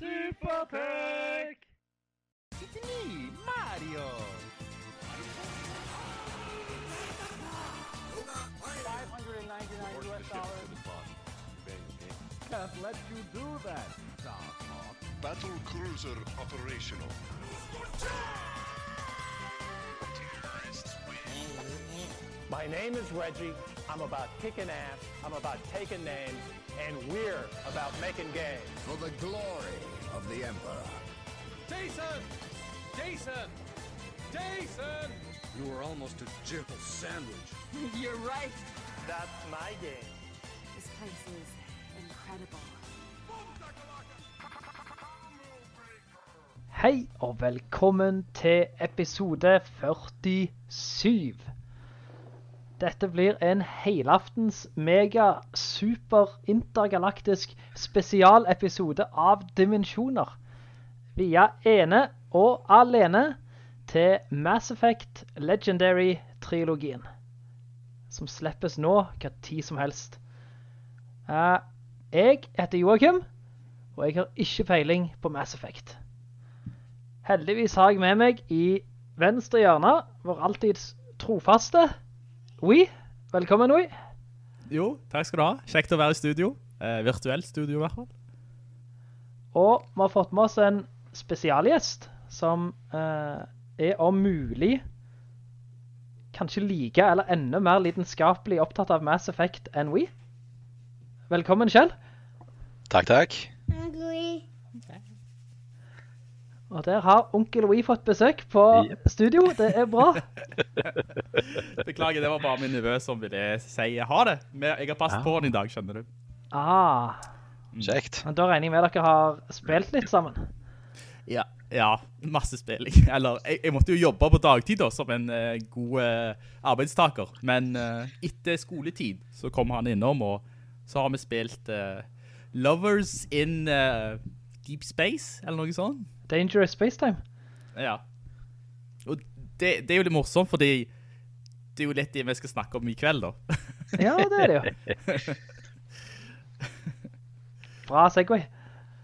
Supertech! It's me, Mario! 599 US dollars. Can't let you do that, Starhawk. Battle cruiser operational. My name is Reggie. I'm about kicking ass. I'm about taking names. And we're about making games. For the glory of the Emperor. Jason! Jason! Jason! You were almost a gentle sandwich. You're right. That's my game. This place is incredible. Hei og velkommen til episode 47. Dette blir en helaftens mega super intergalaktisk spesialepisode av Dimensjoner. Via ene og alene til Mass Effect Legendary-trilogien. Som slippes nå hva tid som helst. Eh, jeg heter Joakim, og jeg har ikke peiling på Mass Effect. Heldigvis har jeg med meg i venstre hjørne vår alltid trofaste Oui. Velkommen, Oi. Jo, takk skal du ha. Kjekt å være i studio. Eh, virtuelt studio i hvert fall. Og vi har fått med oss en spesialgjest som eh, er om mulig kanskje like eller enda mer lidenskapelig opptatt av Mass Effect enn We. Velkommen, Kjell. Takk, takk. Og der har onkel Louis fått besøk på studio. Det er bra. Beklager, det var bare min nevø som ville si ha det. Jeg har passet på den i dag, skjønner du. Ah, Kjekt. men da regner jeg med dere har spilt litt sammen. Ja, ja masse spilling. Eller, jeg, jeg måtte jo jobbe på dagtid da, som en uh, god uh, arbeidstaker. Men uh, etter skoletid så kom han innom, og så har vi spilt Lovers in Deep Space, eller noe sånt. Dangerous Spacetime. Ja. Og det, det er jo litt morsomt, fordi det er jo litt det vi skal snakke om i kveld, da. Ja, det er det jo. Bra segway.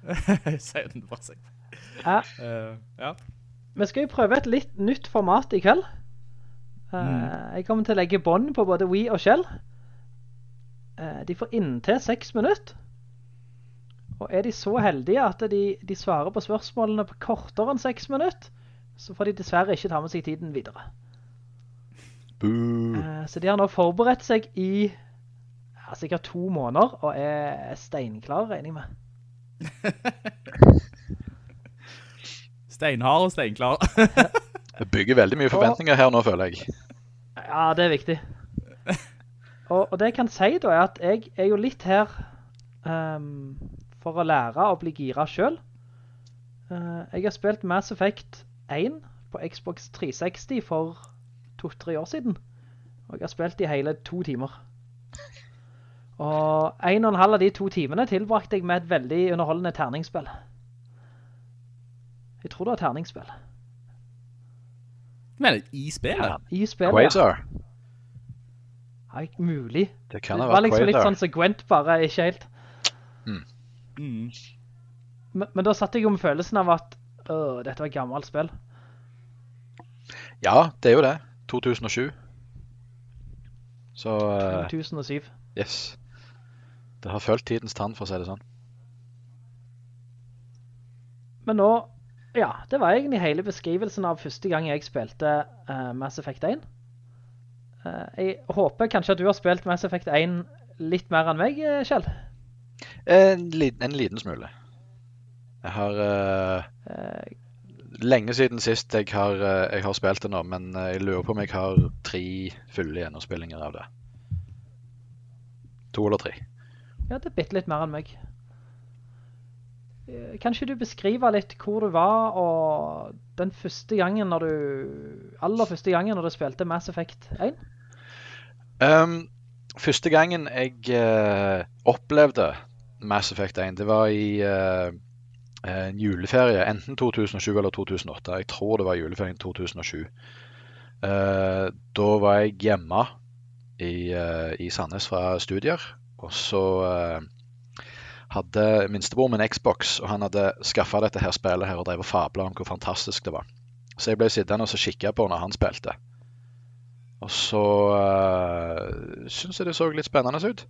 Sier den bra segway. Ja, Uh, ja. vi skal jo prøve et litt nytt format i kveld. Eh, Jeg kommer til å legge bånd på både We og Shell. Uh, de får inntil seks minutter. Og er de så heldige at de, de svarer på spørsmålene på kortere enn seks minutter, så får de dessverre ikke ta med seg tiden videre. Eh, Så de har nå forberedt seg i ja, sikkert to måneder, og er steinklare, regner jeg med. Steinhard og steinklar. Det bygger veldig mye forventninger her nå, føler jeg. Ja, det er viktig. Og, og det jeg kan si da, er at jeg er jo litt her ehm, for å lære å bli gira selv. Eh, jeg har spilt Mass Effect 1 på Xbox 360 for to-tre år siden. Og jeg har spilt i hele to timer. Og en og en halv av de to timene tilbrakte jeg med et veldig underholdende terningsspill. Jeg tror det var terningsspill. Men i spillet? I spillet, ja. Quasar. Ja, ikke mulig. Det kan Det var liksom Quasar. litt sånn som Gwent, bare ikke helt. Mm. Men, men da satt jeg jo med følelsen av at øh, dette var et gammelt spill. Ja, det er jo det. 2007. Så, eh, 2007. yes. Det har følt tidens tann, for å si det sånn. Men nå, ja, det var egentlig hele beskrivelsen av første gang jeg spilte uh, Mass Effect 1. Uh, jeg håper kanskje at du har spilt Mass Effect 1 litt mer enn meg, eh, Kjell. En, liten, en liten smule. Jeg har uh, lenge siden sist jeg har, eh, jeg har spilt det nå, men eh, jeg lurer på om jeg har tre fulle gjennomspillinger av det. To eller tre. ja, det er bitte litt mer enn meg. Kan ikke du beskrive litt hvor du var, og den første gangen når du, aller første gangen når du spilte Mass Effect 1? Um, første gangen jeg uh, opplevde Mass Effect 1, det var i uh, en juleferie, enten 2007 eller 2008. Jeg tror det var juleferien 2007. Uh, da var jeg hjemme i, uh, i Sandnes fra studier, og så eh, hadde minstebroren min Xbox, og han hadde skaffa dette her spillet her og drev og fabla om hvor fantastisk det var. Så jeg ble sittende og kikke på når han spilte. Og så uh, syns jeg det så litt spennende ut.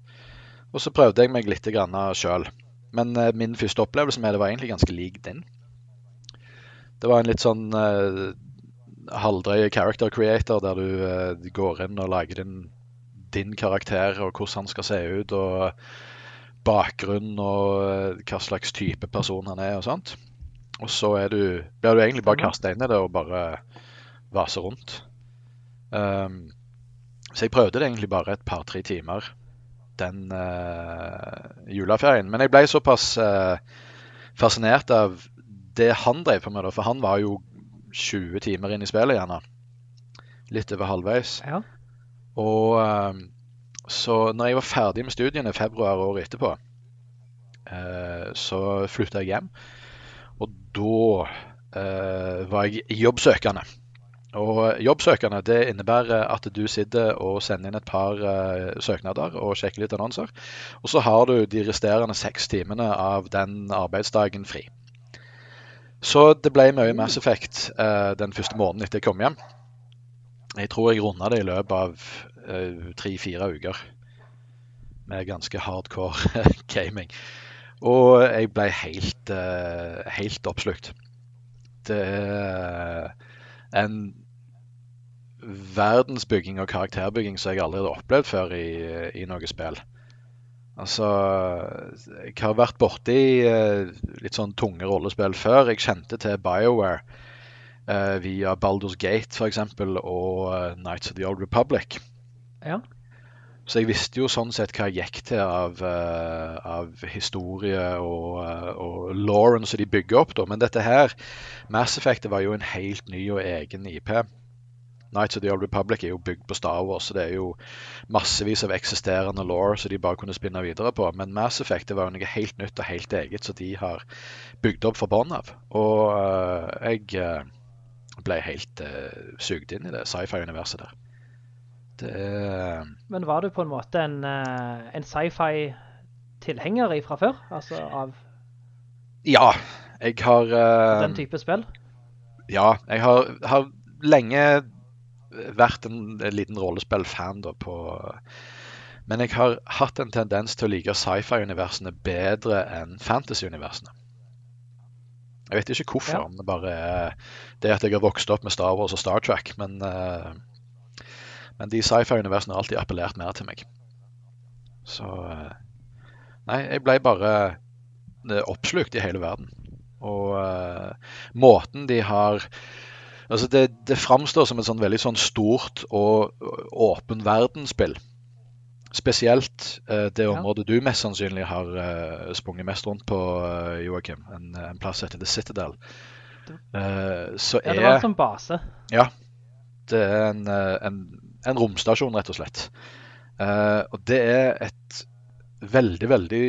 Og så prøvde jeg meg litt sjøl. Men uh, min første opplevelse med det var egentlig ganske lik din. Det var en litt sånn uh, halvdrøy character creator der du uh, går inn og lager din, din karakter og hvordan han skal se ut. og bakgrunn og hva slags type person han er og sånt. Og så du, blir du egentlig bare kasta inn i det og bare vaser rundt. Um, så jeg prøvde det egentlig bare et par-tre timer den uh, juleferien. Men jeg ble såpass uh, fascinert av det han drev på med, da, for han var jo 20 timer inn i spillet, gjerne. Litt over halvveis. Ja. Og uh, så når jeg var ferdig med studiene februar året etterpå, så flytta jeg hjem. Og da var jeg jobbsøkende. Og Jobbsøkende det innebærer at du sitter og sender inn et par uh, søknader og sjekker litt annonser. Og så har du de resterende seks timene av den arbeidsdagen fri. Så det ble mye Mass Effect eh, den første måneden etter jeg kom hjem. Jeg tror jeg runda det i løpet av eh, tre-fire uker. Med ganske hardcore gaming. Og jeg ble helt, helt oppslukt. Det er en verdensbygging og karakterbygging som jeg aldri hadde opplevd før i, i noe spill. Altså Jeg har vært borti uh, litt sånn tunge rollespill før. Jeg kjente til BioWare uh, via Baldur's Gate f.eks. og uh, Nights of the Old Republic. Ja. Så jeg visste jo sånn sett hva jeg gikk til av, av historie og, og Lauren som de bygger opp. da. Men dette her, Mass Effect, var jo en helt ny og egen IP. Nights of the Old Republic er jo bygd på Star Wars, så det er jo massevis av eksisterende law som de bare kunne spinne videre på. Men Mass Effect var jo noe helt nytt og helt eget som de har bygd opp fra bånn av. Og uh, jeg uh, ble helt uh, sugd inn i det sci-fi-universet der. Det Men var du på en måte en, en sci-fi-tilhenger fra før? Altså av Ja, jeg har Den type spill? Ja, jeg har, har lenge vært en, en liten rollespillfan da på Men jeg har hatt en tendens til å like sci-fi-universene bedre enn fantasy-universene. Jeg vet ikke hvorfor, Ja. om det bare er det at jeg har vokst opp med Star Wars og Star Trek. Men, eh, men de sci-fi-universene har alltid appellert mer til meg. Så eh, Nei, jeg ble bare eh, oppslukt i hele verden. Og uh, måten de har Altså det, det framstår som et sånn veldig sånn stort og åpen verdensspill. Spesielt eh, det Ja. området du mest sannsynlig har eh, sprunget mest rundt på, uh, Joakim. En, en plass heter The Citadel. Eh, så Ja, det var som base. ja. Det er en, eh, en, en romstasjon, rett og slett. Eh, og det er et veldig, veldig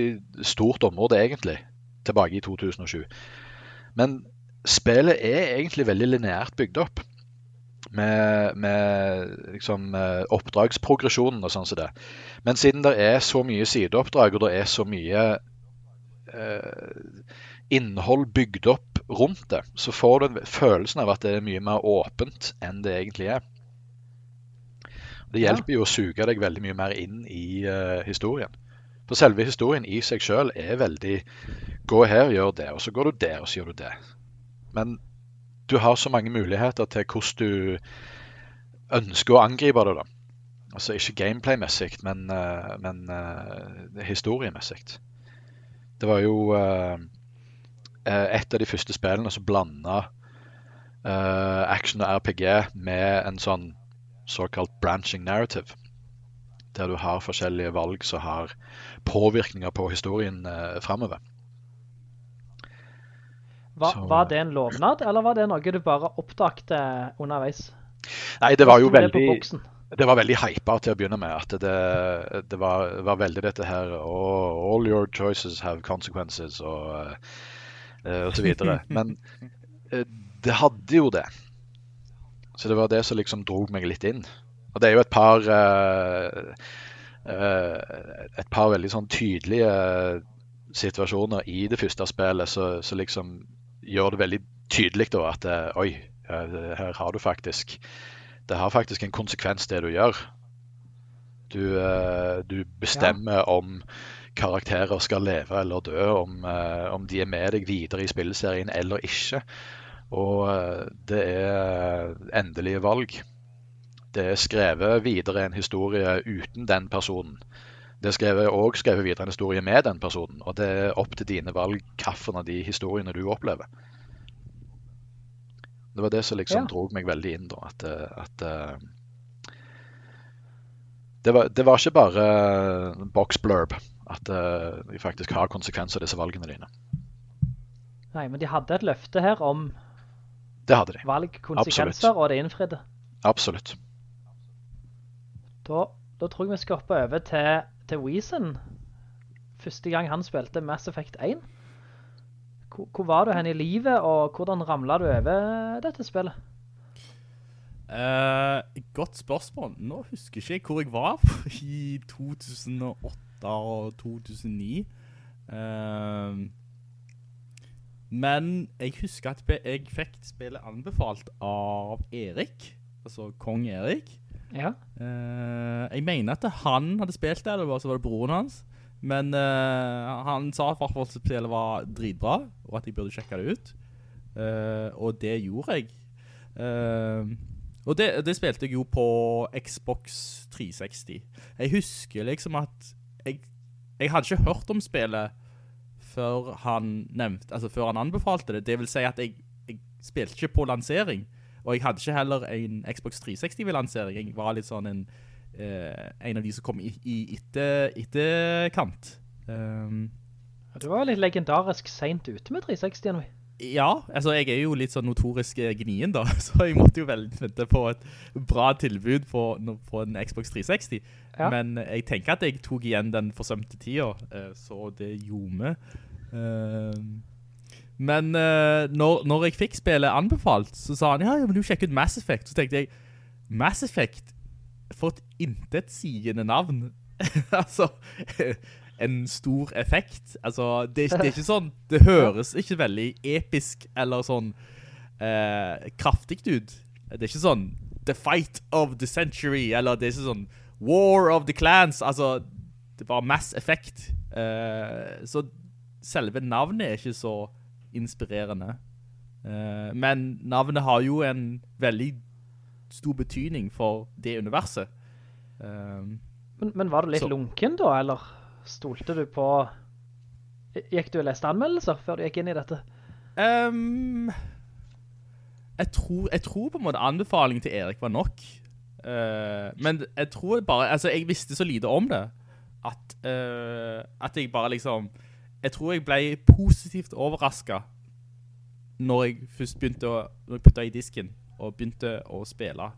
stort område, egentlig, tilbake i 2007. Men spillet er egentlig veldig lineært bygd opp. Med, med liksom eh, oppdragsprogresjonen og sånn som det. Men siden det er så mye sideoppdrag, og det er så mye eh, innhold bygd opp rundt det, så får du en følelsen av at det er mye mer åpent enn det egentlig er. Det hjelper jo å suge deg veldig mye mer inn i uh, historien. For selve historien i seg sjøl er veldig Gå her, gjør det, og så går du der, og så gjør du det. Men du har så mange muligheter til hvordan du ønsker å angripe det. da. Altså ikke gameplay-messig, men, eh, men uh, historiemessig. Det var jo eh, et av de første spillene som blanda uh, action og RPG med en sånn såkalt branching narrative. Der du har forskjellige valg som har påvirkninger på historien uh, framover. Var, Så- var det en lovnad, eller var det noe du bare oppdagte underveis? Nei, det var jo veldig? Det var veldig hypa til å begynne med. At det, det var, var veldig dette her oh, All your choices have consequences og, eh, og så videre. Men eh, det hadde jo det. Så det var det som liksom drog meg litt inn. Og det er jo et par uh, uh, Et par veldig sånn tydelige situasjoner i det første spillet så, så liksom gjør det veldig tydelig da at eh, oi, eh, her har du faktisk Det har faktisk en konsekvens, det du gjør. Du, eh, du bestemmer om karakterer skal leve eller dø, om, om de er med deg videre i spilleserien eller ikke. Og det er endelige valg. Det er skrevet videre en historie uten den personen. Det skrev skrevet, òg skrevet videre en historie med den personen. Og det er opp til dine valg hvilken av de historiene du opplever. Det var det som liksom Ja. drog meg veldig inn, da. At, eh, at eh, det, var, det var ikke bare box blurb. At eh, de faktisk har konsekvenser, disse valgene dine. Nei, men de hadde et løfte her om Det hadde de. valgkonsekvenser, og det innfridde. Absolutt. Da, da tror jeg vi skal hoppe over til, til Weezen. Første gang han spilte Mass Effect 1. Hvor, hvor var du hen i livet, og hvordan ramlet du over dette spillet? Uh, godt spørsmål. Nå husker jeg ikke hvor jeg var i 2008 og 2009. Uh, men jeg husker at jeg fikk spillet anbefalt av Erik, altså Kong Erik. Ja. Uh, jeg mener at han hadde spilt det, eller så var det broren hans. Men uh, han sa at spillet var dritbra, og at jeg burde sjekke det ut. Uh, og det gjorde jeg. Og det, det spilte jeg jo på Xbox 360. Jeg husker liksom at jeg, jeg hadde ikke hørt om spillet før han nevnte, altså før han anbefalte det. Det vil si at jeg, jeg spilte ikke på lansering, og jeg hadde ikke heller en Xbox 360 ved lansering. Jeg var litt sånn en, eh, en av de som kom i, i etter, etterkant. Um, Du var litt legendarisk sent ute med 360 nå. ja, altså jeg er jo litt sånn notorisk eh, gnien da, så jeg måtte jo vel vente på et bra tilbud på, på en Xbox 360. Ja. Men jeg tenker at jeg tok igjen den forsømte tida, eh, så det gjorde vi. Eh, Men uh, når, når jeg fikk spillet anbefalt, så sa han, ja, men du sjekker ut Mass Effect. Så tenkte jeg, Mass Effect, for et intetsigende navn. altså, en stor effekt. Altså, det, det er ikke sånn, det høres ikke veldig episk eller sånn uh, kraftig ut. Det er ikke sånn The Fight of the Century, eller det er ikke sånn War of the Clans. Altså, det var Mass Effect. Uh, så selve navnet er ikke så inspirerende. Uh, men navnet har jo en veldig stor betydning for det universet. Eh, Men, men var du litt Så- lunken da, eller stolte du på... Gikk du og leste anmeldelser før du gikk inn i dette? Um, jeg, tror, jeg tror på en måte anbefalingen til Erik var nok. Uh, men jeg tror bare, altså jeg visste så lite om det, at, uh, at jeg bare liksom, jeg tror jeg ble positivt overrasket når jeg først begynte å, når jeg puttet i disken og begynte å spille.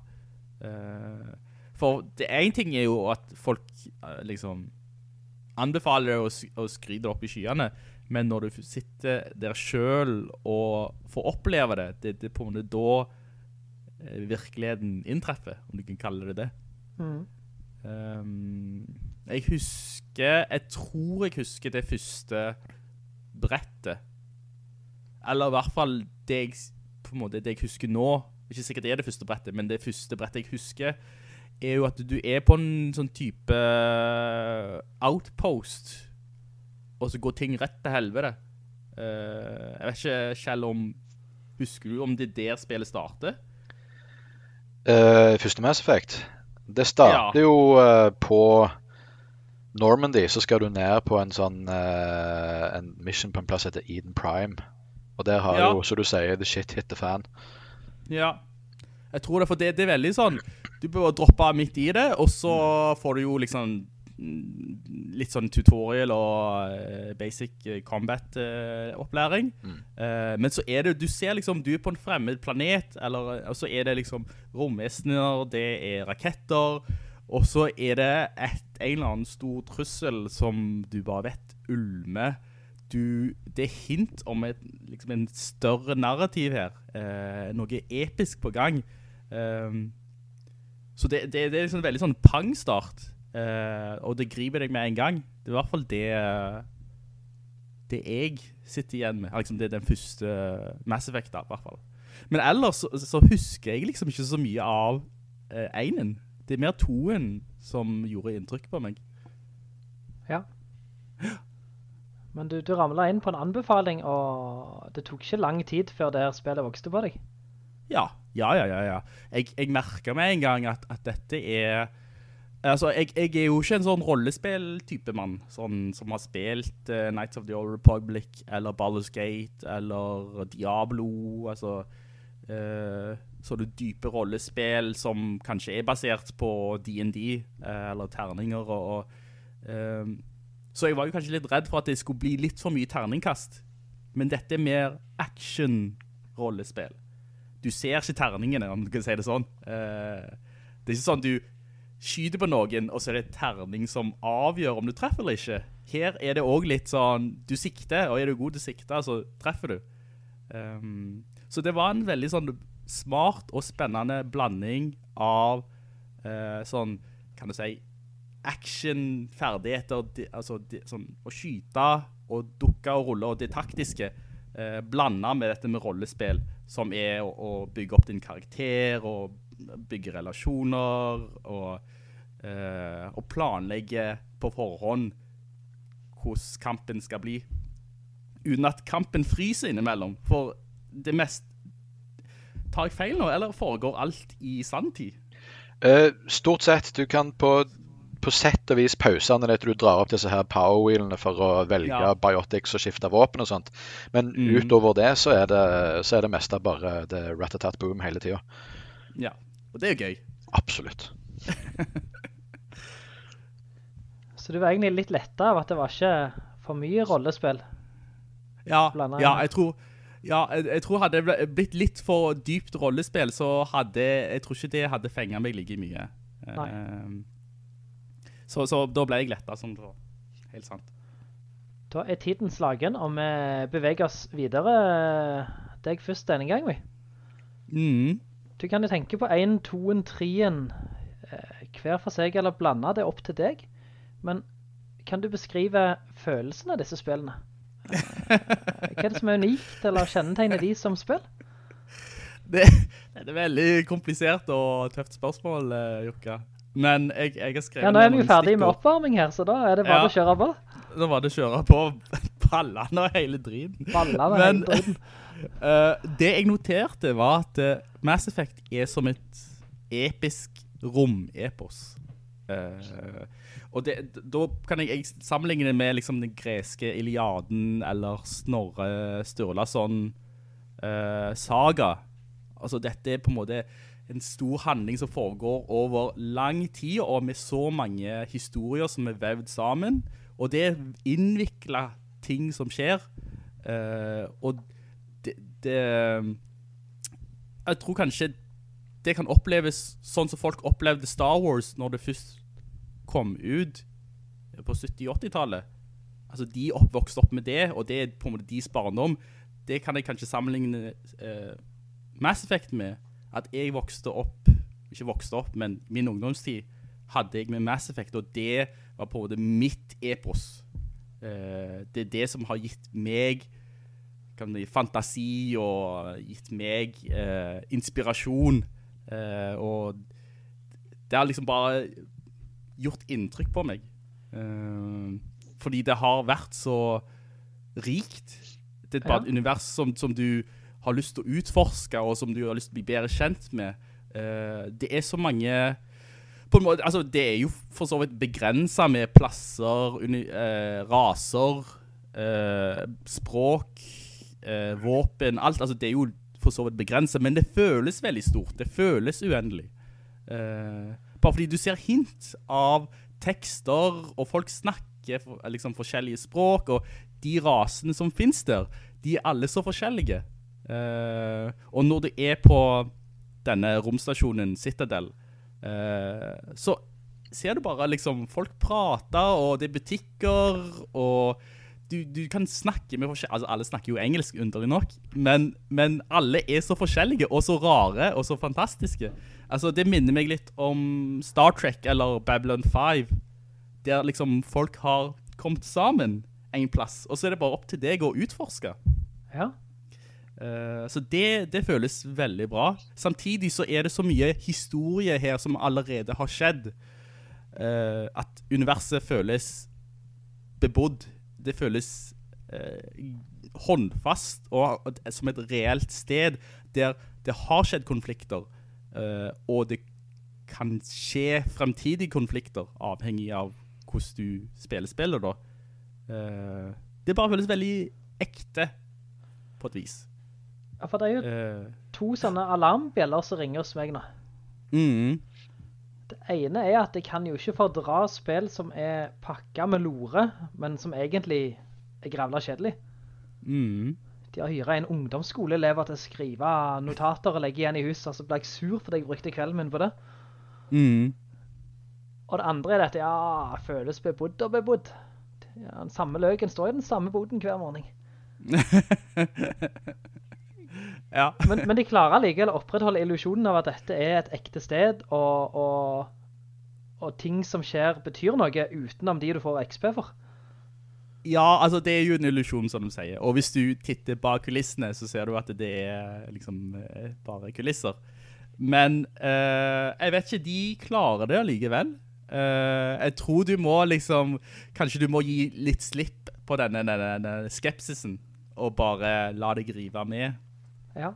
Uh, for det ene ting er jo at folk uh, liksom anbefaler det og, skride og skryter det opp i skyene, men når du sitter der selv og får oppleve det, det, det er på en måte da eh, virkeligheten inntreffer, om du kan kalle det det. Mm. Ehm, jeg husker, jeg tror jeg husker det første brettet. Eller i hvert fall det jeg, på en måte, det jeg husker nå. Ikke sikkert det er det første brettet, men det første brettet jeg husker, er jo at du er på en sånn type outpost, og så går ting rett til helvete. Eh, jeg vet ikke, Kjell, om Husker du om det er der spillet starter? Uh, første Mass Effect. Det starter Ja. jo uh, på Normandy, så skal du ned på en sånn uh, en mission på en plass heter Eden Prime. Og der har Ja. jo, så du sier, the shit hit the fan. Ja. Jeg tror det, for det, det er veldig sånn Du bør droppe midt i det, og så får du jo liksom mm, litt sånn tutorial og eh, basic eh, combat-opplæring. Eh, men så er det, du ser liksom, du er på en fremmed planet, eller, og så er det liksom romvesener, det er raketter, og så er det et, en eller annen stor trussel som du bare vet ulme. Du, det er hint om et, liksom en større narrativ her. Eh, noe episk på gang. Eh, så det, det, det er liksom en veldig sånn pangstart. Eh, og det griper deg med en gang. Det er i hvert fall det det jeg sitter igjen med. Liksom, det er den første Mass Effect da, i hvert fall. Men ellers så, så husker jeg liksom ikke så mye av eh, enen. Det er mer toen som gjorde inntrykk på meg. Ja. Men du, du ramlet inn på en anbefaling, og det tok ikke lang tid før det spillet vokste på deg. Ja, ja, ja, ja. ja. Jeg, jeg merker meg en gang at, at dette er... Altså, jeg, jeg er jo ikke en sånn rollespill-type mann, sånn, som har spilt uh, Knights of the Old Republic, eller Baldur's Gate, eller Diablo, altså uh, sånne dype rollespill som kanskje er basert på D&D, uh, eller terninger, og, og um, så jeg var jo kanskje litt redd for at det skulle bli litt for mye terningkast. Men dette er mer action-rollespill. Du ser ikke terningene, om du kan si det sånn. Uh, det er ikke sånn du skyter på noen, og så er det terning som avgjør om du treffer eller ikke. Her er det også litt sånn, du sikter, og er du god til å sikte, så treffer du. Um, så det var en veldig sånn smart og spennende blanding av eh, sånn, kan du si, action-ferdigheter, altså de, sånn, å skyte og dukke og rulle, og det taktiske, eh, blandet med dette med rollespill, som er å, å bygge opp din karakter, og bygge relasjoner og, eh, og planlegge på forhånd hvordan kampen skal bli. Uten at kampen fryser innimellom. For det mest Tar jeg feil nå, eller foregår alt i sanntid? Uh, stort sett. Du kan på, på sett og vis pause når du drar opp disse her power-wheelene for å velge Ja. biotics og skifte våpen og sånt. Men Mm. utover det så er det, så er det meste bare det rat-a-tat boom hele tida. Ja, og det er jo gøy. Absolutt. Så du var egentlig litt letta av at det var ikke for mye rollespill. Ja, ja jeg tror ja, jeg, jeg tror hadde det blitt litt for dypt rollespill, så hadde, jeg tror ikke det hadde fengt meg like mye. Nei. Ehm, så, så da ble jeg lettet, som det var. Helt sant. Da er tiden slagen, og vi beveger oss videre. Deg først denne gang, vi. Mm. Du kan jo tenke på 1, 2, 3, hver for seg, eller blande det opp til deg. Men kan du beskrive følelsen av disse spillene? Eh, Hva er det som er unikt, eller kjennetegner de som spill? Det, det er et veldig komplisert og tøft spørsmål, eh, Jukka. Men jeg, jeg har skrevet Ja, nå er vi jo ferdig med oppvarming her, så da er det bare Ja. å kjøre på. Da var det å kjøre på ballene og hele driten. Ballene og hele driten. Uh, det jeg noterte var at uh, Mass Effect er som et episk rom-epos. Eh, og det, da kan jeg, jeg sammenligne det med liksom den greske Iliaden eller Snorre Sturlason eh, saga. Altså dette er på en måte en stor handling som foregår over lang tid, og med så mange historier som er vevd sammen. Og det er innviklet ting som skjer. Uh, og det, det Jeg tror kanskje det kan oppleves sånn som folk opplevde Star Wars når det først kom ut på 70-80-tallet. Altså, de oppvokste opp med det, og det er på en måte deres barndom. Det kan jeg kanskje sammenligne eh, Mass Effect med. At jeg vokste opp, ikke vokste opp, men min ungdomstid hadde jeg med Mass Effect, og det var på en måte mitt epos. Eh, det er det som har gitt meg kan bli fantasi og gitt meg eh, inspirasjon. Eh, og det har liksom bare gjort inntrykk på meg. Uh, fordi det har vært så rikt. Det er bare Ja. et univers som, som du har lyst til å utforske, og som du har lyst til å bli bedre kjent med. Uh, det er så mange måte, altså det er jo for så vidt begrenset med plasser, uni, uh, raser, språk, våpen, alt, altså det er jo for så vidt begrenset, men det føles veldig stort, det føles uendelig. Eh, bare fordi du ser hint av tekster, og folk snakker liksom forskjellige språk, og de rasene som finnes der, de er alle så forskjellige. Uh, og når du er på denne romstasjonen Citadel, uh, så ser du bare liksom folk prater, og det er butikker, og du, du kan snakke med forskjellige, altså alle snakker jo engelsk underlig nok, men, men alle er så forskjellige, og så rare, og så fantastiske. Altså det minner meg litt om Star Trek eller Babylon 5, der liksom folk har kommet sammen. en plass, og så er det bare opp til deg å utforske. Ja. Uh, så det, det føles veldig bra. Samtidig så er det så mye historie her som allerede har skjedd, uh, at universet føles bebodd. Det føles uh, håndfast og, som et reelt sted der det har skjedd konflikter, eh, og det kan skje fremtidige konflikter, avhengig av hvordan du spiller spillet da. Uh, det bare føles veldig ekte, på et vis. Ja, for det er jo uh, to sånne alarmbjeller som ringer hos meg nå. mm, Det ene er at jeg kan jo ikke fordra spill som er pakket med lore, men som egentlig er gravla kjedelig. mm. De har hyret en ungdomsskoleelever til å skrive notater og legge igjen i huset, så ble jeg sur fordi jeg brukte kvelden min på det. Mm. Og det andre er dette, ja, føles bebodd og bebodd. Ja, den samme løken står i den samme boden hver morgen. Ja. Men, men de klarer likevel å opprettholde illusionen av at dette er et ekte sted, og, og, og ting som skjer betyr noe utenom de du får XP for. Ja, altså det er jo en illusion som de sier. Og hvis du titter bak kulissene, så ser du at det er liksom eh, bare kulisser. Men eh, jeg vet ikke, de klarer det allikevel. Eh, jeg tror du må liksom, kanskje du må gi litt slipp på denne, denne, denne skepsisen, og bare la det grive med. Ja.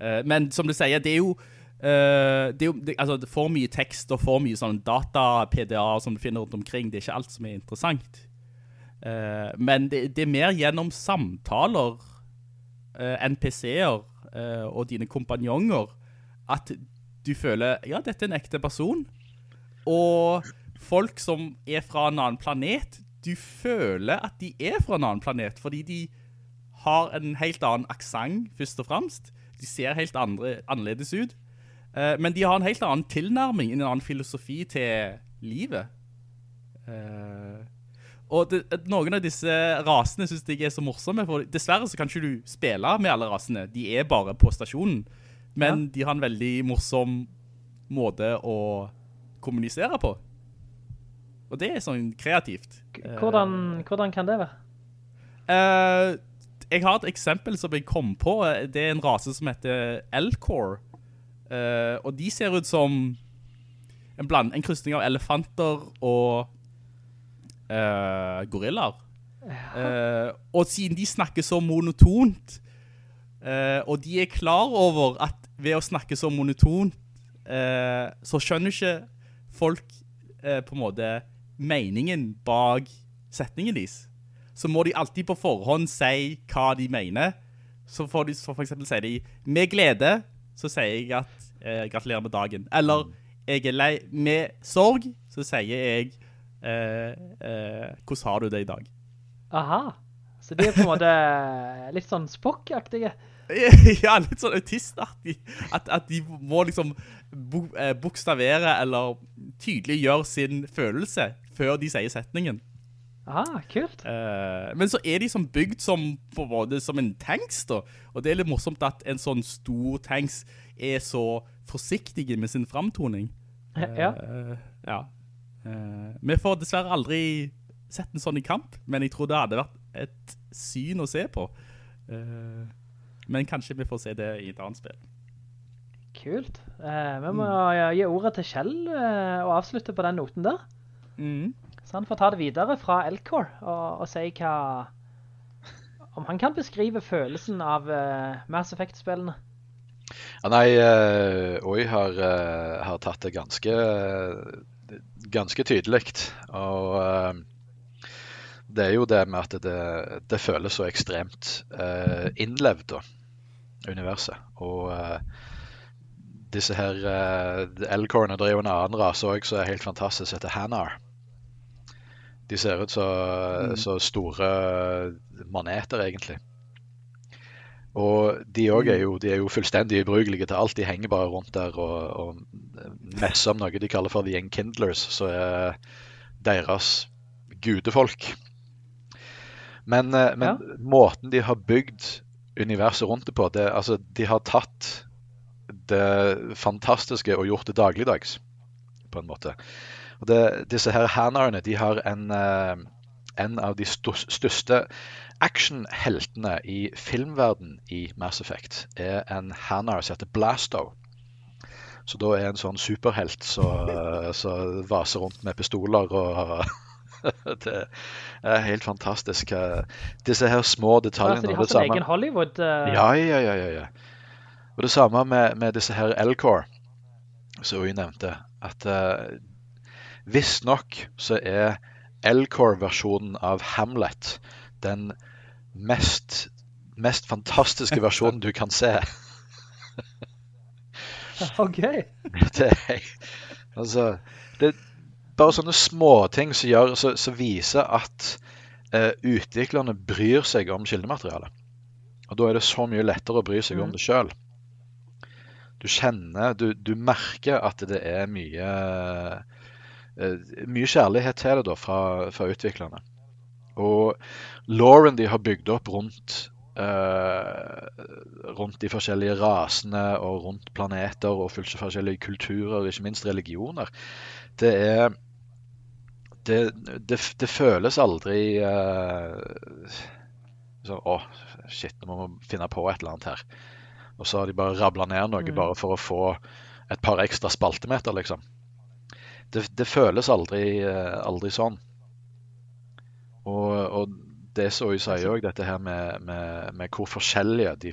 Eh, men som du sier, det er jo, eh, det er jo det, altså, for mye tekst og for mye sånn data-PDA som du finner rundt omkring. Det er ikke alt som er interessant. Eh, men det, det er mer gjennom samtaler, uh, NPC-er uh, og dine kompanjonger, at du føler, ja, dette er en ekte person. Og folk som er fra en annen planet, du føler at de er fra en annen planet, fordi de har en helt annen aksang, først og fremst. De ser helt andre, annerledes ut. Eh, men de har en helt annen tilnærming, en annen filosofi til livet. Eh, og det, noen av disse rasene synes jeg er så morsomme, for dessverre så kan ikke du spille med alle rasene. De er bare på stasjonen. Men de har en veldig morsom måte å kommunisere på. Og det er sånn kreativt. Hvordan, hvordan kan det være? Eh, jeg har et eksempel som jeg kom på. Det er en rase som heter Elcor. Eh, og de ser ut som en, bland, en krysning av elefanter og eh, gorillaer. Uh, og siden de snakker så monotont, uh, og de er klar over at ved å snakke så monotont, uh, så skjønner ikke folk på en måte meningen bak setningen deres. Så må de alltid på forhånd si hva de mener. Så får de så for eksempel sier de, med glede, så sier jeg at gratulerer med dagen. Eller, jeg er lei, med sorg, så sier jeg hvordan har du det i dag? Aha. Så de er på en måte litt sånn Spock-aktige. ja, litt sånn autistaktig. At, at de må liksom bo, eh, bokstavere eller tydelig gjøre sin følelse før de sier setningen. Aha, kult. Eh, men så er de som bygd som, på en måte, som en tanks da. Og det er litt morsomt at en sånn stor tanks er så forsiktig med sin framtoning. Ja. Eh, ja. Eh, vi får dessverre aldri sett en sånn i kamp, men jeg tror det hadde vært et syn å se på. Eh, men kanskje vi får se det i et annet spill. Kult. Eh, vi må ja, gi ordet til Kjell eh, og avslutte på den noten der. Mhm. Så han får ta det videre fra Elcor og, og si hva... Om han kan beskrive følelsen av eh, Mass Effect-spillene. Ja, nei, Oi har, eh, har tatt det ganske, eh, ganske tydelig. Og eh, det er jo det med at det, det føles så ekstremt uh, innlevd, da, universet. Og eh, disse her uh, Elcorn, det er jo en annen rase òg som er helt fantastisk, heter Hanar. De ser ut så, så store maneter, egentlig. Og de òg er, jo- er jo fullstendig ubrukelige til alt. De henger bare rundt der og, og messer om noe de kaller for The Enkindlers, som er deres gudefolk. Men, men ja. måten de har bygd universet rundt det på det, altså, De har tatt det fantastiske og gjort det dagligdags, på en måte. Og det, disse her hanarene de har en, eh, en av de største actionheltene i filmverden i Mass Effect er en Hanar som heter Blasto. Så da er en sånn superhelt som vaser rundt med pistoler og Det er helt fantastisk. eh, Disse her små detaljene. Altså, de har sin egen Hollywood. Uh... ja, ja, ja, ja, ja. Og det samme med, med disse her Elcor, som vi nevnte. At uh, visstnok så er Elcor-versjonen av Hamlet den mest, mest fantastiske versjonen du kan se. OK. det er Altså Det er bare sånne småting som, så, som viser at eh, utviklerne bryr seg om kildematerialet. Og da er det så mye lettere å bry seg om Mhm. det sjøl. Du kjenner, du, du merker at det er mye eh, mye kjærlighet til det da fra, fra utviklerne. Og Lauren de har bygd opp rundt Uh, rundt de forskjellige rasene og rundt planeter og full- forskjellige kulturer, ikke minst religioner. Det er Det, det, det føles aldri uh, sånn Å, shit, nå må vi finne på et eller annet her. Og så har de bare rabla ned noe Mm. bare for å få et par ekstra spaltemeter, liksom. Det, det føles aldri, eh, aldri sånn. Og, og det som jeg sier òg, dette her med, med, med hvor forskjellige de,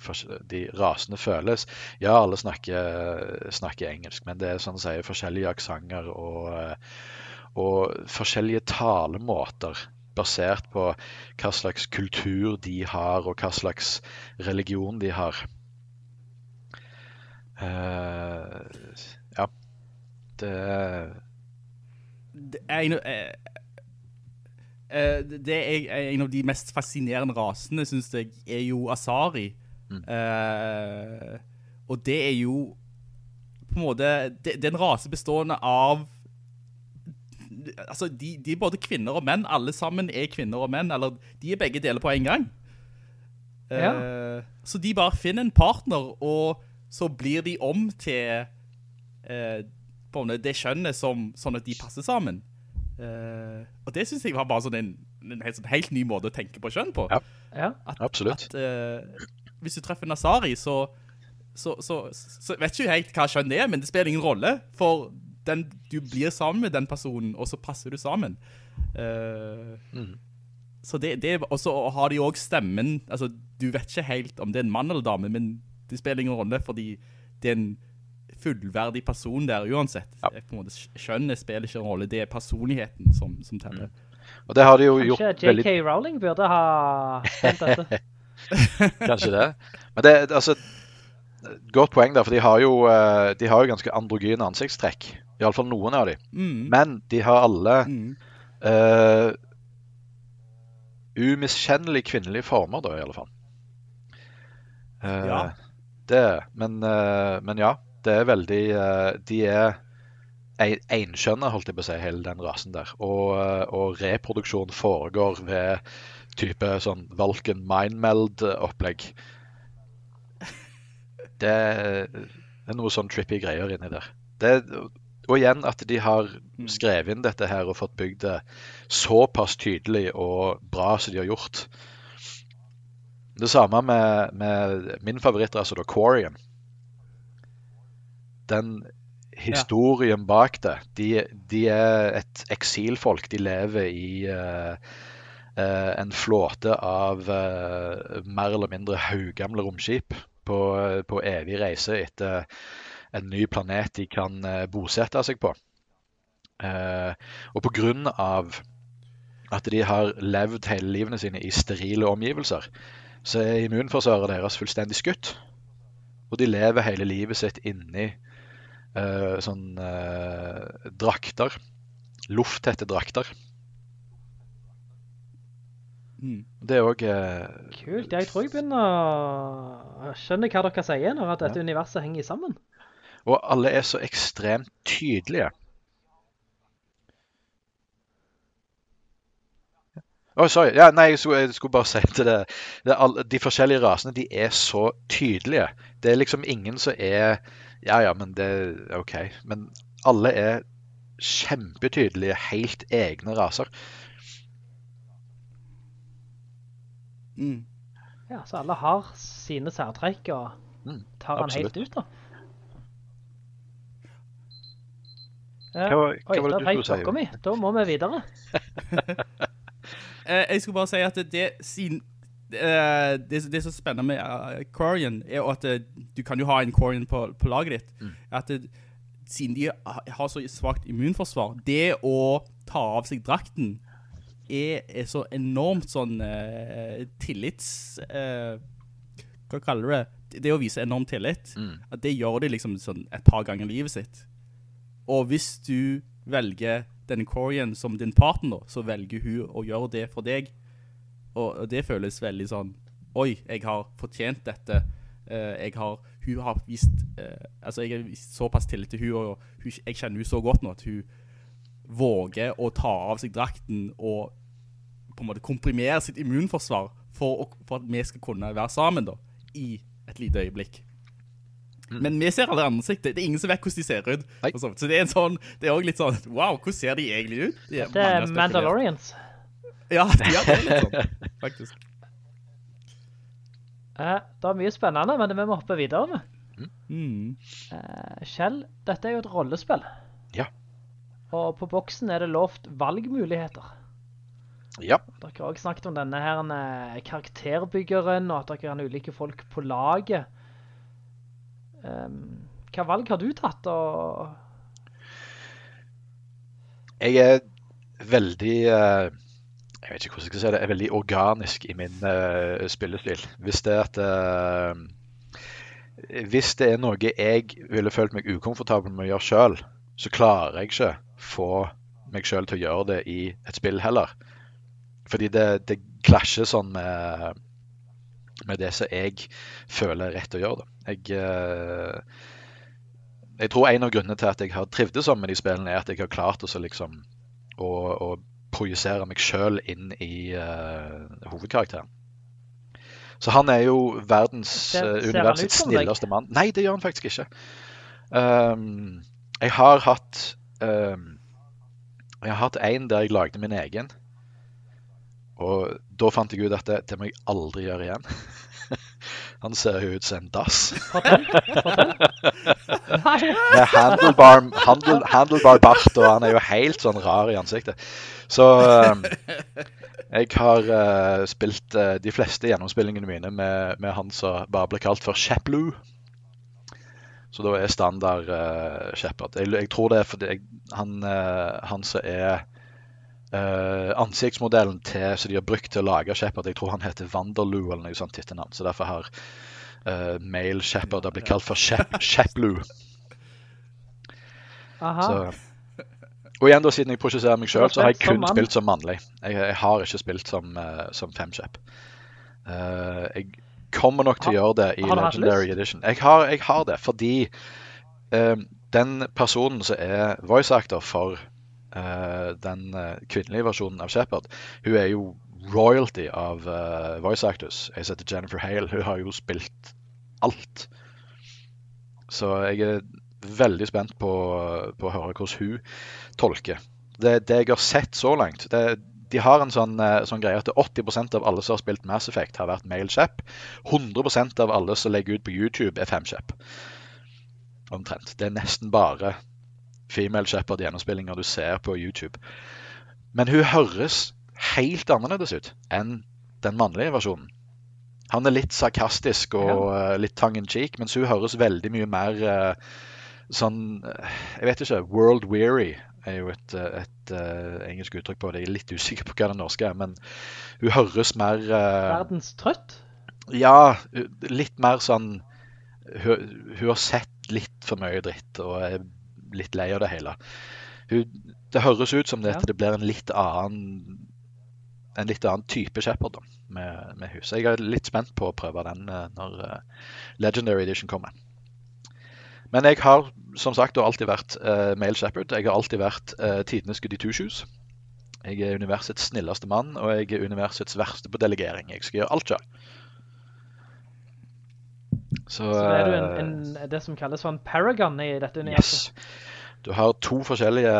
de rasene føles. Ja, alle snakker, snakker engelsk, men det er sånn å si forskjellige aksenter og, og forskjellige talemåter basert på hva slags kultur de har, og hva slags religion de har. Uh, ja. Det Det eh, det er en av de mest fascinerende rasene, synes jeg, er jo Asari. Mm. Eh, og det er jo på en måte, det, det er en rase bestående av altså, de, de er både kvinner og menn, alle sammen er kvinner og menn, eller de er begge deler på en gang. Eh, så de bare finner en partner, og så blir de om til uh, på en måte det skjønnet som, sånn at de passer sammen. Eh, og det synes jeg var bare sånn en, en helt, sånn helt ny måte å tenke på kjønn på. Ja. Ja. At, Absolutt. At, uh, hvis du treffer Nasari, så, så, så, så vet ikke helt hva kjønn det er, men det spiller ingen rolle, for den, du blir sammen med den personen, og så passer du sammen. Uh, mm. Så det, det og så har de også stemmen, altså du vet ikke helt om det er en mann eller dame, men det spiller ingen rolle, fordi det er en fullverdig person der uansett. Ja. Det er På en måte, skjønnet spiller ikke en rolle, det er personligheten som, som teller. Og det har de jo gjort Kanskje veldig JK Rowling burde ha dette. Kanskje det. Men det er altså Godt poeng der, for de har jo, eh, de har jo ganske androgyne ansiktstrekk. Iallfall noen av de. Mm. Men de har alle Mm. uh, umiskjennelig kvinnelige former, da, i alle fall. Uh, Ja. Det, men, uh, men ja, det er veldig eh, De er enskjønna, holdt jeg på å si, hele den rasen der. Og, eh, og reproduksjon foregår ved type sånn Vulcan mindmeld-opplegg. Det, det er noe sånn trippy greier inni der. Det, og igjen at de har skrevet inn dette her og fått bygd det såpass tydelig og bra som de har gjort. Det samme med, med min altså da, Quarian. Den historien bak det de, de er et eksilfolk. De lever i uh, Uh, en flåte av uh, mer eller mindre haugamle romskip på, på evig reise etter en ny planet de kan uh, bosette seg på. Og på grunn av at de har levd hele livene sine i sterile omgivelser, så er immunforsvaret deres fullstendig skutt. Og de lever hele livet sitt inni eh, sånn eh, drakter. Lufttette drakter. Mm. Det er òg eh, Kult. Jeg tror jeg begynner å skjønne hva dere sier når at dette universet henger sammen. Og alle er så ekstremt tydelige. Å, sorry. Ja, nei, jeg skulle, jeg skulle bare si til det, det er alle, De forskjellige rasene de er så tydelige. Det er liksom ingen som er Ja, ja, men det er OK. Men alle er kjempetydelige, helt egne raser. Mm. Ja, så alle har sine særtrekk, og Mm, tar han helt ut, da. Eh, Hva, Oi, hva var da det du skulle si? Da må vi videre. Eh, jeg skulle bare si at det, siden, det, det som er spennende med uh, Quarian, er at eh, du kan jo ha en Corian på, på laget ditt. Mm. At siden de har så svagt immunforsvar, det å ta av seg drakten er, er så enormt sånn eh, tillits... eh, hva kaller du det? Det å vise enorm tillit. Mm. At det gjør de liksom sånn et par ganger i livet sitt. Og hvis du velger denne Corian som din partner, så velger hun å gjøre det for deg. Og, det føles veldig sånn, oi, jeg har fortjent dette. Eh, jeg har, hun har vist, eh, altså jeg har vist såpass tillit til hun, og hun, jeg kjenner hun så godt nå, at hun våger å ta av seg drakten og på en måte komprimere sitt immunforsvar for, å, for at vi skal kunne være sammen da, i et lite øyeblikk. Men vi ser alle ansiktet. Det er ingen som vet hvordan de ser ut. Så det er en sånn, det er også litt sånn, wow, hvordan ser de egentlig ut? Det er, det er spekulert. Mandalorians. Ja, de er litt sånn, faktisk. Eh, det er mye spennende, men det vi må hoppe videre med. Mm. Eh, Kjell, dette er jo et rollespill. Ja. Og på boksen er det lovt valgmuligheter. Ja. Dere har også snakket om denne her eh, karakterbyggeren, og at dere har ulike folk på laget. Um, hva valg har du tatt, og... Jeg er veldig eh, Jeg vet ikke hvordan jeg skal si det. Er veldig organisk i min uh, spillestil. Hvis det at uh, Hvis det er noe jeg ville følt meg ukomfortabel med å gjøre sjøl, så klarer jeg ikke få meg sjøl til å gjøre det i et spill heller. Fordi det, det klasjer sånn med, med det som jeg føler er rett å gjøre. Det. Jeg eh, jeg tror en av grunnene til at jeg har trivdes sånn med de spillene, er at jeg har klart å liksom projisere meg sjøl inn i uh, hovedkarakteren. Så han er jo verdens uh, universets snilleste mann. Nei, det gjør han faktisk ikke. Um, jeg har hatt um, Jeg har hatt en der jeg lagde min egen. Og da fant jeg ut at det, det må jeg aldri gjøre igjen. Han ser jo ut som en dass. Med handlebar, handle, handlebar bart, og han er jo helt sånn rar i ansiktet. Så um, jeg har uh, spilt uh, de fleste gjennomspillingene mine med, med han som bare ble kalt for Sheplu. Så da er standard uh, Shepherd. Jeg, jeg tror det er fordi jeg, han, uh, han som er uh, ansiktsmodellen til, som de har brukt til å lage Shepherd, jeg tror han heter Vanderloo eller noe sånt tittenavn. Så derfor har uh, male Shepherd blitt kalt for Shep, Sheplu. aha. Så, og igjen da, siden jeg prosesserer meg sjøl, så har jeg kun som spilt som mannlig. Jeg, jeg har ikke spilt som, uh, som femkjepp. Uh, jeg kommer nok til å gjøre det i har Legendary? Edition. Jeg har, jeg har det fordi den personen som er voice actor for den eh, kvinnelige versjonen av Shepard, hun er jo royalty av eh, voice actors. Jeg heter Jennifer Hale. Hun har jo spilt alt. Så jeg er veldig spent på, på å høre hvordan hun tolker. Det, det jeg har sett så langt det, De har en sånn, eh, sånn greie at 80% av alle som har spilt Mass Effect, har vært male shep. 100% av alle som legger ut på YouTube, er femshep. Omtrent. Det er nesten bare female shepherd gjennomspillinger du ser på YouTube. Men hun høres helt annerledes ut enn den mannlige versjonen. Han er litt sarkastisk og ja. litt tongue in cheek, mens hun høres veldig mye mer eh, sånn eh, Jeg vet ikke. World weary er jo et, eh, et eh, engelsk uttrykk på det. Jeg er litt usikker på hva det norske er, men hun høres mer Verdenstrøtt? Verdens ja, litt mer sånn hun, hun har sett litt for mye dritt og er litt lei av det hele. Hun, det høres ut som det, Ja. det blir en litt annen en litt annen type Shepherd da, med, med hus. Jeg er litt spent på å prøve den eh, når eh, Legendary Edition kommer. Men jeg har som sagt alltid vært uh, male shepherd. Jeg har alltid vært uh, tidenes goody two shoes. Jeg er universets snilleste mann, og jeg er universets verste på delegering. Jeg skal gjøre alt sjøl. Så, Så er du en, eh, en, det som kalles for en paragon i dette universet. Yes. Du har to forskjellige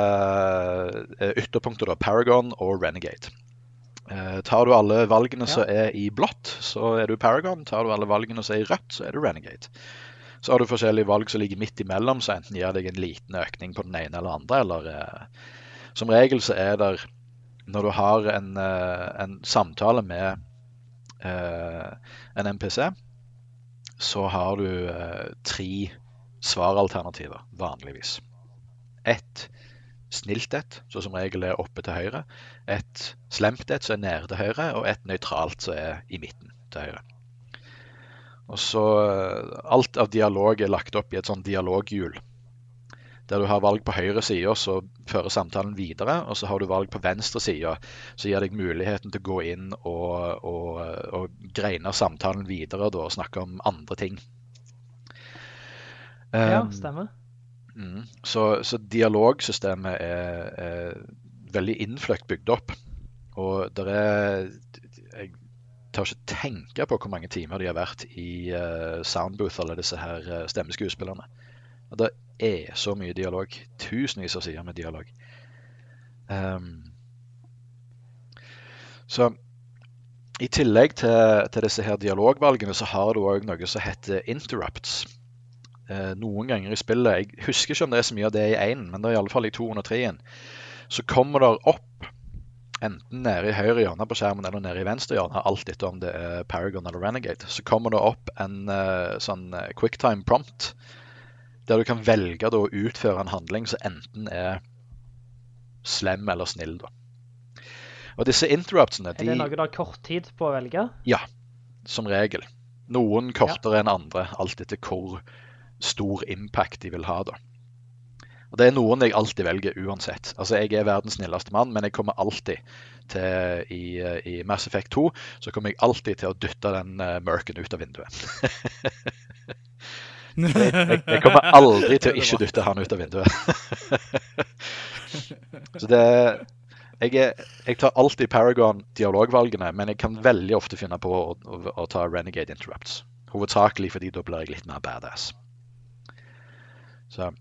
eh, ytterpunkter, da, Paragon og Renegade. Eh, tar du alle valgene som er i blått, så er du Paragon. Tar du alle valgene som er i rødt, så er du Renegade. Så har du forskjellige valg som ligger midt imellom, så enten gir deg en liten økning på den ene eller andre, eller eh, Som regel så er det Når du har en, en samtale med eh, en MPC, så har du eh, tre svaralternativer, vanligvis. Ett snilt et, som som regel er oppe til høyre. Et slemt et, som er nede til høyre. Og et nøytralt, som er i midten til høyre. Og så eh, Alt av dialog er lagt opp i et sånn dialoghjul. Der du har valg på høyre side, så fører samtalen videre. Og så har du valg på venstre side, som gir deg muligheten til å gå inn og, og, og greine samtalen videre da, og snakke om andre ting. Ja, Um, stemmer. Um, Så, så dialogsystemet er, er veldig innfløkt bygd opp. Og det er Jeg tør ikke tenke på hvor mange timer de har vært i uh, Soundbooth, alle disse her uh, stemmeskuespillerne. Og det er så mye dialog. Tusenvis av sider med dialog. Um, så i tillegg til, til disse her dialogvalgene, så har du òg noe som heter interrupts eh, noen ganger i spillet. Jeg husker ikke om det er så mye av det i 1, men det er iallfall i 203-en. Så kommer det opp, enten nede i høyre hjørne på skjermen eller nede i venstre hjørne, alt etter om det er Paragon eller Renegade, så kommer det opp en eh, sånn eh, quicktime prompt, der du kan velge da, å utføre en handling som enten er slem eller snill. da. Og disse interruptsene, Er det noe du har kort tid på å velge? ja, som regel. Noen kortere enn andre, alt etter hvor stor impact de vil ha. da. Og Det er noen jeg alltid velger uansett. Altså, Jeg er verdens snilleste mann, men jeg kommer alltid til i, i Mass Effect 2 så kommer jeg alltid til å dytte den uh, Merken ut av vinduet. jeg, jeg, kommer aldri til å ikke dytte han ut av vinduet. så det jeg, er, jeg tar alltid Paragon-dialogvalgene, men jeg kan veldig ofte finne på å, å, å ta Renegade Interrupts. Hovedsakelig fordi da blir jeg litt mer badass. Så,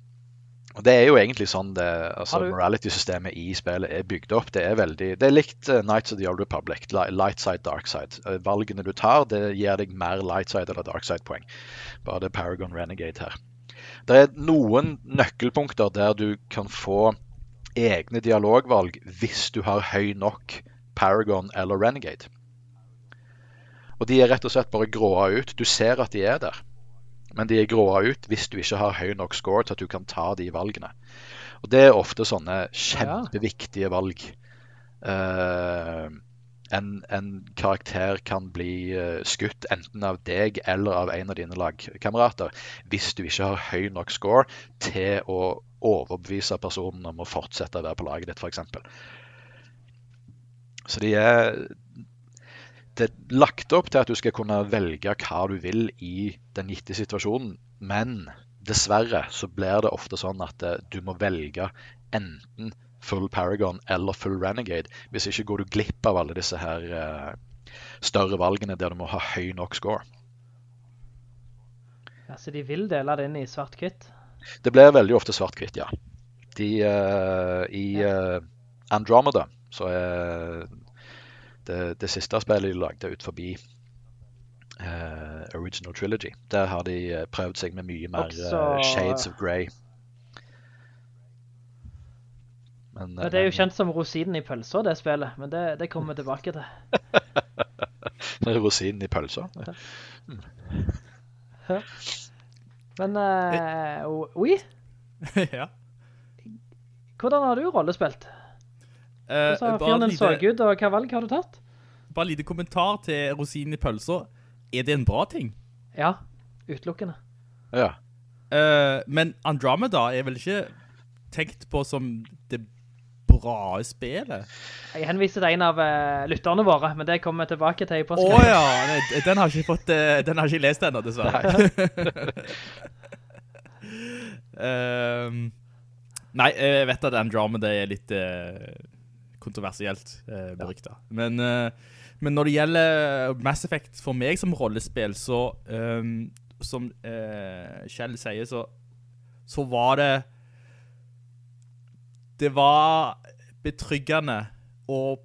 og Det er jo egentlig sånn det altså, morality-systemet i spillet er bygd opp. Det er veldig, det er likt uh, Knights of the Old Republic. Light side, dark side. Uh, valgene du tar, det gir deg mer light side eller dark side-poeng. Bare det er Paragon Renegade her. Det er noen nøkkelpunkter der du kan få egne dialogvalg hvis du har høy nok Paragon eller Renegade. Og de er rett og slett bare gråa ut. Du ser at de er der, men de er gråa ut hvis du ikke har høy nok score til at du kan ta de valgene. Og det er ofte sånne kjempeviktige valg. Uh, en, en karakter kan bli eh, skutt enten av deg eller av en av dine lagkamerater hvis du ikke har høy nok score til å overbevise personen om å fortsette å være på laget ditt, f.eks. Så de er det er lagt opp til at du skal kunne velge hva du vil i den gitte situasjonen, men dessverre så blir det ofte sånn at eh, du må velge enten full Paragon eller full Renegade. Hvis ikke går du glipp av alle disse her eh, større valgene der du må ha høy nok score. Ja, så de vil dele det inn i svart-hvitt? Det blir veldig ofte svart-hvitt, ja. De, uh, I uh, Andromeda, så er det, det siste spillet de lagde ut forbi uh, Original Trilogy. Der har de eh, prøvd seg med mye mer uh, shades of grey. Men, men, det er jo kjent som rosinen i pølsa, det spillet, men det, det kommer vi tilbake til. Rosinen i pølsa. Men, uh, oui, ja. hvordan har du rollespilt? Eh, har bare fyren så Gud, og hva valg har du tatt? Bare lite kommentar til rosinen i pølser. Er det en bra ting? Ja, utelukkende. Ja. Eh, men Andromeda er vel ikke tenkt på som det bra spillet? Jeg henviser til en av uh, lytterne våre, men det kommer vi tilbake til i Å postkassen. ja, den har ikke fått, den har ikke lest enda, dessverre. Ehm, nei, jeg vet at Andromeda er litt eh, kontroversielt uh, berykta. Men, eh, men når det gjelder Mass Effect for meg som rollespill, så um, som eh, Kjell sier, så, så var det Det var betryggende og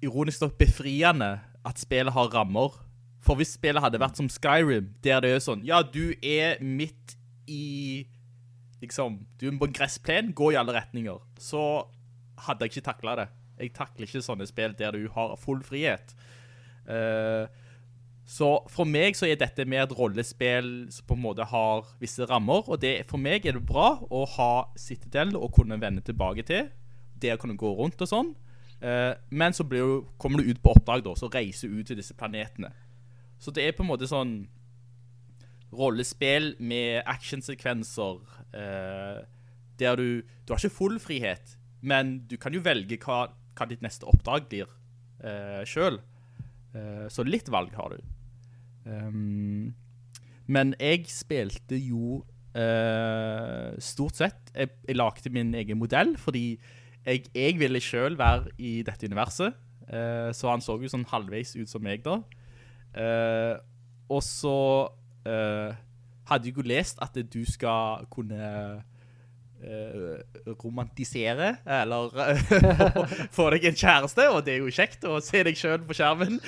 ironisk nok befriende at spillet har rammer. For hvis spillet hadde vært som Skyrim, der det er sånn, ja, du er midt i, liksom, du er på en gressplen, gå i alle retninger, så hadde jeg ikke taklet det. Jeg takler ikke sånne spill der du har full frihet. Eh, så for meg så er dette mer et rollespill som på en måte har visse rammer, og det, for meg er det bra å ha Citadel og kunne vende tilbake til, det å kunne gå rundt og sånn. Eh, men så du, kommer du ut på oppdrag da, så reiser ut til disse planetene. Så det er på en måte sånn rollespill med actionsekvenser, eh, der du, du har ikke full frihet, men du kan jo velge hva, hva ditt neste oppdrag blir eh, selv. Eh, så litt valg har du. Um, men jeg spilte jo eh, stort sett, jeg, jeg lagde min egen modell, fordi jeg, jeg ville selv være i dette universet, eh, så han så jo sånn halvveis ut som meg da. Eh, og så eh, hadde jeg jo lest at du skal kunne romantisere, eller få, få deg en kjæreste, og det er jo kjekt å se deg selv på skjermen.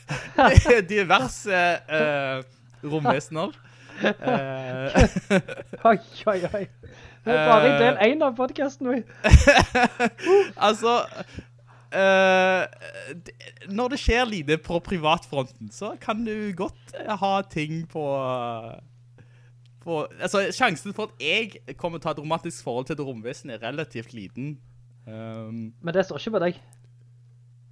Diverse uh, romvesener. Eh, Oi, oi, oi. Det er bare i del 1 av podcasten, altså, uh, når det skjer lite på privatfronten, så kan du godt eh, ha ting på, på altså, sjansen for at jeg kommer til å ha et romantisk forhold til et romvesen er relativt liten. Um, Men det står ikke på deg.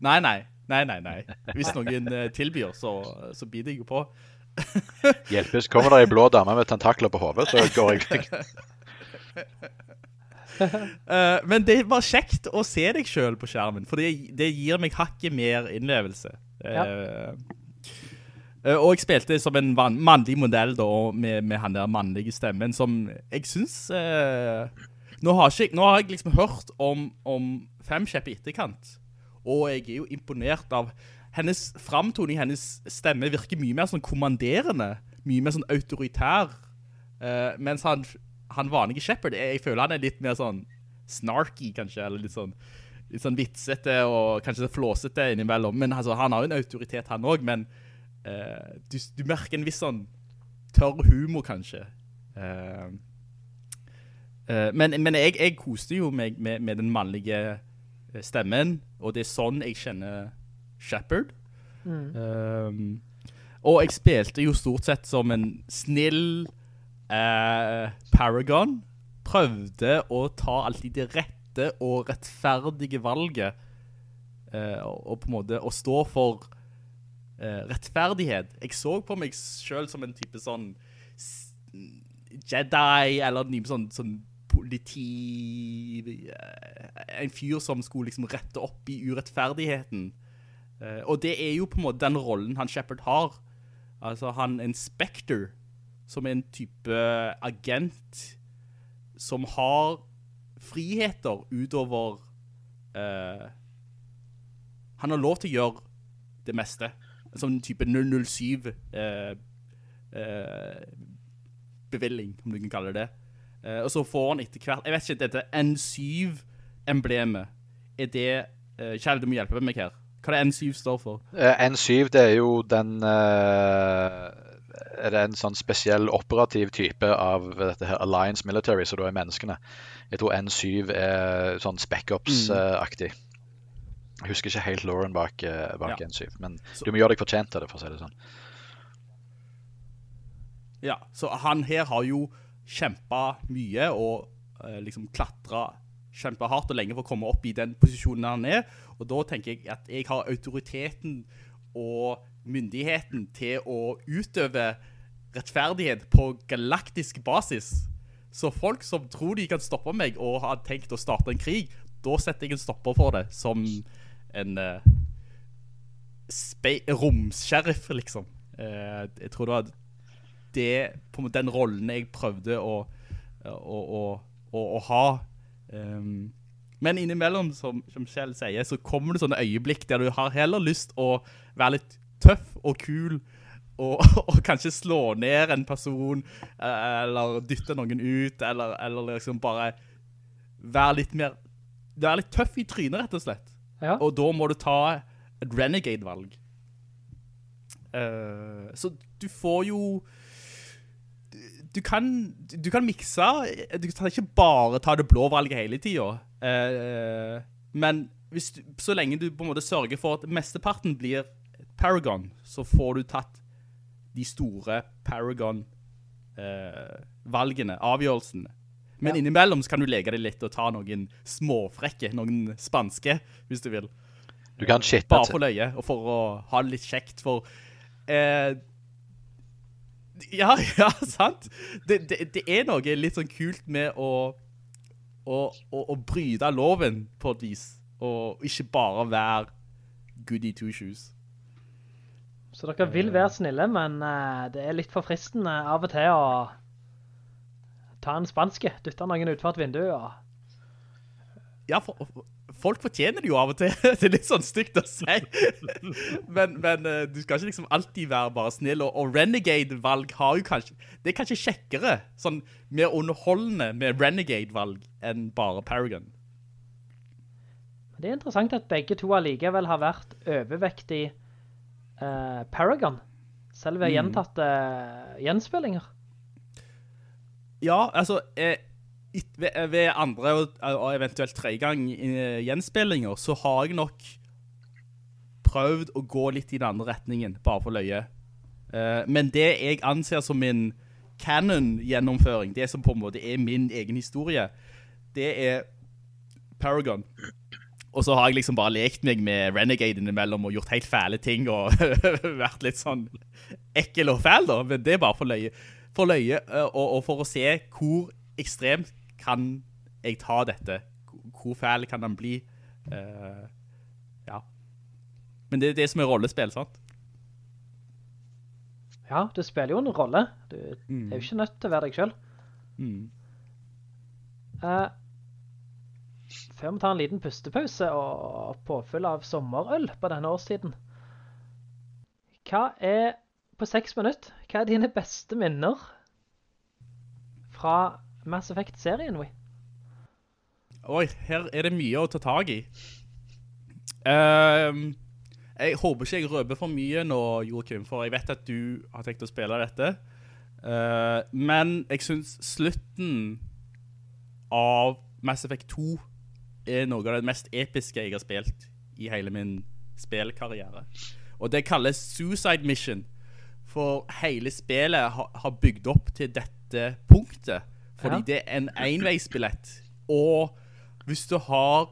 nei, nei, nei, nei, nei. Hvis noen eh, tilbyr, så, så blir det jo på. Hjelpes, kommer det en blå dame med tentakler på hodet, så går jeg ikke. Eh, men det var kjekt å se deg selv på skjermen, for det, det gir meg hakket mer innlevelse. Ja. eh, og jeg spilte som en mannlig modell da, med, med han der mannlige stemmen, som jeg synes... eh, nå, har ikke, nå har jeg liksom hørt om, om Femkjepp i etterkant, og jeg er jo imponert av hennes framtoning, hennes stemme. Virker mye mer sånn kommanderende, mye mer sånn autoritær, eh, mens han, han vanlige Shepard, jeg, jeg føler han er litt mer sånn snarky kanskje, eller litt sånn, litt sånn vitsete og kanskje flåsete innimellom, men altså, han har jo en autoritet han også, men eh, du, du merker en viss sånn tørr humor kanskje. Eh, eh, men men jeg, jeg koste jo meg med, med den mannlige eh, stemmen, og det er sånn jeg kjenner Shepard. Um, og jeg spilte jo stort sett som en snill eh, Paragon. Prøvde å ta alltid det rette og rettferdige valget. eh, og, og på en måte å stå for eh, rettferdighet. Jeg så på meg selv som en type sånn Jedi, eller en type sånn, sånn politi... eh, En fyr som skulle liksom rette opp i urettferdigheten. Eh, og det er jo på en måte den rollen han Shepard har. Altså han en Spectre, som en type agent som har friheter utover eh, Han har lov til å gjøre det meste. Som en type 007 eh, eh, bevilling, om du kan kalle det. Eh, og så får han etter hvert Jeg vet ikke, dette N7-emblemet Er det eh, Kjell, du må hjelpe meg her. Hva er det N7 står for? Eh, N7 det er jo den eh, Er det en sånn spesiell operativ type av dette her Alliance Military, så da er menneskene. Jeg tror N7 er sånn Spec-Ops-aktig. Jeg husker ikke helt Lauren bak, eh, bak Ja. N7, men Så- du må gjøre deg fortjent til det, for å si det sånn. Ja, så han her har jo kjempet mye og eh, liksom klatret kjempehardt og lenge for å komme opp i den posisjonen han er. Og da tenker jeg at jeg har autoriteten og myndigheten til å utøve rettferdighet på galaktisk basis. Så folk som tror de kan stoppe meg og har tenkt å starte en krig, da setter jeg en stopper for det som en uh, romskjerif, liksom. Uh, jeg tror det var det, på måte den rollen jeg prøvde å, å, å, å ha. Um, men innimellom, som, som Kjell sier, så kommer det sånne øyeblikk der du har heller lyst å være litt tøff og kul, og, og kanskje slå ned en person, eh, eller dytte noen ut, eller, eller liksom bare være litt mer, være litt tøff i trynet, rett og slett. Ja. Og da må du ta et Renegade-valg. Uh, så du får jo du kan, du kan mikse, du kan ikke bare ta det blå valget hele tiden. Uh, men du, så lenge du på en måte sørger for at mesteparten blir Paragon, så får du tatt de store Paragon-valgene, avgjørelsene. Men Ja. innimellom så kan du leke deg litt og ta noen småfrekke, noen spanske, hvis du vil. Du kan shitte Bare for løye, og for å ha det litt kjekt, for... Eh, ja, ja, sant? Det, det, det er noe litt sånn kult med å, å, å, å bryte loven på et vis, og ikke bare være goody two shoes. Så dere vil være snille, men eh, det er litt for fristende av og til å ta en spanske, dytte noen utfor et vindu, og Ja, for, for, folk fortjener det jo av og til. det er litt sånn stygt å si. men men eh, du skal ikke liksom alltid være bare snill, og, og Renegade-valg har jo kanskje, det er kanskje kjekkere, sånn mer underholdende med Renegade-valg enn bare Paragon. Men det er interessant at begge to allikevel har vært overvektig eh, Paragon, selv ved Mm. gjentatte eh, gjenspillinger. Ja, altså, eh, ved, ved andre og, og eventuelt tredje gang eh, gjenspillinger, så har jeg nok prøvd å gå litt i den andre retningen, bare for løye. Eh, men det jeg anser som min canon-gjennomføring, det som på en måte er min egen historie, det er Paragon. Og så har jeg liksom bare lekt meg med Renegade innimellom og gjort helt fæle ting og vært litt sånn ekkel og fæl da, men det er bare for løye. For løye, eh, og, og for å se hvor ekstremt kan jeg ta dette. Hvor fæl kan den bli. Uh, ja. Men det er det som er rollespill, sant? Ja, du spiller jo en rolle. Du Mm. er jo ikke nødt til å være deg selv. Mm. Uh, før vi tar en liten pustepause og påfyll av sommerøl på denne årstiden. Hva er, på seks minutter, hva er dine beste minner fra Mass Effect-serien, Wii? Oi, her er det mye å ta tag i. Uh, jeg håper ikke jeg røper for mye nå, Joakim, for jeg vet at du har tenkt å spille dette. Uh, men jeg synes slutten av Mass Effect 2 er noe av det mest episke jeg har spilt i hele min spillkarriere. Og det kalles Suicide Mission, for hele spillet har, har bygd opp til dette punktet. Fordi Ja. det er en enveisbillett. Og hvis du har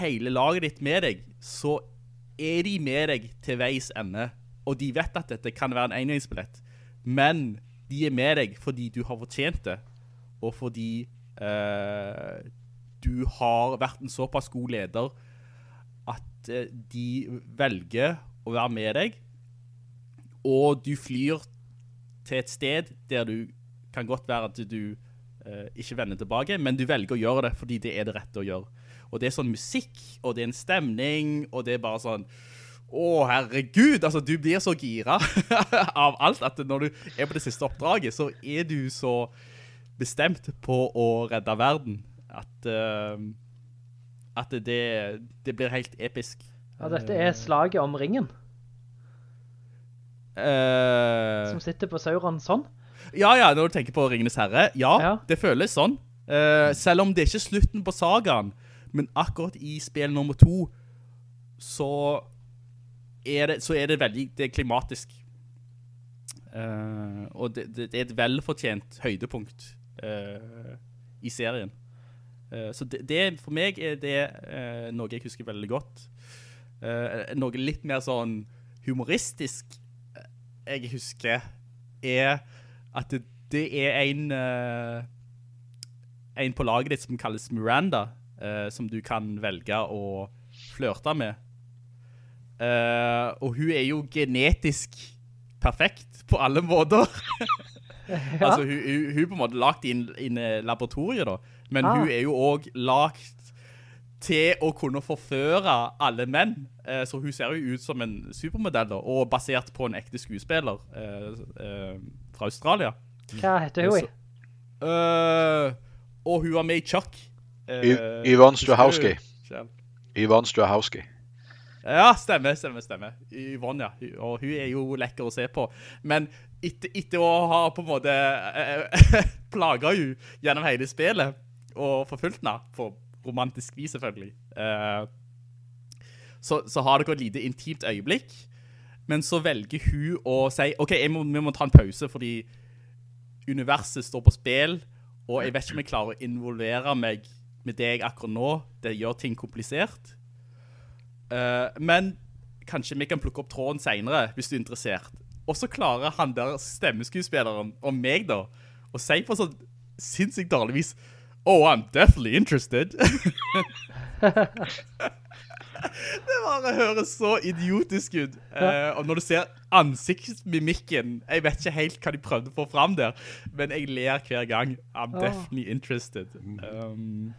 hele laget ditt med deg, så er de med deg til veis ende. Og de vet at dette kan være en enveisbillett. Men de er med deg fordi du har fortjent det. Og fordi eh, du har vært en såpass god leder at eh, de velger å være med deg. Og du flyr til et sted der du kan godt være at du eh, ikke vender tilbake, men du velger å gjøre det fordi det er det rette å gjøre. Og det er sånn musikk, og det er en stemning, og det er bare sånn Å, herregud! Altså, du blir så gira av alt at når du er på det siste oppdraget, så er du så bestemt på å redde verden at, uh, at det, det blir helt episk. Ja, dette er slaget om ringen, Eh, som sitter på sauren sånn. Ja, ja, når du tenker på Ringenes Herre. Ja, Ja. det føles sånn. Uh, selv om det er ikke slutten på sagaen, men akkurat i spill nummer to, så er det, så er det veldig det er klimatisk. Uh, og det, det, er et velfortjent høydepunkt i serien. Så det, for meg er det noe jeg husker veldig godt. Noe litt mer sånn humoristisk jeg husker er at det, det er en uh, en på laget ditt som kalles Miranda, uh, som du kan velge å flørte med. Uh, og hun er jo genetisk perfekt på alle måter. Altså, hun, hun, hun på en måte lagt inn i eh, da, men Ah. hun er jo også lagt til å kunne forføre alle menn. Eh, så hun ser jo ut som en supermodell da, og basert på en ekte skuespiller eh, eh, fra Australia. Hva heter hun? Eh, og hun var med i Chuck. Eh, Yvonne Strahovski. Yvonne Strahovski. Ja, stemmer, stemmer, stemmer. Yvonne, ja. Og hun er jo lekker å se på. Men etter, etter å ha på en måte eh, plaget hun gjennom hele spillet, og forfulgt henne, på romantisk vis selvfølgelig, Uh, så, så har dere et lite intimt øyeblikk. Men så velger hun å si, ok, må, vi må ta en pause, fordi universet står på spill, og jeg vet ikke om jeg klarer å involvere meg med deg akkurat nå. Det gjør ting komplisert. Uh, men kanskje vi kan plukke opp tråden senere, hvis du er interessert. Og så klarer han der stemmeskuespilleren, og meg da, å si på sånn sinnssykt dårlig vis, Oh, I'm definitely interested. det bare høres så idiotisk ut. Uh, og når du ser ansiktsmimikken, jeg vet ikke helt hva de prøvde å få fram der, men jeg ler hver gang. I'm Åh. definitely interested. Um,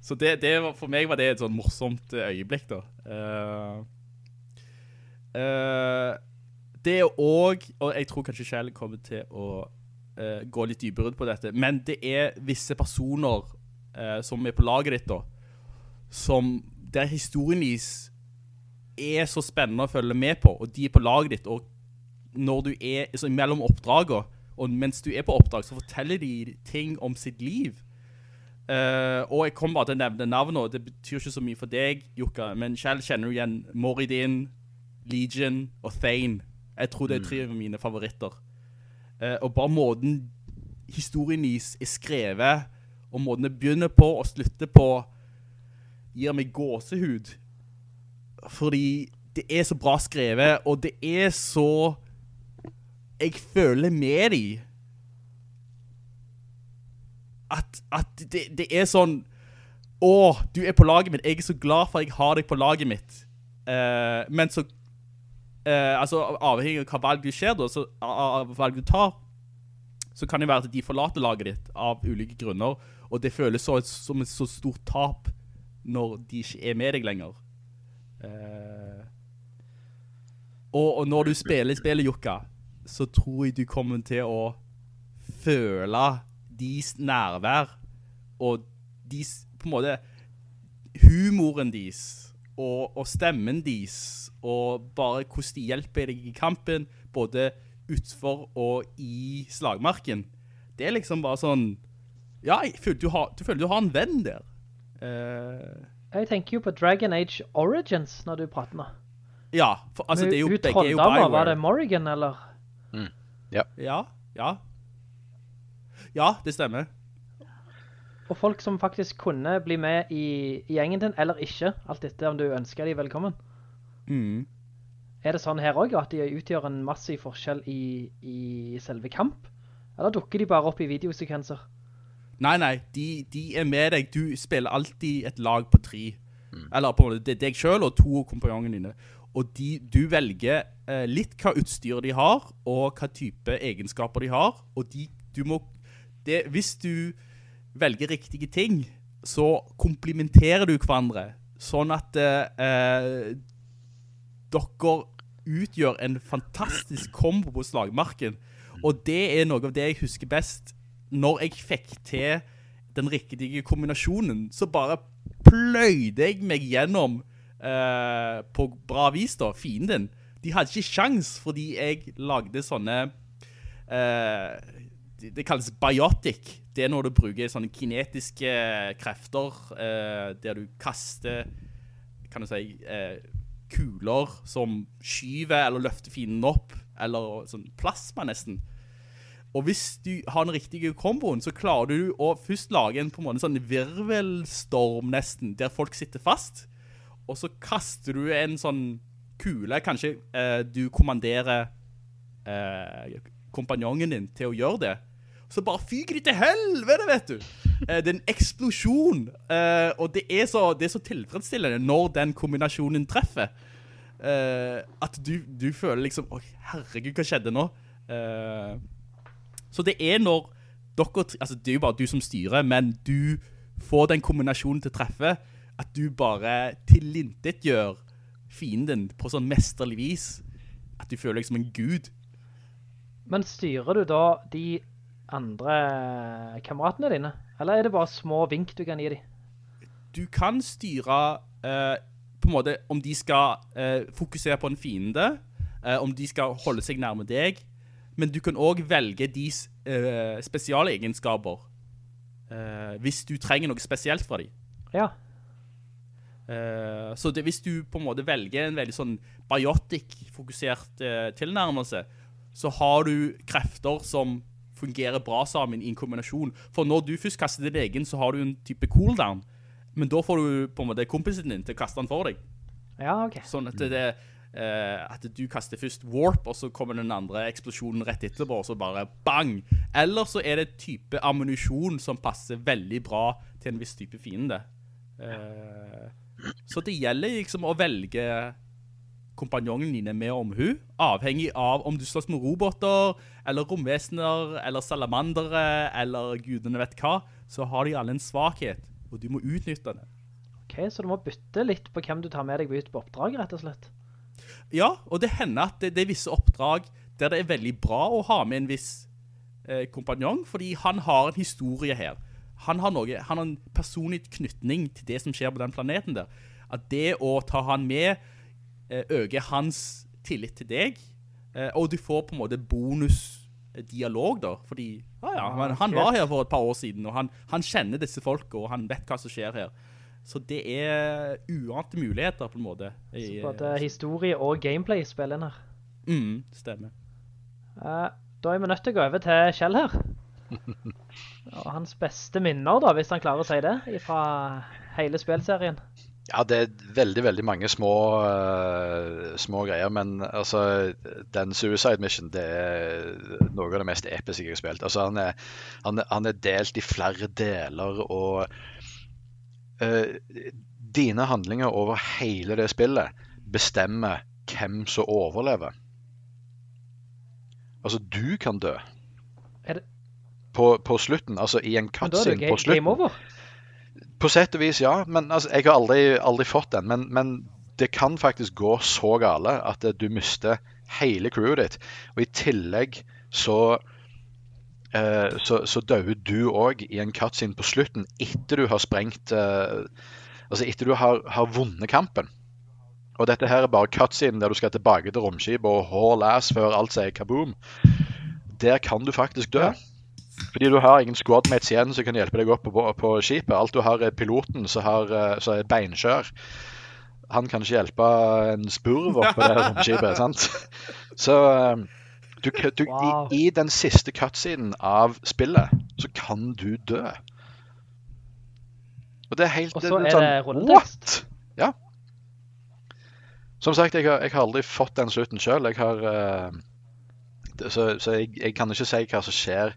så det, det var, for meg var det et sånn morsomt eh, øyeblikk da. Uh, uh, det er også, og jeg tror kanskje Kjell kommer til å eh, gå litt dypere ut på dette, men det er visse personer uh, som er på laget ditt da, som der historien deres er så spennende å følge med på, og de er på laget ditt, og når du er så mellom oppdragene, og mens du er på oppdrag, så forteller de ting om sitt liv. Uh, og jeg kommer bare til å nevne navnet, og det betyr ikke så mye for deg, Jukka, men Kjell kjenner du igjen Moridin, Legion og Thane. Jeg tror det er tre av mine favoritter. Eh, og bare måten historien is er skrevet, og måten det begynner på og slutter på, gir meg gåsehud. Fordi det er så bra skrevet, og det er så... Jeg føler med de. At, at det, det er sånn... Åh, du er på laget mitt. Jeg er så glad for at jeg har deg på laget mitt. Eh, men så... eh, altså, avhengig av hva valg du skjer da, så, av valg du tar, så kan det være at de forlater laget ditt av ulike grunner, og det føles så, som et så stort tap når de ikke er med deg lenger. Eh, og, og når du spiller spillet, Jukka, så tror jeg du kommer til å føle deres nærvær, og deres, på en måte, humoren deres, og, og stemmen deres, og bare hvordan de hjelper deg i kampen, både utfor og i slagmarken. Det er liksom bare sånn, ja, føler du har, du føler du har en venn der. Uh, Jeg tenker jo på Dragon Age Origins når du prater nå. ja, for, altså det er jo, begge er jo Bioware. var det Morrigan, eller? Ja, ja. Ja, det stemmer. Og folk som faktisk kunne bli med i, i gjengen din, eller ikke, alt etter om du ønsker de velkommen. Mm. Er det sånn her også, at de utgjør en massiv forskjell i, i selve kamp? Eller dukker de bare opp i videosekvenser? Nei, nei, de, de er med deg. Du spiller alltid et lag på tre. Eller på det er deg selv og to kompanjongene dine. Og de, du velger eh, litt hva utstyr de har, og hva type egenskaper de har. Og de, du må, det, hvis du velger riktige ting, så komplementerer du hverandre. Sånn at eh, eh, dere utgjør en fantastisk kombo på slagmarken. Og det er noe av det jeg husker best. Når jeg fikk til den riktige kombinasjonen, så bare pløyde jeg meg gjennom eh, på bra vis da, fienden. De hadde ikke sjans fordi jeg lagde sånne eh, det, kalles biotic. Det er når du bruker sånne kinetiske krefter eh, der du kaster kan du si eh, kuler som skyver eller løfter fienden opp eller sånn plasma nesten. Og hvis du har den riktige komboen, så klarer du å først lage en på en måte sånn virvelstorm nesten, der folk sitter fast. Og så kaster du en sånn kule, kanskje eh, du kommanderer eh, kompanjongen din til å gjøre det. Så bare fyker de til helvete, vet du. Eh, det er en eksplosjon, eh, og det er, så, det er så tilfredsstillende når den kombinasjonen treffer. Eh, at du, du føler liksom, å herregud, hva skjedde nå? Så det er når dere, altså det er jo bare du som styrer, men du får den kombinasjonen til å treffe, at du bare tilintet gjør fienden på sånn mesterlig vis, at du føler deg som en gud. Men styrer du da de andre kameratene dine? Eller er det bare små vink du kan gi dem? du kan styre eh, på en måte om de skal eh, fokusere på en fiende, eh, om de skal holde seg nærme deg, men du kan også velge de eh, spesialegenskaper eh, hvis du trenger noe spesielt fra dem. Ja. Eh, så det, hvis du på en måte velger en veldig sånn biotic-fokusert tilnærmelse, så har du krefter som fungerer bra sammen i en kombinasjon. For når du først kaster din egen, så har du en type cooldown. Men da får du på en måte kompisen din til å kaste den for deg. Ja, ok. Sånn at det Uh, at du kaster først warp, og så kommer den andre eksplosjonen rett etterpå, og så bare bang! Eller så er det type ammunisjon som passer veldig bra til en viss type fiende. Uh, så det gjelder liksom å velge kompanjongene dine med omhu, avhengig av om du slåss med roboter, eller romvesener, eller salamandere, eller gudene vet hva, så har de alle en svakhet, og du må utnytte det. Ok, så du må bytte litt på hvem du tar med deg ut på oppdrag, rett og slett. Ja, og det hender at det, det er visse oppdrag der det er veldig bra å ha med en viss eh, kompanjong, fordi han har en historie her. Han har, noe, han har en personlig knytning til det som skjer på den planeten der. At det å ta han med øker hans tillit til deg, eh, og du får på en måte bonusdialog da, fordi ah, ja, han, han var her for et par år siden, og han, han kjenner disse folk, og han vet hva som skjer her. Så det er uante muligheter på en måte. i- Så både historie og gameplay spiller inn her. Mm, stemmer. Eh, da er vi nødt til å gå over til Kjell her. Og hans beste minner da, hvis han klarer å si det, fra hele spilserien. Ja, det er veldig, veldig mange små, uh, små greier, men altså, den Suicide Mission, det er noe av det mest episke jeg har spilt. Altså, han er, han han er delt i flere deler, og uh, dine handlinger over hele det spillet bestemmer hvem som overlever. Altså, du kan dø. Det- På, på slutten, altså i en Men da er det cutscene på slutten. game over. På sett og vis, ja. Men altså, jeg har aldri, aldri fått den. Men, men det kan faktisk gå så gale at eh, du mister hele crewet ditt. Og i tillegg så eh, så, så dauer du òg i en cutscene på slutten etter du har sprengt eh, Altså etter du har, har vunnet kampen. Og dette her er bare cutscene der du skal tilbake til romskipet og haul ass før alt sier kaboom. Der kan du faktisk dø. Fordi du har ingen squadmates igjen som kan hjelpe deg opp på, på skipet. Alt du har er piloten som har, eh, er beinskjør. Han kan ikke hjelpe en spurv opp på det romskipet. sant? Så eh, du, du, Wow. i, i den siste cutscenen av spillet så kan du dø. Og det er helt Og så er det, sånn, det rulletekst. What? Ja. Som sagt, jeg har, jeg har aldri fått den slutten sjøl. Jeg har uh, Så, så jeg, jeg kan ikke si hva som skjer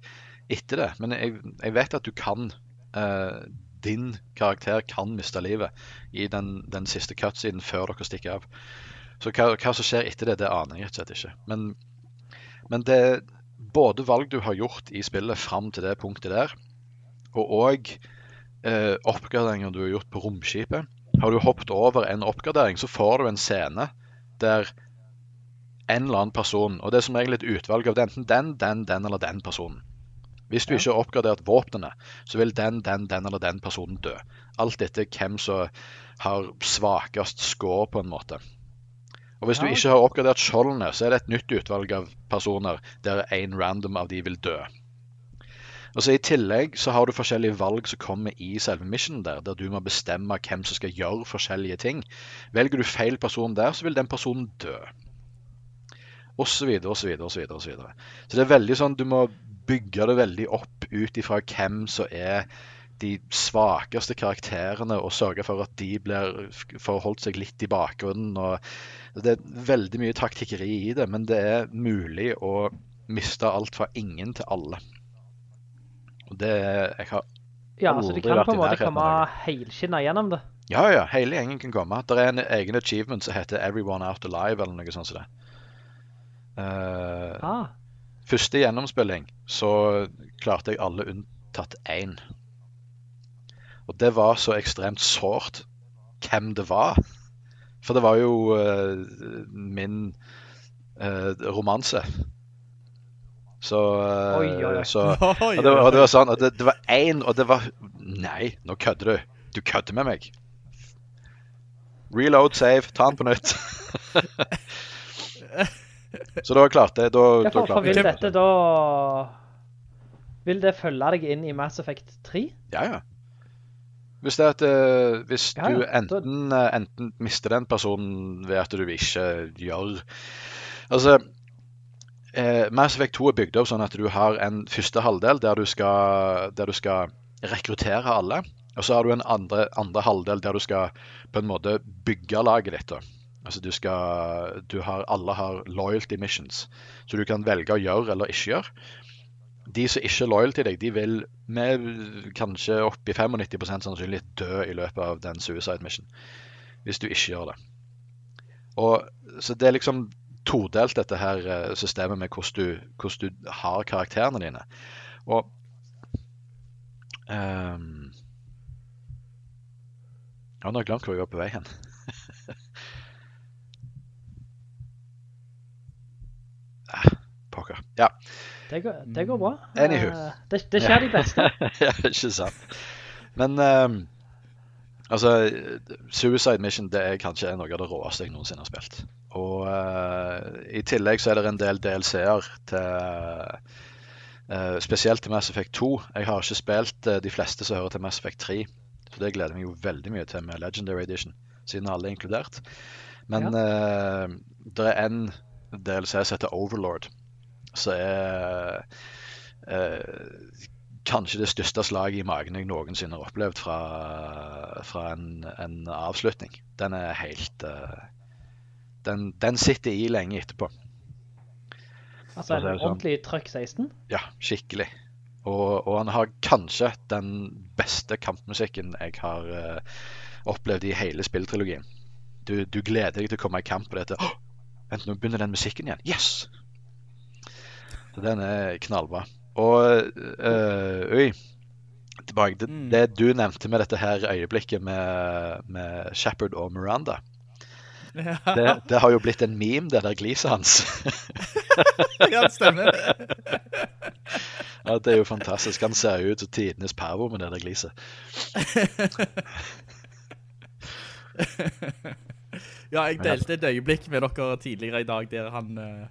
etter det. Men jeg, jeg vet at du kan uh, Din karakter kan miste livet i den, den siste cutscenen før dere stikker av. Så hva, hva som skjer etter det, det aner jeg rett og slett ikke. Men, men det både valg du har gjort i spillet fram til det punktet der, og òg eh, oppgraderinger du har gjort på romskipet. Har du hoppet over en oppgradering, så får du en scene der en eller annen person, og det er som regel et utvalg av enten den, den, den eller den personen. Hvis du ikke har oppgradert våpnene, så vil den, den, den eller den personen dø. Alt etter hvem som har svakest score, på en måte. Og hvis du ikke har oppgradert skjoldene, så er det et nytt utvalg av personer der en random av de vil dø. Og så I tillegg så har du forskjellige valg som kommer i selve missionen der, der du må bestemme hvem som skal gjøre forskjellige ting. Velger du feil person der, så vil den personen dø. Og Så videre. Så det er veldig sånn, du må bygge det veldig opp ut ifra hvem som er de svakeste karakterene, og sørge for at de blir forholdt seg litt i bakgrunnen. og Det er veldig mye taktikkeri i det, men det er mulig å miste alt fra ingen til alle. Og det jeg har Ja, så aldri de kan på en måte nærheten av komme helskinna gjennom det. Ja, ja, hele gjengen kan komme. Det er en egen achievement som heter 'Everyone Out Alive', eller noe sånt som det. Eh, Ah, første gjennomspilling så klarte jeg alle unntatt én. Og det var så ekstremt sårt hvem det var. For det var jo uh, min uh, romanse. Så, Oi, oi, oi. så og det, var- og det var sånn, og det, det var én, og det var Nei, nå kødder du. Du kødder med meg. Reload, save, ta den på nytt. Så da klarte jeg da, Ja, for, for vil dette da... Vil det følge deg inn i Mass Effect 3? Ja, ja. Hvis at uh, Hvis Ja, ja. du enten, uh, enten mister den personen ved at du ikke gjør Altså uh, Mass Effect 2 er bygd opp sånn at du har en første halvdel der du skal, der du skal rekruttere alle. Og så har du en andre, andre halvdel der du skal på en måte bygge laget ditt. da. Altså du skal du har, Alle har loyalty missions, så du kan velge å gjøre eller ikke gjøre de som ikke er loyal til deg, de vil med kanskje oppi 95% sannsynlighet dø i løpet av den suicide mission. Hvis du ikke gjør det. Og, så det er liksom todelt, dette her eh, systemet med hvordan du, hvordan du har karakterene dine. Og um, Ja, nå har jeg glemt hvor jeg var på vei hen. ah, pokker. Ja. Det går, det går bra. Anywho. Eh, Det, det skjer de beste. ja, ikke sant. Men um, altså Suicide Mission det er kanskje noe av det råeste jeg noensinne har spilt. Og uh, i tillegg så er det en del DLC-er til uh, Spesielt til Mass Effect 2. Jeg har ikke spilt uh, de fleste som hører til Mass Effect 3. Så det gleder jeg meg jo veldig mye til med Legendary Edition, siden alle er inkludert. Men eh, det er en DLC som heter Overlord, som er eh, kanskje det største slaget i magen jeg noensinne har opplevd fra, fra en, en avslutning. Den er helt eh, den, den sitter i lenge etterpå. Altså en det er sånn. ordentlig trøkk 16. Ja, skikkelig. Og, og han har kanskje den beste kampmusikken jeg har uh, opplevd i hele spilltrilogien. Du, du gleder deg til å komme i kamp på dette. Åh, vent, nå begynner den musikken igjen. Yes! Den er knallbra. Og øh, Øy, tilbake til Mm. det du nevnte med dette her øyeblikket med, med Shepherd og Miranda. Det, det har jo blitt en meme, det der gliset hans. ja, det stemmer. Ja, Det er jo fantastisk. Han ser jo ut som tidenes pervo med det der gliset. Ja, jeg delte et øyeblikk med dere tidligere i dag der han eh,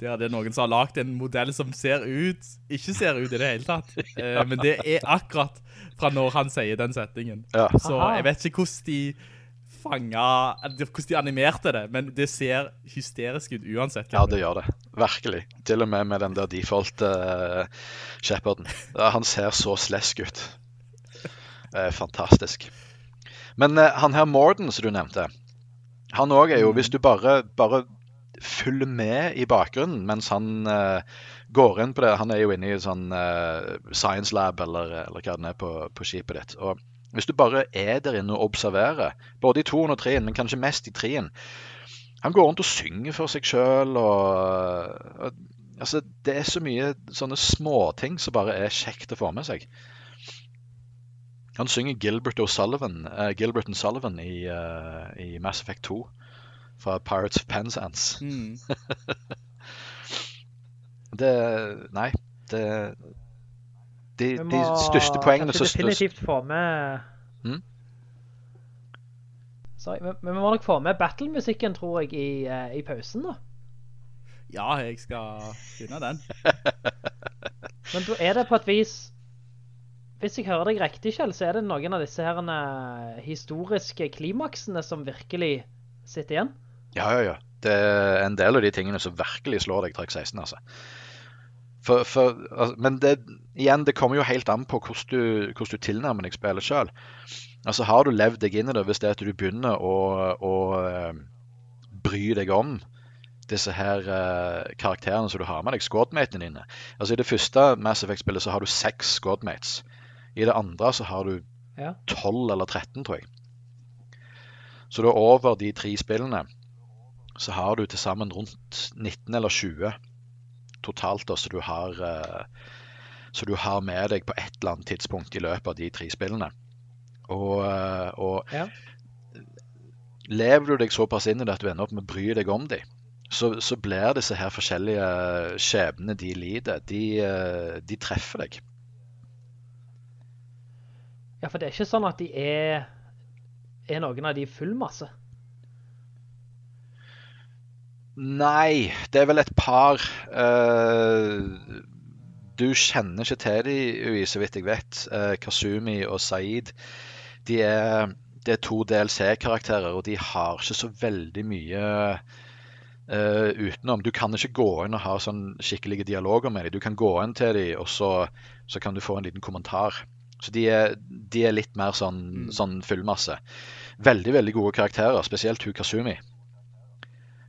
der det er noen som har lagt en modell som ser ut, ikke ser ut i det hele tatt. Eh, men det er akkurat fra når han sier den settingen. Ja. Så jeg vet ikke hvordan de fanget, hvordan de animerte det, men det ser hysterisk ut uansett. Ja, det gjør det. Virkelig. Til og med med den der default uh, Shepherden. Han ser så slesk ut. Eh, fantastisk. Men eh, han her Morden som du nevnte, han òg er jo Hvis du bare, bare følger med i bakgrunnen mens han uh, går inn på det Han er jo inne i sånn uh, science lab eller, eller hva det er på, på skipet ditt. Og hvis du bare er der inne og observerer, både i toen og treen, men kanskje mest i treen Han går rundt og synger for seg sjøl og, og Altså, det er så mye sånne småting som bare er kjekt å få med seg. Han synger Gilbert O'Sullivan, uh, Gilbert Sullivan i, i Mass Effect 2 fra Pirates of Penzance. Mm. Det Nei, det De, må, de største poengene Vi må definitivt få med... Mm? Sorry, men, men vi må nok få med battle-musikken, tror jeg, i, eh, i pausen da. Ja, jeg skal finne den. Men da er det på et vis... Hvis jeg hører deg riktig, Kjell, så er det noen av disse her eh, historiske klimaksene som virkelig sitter igjen. Ja, ja, ja. Det er en del av de tingene som virkelig slår deg trekk 16, altså. For, for, altså men det, igjen, det kommer jo helt an på hvordan du, hvordan du tilnærmer deg spillet sjøl. Altså, har du levd deg inn i det hvis det er at du begynner å, å eh, bry deg om disse her uh, karakterene som du har med deg, squadmatene dine. Altså I det første Mass Effect-spillet så har du seks squadmates. I det andre så har du Ja. 12 eller 13, tror jeg. Så da over de tre spillene så har du til sammen rundt 19 eller 20 totalt da, så du har eh, så du har med deg på et eller annet tidspunkt i løpet av de tre spillene. Og, eh, og Ja. lever du deg såpass inn i det at du ender opp med å bry deg om dem, så, så blir disse her forskjellige skjebnene de lider, de, eh, de treffer deg. Ja, for det er ikke sånn at de er, er noen av de fullmasse. Nei, det er vel et par eh, Du kjenner ikke til de, Ui, så vidt jeg vet. Eh, Kasumi og Saeed. De er, det er to DLC-karakterer, og de har ikke så veldig mye uh, utenom. Du kan ikke gå inn og ha sånn skikkelige dialoger med dem. Du kan gå inn til dem, og så, så kan du få en liten kommentar. Så de er, de er litt mer sånn, sånn fullmasse. Veldig, veldig gode karakterer, spesielt hun Kasumi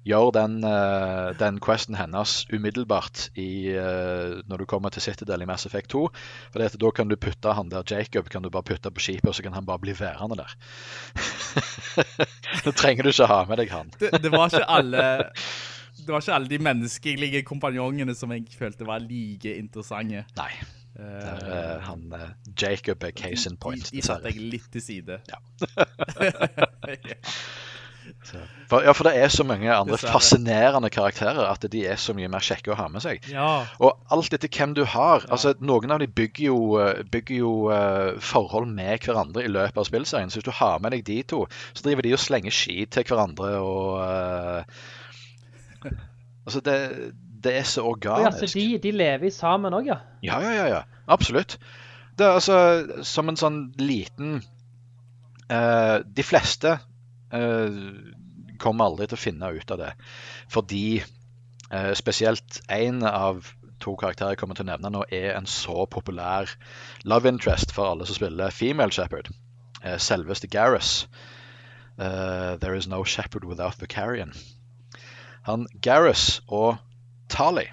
gjør den, eh, den questen hennes umiddelbart i, eh, når du kommer til Citadel i Mass Effect 2. For det at da kan du putte han der Jacob kan du bare putte på skipet, og så kan han bare bli værende der. Nå trenger du ikke ha med deg han. Det, det var ikke alle Det var ikke alle de menneskelige kompanjongene som jeg følte var like interessante. Nei. Der, uh, han, Jacob er case in point. De, de satte jeg litt til side. Ja. ja. Så, for, ja, for det er så mange andre Dessverre. fascinerende karakterer at de er så mye mer kjekke å ha med seg. Ja. Og alt etter hvem du har. altså Noen av de bygger jo, eh, bygger jo uh, forhold med hverandre i løpet av spillserien. Så hvis du har med deg de to, så driver de og slenger ski til hverandre og uh, Altså, det, det er så organisk. ja, så de, de lever sammen òg, ja. Ja, ja, ja, ja. Absolutt. Det er altså som en sånn liten Uh, De fleste kommer aldri til å finne ut av det. Fordi eh, spesielt én av to karakterer jeg kommer til å nevne nå, er en så populær love interest for alle som spiller Female Shepherd. Eh, selveste Garrus. Uh, There is no shepherd without Vicarian. Han Garrus og Tali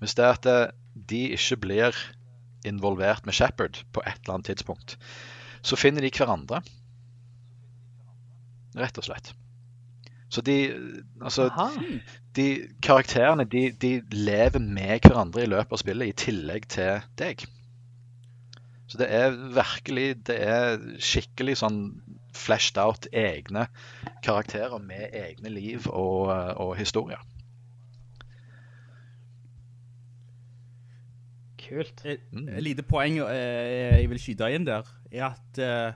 Hvis det er at eh, de ikke blir involvert med Shepherd på et eller annet tidspunkt, så finner de hverandre. Rett og slett. Så de Altså, Aha. de karakterene de, de lever med hverandre i løpet av spillet, i tillegg til deg. Så det er virkelig Det er skikkelig sånn flashed out egne karakterer med egne liv og, og historier. Kult. Et, Mm. lite poeng eh, jeg vil skyte inn der, er at eh,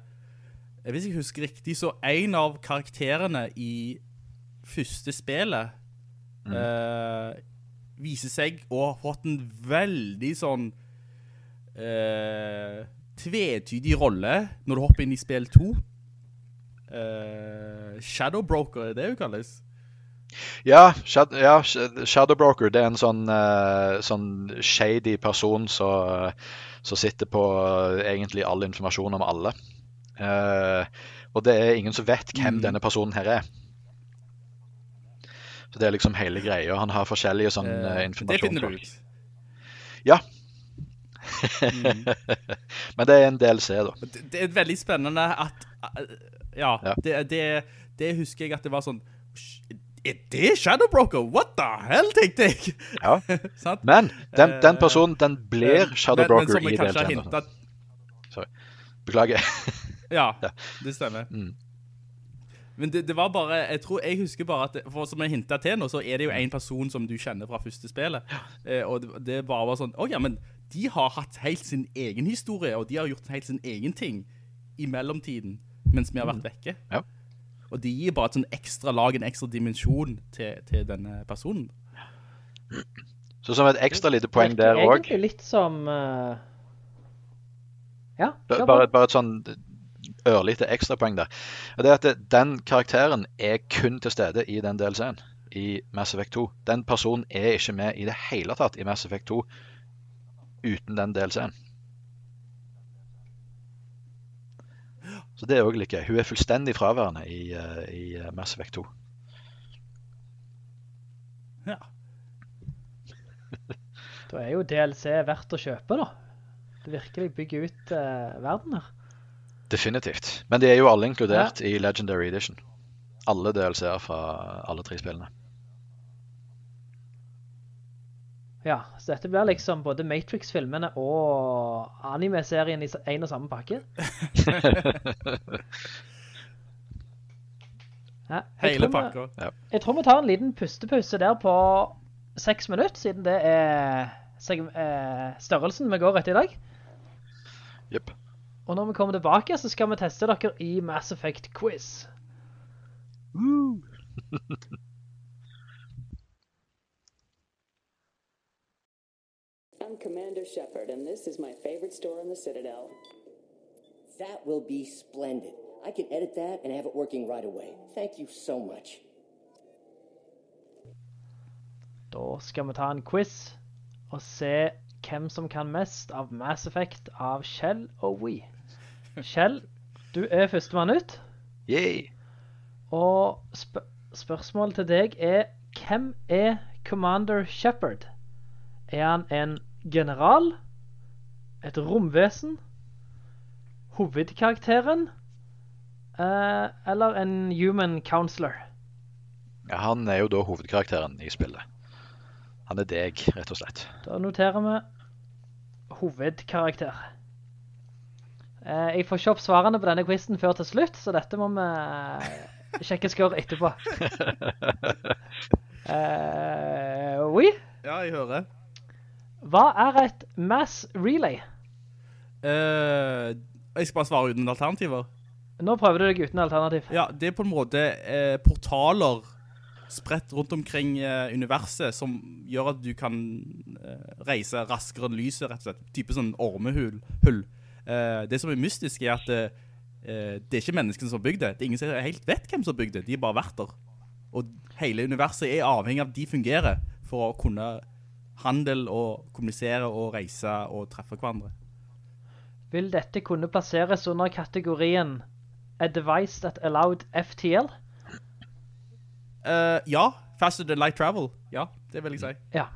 hvis jeg husker riktig, så en av karakterene i første spillet eh, viser seg å ha fått en veldig sånn eh, tvetydig rolle når du hopper inn i spill 2. Eh, Shadow Broker, er det hun kalles? Ja, Shad ja, Shadowbroker Shadow Broker det er en sånn, eh, sånn shady person som sitter på eh, egentlig all informasjon om alle. Eh, og det er ingen som vet hvem denne personen her er. Så det er liksom hele greia. Han har forskjellige sånn uh, informasjon. det finner du ut. Ja. Mm. Men det er en DLC, da. Det, det er veldig spennende at uh, Ja, Ja. Det, det, det husker jeg at det var sånn Er det Shadow Broker? What the hell, tenkte jeg. Ja. Sant? Men den, den Eh, personen den blir Shadow men, Broker men i DLC-en. Beklager. Ja, det stemmer. Mm. Men det, det var bare Jeg tror jeg husker bare at For som jeg hintet til nå, så er det jo en person som du kjenner fra første spillet. Eh, og det, det bare var sånn Å ja, men de har hatt helt sin egen historie, og de har gjort helt sin egen ting i mellomtiden mens vi har vært vekke. Mm. Ja. Og de gir bare et sånn ekstra lag, en ekstra dimensjon til, til denne personen. Så som et ekstra lite poeng der òg Egentlig litt som uh... Ja. Bare, bare et sånn ørlite ekstrapoeng der. Og det er at det, Den karakteren er kun til stede i den DLC-en i Mass Effect 2. Den personen er ikke med i det hele tatt i Mass Effect 2 uten den DLC-en. Så det er òg like. Hun er fullstendig fraværende i, eh, i eh, Mass Effect 2. Ja. Da er jo DLC verdt å kjøpe, da. Det virkelig bygger ut eh, verden her. Definitivt. Men de er jo alle inkludert i Legendary Edition. Alle DLC-er fra alle tre spillene. Ja, så dette blir liksom både Matrix-filmene og anime-serien i en og samme pakke. Ja, Hele vi- Jeg tror vi tar en liten pustepause der på seks minutter, siden det er eh, størrelsen vi går etter i dag. Jepp. Og når vi kommer tilbake, så skal vi teste dere i Mass Effect Quiz. I'm Commander Shepard, and this is my favorite store in the Citadel. That will be splendid. I can edit that and have it working right away. Thank you so much. Da skal vi ta en quiz og se hvem som kan mest av Mass Effect av Shell og We. Kjell, du er førstemann ut. Yay! Og sp spørsmålet til deg er, hvem er Commander Shepard? Er han en general? Et romvesen? Hovedkarakteren? Eh, eller en human counselor? Ja, han er jo da hovedkarakteren i spillet. Han er deg, rett og slett. Da noterer vi hovedkarakter. Eh, jeg får ikke opp svarene på denne quizen før til slutt, så dette må vi eh, sjekke skår etterpå. uh, oui. Ja, jeg hører. Hva er et mass relay? Uh, jeg skal bare svare uten alternativer. Nå prøver du deg uten alternativ. Ja, det er på en måte uh, portaler spredt rundt omkring uh, universet som gjør at du kan reise raskere enn lyset, rett og slett. Type sånn ormehull. Hull. Eh, det som er mystisk er at eh, eh, det er ikke menneskene som har bygd det. Det er ingen som helt vet hvem som har bygd det. De har bare vært der. Og hele universet er avhengig av at de fungerer for å kunne handel og kommunisere og reise og treffe hverandre. Vil dette kunne plasseres under kategorien A device that allowed FTL? Uh, ja, faster than light travel. Ja, det vil jeg si. Ja.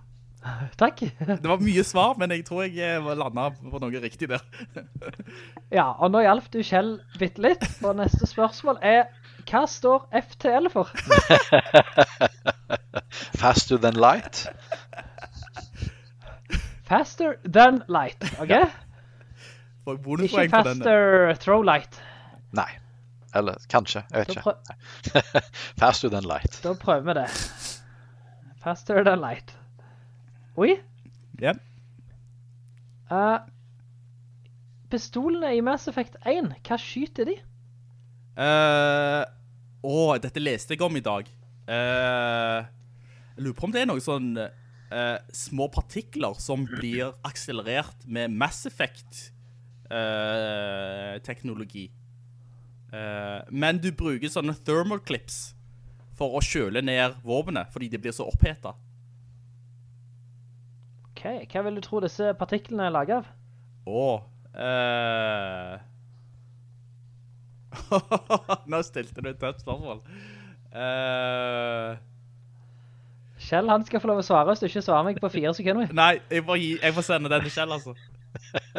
Takk. Det var mye svar, men jeg tror jeg eh, landet på noe riktig der. Ja, og nå hjalp du Kjell bitte litt. Og neste spørsmål er, hva står FTL for? Faster than light. Faster than light, ok? Får jeg Ikke for faster throw light. Nei. Eller kanskje, jeg vet ikke. Faster than light. da prøver vi det. Faster than light. Oi. Ja. Uh, pistolene i Mass Effect 1, hva skyter de? Å, uh, oh, dette leste jeg om i dag. Uh, jeg lurer på om det er noen sånn eh, små partikler som blir akselerert med Mass Effect-teknologi. Eh, men du bruker sånne thermal clips for å kjøle ned våpenet, fordi de blir så opphetet. Ok, hva vil du tro disse partiklene er laget av? Åh, eh... Nå stilte du et tøft spørsmål. Eh... Kjell, han skal få lov å svare hvis du ikke svarer meg på fire sekunder. Nei, jeg får, gi, jeg får sende den til Kjell, altså.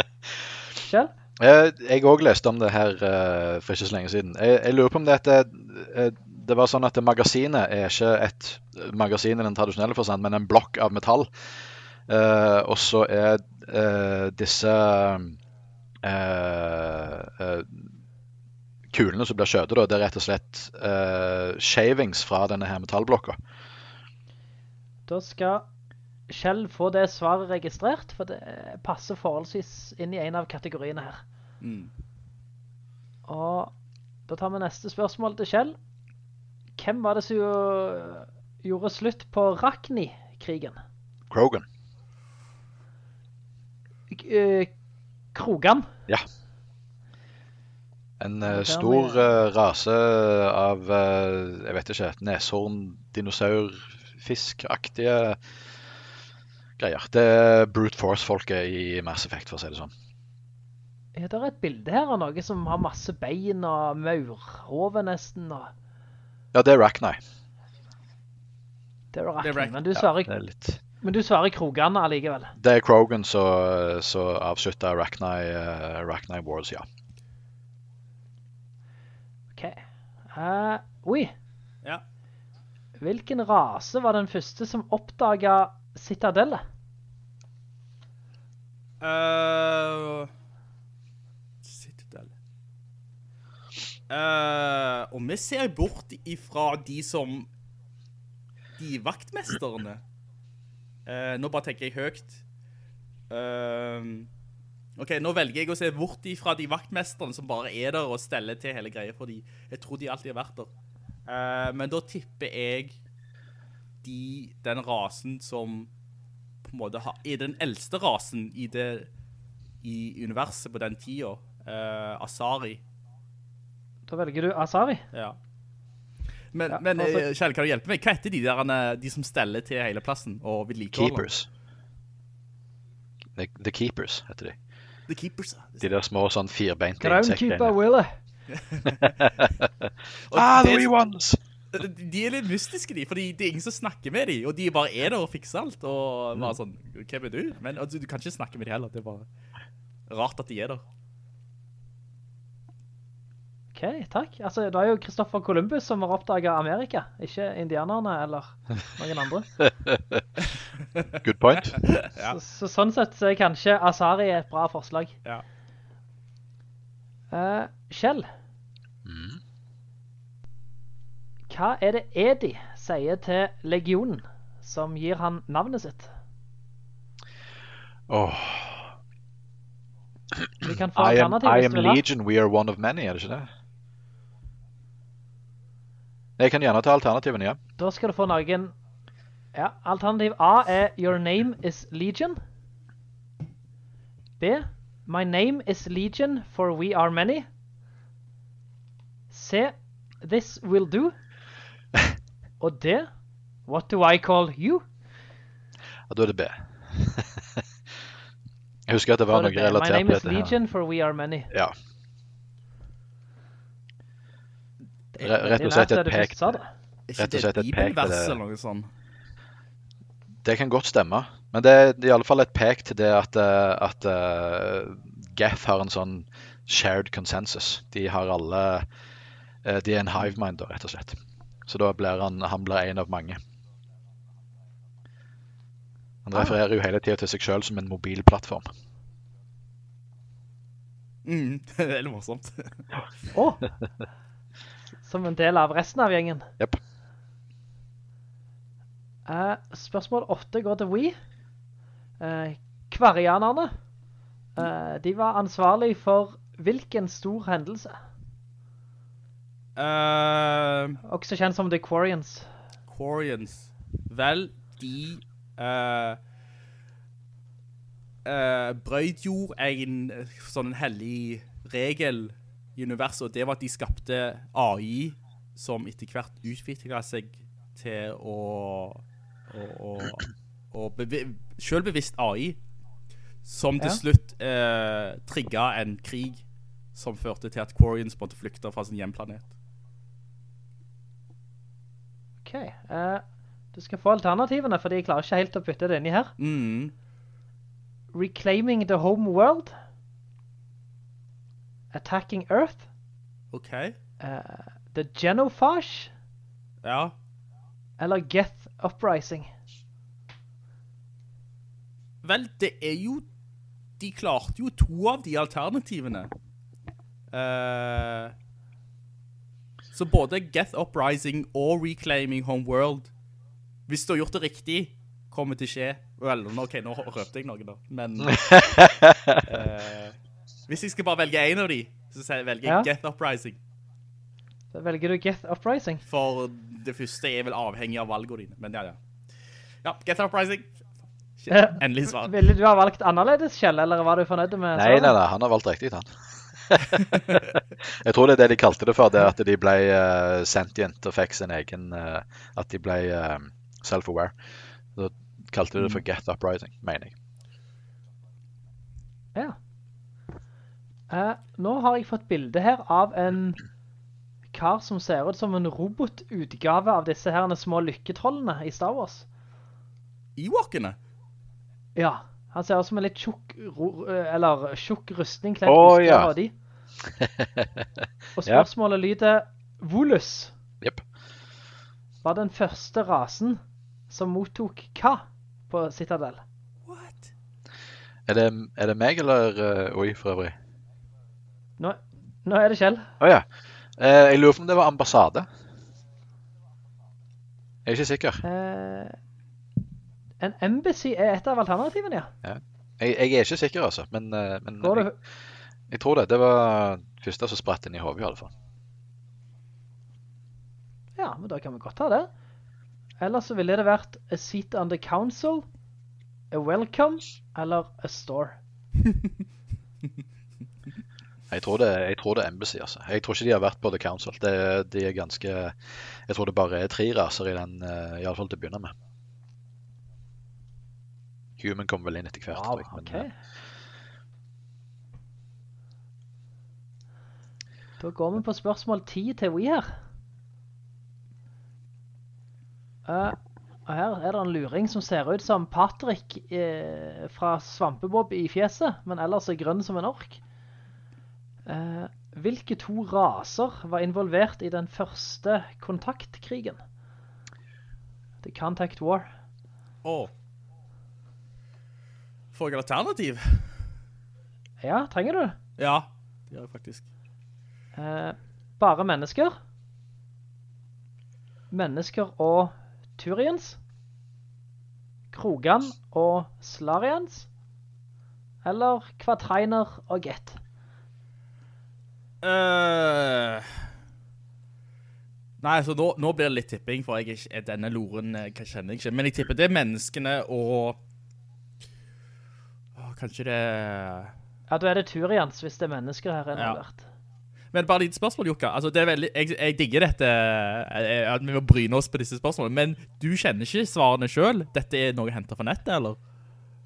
Kjell? Jeg, Jeg også leste om det her eh, for ikke så lenge siden. Jeg, jeg lurer på om det, at det, eh, var sånn at magasinet er ikke et magasin i den tradisjonelle forstand, men en blokk av metall. Eh, og så er uh, disse uh, eh, kulene som blir skjøtet, det er rett og slett eh, shavings fra denne her metallblokka. Da skal Kjell få det svaret registrert, for det passer forholdsvis inn i en av kategoriene her. Mm. Og da tar vi neste spørsmål til Kjell. Hvem var det som jo- gjorde slutt på Rakhni-krigen? Krogan. Eh, Krogan. Ja. En uh, stor eh, rase av uh, jeg vet ikke, neshorn, dinosaurfiskaktige greier. Det er brute force-folket i Mass Effect, for å si det sånn. Er det et bilde her av noe som har masse bein og maurhove nesten? Og... Ja, det er Rachni. Det er er Rakni, men, du Ja, svarer, det er litt men du svarer Krogan allikevel. Det er Krogan som avslutter avslutta Rachni, uh, Rachni Wars, ja. Ok. Uh, oi. Ja. Hvilken rase var den første som oppdaget Citadellet? Uh, Citadel. Uh, og vi ser bort ifra de som De vaktmesterne. Uh, nå bare tenker jeg høyt. Uh, Ok, nå velger jeg å se bort ifra de vaktmesterne som bare er der og steller til hele greia, fordi jeg tror de alltid har vært der. Uh, men da tipper jeg de, den rasen som på en måte har, er den eldste rasen i det i universet på den tida. Eh, Asari. Da velger du Asari. Ja. Men, Ja, men altså- eh, Kjell, kan du hjelpe meg? Hva heter de der, eh, de som steller til hele plassen og vedlikeholder? Keepers. The, the Keepers heter de. The Keepers. De der små sånn firbeinte Groundkeeper Willy. Ah, the wee ones! De er litt mystiske, de, fordi det er ingen som snakker med de, og de bare er der og fikser alt, og bare sånn, hvem er du? Men altså, du kan ikke snakke med de heller, det er bare rart at de er der. Ok, takk. Altså, det var jo Kristoffer Columbus som har oppdaget Amerika, ikke indianerne eller noen andre. Good point. Ja. Så, så sånn sett så er kanskje Asari et bra forslag. Ja. Uh, Kjell. Hva er det Edi sier til legionen som gir han navnet sitt? Åh. Oh. I am, I am legion, we are one of many, er det ikke det? Jeg kan gjerne ta alternativene, ja. Da skal du få noen Ja, alternativ A er Your name is Legion. B. My name is Legion, for we are many. C. This will do. Og D. What do I call you? ja da er det B. Jeg husker at det var var relatert noe dette her My name is. Legion, for we are many. Ja. Det er Re- Rett og slett et pek til det. Rett og ikke slett det et pek til det. eller noe sånt? Det kan godt stemme. Men det er i alle fall et pek til det at, eh, at uh, Geth har en sånn shared consensus. De har alle uh, De er en hive mind, da, rett og slett. Så da blir han, han blir en av mange. Han refererer jo hele tida til seg sjøl som en mobilplattform. Mm, det er litt morsomt. Å! Som en del av resten av gjengen. Yep. Uh, spørsmål 8 går til Wii. Uh, kvarianerne. uh, de var ansvarlig for hvilken stor hendelse? Uh, Også kjent som The Quarians. Quarians. Vel, de uh, uh, brøyd jo en eh, sånn hellig regel i universet, og det var at de skapte AI som etter hvert utviklet seg til å, å, å, å bevi selvbevisst AI, som til Ja. slutt eh, trigget en krig som førte til at Quarians måtte flykte fra sin hjemplanet. Ok. uh, du skal få alternativene, for de klarer ikke helt å putte det inn i her. Mm. Reclaiming the home world. Attacking Earth. Ok. Uh, the Genophage. Ja. Eller Geth Uprising. Vel, det er jo De klarte jo to av de alternativene. Uh, så både Geth Uprising og Reclaiming Homeworld Hvis du har gjort det riktig, kommer til å skje. Vel, ok, nå røpte jeg noe, da. Men eh, Hvis jeg skal bare velge en av de, så velger jeg Ja. Geth Uprising. Da velger du Geth Uprising. For det første er vel avhengig av valgene dine. Men ja, ja. Ja, Geth Uprising. Endelig svar. Ville du ha valgt annerledes, Kjell, eller var du fornøyd med Nei, nei, nei, han har valgt riktig, han. jeg tror det er det de kalte det for, det at de ble uh, sentient og fikk sin egen uh, At de ble uh, self-aware. Da kalte de det for Get Uprising, mener jeg. Ja. Eh, nå har jeg fått bilde her av en kar som ser ut som en robotutgave av disse herne små lykketrollene i Star Wars. Ewokene? Ja, han ser ut som en litt tjukk, eh, eller tjukk rustning kledd oh, ja. av de. Og spørsmålet lyder, Volus Yep. var den første rasen som mottok hva på Citadel? Er det, er det meg eller uh, Oi, for øvrig? Nå, nå er det Kjell. Å ja. Eh, jeg lurer på om det var ambassade. Jeg er ikke sikker. Eh, en embassy er et av alternativene, ja. Ja. Jeg, jeg er ikke sikker, altså. Men, eh, men jeg, jeg tror det. Det var det første som spratt inn i hodet, i alle fall. Ja, men da kan vi godt ta det. Ellers så ville det vært a seat on the council, a welcome, eller a store. Jeg tror, det, jeg tror det er Embassy, altså. Jeg tror ikke de har vært på The Council. Det, de er ganske Jeg tror det bare er tre raser i den, uh, iallfall til å begynne med. Human kommer vel inn etter hvert. Wow, jeg, men, ok. eh, Da går vi på spørsmål 10 til We her. Uh, her er det en luring som ser ut som Patrick uh, fra Svampebob i fjeset, men ellers er grønn som en ork. Eh, hvilke to raser var involvert i den første kontaktkrigen? The Contact War. Åh. Får jeg alternativ? Ja, trenger du? Ja, det gjør jeg faktisk. Eh, bare mennesker. Mennesker og Turians. Krogan og Slarians. Eller Kvatrainer og Gett. Eh, Nei, så nå, nå blir det litt tipping, for jeg er ikke, denne loren jeg kjenner jeg ikke. Men jeg tipper det er menneskene og... Åh, kanskje det... Ja, da er det Turians hvis det er mennesker her Ja. involvert. Men bare litt spørsmål, Jukka. Altså, det er veldig, jeg, jeg digger dette, eh, at vi må bryne oss på disse spørsmålene, men du kjenner ikke svarene selv? Dette er noe henter fra nettet, eller?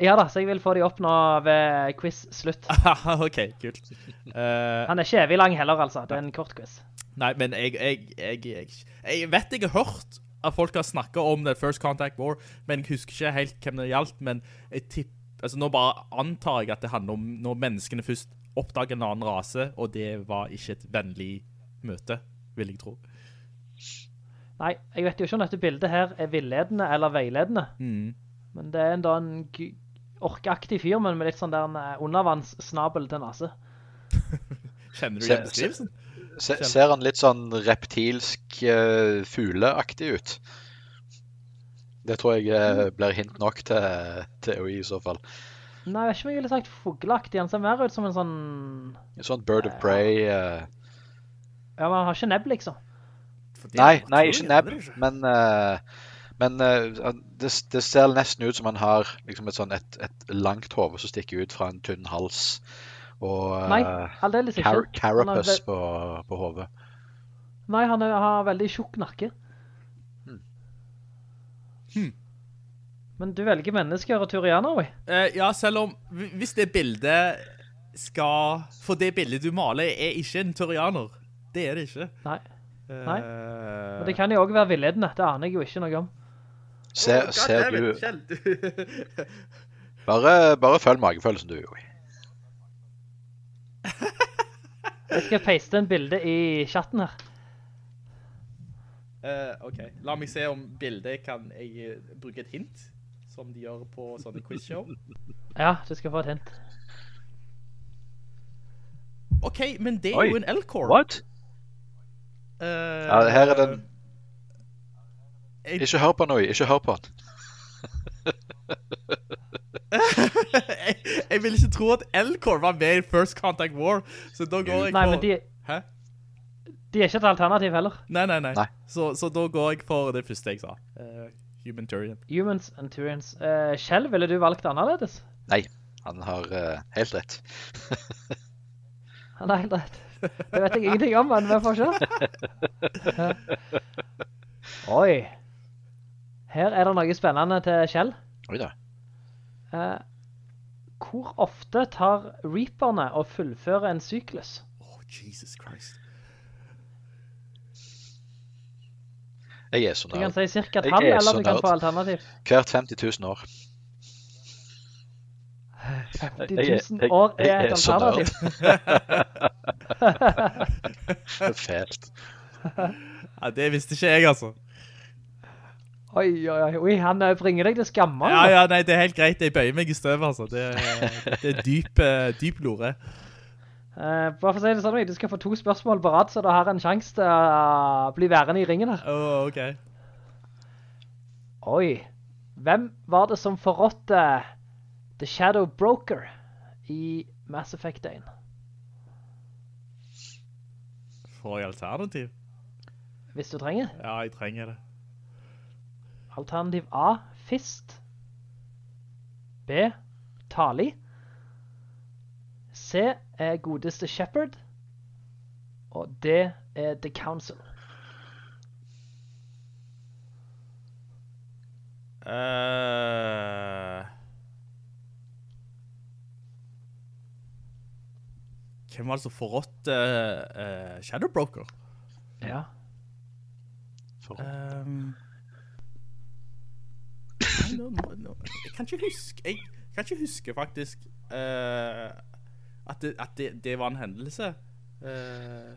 Ja da, så jeg vil få de opp nå ved quiz slutt. ok, kult. Uh, Han er ikke evig lang heller, altså. Det er en kort quiz. Nei, men jeg, jeg, jeg, jeg, jeg vet jeg har hørt at folk har snakket om The First Contact War, men jeg husker ikke helt hvem det gjaldt, men jeg tipp, altså nå bare antar jeg at det handler om når menneskene først oppdager en annen rase, og det var ikke et vennlig møte, vil jeg tro. Nei, jeg vet jo ikke om dette bildet her er villedende eller veiledende. Mm. Men det er en gy- orkeaktig fyr, men med litt sånn der en eh, undervannssnabel til nase. Kjenner du Se- beskrivelsen? Se, ser han litt sånn reptilsk uh, fugleaktig ut? Det tror jeg eh, blir hint nok til, gi i så fall. Nei, jeg vet ikke om jeg ville sagt fugleaktig. Han ser mer ut som en sånn... En sånn bird of prey. Uh... Ja, men han har ikke nebb, liksom. Nei, nei, ikke nebb, men, eh, men uh, det, det ser nesten ut som han har liksom et, sånn, et, et langt hode som stikker ut fra en tynn hals. Og Nei, eh, ikke. car Han carapace ve- på, på hodet. Nei, han er, har veldig tjukk nakke. Hmm. Men du velger mennesker og turianer, vi. Uh, ja, selv om, hvis det bildet skal, for det bildet du maler er ikke en turianer. Det er det ikke. Nei. Nei. Eh, Men det kan jo også være villedende. Det aner jeg jo ikke noe om. Ser, God ser du Bare, bare følg magefølelsen, du, Joey. Jeg skal paste en bilde i chatten her. Uh, ok, la meg se om bildet kan jeg eh, bruke et hint, som de gjør på sånne quizshow. Ja, du skal få et hint. Ok, men det er Oi, jo en Elcor. What? Uh, Ja, her er den. Jeg- Ikke hør på noe, ikke hør på han. jeg, jeg vil ikke tro at Elcor var med i First Contact War, så da går jeg Nei, for... men de, Hæ? de er ikke et alternativ heller. Nei, nei, nei. Nei. Så, så da går jeg for det første jeg sa. Uh, Human Turian. Humans and Turians. Uh, Kjell, ville du valgt annerledes? Nei, han har uh, helt rett. Han har helt rett. Det vet jeg ingenting om, men vi får se. Oi. Her er det noe spennende til Kjell. Oi da. Eh, hvor ofte tar Reaperne å fullføre en syklus? Oh, Jesus Christ. Jeg er så Du kan si cirka et er eller du kan få alternativ. Hvert 50 000 år. 50 er- 000 år er et er alternativ. Det er fælt. Ja, det visste ikke jeg, altså. Oi, oi, oi, oi, han eh, bringer deg til skammer. Ja, ja, nei, det er helt greit. Jeg bøyer meg i støv, altså. Det, det er dyp, eh, dyp lore. Uh, bare for å si det sånn, du skal få to spørsmål på rad, så du har en sjanse til å bli værende i ringen her. Åh, ok. Oi. Hvem var det som forrådte The Shadow Broker i Mass Effect 1? Får jeg alternativ? Hvis du trenger. Ja, jeg trenger det. Alternativ A, Fist. B, Tali. C er godeste Shepherd. Og D er The Council. Uh, Hvem var det som forrådte uh, Shadow Broker? Ja. Um, nei, nå- nå- nå- jeg kan ikke huske Jeg kan ikke huske faktisk uh, at, det, at det, det var en hendelse. Uh,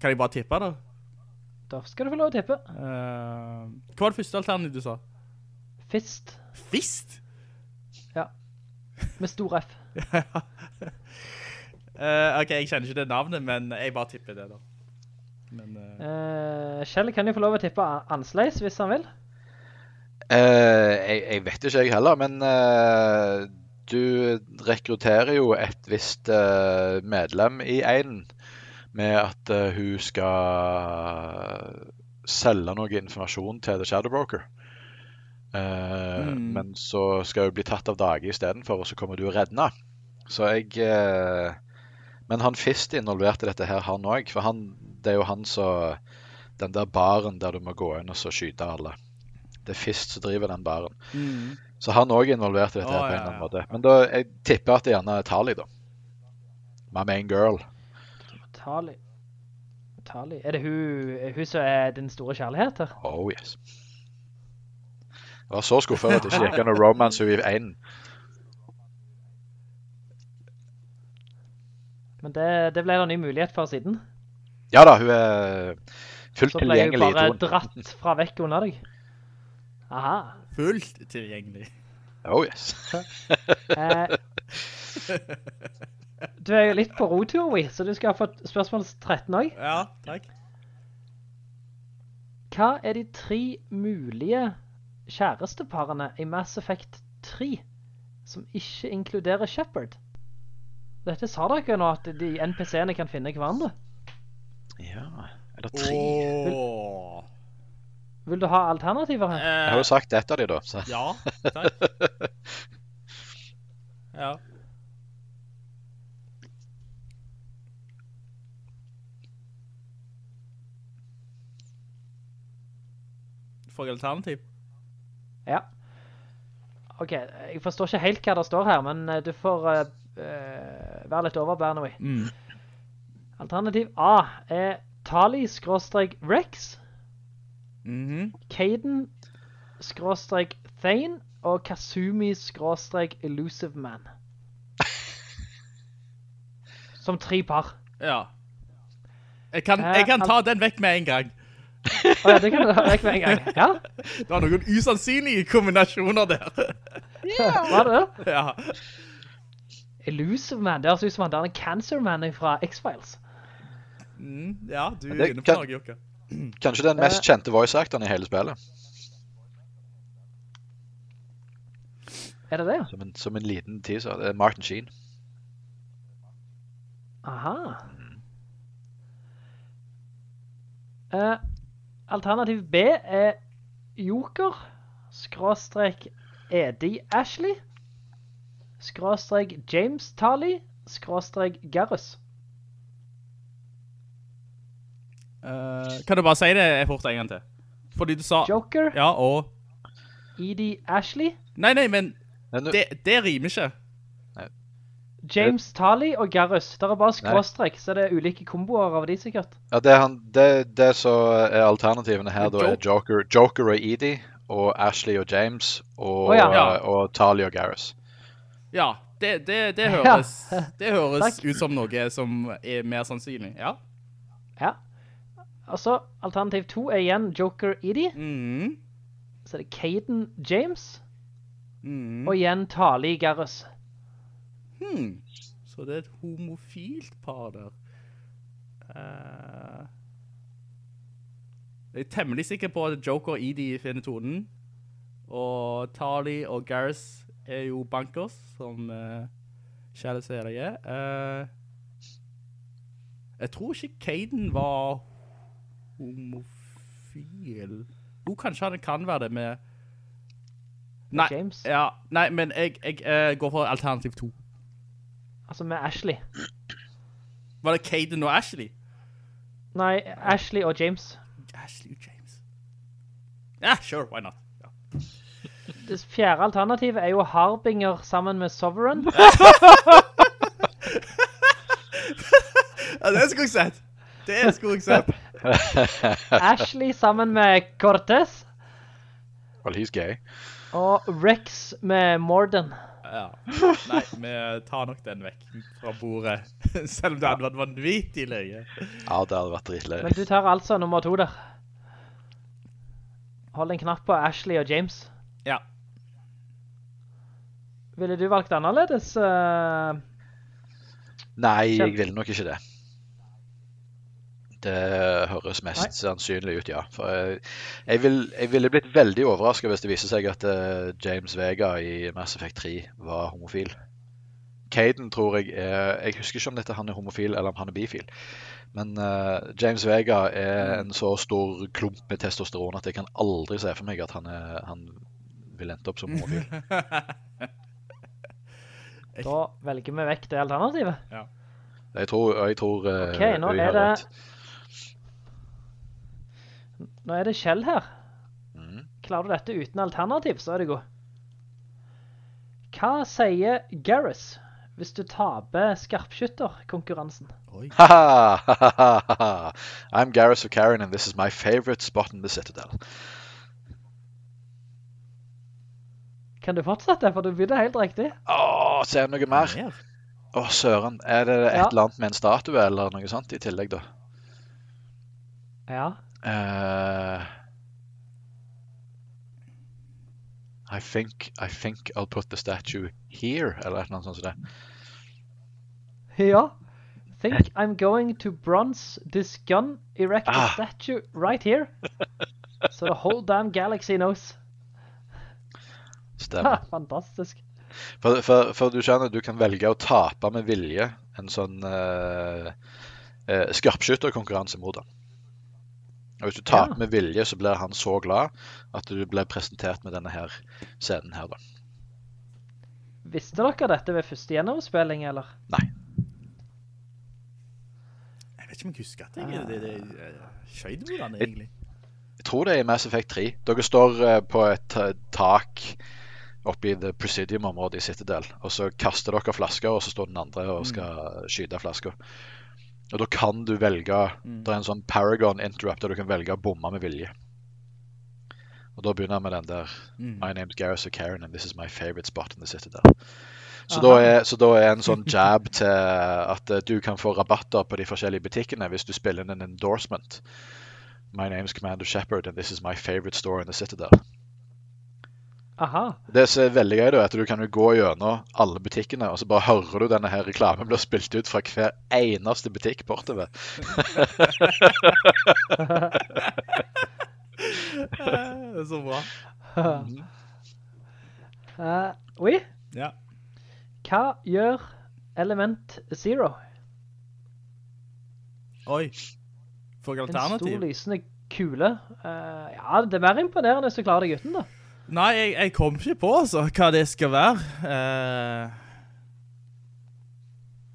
kan jeg bare tippe, da? Da skal du få lov å tippe. Uh, hva var det første alternativet du sa? Fist. Fist? Ja. Med stor F. uh, ok, jeg kjenner ikke det navnet, men jeg bare tipper det, da. Men, uh... Eh, Kjell kan jo få lov å tippe Ansleis annerledes hvis han vil. Eh, jeg, jeg vet ikke jeg heller, men eh, du rekrutterer jo et visst medlem i einen med at hun skal selge noe informasjon til The Shadow Broker. Eh, Mm. Men så skal hun bli tatt av dage istedenfor, og så kommer du og redder henne. Så jeg Men han Fist involverte dette her, han òg. For han, det er jo han som Den der baren der du må gå inn og så skyte alle. Det er Fist som driver den baren. Mm. Så han òg er involvert i dette oh, på en ja, eller annen ja. måte. Men da, jeg tipper at det gjerne er Tali, da. My main girl. Tali. Tali. Er det hun, er hun som er din store kjærlighet her? Oh yes. Jeg var så skuffa over at det ikke gikk an å romance henne i én. Men det, det ble det en ny mulighet for siden. Ja da, hun er fullt Så ble jeg bare dratt fra vekk under deg. Aha. fullt tilgjengelig. Oh yes. Eh, du er jo litt på rotur, vi, så du skal ha fått spørsmål 13 også. Ja, takk. Hva er de tre mulige kjæresteparene i Mass Effect 3 som ikke inkluderer Shepard? Dette sa dere nå, at de NPC-ene kan finne hverandre. Ja, er det tre? Åh. Vil du ha alternativer her? Jeg har jo sagt ett av de, da. Så. Ja, takk. Ja. Får jeg alternativ? Ja. Ok, jeg forstår ikke helt hva det står her, men eh, du får uh, eh, være litt overbærende. Mm. Alternativ A er Tali-Rex, mm -hmm. Caden-Thane og Kasumi-Elusive Man. Som tre par. Ja. Jeg kan, jeg kan ta den vekk med en gang. oh, ja, det kan du ha vekk med en gang. Ja, Det var noen usannsynlige kombinasjoner der. var det det? Ja. Elusive Man, det høres ut som han der Cancer Man fra X-Files. Mm, ja, du er inne på kan- noe, Jokka. Kanskje den mest kjente voice-actoren i hele spillet. Er det det? Som en, som en liten teaser. Det er Martin Sheen. Aha. Uh, alternativ B er Joker, skråstrek Eddie Ashley, skråstrek James Talley, skråstrek Garrus. Eh, kan du bare si det fort en gang til? Fordi du sa... Joker, Ja, og... Edie Ashley, Nei, nei, men det, det rimer ikke. James Talley og Garrus. Det er bare skråstrekk, så det er ulike komboer av de sikkert. Ja, det, er han, det, det som er alternativene her, da, er Joker. Joker, og Edie, og Ashley og James, og, oh, ja. og, og Talia og Garrus. Ja, det, det, det Ja. høres, det høres ut som noe som er mer sannsynlig. Ja. Ja. Og så alternativ 2 er igjen Joker Edie. Mm. Så er det Caden James, Mm. og igjen Tali Garrus. Hmm. Så det er et homofilt par der. Uh... jeg er temmelig sikker på at Joker og Edie finner tonen. Og Tali og Garrus er jo bankers, som uh, kjære seere er. Uh... jeg tror ikke Caden var homofil. Jo, kanskje han kan være det med... Nei, James? Ja, nei, men jeg, jeg eh, går for alternativ 2. Altså med Ashley. Var det Caden og Ashley? Nei, Ashley og James. Ashley og James. Ja, sure, why not? Ja. Det fjerde alternativet er jo Harbinger sammen med Sovereign. ja, det skulle jeg sett. Det skulle jeg sett. Ashley sammen med Cortez. Well, he's gay. Og Rex med Morden. Ja. Nei, vi tar nok den vekk fra bordet. Selv om det hadde vært vanvittig løye. Ja, det hadde vært dritløye. Men du tar altså nummer to der. Hold en knapp på Ashley og James. Ja. Ville du valgt annerledes? Uh... Nei, jeg ville nok ikke det. Det høres mest Nei. sannsynlig ut, ja. For jeg, jeg, vil, jeg ville blitt veldig overrasket hvis det viser seg at uh, James Vega i Mass Effect 3 var homofil. Caden tror jeg er Jeg husker ikke om dette han er homofil eller om han er bifil. Men uh, James Vega er en så stor klump med testosteron at jeg kan aldri se for meg at han, er, han vil ende opp som homofil. da velger vi vekk det alternativet. Ja. Jeg tror, jeg tror uh, Ok, nå er det Nå er det Kjell her. Mm. Klarer du dette uten alternativ, så er det god. Hva sier Gareth hvis du taper skarpskytterkonkurransen? I'm Gareth O'Carron and this is my favorite spot in the Citadel. Kan du fortsette, for du begynner helt riktig. Åh, ser du noe mer? Åh, søren. Er det et Ja. eller annet med en statue eller noe sånt i tillegg da? Ja. Uh, I think I think I'll put the statue here, eller et eller annet sånt som det. Ja. Think I'm going to bronze this gun, erect a Ah. statue right here. so the whole damn galaxy knows. Stemmer. Fantastisk. For, for, for du skjønner, du kan velge å tape med vilje en sånn uh, uh, skarpskytterkonkurranse mot han. Og hvis du taper Ja. med vilje, så blir han så glad at du blir presentert med denne her scenen her, da. Visste dere dette ved første gjennomspilling, eller? Nei. Jeg vet ikke om jeg husker at jeg det, det, det, skjøyd mot han egentlig. Jeg tror det er i Mass Effect 3. Dere står eh, på et eh, tak oppe i The Presidium-området i Citadel, og så kaster dere flasker, og så står den andre og skal skyte flasker. Og da kan du velge Det er en sånn Paragon interrupt der du kan velge å bomme med vilje. Og da begynner jeg med den der Mm. My name's Gareth O'Karen, and this is my favorite spot in the Citadel. Så da, er, så da er en sånn jab til at eh, du kan få rabatter på de forskjellige butikkene hvis du spiller inn en endorsement. My name's Commander Shepard, and this is my favorite store in the Citadel. Aha. Det som er veldig gøy, da, er at du kan jo gå gjennom alle butikkene, og så bare hører du denne her reklamen blir spilt ut fra hver eneste butikk bortover. det er så bra. uh, oui. Ja. Hva gjør Element Zero? Oi. Får jeg En stor lysende kule. Uh, ja, det er mer imponerende hvis du klarer deg uten da. Nei, jeg, jeg kom ikke på altså, hva det skal være. Uh...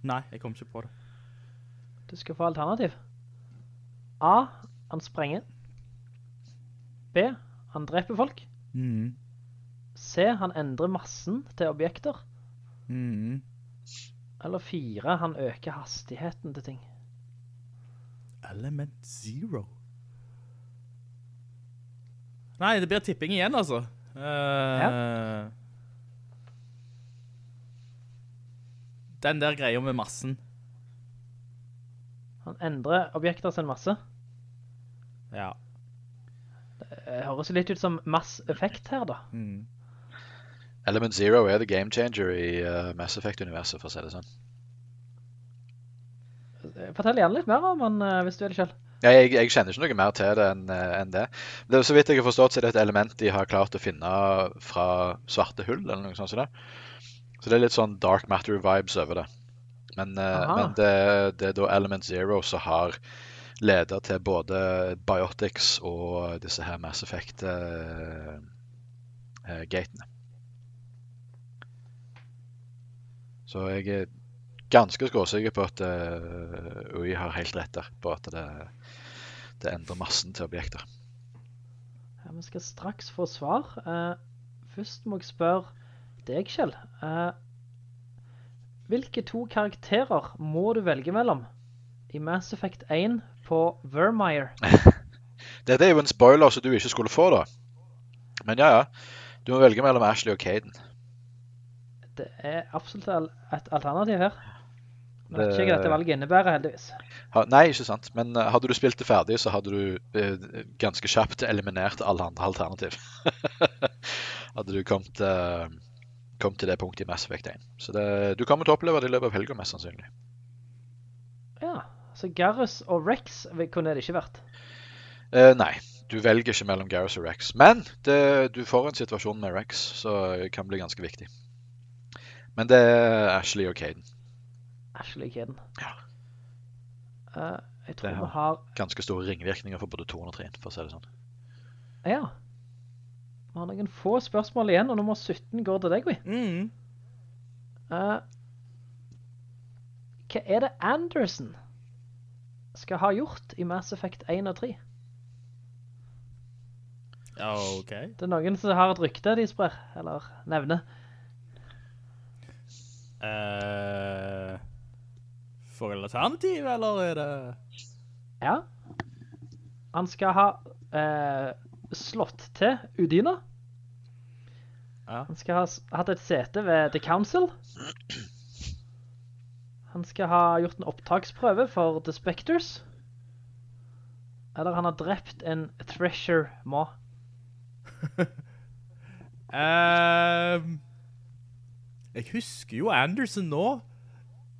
Nei, jeg kom ikke på det. Du skal få alternativ. A. Han sprenger. B. Han dreper folk. Mm. C. Han endrer massen til objekter. Mm. Eller 4. Han øker hastigheten til ting. Element Zero. Nei, det blir tipping igjen, altså. Eh, Den der greia med massen. Han endrer objekter sin masse. Ja. Det høres litt ut som mass-effekt her da. Mm. Element Zero er the game changer i uh, Mass Effect-universet, for å si det sånn. Fortell gjerne litt mer om han, eh, hvis du er det selv. Jeg, jeg kjenner ikke noe mer til det enn eh, enn det. er, Så vidt jeg har forstått, så er det et element de har klart å finne fra svarte hull, eller noe sånt. som det. Så det er litt sånn dark matter-vibes over det. Men, eh, men det, det er da Element Zero som har leder til både Biotics og disse her Mass Effect-gatene. Så jeg er ganske skråsikker på at eh, UI har helt rett der, på at det, det endrer massen til objekter. Ja, vi skal straks få svar. Uh, først må jeg spørre deg, Kjell. Uh, hvilke to karakterer må du velge mellom i Mass Effect 1 på Vermeier? Dette er jo en spoiler som du ikke skulle få, da. Men ja, ja. Du må velge mellom Ashley og Caden. Det er absolutt et alternativ her. Nå er Det- ikke dette valget innebærer, heldigvis. Ha, nei, ikke sant. Men eh, hadde du spilt det ferdig, så hadde du eh, ganske kjapt eliminert alle andre alternativ. hadde du kommet, eh, kommet til det punktet i Mass Effect 1. Så det, du kommer til å oppleve det i løpet av helga, mest sannsynlig. Ja, så Garrus og Rex kunne det ikke vært. Eh, nei, du velger ikke mellom Garrus og Rex. Men det, du får en situasjon med Rex som kan bli ganske viktig. Men det er Ashley og Caden. Ashley Kiden. Ja. Uh, jeg Det tror vi har har ganske store ringvirkninger for både 2 og 3, for å si det sånn. Ja. Vi har noen få spørsmål igjen, og nummer 17 går til deg, vi. Mm. Uh, hva er det Anderson skal ha gjort i Mass Effect 1 og 3? Ja, OK. Det er noen som har et rykte de sprer, eller nevner. Eh, for alternativ, eller er det Ja. Han skal ha eh, slått til Udina. Ja. Han skal ha hatt et sete ved The Council. Han skal ha gjort en opptaksprøve for The Spectres. Eller han har drept en Thresher Ma. Ehm, Jeg husker jo Anderson nå,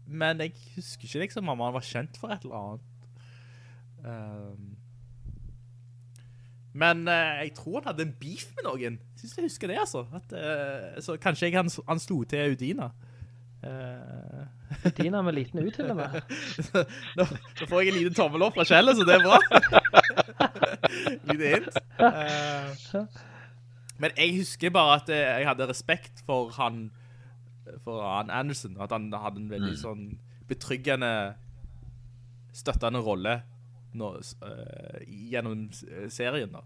men jeg husker ikke liksom om han var kjent for et eller annet. Um, men uh, jeg tror han hadde en beef med noen. Synes jeg husker det, altså. At, uh, så kanskje jeg han, han slo til Udina. Uh, Udina med liten U til og med. nå, nå får jeg en liten tommel opp fra Kjellet, så det er bra. Lite hint. Eh, men jeg husker bare at eh, jeg hadde respekt for han, for Ann Anderson, at han hadde en veldig Mm. sånn betryggende, støttende rolle nå, eh, gjennom serien da.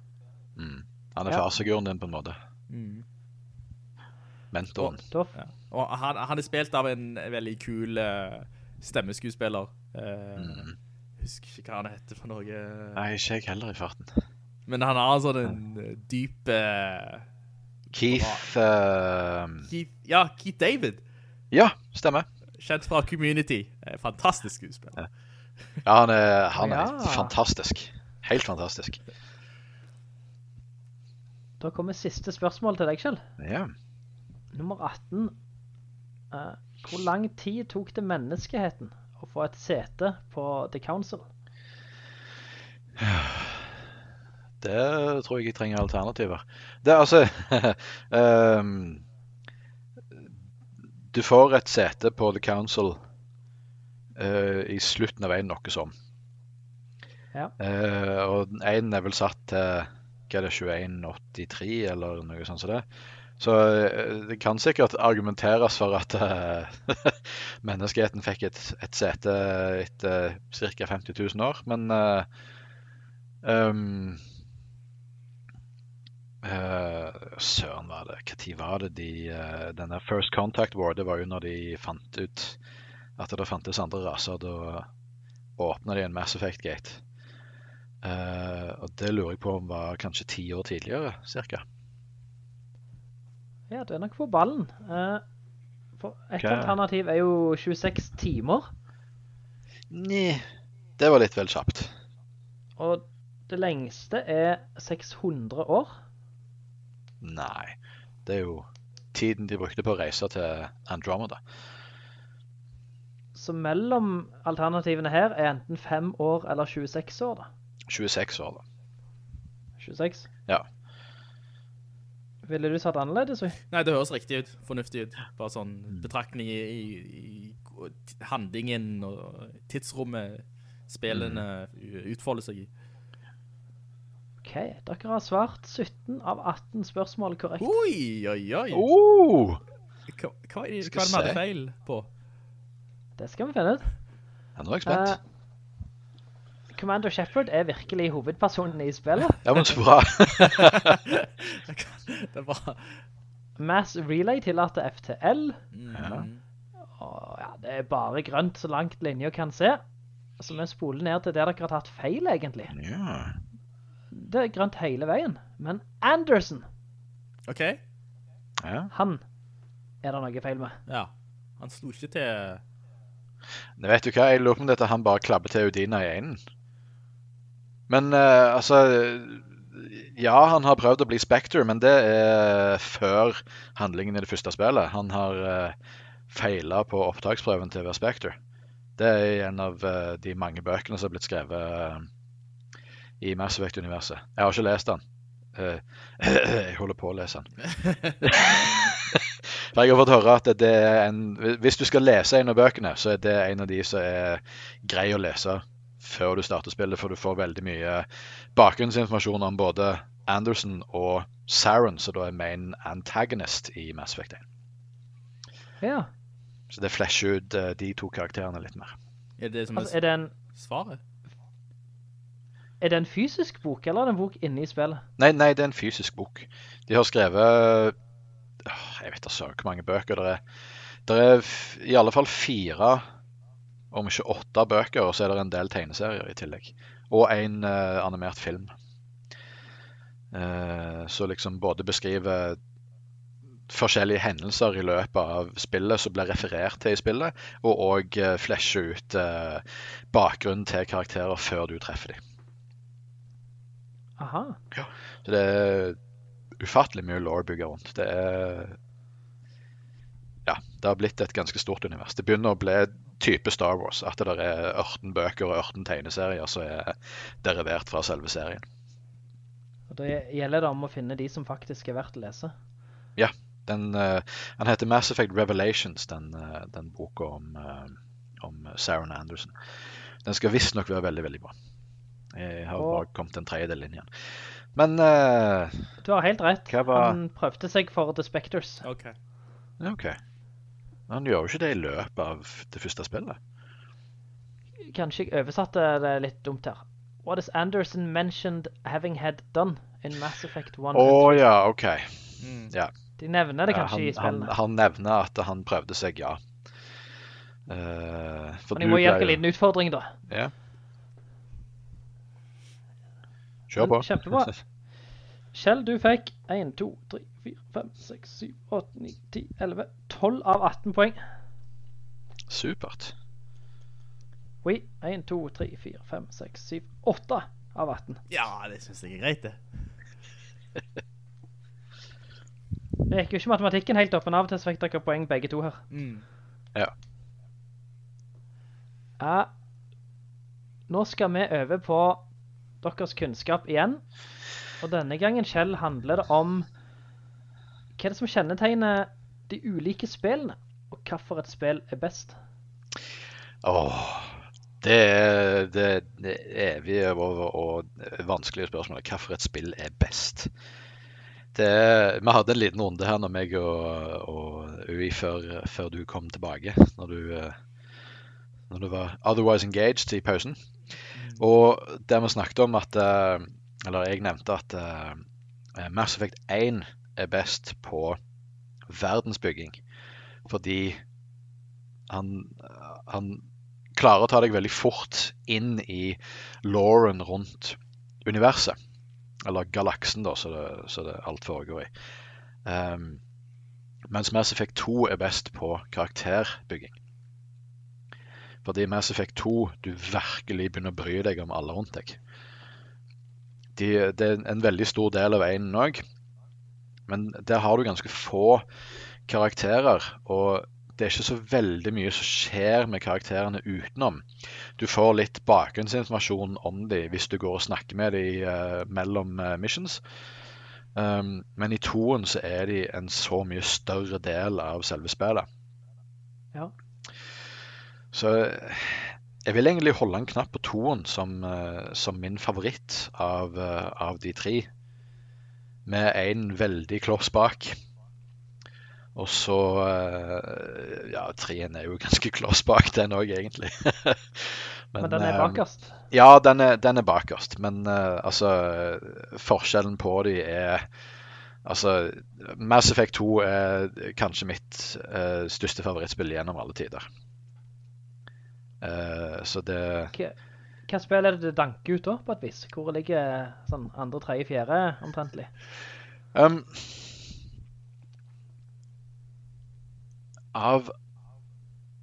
Mm. Han er Ja. farsiguren din, på en måte. Mm. Mentoren. Og, Ja. Og han, han er spilt av en veldig kul uh, stemmeskuespiller. Uh, Mm. Husker ikke hva han heter for noe. Nei, ikke jeg heller i farten. Men han har sånn en eh, dyp eh, Keith uh... Keith, Ja, Keith David. Ja, stemmer. Kjent fra Community. Eh, Fantastisk skuespiller. Ja, han er, han er Ja. fantastisk. Helt fantastisk. da kommer siste spørsmål til deg, selv. Ja. Nummer 18. Uh, hvor lang tid tok det menneskeheten å få et sete på The Council? Det tror jeg jeg trenger alternativer. Det er altså um, Du får et sete på The Council uh, i slutten av en noe sånn. Ja. Uh, og en er vel satt til hva er det, 2183 eller noe sånt som det. Så eh, det kan sikkert argumenteres for at uh, menneskeheten fikk et, et sete etter ca. 50 000 år, men eh, eh, Søren, var det Når var det de uh, Denne First Contact War, det var jo når de fant ut at det fantes andre raser. Da åpna de en Mass Effect Gate. Uh, og det lurer jeg på om var kanskje ti år tidligere, cirka. Ja, du er nok på ballen. Uh, for et okay. alternativ er jo 26 timer, Nei, det var litt vel kjapt. og det lengste er 600 år. Nei, det er jo tiden de brukte på å reise til Andromeda. Så mellom alternativene her er enten 5 år eller 26 år, da. 26 år, da. 26? Ja. Ville du satt annerledes? Nei, det høres riktig ut. Fornuftig ut. Bare sånn betraktning i, i, i handlingen og tidsrommet spillene utfolder seg i. Ok, dere har svart 17 av 18 spørsmål korrekt. Oi, oi, oi. Oh! Hva, hva, er, hva er det vi hadde feil på? Det skal vi finne ut. Ja, nå er jeg spent. Uh, Commander Shepard er virkelig hovedpersonen i spillet. Ja, men så bra. det var... Mass Relay tillater FTL. Ja. Og ja, det er bare grønt så langt linjer kan se. Så vi spoler ned til det dere har tatt feil, egentlig. Ja. Det er grønt hele veien. Men Anderson, Ok, ja. han er det noe feil med. ja. Han slo ikke til... Nå vet du hva, jeg lurer på om dette han bare klabber til Udina i enen. Men eh, altså Ja, han har prøvd å bli Spectre, men det er før handlingen i det første spillet. Han har uh, feila på opptaksprøven til å være Spectre. Det er en av eh, de mange bøkene som har blitt skrevet eh, i Mass Effect-universet. Jeg har ikke lest den. Eh, jeg holder på å lese den. For jeg har fått høre at det er en Hvis du skal lese en av bøkene, så er det en av de som er grei å lese før du starter spillet, for du får veldig mye bakgrunnsinformasjon om både Anderson og Saren, som da er main antagonist i Mass Effect 1. Ja. Så det flasher ut eh, de to karakterene litt mer. Er det som er, Altså, er det en, svaret? Er det en fysisk bok, eller er det en bok inne i spillet? Nei, nei, det er en fysisk bok. De har skrevet Jeg vet ikke hvor mange bøker det er. Det er i alle fall fire, om ikke åtte bøker, og så er det en del tegneserier i tillegg. Og en uh, animert film. Uh, så liksom både beskriver forskjellige hendelser i løpet av spillet som blir referert til i spillet, og òg uh, flasher ut uh, bakgrunnen til karakterer før du treffer dem. Aha. Så det er ufattelig mye law bygger rundt. Det er Ja, det har blitt et ganske stort univers. Det begynner å bli type Star Wars. At det er 18 bøker og 18 tegneserier som er derivert fra selve serien. Og da gjelder det om å finne de som faktisk er verdt å lese. Ja. Den, uh, han heter Mass Effect Revelations, den, uh, den boka om, uh, om Saron Anderson. Den skal visstnok være veldig, veldig bra. Jeg har Og- bare kommet en tredjedel inn igjen. Men uh, Du har helt rett. Var- Han prøvde seg for The Spectres. Ok. okay. Han gjør jo ikke det i løpet av det første spillet. Kanskje jeg oversatte det litt dumt her. What is Anderson mentioned having had done in Mass Effect 1 Å oh, ja, OK. Mm. Ja. De nevner det kanskje i han, han, spillene. han nevner at han prøvde seg, ja. Uh, for Men jeg du må gi ble dere en liten utfordring, da. Ja. Kjør på. Kjempebra. Kjell, du fikk 1, 2, 3, 4, 5, 6, 7, 8, 9, 10, 11, 12 av 18 poeng. Supert. Oui, 1, 2, 3, 4, 5, 6, 7, 8 av 18. Ja, det synes jeg er greit, det. Det gikk jo ikke matematikken helt opp, men av og til fikk dere poeng begge to her. Mm. Ja. Ja, nå skal vi over på deres kunnskap igjen. Og denne gangen, Kjell, handler det om hva er det som kjennetegner de ulike spillene, og hvorfor et spill er best. Åh, det er det, det evige og, og vanskelige spørsmålet. Hvilket spill er best? Det, vi hadde en liten runde her når meg og, og UI før, før du kom tilbake. Når du, eh, når du var otherwise engaged i pausen. Og der vi snakket om at eh, Eller jeg nevnte at eh, Mass Effect 1 er best på verdensbygging. Fordi han, han klarer å ta deg veldig fort inn i lauren rundt universet. Eller galaksen, da, så det, så det alt foregår i. Um, mens Mass Effect 2 er best på karakterbygging. Fordi Mass Effect 2 du virkelig begynner å bry deg om alle rundt deg. De, det er en veldig stor del av veien òg, men der har du ganske få karakterer. Og det er ikke så veldig mye som skjer med karakterene utenom. Du får litt bakgrunnsinformasjon om dem hvis du går og snakker med dem uh, mellom uh, missions. Um, men i toen så er de en så mye større del av selve spillet. Ja. Så jeg vil egentlig holde en knapp på toen som, eh, som min favoritt av, eh, av de tre. Med en veldig kloss bak. Og så eh, Ja, treen er jo ganske kloss bak, den òg, egentlig. Men den er eh, bakerst? Ja, den er, den er bakerst. Men eh, altså Forskjellen på de er Altså, Mass Effect 2 er kanskje mitt uh, største favorittspill gjennom alle tider. Eh, så det Hva, hva spill er det det danker ut da, på et vis? Hvor ligger sånn andre, tredje, fjerde omtrentlig? um, Av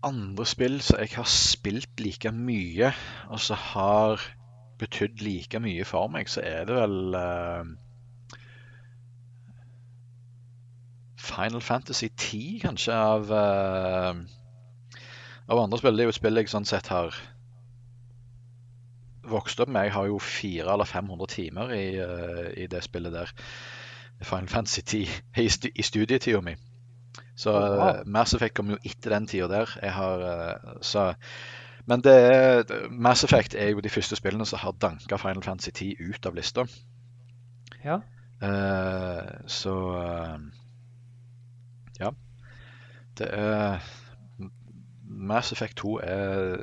andre spill så jeg har spilt like mye, og så har betydd like mye for meg, så er det vel uh, Final Fantasy 10, kanskje, av, eh, av andre spill. Det er jo et spill jeg sånn sett har vokst opp med. Jeg har jo 400 eller 500 timer i, uh, i det spillet der. Final Fantasy 10 i, stu, i studietida mi. Så Wow. uh, Mass Effect kom jo etter den tida der. Jeg har, uh, så, men det er, Mass Effect er jo de første spillene som har danka Final Fantasy 10 ut av lista. Ja. Uh, så uh, ja. Det er Mass Effect 2 er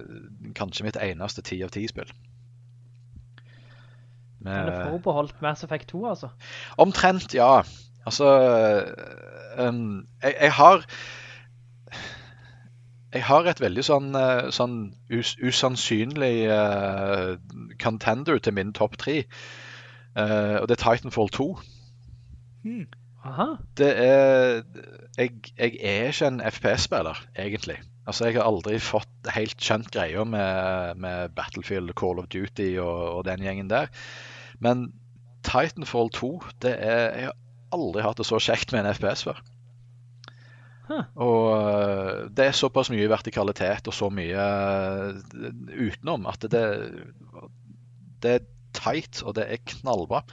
kanskje mitt eneste 10 av 10-spill. Er er forbeholdt Mass Effect 2, altså. Omtrent, ja. Altså um, jeg, jeg har Jeg har et veldig sånn, eh, sånn us, usannsynlig uh, contender til min topp tre. Uh, og det er Titanfall 2. Aha. Det er jeg, jeg er ikke en FPS-spiller, egentlig. Altså, Jeg har aldri fått helt skjønt greia med, med Battlefield, Call of Duty og, og den gjengen der. Men Titanfall 2 det er, Jeg har aldri hatt det så kjekt med en FPS før. Huh. Og øh, det er såpass mye vertikalitet og så mye øh, utenom at det, det er tight, og det er knallbra.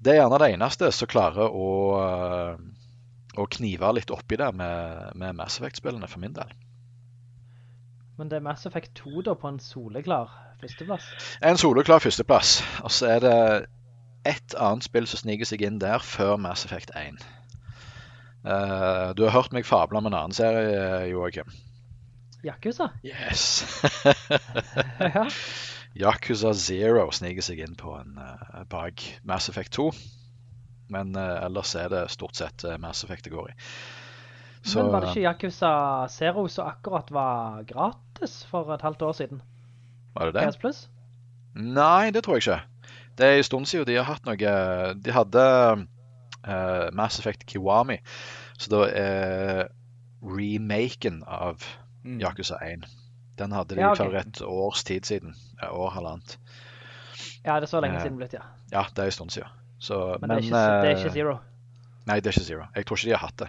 Det er gjerne det eneste som klarer å, øh, å knive litt oppi det med, med Mass Effect-spillene, for min del. Men det er Mass Effect 2 da på en soleklar førsteplass. En soleklar førsteplass. Og så er det ett annet spill som sniker seg inn der før Mass Effect 1. Uh, du har hørt meg fable om en annen serie, Joakim. Yakuza? Yes. Ja. Yakuza Zero sniker seg inn på en uh, bak Mass Effect 2. Men uh, ellers er det stort sett eh, Mass Effect det går i. Så, Men var det ikke Yakuza Zero som akkurat var gratis for et halvt år siden? Var det det? PS Plus? Nei, det tror jeg ikke. Det er en stund siden de har hatt noe De hadde uh, Mass Effect Kiwami, så da er remaken av Mm. Yakuza 1. Den hadde de Ja, okay. for et års tid siden. Et år, halvannet. Ja, det er så lenge uh, siden blitt, ja. Ja, det er en stund siden. Så, Men, det, er ikke, det er eh, ikke Zero. Nei, det er ikke Zero. Jeg tror ikke de har hatt det.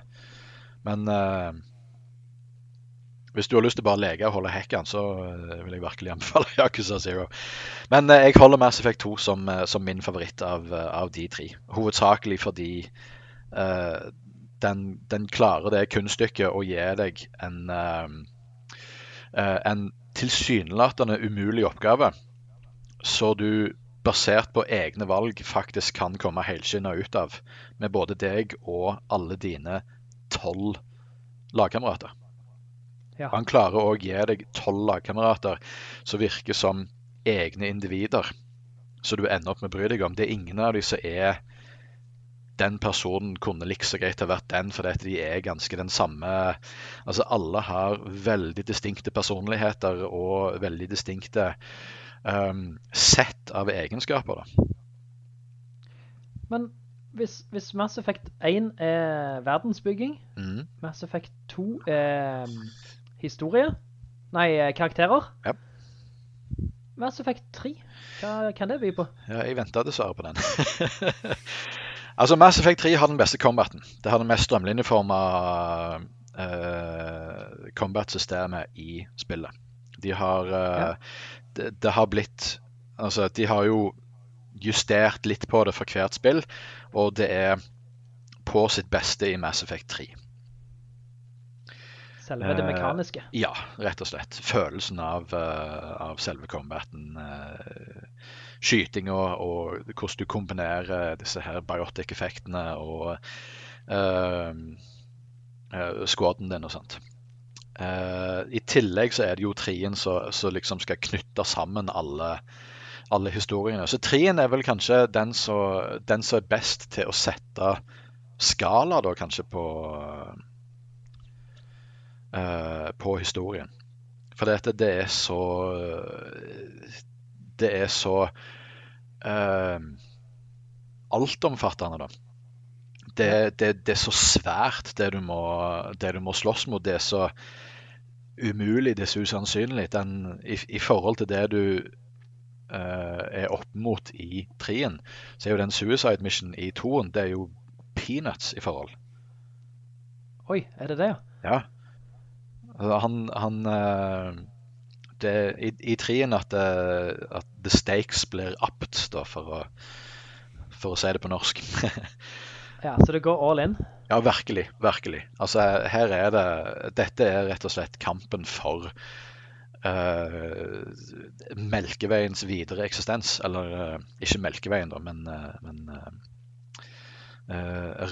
Men eh, hvis du har lyst til å bare leke og holde hekken, så eh, vil jeg virkelig anbefale Yakuza Zero. Men eh, jeg holder Mass Effect 2 som, eh, som min favoritt av, av de tre. Hovedsakelig fordi uh, den, den klarer det kunststykket å gi deg en, uh, en tilsynelatende umulig oppgave, så du basert på egne valg faktisk kan komme helskinna ut av med både deg og alle dine tolv lagkamerater. Ja. Han klarer å gi deg tolv lagkamerater som virker som egne individer, så du ender opp med å bry deg om. Det er ingen av de som er den personen kunne like så greit ha vært den, fordi at de er ganske den samme Altså, alle har veldig distinkte personligheter og veldig distinkte um, sett av egenskaper. da. Men hvis, hvis Mass Effect 1 er verdensbygging, mm. Mass Effect 2 er um, historie, nei, eh, karakterer, Ja. Mass Effect 3, hva kan det by på? Ja, jeg venta dessverre på den. altså, Mass Effect 3 har den beste combaten. Det har den mest strømlinjeforma uh, combat-systemet i spillet. De har eh, det, det har blitt Altså, de har jo justert litt på det for hvert spill, og det er på sitt beste i Mass Effect 3. Selve det Eh, mekaniske. Ja, rett og slett. Følelsen av, uh, av selve combaten. Uh, skyting og, og hvordan du kombinerer disse her biotic-effektene og uh, squaden din og sånt. Eh, I tillegg så er det jo trien som liksom skal knytte sammen alle, alle historiene. Så trien er vel kanskje den som er best til å sette skala, da, kanskje, på eh, på historien. For det, det er så Det er så uh, altomfattende, da. Det, det, det er så svært, det du, må, det du må slåss mot. Det er så umulig, det er så usannsynlig. Den, i, I forhold til det du uh, er opp mot i trien, så er jo den suicide mission i toen det er jo peanuts i forhold. Oi, er det det, ja? Altså, Han, han eh, det, I i trien at, eh, at the stakes blir apt, da, for å, for å si det på norsk. Ja, så det går all in. Ja, virkelig. Virkelig. Altså, her er det Dette er rett og slett kampen for uh, Melkeveiens videre eksistens. Eller uh, ikke Melkeveien, da, men, uh, men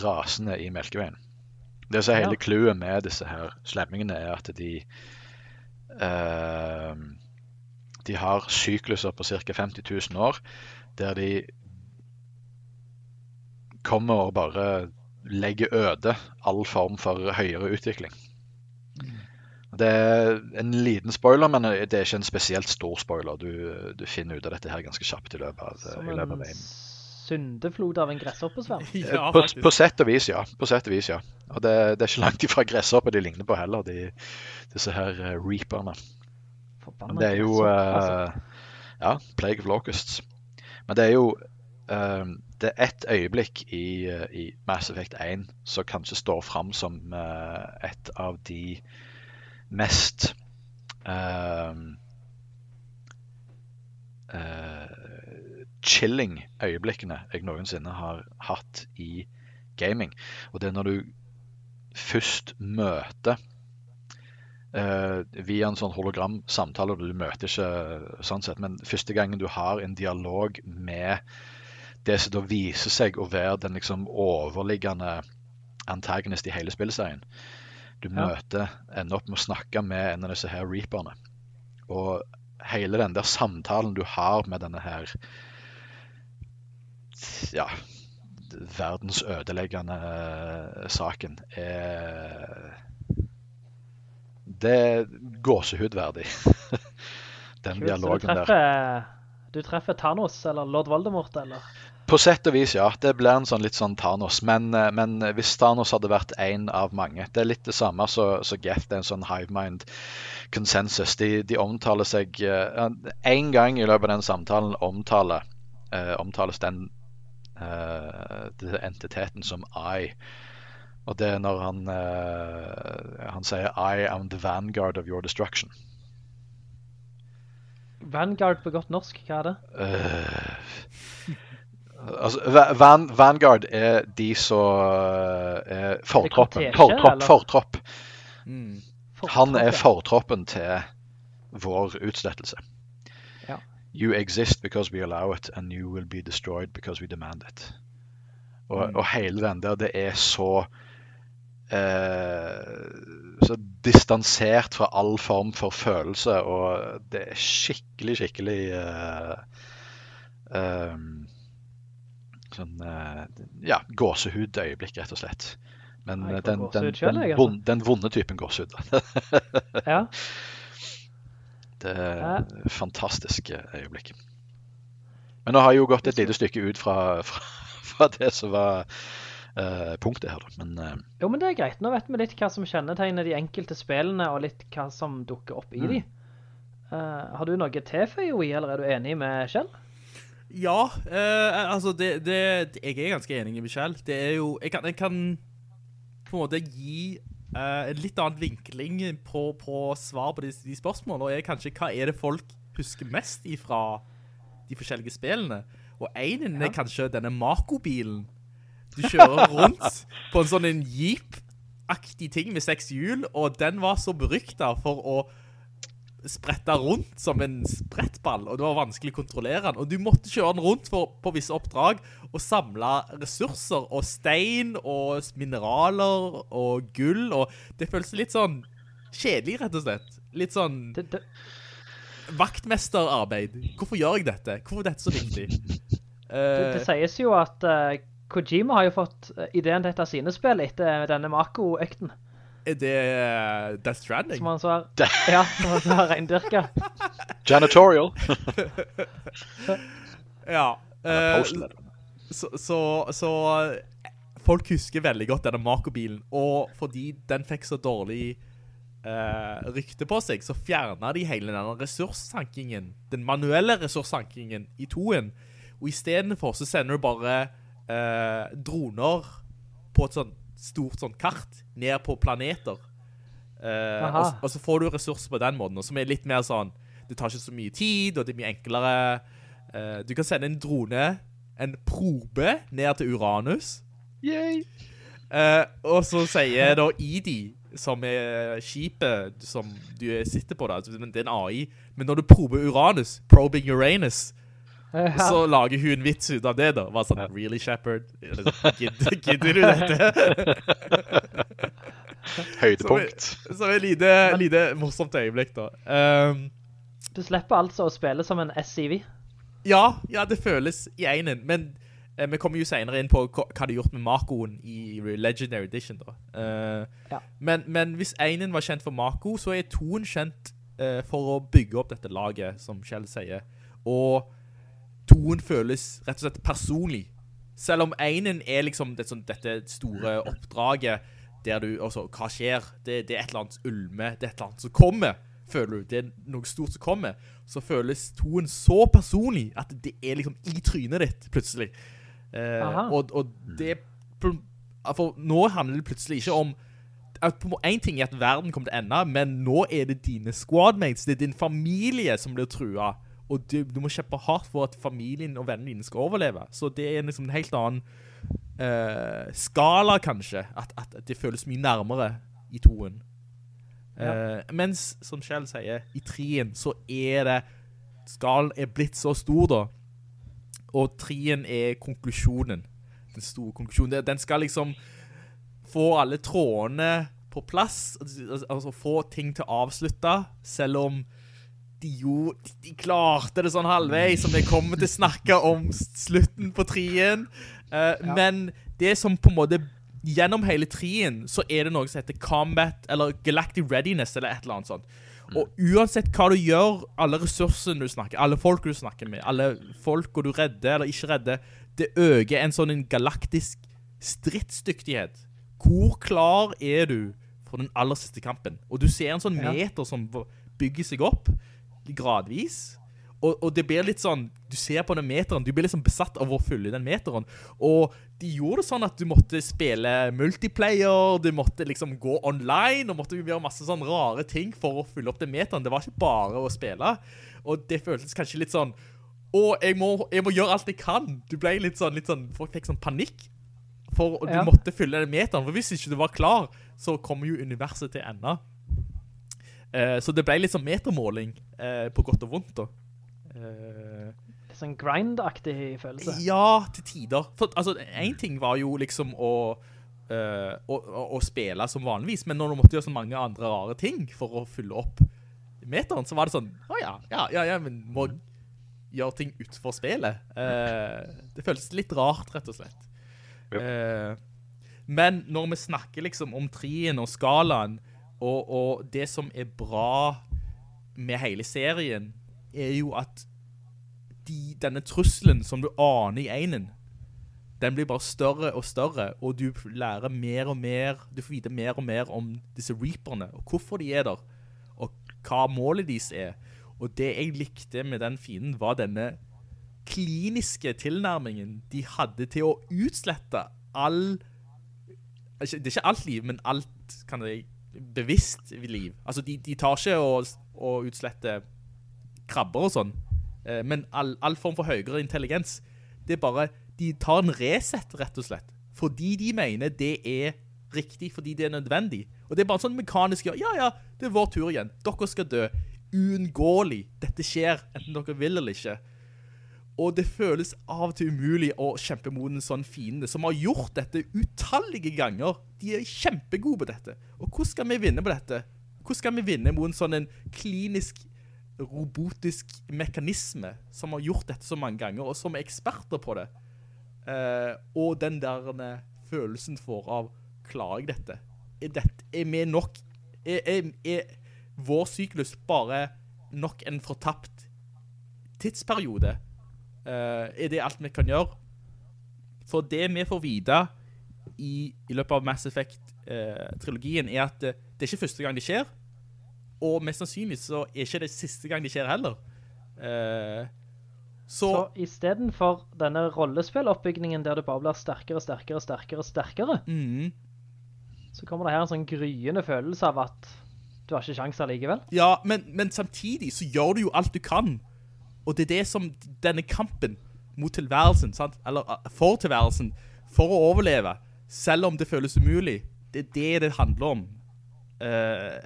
rasene i Melkeveien. Det som er hele clouet med disse her slemmingene, er at de eh, De har sykluser på ca. 50 000 år der de kommer og bare legger øde all form for høyere utvikling. Det er en liten spoiler, men det er ikke en spesielt stor spoiler. Du, du finner ut av dette her ganske kjapt i løpet av, i løpet av veien. Syndeflod av en gresshoppesverm. Ja, på, på sett og vis, ja. På sett og vis, ja. Og det, det er ikke langt ifra gresshopper de ligner på heller, de, disse her uh, reaperne. Men det er jo eh, Ja, Plague of Locusts. Men det er jo uh, Det er ett øyeblikk i, eh, i Mass Effect 1 som kanskje står fram som eh, et av de mest Uh, eh, chilling øyeblikkene jeg noensinne har hatt i gaming. Og det er når du først møter Uh, via en sånn hologramsamtale, du møter ikke sånn sett, men første gangen du har en dialog med det som da viser seg å være den liksom overliggende antagonist i hele spillserien. Du Ja. møter, ender opp med å snakke med en av disse her reaperne. Og hele den der samtalen du har med denne her ja, verdens ødeleggende eh, saken er Det er gåsehudverdig. Den Kult, dialogen du dialogen der. du treffer Thanos eller Lord Voldemort, eller? På sett og vis, ja. Det blir en sånn litt sånn Thanos. Men, eh, men hvis Thanos hadde vært én av mange Det er litt det samme som så Geth. Det er en sånn hive mind consensus. De, de omtaler seg Én gang i løpet av den samtalen omtaler, eh, omtales den eh, den entiteten som I. Og det er når han, eh, han sier I am the vanguard of your destruction. Vanguard på godt norsk, hva er det? Uh, altså, Van, Vanguard er de som er fortroppen. Fortropp. fortropp. Mm. Han er fortroppen til vår utslettelse. You exist because we allow it, and you will be destroyed because we demand it. Og, Mm. og hele den der, det er så eh, Så distansert fra all form for følelse, og det er skikkelig, skikkelig eh, eh, Sånn eh, Ja, gåsehudøyeblikk, rett og slett. Men eh, den, den, den, altså. den vonde typen gåsehud. Ja. Det er Ja. et fantastisk eh, øyeblikk. Men nå har jeg jo gått et lite stykke ut fra, fra, fra det som var uh, punktet her, da. Men uh, Jo, men det er greit. Nå vet vi litt hva som kjennetegner de enkelte spillene, og litt hva som dukker opp i Mm. de. Uh, har du noe tilføye, Oi, eller er du enig med Kjell? Ja, eh, altså det, det, jeg er ganske enig med Kjell. Det er jo, jeg kan, jeg kan på en måte gi eh, en litt annen vinkling på, på svar på de, de spørsmålene, og er kanskje hva er det folk husker mest ifra de forskjellige spillene. Og enen er kanskje denne Mako-bilen. Du kjører rundt på en sånn en Jeep-aktig ting med seks hjul, og den var så berykta for å sprette rundt som en sprettball, og det var vanskelig å kontrollere den. Og du måtte kjøre den rundt for, på visse oppdrag og samle ressurser og stein og mineraler og gull, og det føles litt sånn kjedelig, rett og slett. Litt sånn vaktmesterarbeid. Hvorfor gjør jeg dette? Hvorfor er dette så viktig? Det, det sies jo at uh, Kojima har jo fått eh, ideen til et av sine spill etter denne Mako-økten. Er det uh, Death Stranding? Som han svar. ja, som han svar reindyrka. Janitorial. ja. Uh, så, så, så, folk husker veldig godt denne Mako-bilen, og fordi den fikk så dårlig eh, rykte på seg, så fjernet de hele denne ressurssankingen, den manuelle ressurssankingen i toen, og i stedet for så sender du bare eh, droner på et sånt stort sånn kart ned på planeter. Eh, og, og, så får du ressurser på den måten, som er litt mer sånn, det tar ikke så mye tid, og det er mye enklere. Eh, du kan sende en drone, en probe, ned til Uranus. Yay! Eh, og så sier da Idi, som er skipet som du sitter på da, det er en AI, men når du prober Uranus, probing Uranus. Så lager hun vits ut av det da. Var sånn, really Shepard? Gidder, gidder du dette? Høydepunkt. Som, som er lite, lite morsomt øyeblikk da. Um, du slipper altså å spille som en SCV. Ja, ja, det føles i enen. Men eh, vi kommer jo senere inn på hva de har gjort med Makoen i Legendary Edition da. Uh, ja. men, men, hvis enen var kjent for Mako, så er toen kjent uh, for å bygge opp dette laget, som Kjell sier. Og toen føles rett og slett personlig. Selv om enen er liksom det, sånn, dette store oppdraget der du, altså, hva skjer? Det, det, er et eller annet ulme, det er et eller annet som kommer, føler du. Det er noe stort som kommer. Så føles toen så personlig at det er liksom i trynet ditt, plutselig. Eh, og, og, det, for nå handler det plutselig ikke om en ting er at verden kommer til å ende, men nå er det dine squadmates, det er din familie som blir truet og du, du, må kjempe hardt for at familien og vennene dine skal overleve. Så det er liksom en helt annen uh, skala, kanskje, at, at, det føles mye nærmere i toen. Ja. Uh, mens, som Kjell sier, i trien så er det, skalen er blitt så stor da, og trien er konklusjonen. Den store konklusjonen. Den skal liksom få alle trådene på plass, altså få ting til å avslutte, selv om de jo, de, de, klarte det sånn halvveis, som vi kommer til å snakke om slutten på trien. Uh, ja. Men det som på en måte, gjennom hele trien, så er det noe som heter combat, eller galactic readiness, eller et eller annet sånt. Mm. Og uansett hva du gjør, alle ressursene du snakker, alle folk du snakker med, alle folk du redder eller ikke redder, det øker en sånn en galaktisk stridsdyktighet. Hvor klar er du for den aller siste kampen? Og du ser en sånn meter som bygger seg opp, gradvis. Og, og, det blir litt sånn, du ser på den meteren, du blir liksom besatt av å fylle den meteren. Og de gjorde det sånn at du måtte spille multiplayer, du måtte liksom gå online, og måtte gjøre masse sånn rare ting for å fylle opp den meteren. Det var ikke bare å spille. Og det føltes kanskje litt sånn, å, jeg må, jeg må gjøre alt jeg kan. Du ble litt sånn, litt sånn folk fikk sånn panikk. For du ja. måtte fylle den meteren, for hvis ikke du var klar, så kommer jo universet til enda. Uh, så det ble litt sånn metermåling uh, på godt og vondt da. Litt sånn grind-aktig følelse. Ja, til tider. For, altså, en ting var jo liksom å, å, å, å, spille som vanligvis, men når du måtte gjøre så mange andre rare ting for å fylle opp meteren, så var det sånn, å ja, ja, ja, ja men må gjøre ting utenfor spillet. det føles litt rart, rett og slett. Ja. men når vi snakker liksom om trien og skalaen, og, og, det som er bra med hele serien, er jo at de, denne trusselen som du aner i enen, den blir bare større og større, og du lærer mer og mer, du får vite mer og mer om disse reaperne, og hvorfor de er der, og hva målet deres er. Og det jeg likte med den fienden var denne kliniske tilnærmingen de hadde til å utslette all, det er ikke alt liv, men alt kan jeg, bevisst liv. Altså, de, de tar ikke og, og utsletter krabber og sånn, eh, men all, all form for høyere intelligens, det er bare, de tar en reset, rett og slett. Fordi de mener det er riktig, fordi det er nødvendig. Og det er bare en sånn mekanisk, ja, ja, det er vår tur igjen. Dere skal dø. Uungåelig. Dette skjer, enten dere vil eller ikke. Og det føles av og til umulig å kjempe mot en sånn fiende som har gjort dette utallige ganger. De er kjempegode på dette. Og hvordan skal vi vinne på dette? Hvordan skal vi vinne mot en sånn en klinisk, robotisk mekanisme som har gjort dette så mange ganger, og som er eksperter på det? Eh, og den der eh, følelsen for av, klarer jeg dette? Er, dette, er vi nok, er, er, er vår syklus bare nok en fortapt tidsperiode? Eh, er det alt vi kan gjøre? For det vi får vite i, i løpet av Mass Effect-trilogien er at det, det er ikke første gang det skjer, og mest sannsynlig så er ikke det siste gang det skjer heller. Uh, så, Så i stedet for denne rollespilloppbyggingen der du bare blir sterkere, sterkere, sterkere, sterkere, mm. så kommer det her en sånn gryende følelse av at du har ikke sjans allikevel. Ja, men, men samtidig så gjør du jo alt du kan. Og det er det som denne kampen mot tilværelsen, sant? eller uh, for tilværelsen, for å overleve, selv om det føles umulig, det er det det handler om. Uh,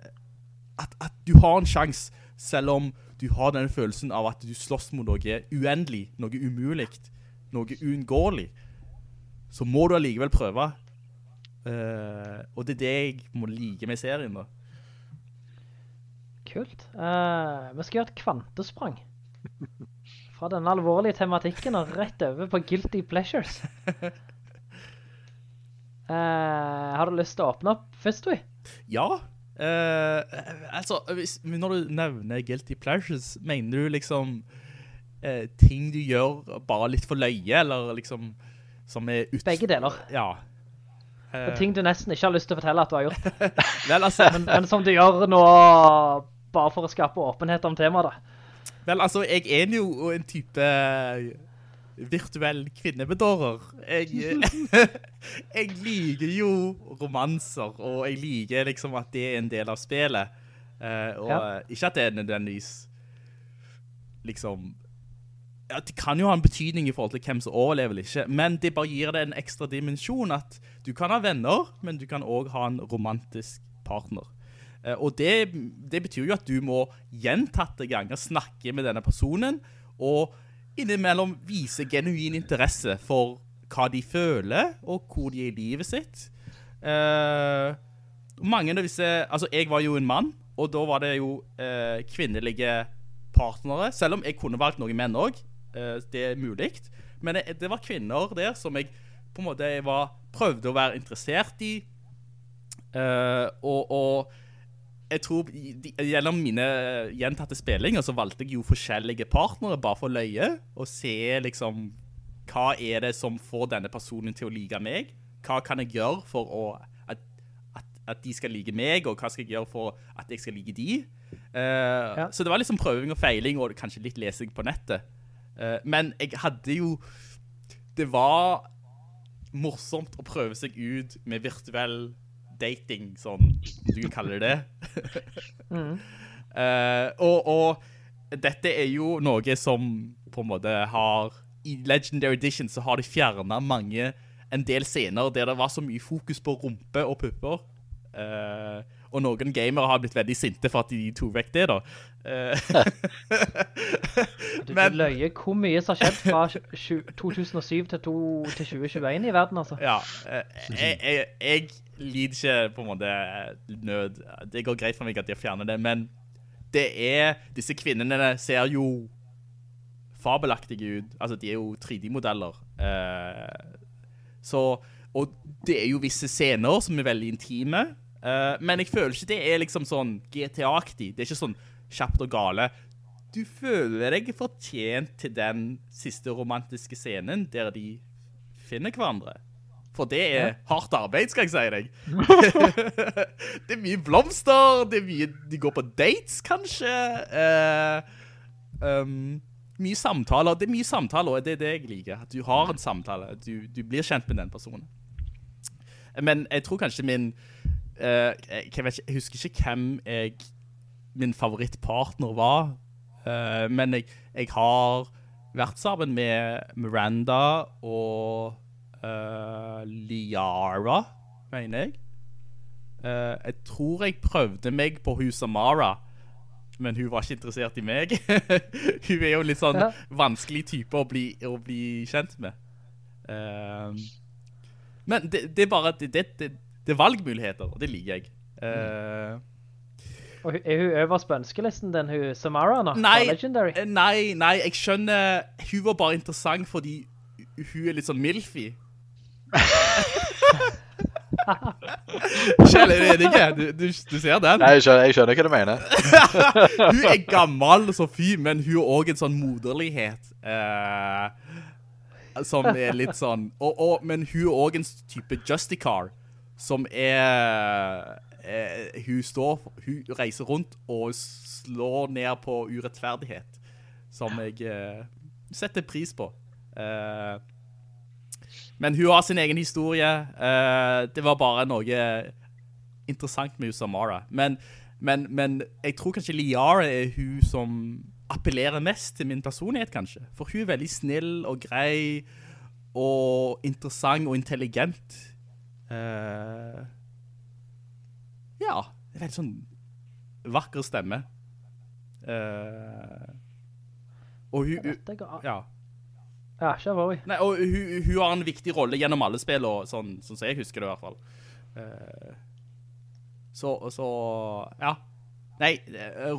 at, at du har en sjans, selv om du har denne følelsen av at du slåss mot noe uendelig, noe umuligt, noe uunngåelig, så må du allikevel prøve. Uh, og det er det jeg må like med serien da. Kult. Uh, vi skal gjøre et kvantesprang. Fra den alvorlige tematikken og rett over på Guilty Pleasures. uh, har du lyst til å åpne opp først, du? Ja. Uh, altså, hvis, når du nevner guilty pleasures, mener du liksom uh, ting du gjør bare litt for løye, eller liksom som er ut... Begge deler. Ja. Og ting du nesten ikke har lyst til å fortelle at du har gjort. Vel, altså, men, men som du gjør nå bare for å skape åpenhet om temaet da. Vel, altså, jeg er jo en type virtuell kvinnebedårer. Jeg, jeg liker jo romanser, og jeg liker liksom at det er en del av spillet. Eh, og Ja. ikke at det er nødvendigvis liksom ja, det kan jo ha en betydning i forhold til hvem som overlever eller ikke, men det bare gir det en ekstra dimensjon at du kan ha venner, men du kan også ha en romantisk partner. Eh, og det, det betyr jo at du må gjentatte ganger snakke med denne personen, og innimellom vise genuin interesse for hva de føler, og hvor de er i livet sitt. Eh, mange av disse, altså jeg var jo en mann, og da var det jo eh, kvinnelige partnere, selv om jeg kunne valgt noen menn også, eh, det er mulig. Men det, det var kvinner der som jeg på en måte var, prøvde å være interessert i, eh, og, og jeg tror gjennom mine gjentatte spillinger så valgte jeg jo forskjellige partnere bare for løye, og se liksom, hva er det som får denne personen til å like meg? Hva kan jeg gjøre for å, at, at, at de skal like meg, og hva skal jeg gjøre for at jeg skal like de? Eh, Så det var liksom prøving og feiling, og kanskje litt lesing på nettet. Uh, men jeg hadde jo, det var morsomt å prøve seg ut med virtuell dating, sånn du kaller det. Eh, og, og dette er jo noe som på en måte har I Legendary Edition så har de fjernet mange En del scener der det var så mye fokus på rumpe og pupper. Eh, og noen gamere har blitt veldig sinte for at de tog vekk det, da. Eh, Du men... løye hvor mye som har skjedd fra 2007 til, to, til 2021 i verden, altså. Ja, eh, jeg, jeg, jeg lider ikke på en måte nød. Det går greit for meg at de har fjernet det, men det er, disse kvinnene ser jo fabelaktige ut. Altså, de er jo 3D-modeller. Eh, så, og det er jo visse scener som er veldig intime, eh, men jeg føler ikke det er liksom sånn GTA-aktig. Det er ikke sånn kjapt og gale. Du føler deg fortjent til den siste romantiske scenen der de finner hverandre. For det er hardt arbeid, skal jeg si deg. det er mye blomster, det er mye, de går på dates, kanskje. Uh, um, mye samtaler. Det er mye samtaler, og det er det jeg liker. At du har en samtale. Du, du blir kjent med den personen. Men jeg tror kanskje min eh, jeg, vet ikke, jeg husker ikke hvem jeg, min favorittpartner var, eh, men jeg, jeg har vært sammen med Miranda og eh, Liara, mener jeg. Eh, jeg tror jeg prøvde meg på hun Samara, men hun var ikke interessert i meg. hun er jo litt sånn Ja. vanskelig type å bli, å bli kjent med. Eh, men det, det er bare det, det, det, det er valgmuligheter, og det liker jeg. Eh, Og er hun øverst på ønskelisten, den hun Samara nå? Nei, Legendary? eh, nei, nei, jeg skjønner Hun var bare interessant fordi hun er litt sånn milfy. Kjell, er du enig? Du, du, du ser den? Nei, jeg skjønner, jeg skjønner hva du mener. hun er gammel og så fy, men hun er også en sånn moderlighet. Uh, som er litt sånn og, og, Men hun er også en type Justicar, som er er Hun står Hun reiser rundt og slår ned på urettferdighet, som jeg eh, setter pris på. Eh, men hun har sin egen historie. Eh, det var bare noe interessant med Samara. Men, men, men jeg tror kanskje Liara er hun som appellerer mest til min personlighet, kanskje. For hun er veldig snill og grei og interessant og intelligent. Eh, ja, det er veldig sånn vakker stemme. Uh, og hun... Jeg. Ja. Ja, kjør på. Nei, og hun, hun har en viktig rolle gjennom alle spill, og sånn, sånn som jeg husker det i hvert fall. Uh, så, så, ja. Nei,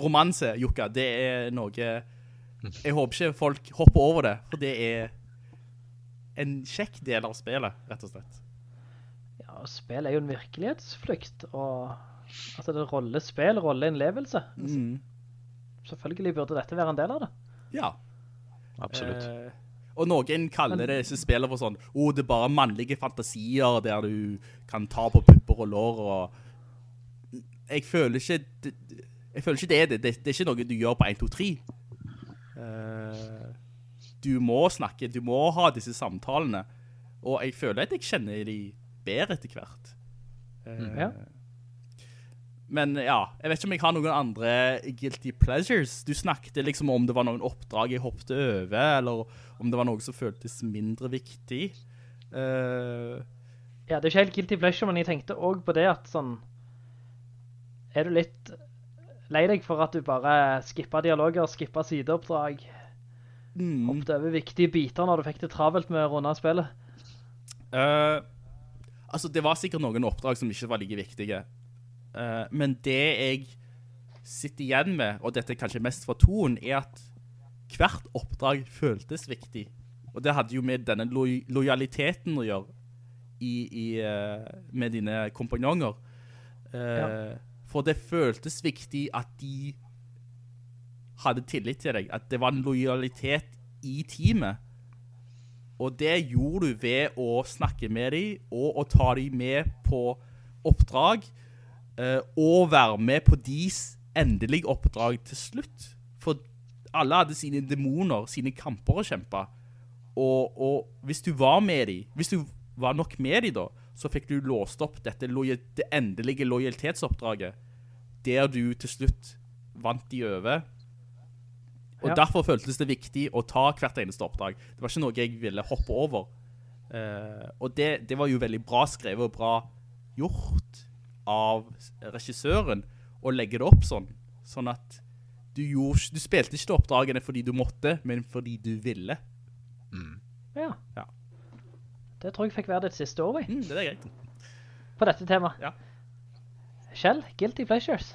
romanse, Jukka, det er noe Jeg håper ikke folk hopper over det, for det er en kjekk del av spillet, rett og slett. Og spill er jo en virkelighetsflukt, og altså det er rollespill, rolleinnlevelse. Mm. Selvfølgelig burde dette være en del av det. Ja. Absolutt. Eh, og noen kaller det disse spillene for sånn, oh, det er bare mannlige fantasier der du kan ta på pupper og lår, og jeg føler ikke, det, jeg føler ikke det er det. det. Det er ikke noe du gjør på 1, 2, 3. Eh, du må snakke, du må ha disse samtalene, og jeg føler at jeg kjenner de bedre etter hvert. Mm, Ja. Men ja, jeg vet ikke om jeg har noen andre guilty pleasures. Du snakket liksom om det var noen oppdrag jeg hoppet over, eller om det var noe som føltes mindre viktig. Uh... Ja, det er ikke helt guilty pleasure, men jeg tenkte også på det at sånn, er du litt lei deg for at du bare skippet dialoger, skippet sideoppdrag, mm. hoppet over viktige biter når du fikk det travelt med å runde spillet? Eh, altså, det var sikkert noen oppdrag som ikke var like viktige. Uh, men det jeg sitter igjen med, og dette er kanskje mest fra toen, er at hvert oppdrag føltes viktig. Og det hadde jo med denne loj lojaliteten å gjøre i, i, uh, med dine kompanjonger. Uh, Ja. For det føltes viktig at de hadde tillit til deg, at det var en lojalitet i teamet. Og det gjorde du ved å snakke med dem, og å ta dem med på oppdrag, eh, og være med på deres endelige oppdrag til slutt. For alle hadde sine demoner, sine kamper å kjempe. Og, og hvis du var med dem, hvis du var nok med dem da, så fikk du låst opp dette det endelige lojalitetsoppdraget, der du til slutt vant de over. Og Ja. derfor føltes det viktig å ta hvert eneste oppdrag. Det var ikke noe jeg ville hoppe over. Uh, og det, det var jo veldig bra skrevet og bra gjort av regissøren å legge det opp sånn. Sånn at du, gjorde, du spilte ikke oppdragene fordi du måtte, men fordi du ville. Ja. Ja. Det tror jeg fikk være ditt siste år i, Mm, det er greit. på dette temaet. Ja. Kjell, guilty pleasures.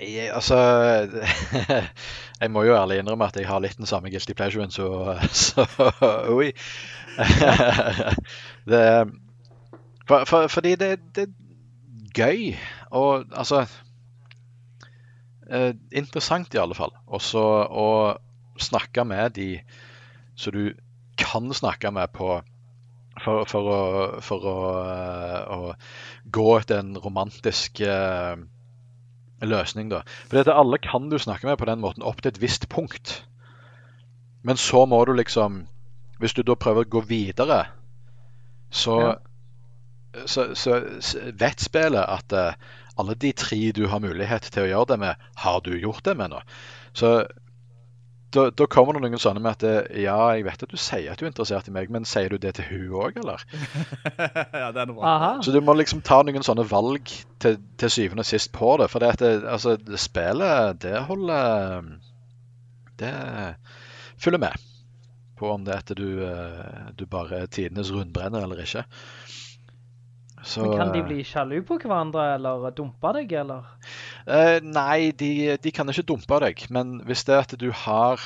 Jeg, altså Jeg må jo ærlig innrømme at jeg har litt den samme guilty pleasuren, så, så Oi. det, for, for, fordi det, det er gøy, og altså eh, Interessant, i alle fall. Også å snakke med de som du kan snakke med på for, for, å, for å, eh, å gå etter en romantisk eh, løsning, da. For dette alle kan du snakke med på den måten opp til et visst punkt. Men så må du liksom Hvis du da prøver å gå videre, så Ja. så, så så vet spillet at uh, alle de tre du har mulighet til å gjøre det med, har du gjort det med nå. Så da, da kommer det noen sånne med at eh, ja, jeg vet at du sier at du er interessert i meg, men sier du det til hun òg, eller? ja, det er noe bra. Aha. Så du må liksom ta noen sånne valg til, til syvende og sist på det. For det, at det, altså, det spillet, det holder Det følger med på om det er at du, eh, du bare er tidenes rundbrenner eller ikke. Så, Men kan de bli sjalu på hverandre, eller dumpe deg, eller? Uh, nei, de, de kan ikke dumpe deg. Men hvis det er at du har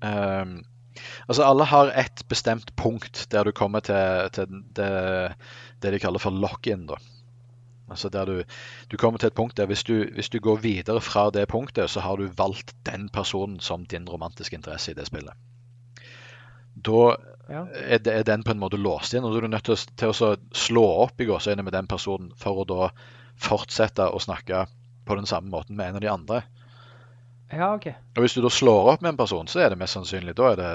um, Altså, alle har et bestemt punkt der du kommer til, til det, det de kaller for lock-in. da. Altså der du, du kommer til et punkt der hvis du, hvis du går videre fra det punktet, så har du valgt den personen som din romantiske interesse i det spillet. Da Ja. er, er den på en måte låst inn, og da er du nødt til, å- til å slå opp i gåseøynene med den personen for å da fortsette å snakke på den samme måten med en av de andre. Ja, OK. Og Hvis du da slår opp med en person, så er det mest sannsynlig da er det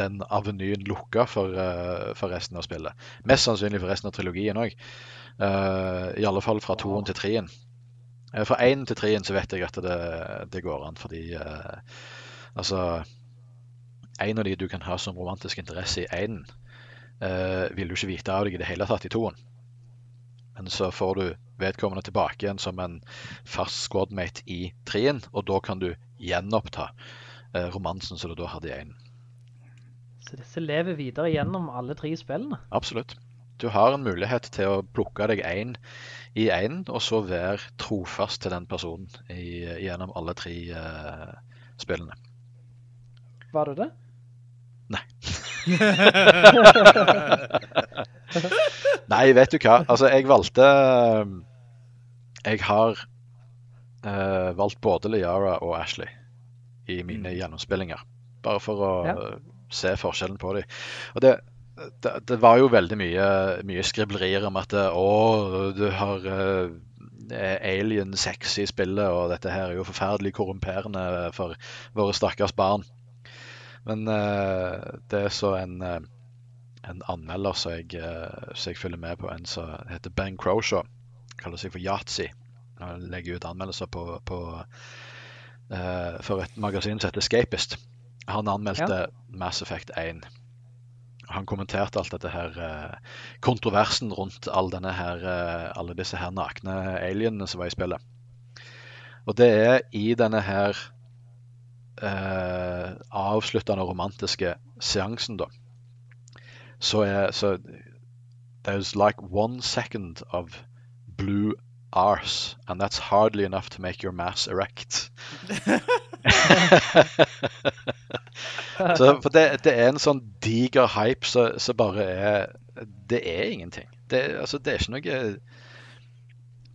den avenyen lukka for, eh, for resten av spillet. Mest sannsynlig for resten av trilogien òg. I alle fall fra toen til treen. Uh, fra én til treen så vet jeg at det, det går an, fordi uh, altså En av de du kan ha som romantisk interesse i én, uh, vil du ikke vite av deg i det hele tatt i toen. Men så får du vedkommende tilbake igjen som en fast squadmate i treen, og da kan du gjenoppta eh, romansen som du da hadde i én. Så disse lever videre gjennom alle tre spillene. Absolutt. Du har en mulighet til å plukke deg én i én, og så være trofast til den personen i, gjennom alle tre eh, spillene. Var du det? Nei. Vet du hva? Altså, jeg valgte Jeg har uh, valgt både Liara og Ashley i mine gjennomspillinger. Bare for å Ja. eh, se forskjellen på dem. Og det, det, det var jo veldig mye, mye skriblerier om at eh, å, du har uh, alien sex i spillet, og dette her er jo forferdelig korrumperende for våre stakkars barn. Men eh, det er så en, eh, en anmelder som jeg, eh, jeg følger med på, en som heter Ben Croshaw. Kaller seg for Yatzy. Han legger ut anmeldelser på, på for et magasin som heter Escapist. Han anmeldte Mass Effect 1. Han kommenterte alt dette her kontroversen rundt all her, alle disse her nakne alienene som var i spillet. Og det er i denne her eh, avsluttende romantiske seansen, da, så er så There's like one second of blue arse, and that's hardly enough to make your mass erect. så for det, det er en sånn diger hype som så bare er Det er ingenting. Det, altså, det er ikke noe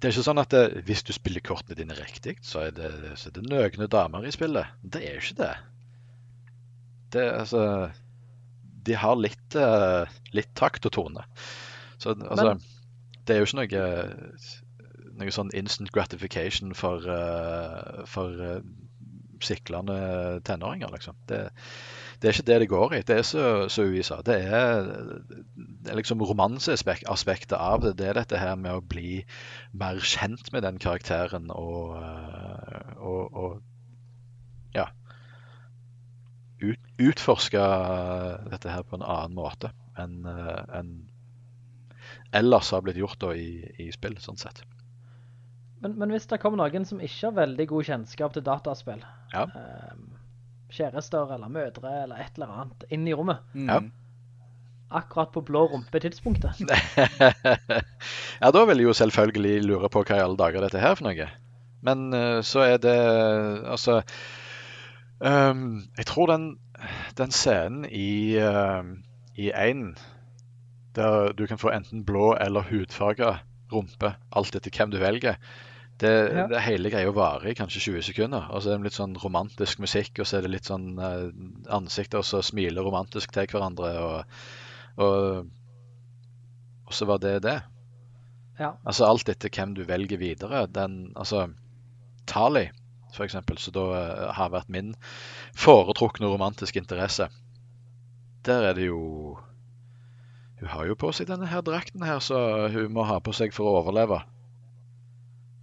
det er ikke sånn at det, hvis du spiller kortene dine riktig, så er det, så er det nøgne damer i spillet. Det er jo ikke det. Det altså De har litt, uh, litt takt og tone. Så altså Men- Det er jo ikke noe noe sånn instant gratification for, uh, for uh, siklende tenåringer, liksom. Det, det er ikke det det går i. Det er så, så USA. Det er, det er liksom romanseaspektet av det. Det er dette her med å bli mer kjent med den karakteren og, eh, og, og ja ut, Utforske dette her på en annen måte enn en ellers har blitt gjort da i, i spill, sånn sett. Men, men hvis det kommer noen som ikke har veldig god kjennskap til dataspill, Ja. ehm, kjærester eller mødre eller et eller annet, inn i rommet, Ja. akkurat på blå rumpe-tidspunktet, ja, da vil jeg jo selvfølgelig lure på hva i alle dager dette her er for noe. Men eh, så er det Altså um, Jeg tror den, den scenen i uh, i Einen der du kan få enten blå eller hudfarga rumpe, alt etter hvem du velger. Det, Ja. det hele greia varer i kanskje 20 sekunder. Og så er det litt sånn romantisk musikk, og så er det litt sånn uh, ansikter som smiler romantisk til hverandre. Og, og, og så var det det. Ja. Altså alt etter hvem du velger videre. Den, altså Tali, for eksempel, som da uh, har vært min foretrukne romantiske interesse. Der er det jo Hun har jo på seg denne her drakten her, så hun må ha på seg for å overleve.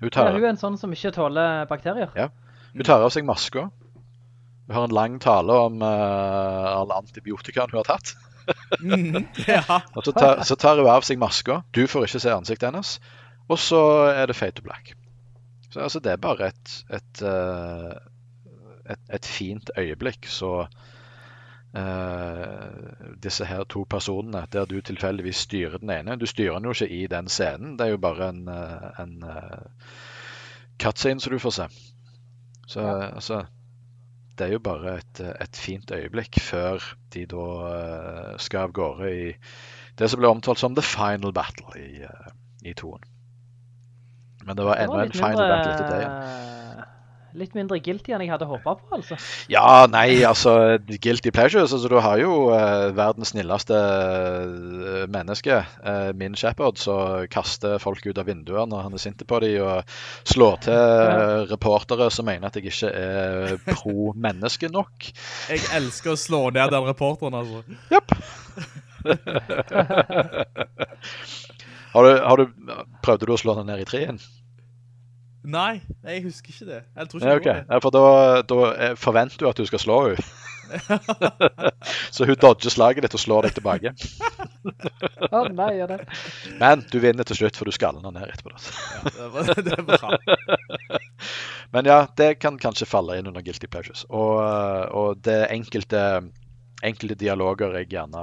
Hun Ja, hun er en sånn som ikke tåler bakterier. Ja. hun tar av seg maska. Hun har en lang tale om uh, alle antibiotikaene hun har tatt. mm, ja. Og så tar, så tar hun av seg maska. Du får ikke se ansiktet hennes. Og så er det fade to black. Så altså, det er bare et, et, eh, et, et fint øyeblikk. Så eh, disse her to personene, der du tilfeldigvis styrer den ene Du styrer den jo ikke i den scenen, det er jo bare en, eh, en uh, cutscene som du får se. Så altså Det er jo bare et, et fint øyeblikk før de da eh, skal av gårde i det som ble omtalt som the final battle i, uh, i toen. Men det var enda en final battle etter det igjen. Litt mindre guilty enn jeg hadde håpet på, altså. Ja, nei, altså Guilty pleasures. altså Du har jo uh, verdens snilleste eh, menneske, uh, min shepherd, som kaster folk ut av vinduer når han er sint på dem, og slår til uh, reportere som mener at jeg ikke er pro-menneske nok. Jeg elsker å slå ned den reporteren, altså. Har du, har du, prøvde du å slå den ned i treen? Nei, jeg husker ikke det. Jeg tror ikke Ja, okay. ok. det. Ja, for da, da eh, forventer du at du skal slå henne. Så hun dodger slaget ditt og slår deg tilbake. Å nei, gjør det. Men du vinner til slutt, for du skaller den ned etterpå. Ja, det, var, det bra. Men ja, det kan kanskje falle inn under guilty pleasures. Og, eh, og det enkelte, enkelte dialoger jeg gjerne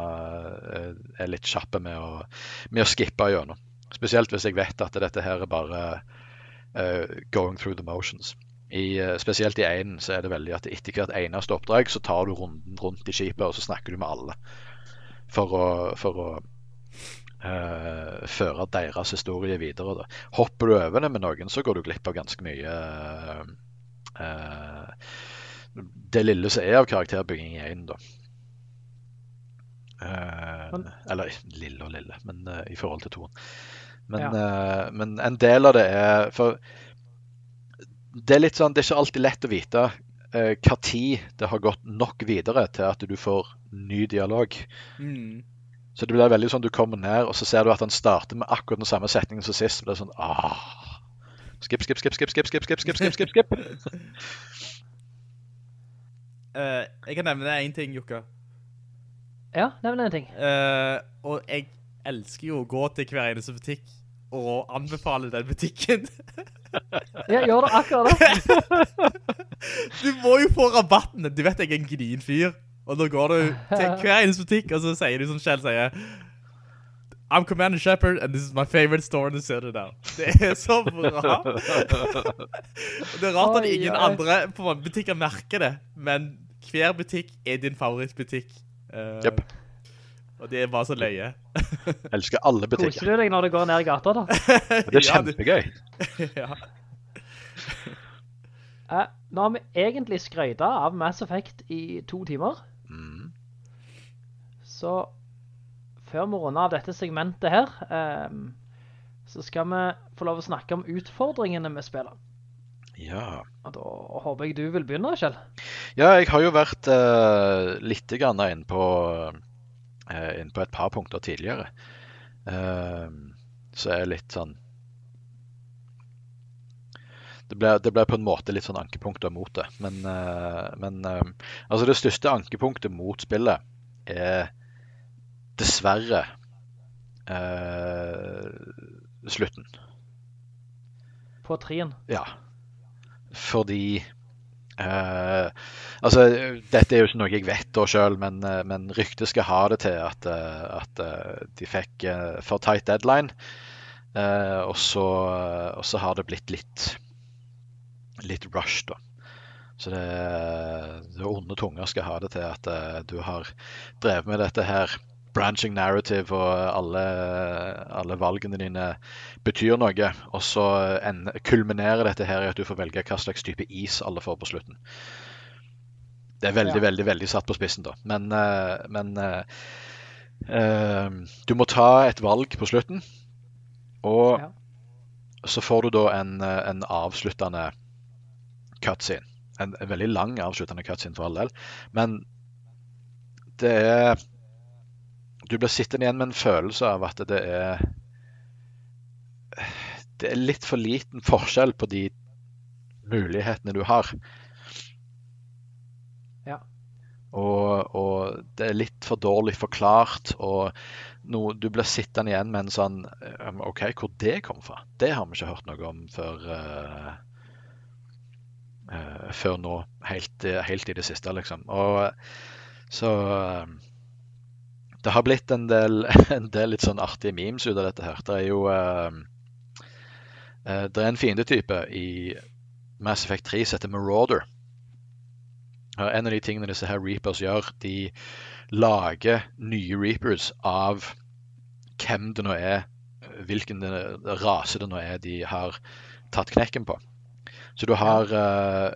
eh, er litt kjappe med å, med å skippe gjennom. Spesielt hvis jeg vet at dette her er bare going through the motions. I, eh, spesielt i Einen så er det veldig at etter hvert eneste oppdrag så tar du runden rundt i skipet og så snakker du med alle. For å, for å uh, føre deres historie videre. Da. Hopper du over det med noen, så går du glipp av ganske mye uh, uh, Det lille som er av karakterbygging i Einen, da. Eh, eller lille og lille, men eh, i forhold til toen. Men, Ja. uh, men en del av det er For det er litt sånn, det er ikke alltid lett å vite uh, hva tid det har gått nok videre til at du får ny dialog. Mm. Så det blir veldig sånn du kommer ned, og så ser du at han starter med akkurat den samme setningen som sist. Det er sånn ah. Skip, skip, skip, skip, skip, skip, skip, skip, skip, skip, skip. uh, jeg kan nevne en ting, Jukka. Ja, nevn en ting. Uh, og jeg elsker jo å gå til hver eneste butikk og anbefale den butikken. Ja, gjør det akkurat det. du må jo få rabattene. Du vet jeg er en gnien fyr. Og da går du til hver eneste butikk, og så sier du som Kjell sier, I'm Commander Shepard, and this is my favorite store in the city now. Det er så bra. Det er rart at ingen oi. andre på butikker merker det, men hver butikk er din favorittbutikk. Uh, Jep. Og det er bare så løye. Elsker alle Koser du deg når du går ned i gata, da? Det er kjempegøy. ja. Uh, nå har vi egentlig skrøyta av Mass Effect i to timer. Mm. Så før vi runder av dette segmentet her, um, så skal vi få lov å snakke om utfordringene med spillet. Ja. Og da håper jeg du vil begynne, Kjell. Ja, jeg har jo vært uh, litt grann på, eh, inn på et par punkter tidligere. Eh, så er det litt sånn det ble, det ble på en måte litt sånn ankepunkter mot det. Men, eh, men eh, altså det største ankepunktet mot spillet er dessverre eh, slutten. På trien. Ja. Fordi eh, Altså, dette er jo ikke noe jeg vet da sjøl, men, eh, men ryktet skal ha det til at, eh, at de fikk for tight deadline. Uh, og, så, og så har det blitt litt litt rush, da. Så det, det onde tunger skal ha det til at du har drevet med dette her branching narrative, og alle, alle valgene dine betyr noe. Og så kulminerer dette her i at du får velge hva slags type is alle får på slutten. Det er veldig, Ja. veldig veldig satt på spissen, da. Men, eh, men uh, du må ta et valg på slutten, og Ja. så får du da en, en avsluttende cutscene. En, en veldig lang avsluttende cutscene for all del. Men det er du blir sittende igjen med en følelse av at det er Det er litt for liten forskjell på de mulighetene du har. Ja. Og, og det er litt for dårlig forklart. Og noe, du blir sittende igjen med en sånn um, OK, hvor det kom fra? Det har vi ikke hørt noe om før uh, uh, Før nå, helt, helt, i det siste, liksom. Og så uh, Det har blitt en del, en del, litt sånn artige memes ut av dette her. Det er jo Det er en fiendetype i Mass Effect 3 som heter Marauder. En av de tingene disse her Reapers gjør, de lager nye Reapers av hvem det nå er, hvilken rase det nå er de har tatt knekken på. Så du har uh,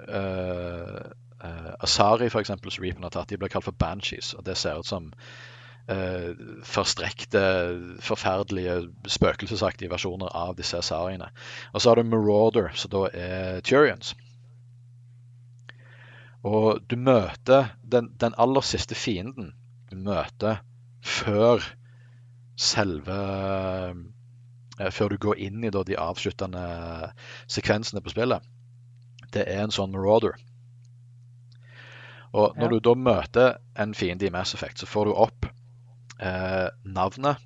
uh, Asari, f.eks., som Reaperen har tatt. De blir kalt for Banshees. og Det ser ut som uh, forstrekte, forferdelige, spøkelsesaktige versjoner av disse Asariene. Og så har du Marauder, som da er Turians. Og du møter den, den, aller siste fienden du møter før selve eh, Før du går inn i da, de avsluttende sekvensene på spillet. Det er en sånn marauder. Og når ja. du da møter en fiende i Mass Effect, så får du opp eh, navnet.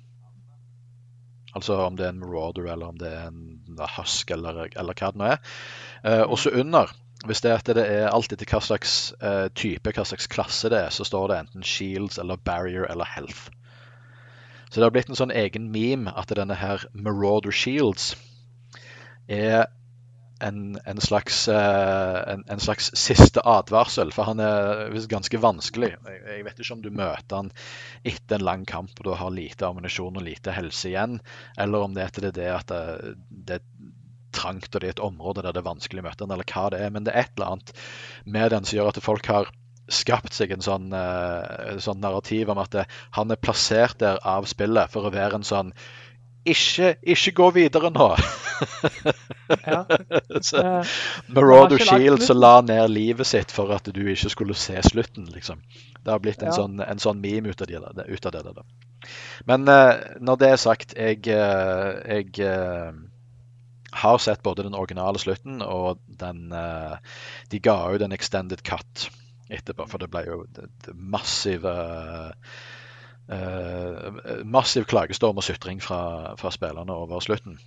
Altså om det er en marauder, eller om det er en husk, eller, eller hva det nå er. Eh, og så under hvis det, det er alt etter hva slags eh, type, hva slags klasse det er, så står det enten Shields eller Barrier eller Health. Så det har blitt en sånn egen meme at denne her Marauder Shields er en, en, slags, uh, en, en, slags, siste advarsel, for han er ganske vanskelig. Jeg, vet ikke om du møter han etter en lang kamp og du har lite ammunisjon og lite helse igjen, eller om det er det at det, det, trangt og det er et område der det er vanskelig å møte han, eller hva det er. Men det er et eller annet med den som gjør at folk har skapt seg en sånn, uh, sånn narrativ om at han er plassert der av spillet for å være en sånn ikke, ikke gå videre nå! ja. så, Marauder Shield som la ned livet sitt for at du ikke skulle se slutten, liksom. Det har blitt en, ja. sånn, en sånn, meme ut av, det, ut av det. Da. Men uh, når det er sagt, jeg, uh, jeg har sett både den originale slutten og den uh, De ga ut en extended cut etterpå, for det ble jo massiv uh, uh, Massiv klagestorm og sutring fra, fra spillerne over slutten.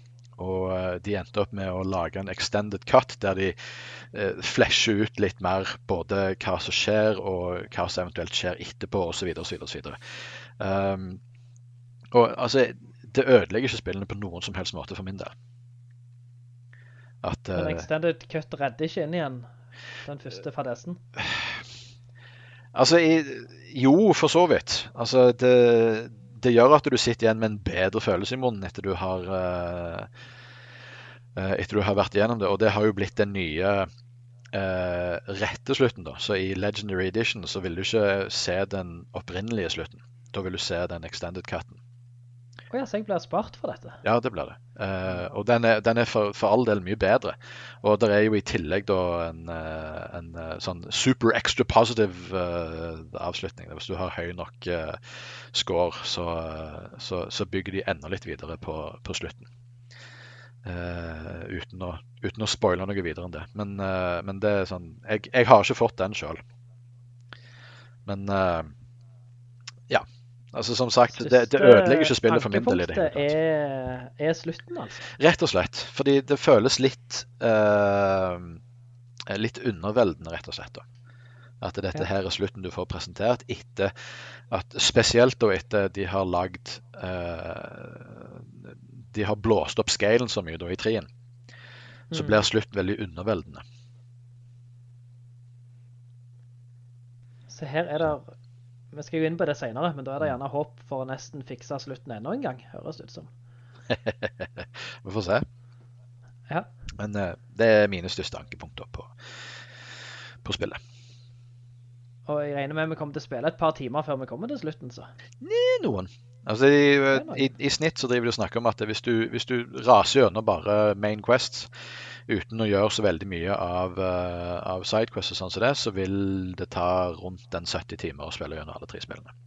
Og de endte opp med å lage en extended cut der de eh, flasher ut litt mer både hva som skjer, og hva som eventuelt skjer etterpå, osv. osv. Um, og altså, det ødelegger ikke spillene på noen som helst måte for min del. At, Men eh, Extended Cut redder ikke inn igjen den første fadesen? Altså, jo, for så vidt. Altså, det, det, gjør at du sitter igjen med en bedre følelse i munnen etter du har uh, etter du har vært igjennom det. Og det har jo blitt den nye uh, rette slutten. da. Så i Legendary Edition så vil du ikke se den opprinnelige slutten. Da vil du se den extended cutten. Å ja, så jeg blir spart for dette? Ja, det blir det. Uh, og den er, den er for, for, all del mye bedre. Og det er jo i tillegg da en, eh, en eh, sånn super extra positive uh, avslutning. Hvis du har høy nok uh, score, så, så, så, bygger de enda litt videre på, på slutten. uten, å, uten å spoile noe videre enn det. Men, men det er sånn jeg, jeg, har ikke fått den sjøl. Men. Altså Som sagt, det, det ødelegger ikke spillet for min del. hele er, er slutten, altså? Rett og slett. Fordi det føles litt uh, litt underveldende, rett og slett. da. At dette her er slutten du får presentert etter at Spesielt da etter de har lagd uh, De har blåst opp scalen så mye da i trien. Så mm. blir slutten veldig underveldende. Så her er det vi skal jo inn på det senere, men da er det gjerne håp for å nesten fikse slutten enda en gang, høres det ut som. vi får se. Ja. Men uh, det er mine største ankepunkter på, på spillet. Og jeg regner med vi kommer til å spille et par timer før vi kommer til slutten, så. Nei, noen. Altså, i, i, i, snitt så driver de og snakker om at hvis du, hvis du raser gjennom bare main quests, uten å gjøre så veldig mye av, uh, av sidequests og sånn som det, så vil det ta rundt den 70 timer å spille gjennom alle tre spillene.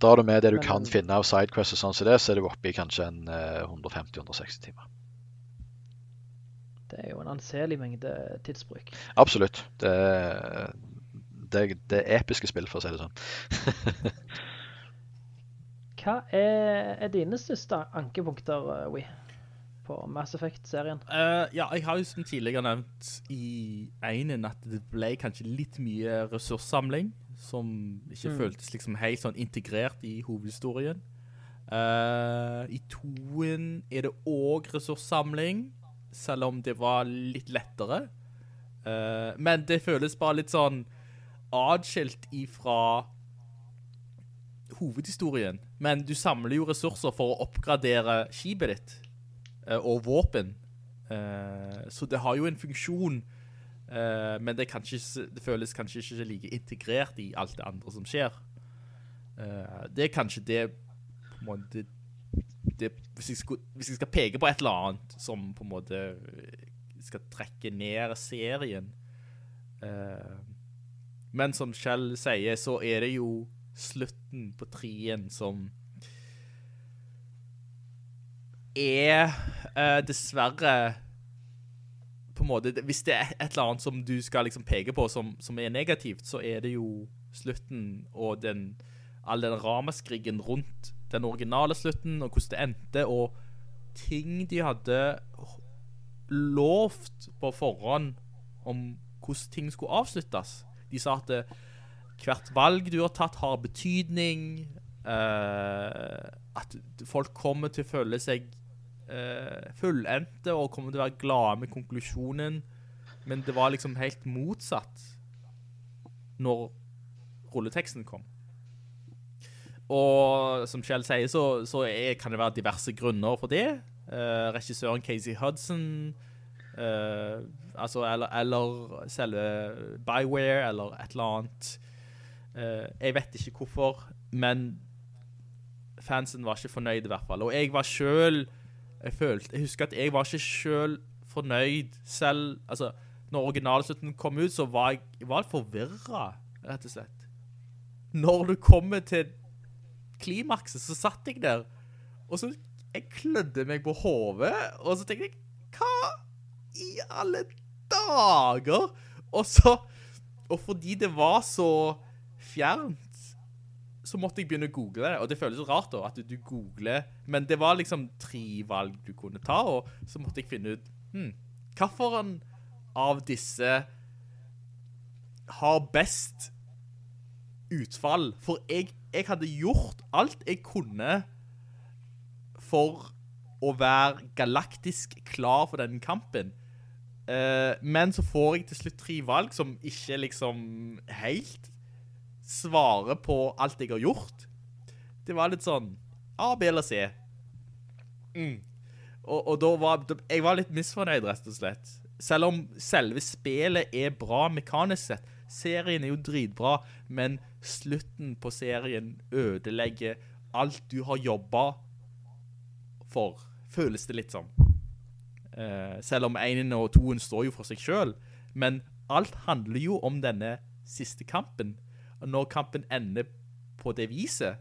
Drar du med det du Men- kan finne av sidequests og sånn som det, så er du oppe i kanskje en uh, 150-160 timer. Det er jo en anselig mengde tidsbruk. Absolutt. Det, det, det er episke spill, for å si det sånn. Hva er, er dine største ankepunkter, uh, We, på Mass Effect-serien? Uh, ja, jeg har jo som tidligere nevnt i enen at det ble kanskje litt mye ressurssamling, som ikke Mm. føltes liksom helt sånn integrert i hovedhistorien. Uh, I toen er det òg ressurssamling, selv om det var litt lettere. Uh, men det føles bare litt sånn adskilt ifra hovedhistorien. Men du samler jo ressurser for å oppgradere skipet ditt eh, og våpen. Eh, så det har jo en funksjon, eh, men det, ikke- det føles kanskje ikke like integrert i alt det andre som skjer. Det er kanskje det, måte, det hvis, jeg skulle, hvis jeg skal peke på et eller annet som på en måte skal trekke ned serien. Men som Kjell sier, så er det jo slutten på trien som er uh, dessverre på en måte, Hvis det er et eller annet som du skal liksom peke på som, som er negativt, så er det jo slutten og den, all den ramaskrigen rundt den originale slutten, og hvordan det endte, og ting de hadde lovt på forhånd om hvordan ting skulle avsluttes. De sa at det, hvert valg du har tatt har betydning, uh, at folk kommer til å føle seg uh, fullendte og kommer til å være glade med konklusjonen, men det var liksom helt motsatt når rulleteksten kom. Og som Kjell sier, så, så er, kan det være diverse grunner for det. Uh, regissøren Casey Hudson, uh, altså, eller, eller selve Byware, eller et eller annet. Eh, jeg vet ikke hvorfor, men fansen var ikke fornøyd i hvert fall. Og jeg var selv, jeg følte, jeg husker at jeg var ikke selv fornøyd selv, altså, når originalslutten kom ut, så var jeg, jeg var forvirret, rett og slett. Når du kommer til klimakset, så satt jeg der, og så jeg klødde meg på hovedet, og så tenkte jeg, hva i alle dager? Og så, og fordi det var så fjernt, så måtte jeg begynne å google det, og det føles rart da, at du googler, men det var liksom tre valg du kunne ta, og så måtte jeg finne ut, hmm, hvilken av disse har best utfall? For jeg, jeg hadde gjort alt jeg kunne for å være galaktisk klar for den kampen. Eh, men så får jeg til slutt tre valg som ikke liksom helt svarer på alt jeg har gjort. Det var litt sånn A, B eller C. Mm. Og, og da var jeg var litt misfornøyd, rett og slett. Selv om selve spillet er bra mekanisk sett. Serien er jo dritbra, men slutten på serien ødelegger alt du har jobbet for, føles det litt som. Uh, selv om enen og toen står jo for seg selv. Men alt handler jo om denne siste kampen. Når kampen ender på det viset,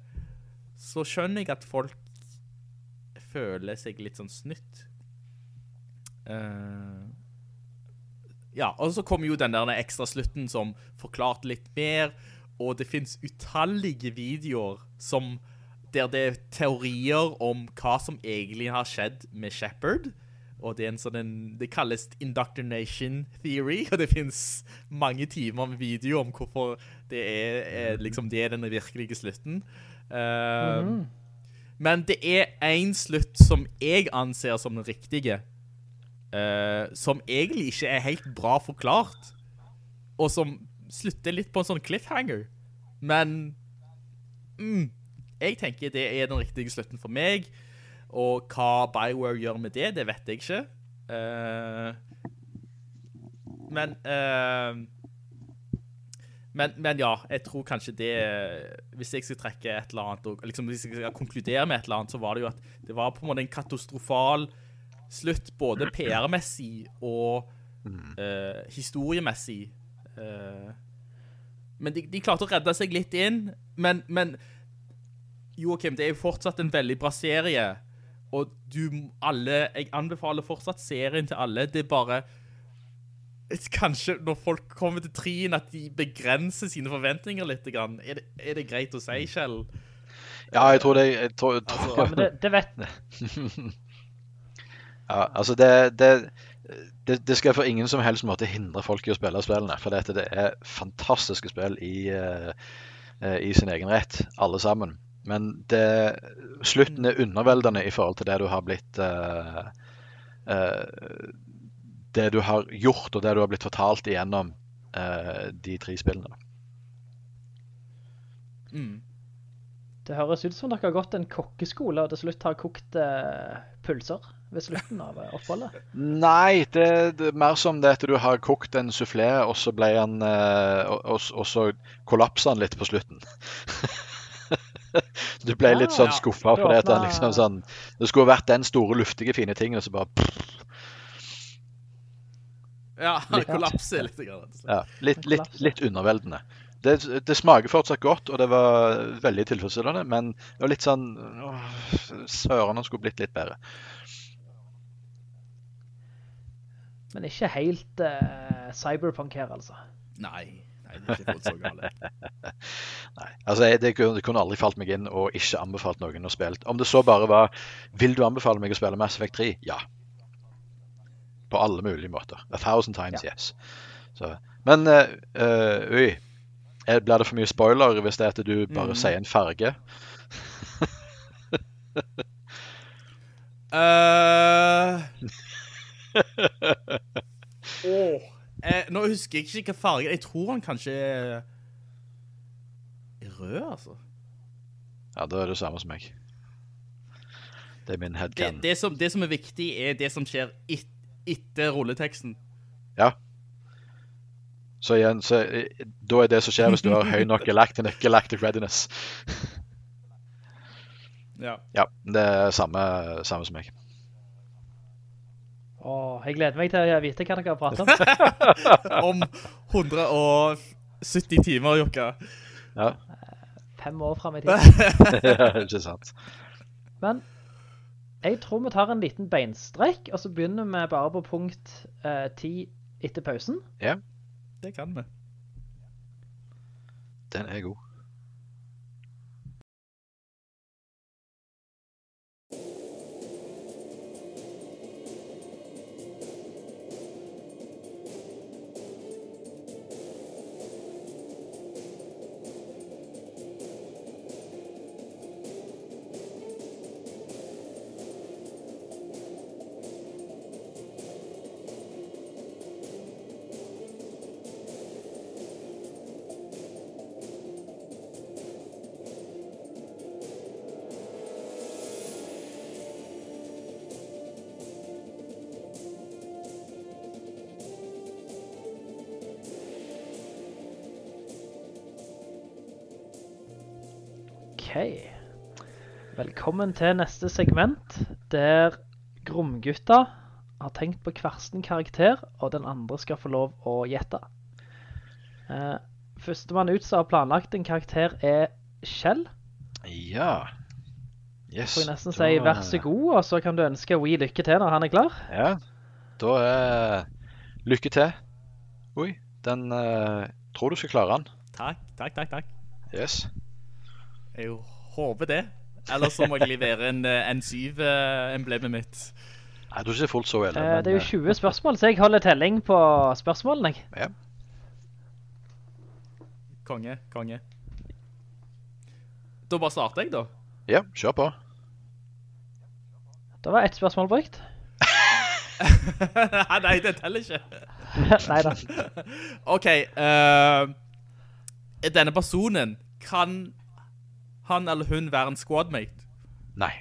så skjønner jeg at folk føler seg litt sånn snytt. Uh, ja, og så kom jo den der ekstra slutten som forklarte litt mer, og det finnes utallige videoer som, der det er teorier om hva som egentlig har skjedd med Shepard, og det er en sånn, en, det kalles indoctrination theory, og det finnes mange timer med video om hvorfor det er, er liksom, det er den virkelige slutten. Uh, mm -hmm. Men det er en slutt som jeg anser som den riktige, uh, som egentlig ikke er helt bra forklart, og som slutter litt på en sånn cliffhanger. Men mm, jeg tenker det er den riktige slutten for meg, og hva Bioware gjør med det, det vet jeg ikke. Uh, men uh, men, men ja, jeg tror kanskje det Hvis jeg skal trekke et eller annet og liksom, Hvis jeg skal konkludere med et eller annet, så var det jo at det var på en måte en katastrofal slutt, både PR-messig og uh, historiemessig. Men de, de klarte å redde seg litt inn. Men, men Joakim, det er jo fortsatt en veldig bra serie, og du, alle, jeg anbefaler fortsatt serien til alle, det er bare, kanskje når folk kommer til trien, at de begrenser sine forventninger litt, grann. Er, det, er det greit å si, Kjell? Ja, jeg tror det jeg tror, jeg tror, Ja, men det, det vet Ja, altså det, det, det, det skal for ingen som helst måte hindre folk i å spille spillene. For dette, det er fantastiske spill i, eh, eh, i sin egen rett, alle sammen. Men det, slutten er underveldende i forhold til det du har blitt uh, uh, Det du har gjort, og det du har blitt fortalt igjennom uh, de tre spillene. Mm. Det høres ut som dere har gått en kokkeskole og til slutt har kokt pølser ved slutten av oppholdet. Nei, det, det er mer som det at du har kokt en soufflé, og så ble han og, og, og så kollapsa han litt på slutten. du ble litt sånn skuffa ja, fordi at han liksom sånn Det skulle vært den store, luftige, fine tingen, og så bare pff, Ja, det kollapser litt. Ja, litt, litt, litt underveldende. Det, det smaker fortsatt godt, og det var veldig tilfredsstillende, men det var litt sånn Søren, han skulle blitt litt bedre. Men ikke helt uh, cyberpunk her, altså. Nei, ikke fått så gale. Nei, altså jeg, det, kunne, aldri falt meg inn og ikke anbefalt noen å spille. Om det så bare var Vil du anbefale meg å spille Mass Effect 3? Ja. På alle mulige måter. A thousand times yes. Så, men uh, Ui. Er- Blir det for mye spoiler hvis det er at du bare mm. sier en farge? uh... åh, eh, nå husker jeg ikke hva farge Jeg tror han kanskje er rød, altså. Ja, da er det samme som meg. Det er min headcan. det, som, det som er viktig, er det som skjer et, etter rulleteksten. Ja. Så igjen, så, eh, da er det som skjer hvis du har høy nok galactic readiness. Ja. Ja, det er samme, samme som meg. Åh, jeg gleder meg til å vite hva dere har pratet om. Om 170 timer, Jokka. Ja, Fem år frem i tid. ikke sant. Men jeg tror vi tar en liten beinstrekk, og så begynner vi bare på punkt eh, 10 etter pausen. Ja, Det kan vi. den er god. Velkommen til neste segment, der Gromgutta har tenkt på hver sin karakter, og den andre skal få lov å gjette. Eh, Førstemann ut som har planlagt en karakter er Kjell. Ja. Yes. Får jeg nesten da- si vær så god, og så kan du ønske Wee lykke til når han er klar. Ja, da er lykke til. Oi, den uh, tror du skal klare den. Takk, takk, takk, takk. Yes. Jeg håper det. Ellers så må jeg levere en eh, N7-emblemet mitt. Nei, du er ikke fullt så ille. Eh, men, det er jo eh, 20 spørsmål, så jeg holder telling på spørsmålene. Ja. Konge, konge. Da bare starter jeg, da. ja, kjør på. Da var ett spørsmål brukt. Nei, det teller ikke. Nei da. OK. uh, denne personen, kan han eller hun være en squadmate? Nei.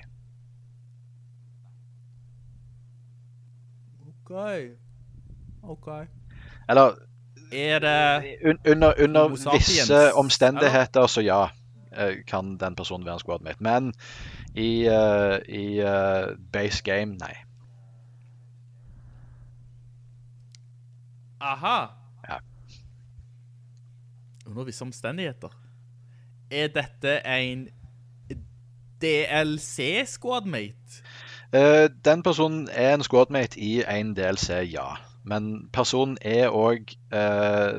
OK. OK. Eller Er det un under, under visse omstendigheter så ja, eh, kan den personen være en squadmate. Men i, uh, i uh, base game, nei. Aha. Ja. Under visse omstendigheter. Er dette en DLC squadmate? Uh, den personen er en squadmate i en DLC, ja. Men personen er òg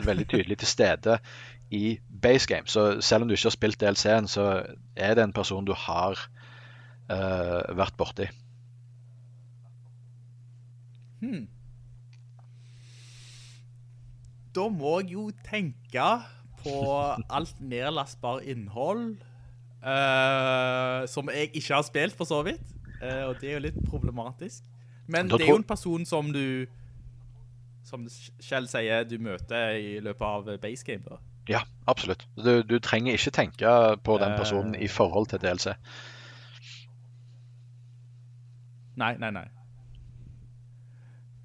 veldig tydelig til stede i base game. Så selv om du ikke har spilt DLC-en, så er det en person du har uh, vært borti. Hmm. Da må jeg jo tenke på alt nedlastbar innhold uh, som jeg ikke har spilt for så vidt. Uh, og det er jo litt problematisk. Men det er jo en person som du, som Kjell sier, du møter i løpet av base game da. Ja, absolutt. Du, du trenger ikke tenke på den personen uh, i forhold til DLC. Nei, nei, nei.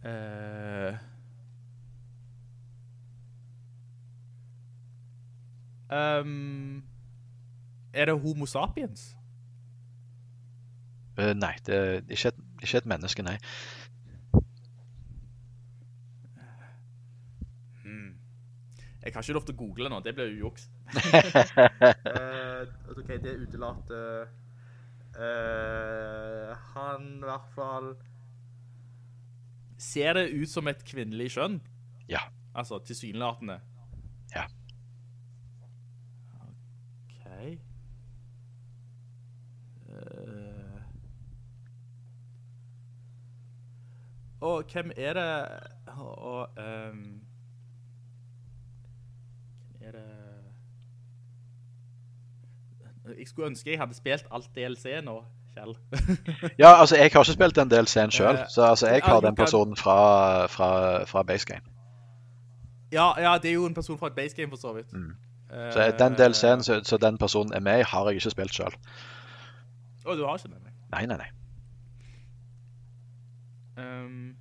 Eh. Ehm, er det homo sapiens? Uh, nei, det er ikke et, ikke et menneske, nei. Hmm. Jeg har ikke lov til å google nå, det blir jo juks. uh, ok, det utelater uh, Han i hvert fall Ser det ut som et kvinnelig skjønn? Ja. Altså, tilsynelatende. Ja. Ok. uh. Og hvem er det Og um. Hvem er det Jeg skulle ønske jeg hadde spilt alt DLC nå, Kjell. Ja, altså, jeg har ikke spilt en DLC-en sjøl, Eh, så altså, jeg har den personen fra, fra, fra base game. ja, ja, det er jo en person fra et base game, for så vidt. Mm. Så den del scenen så, den personen er med i, har jeg ikke spilt sjøl. Å, du har ikke den? nei. Nei, nei, nei. Ehm,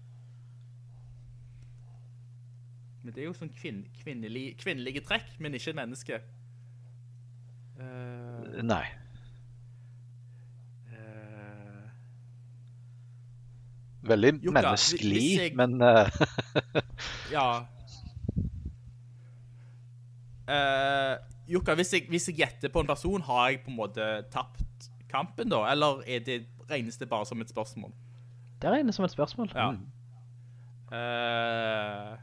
men det er jo sånn kvinn, kvinnelig, kvinnelige trekk, men ikke menneske. Uh, Nei. eh, Veldig Jukka, menneskelig, jeg- men eh, ja. Eh, Jukka, hvis jeg, hvis jeg gjetter på en person, har jeg på en måte tapt kampen da? Eller er det, regnes det bare som et spørsmål? Det regnes som et spørsmål. Ja. Eh,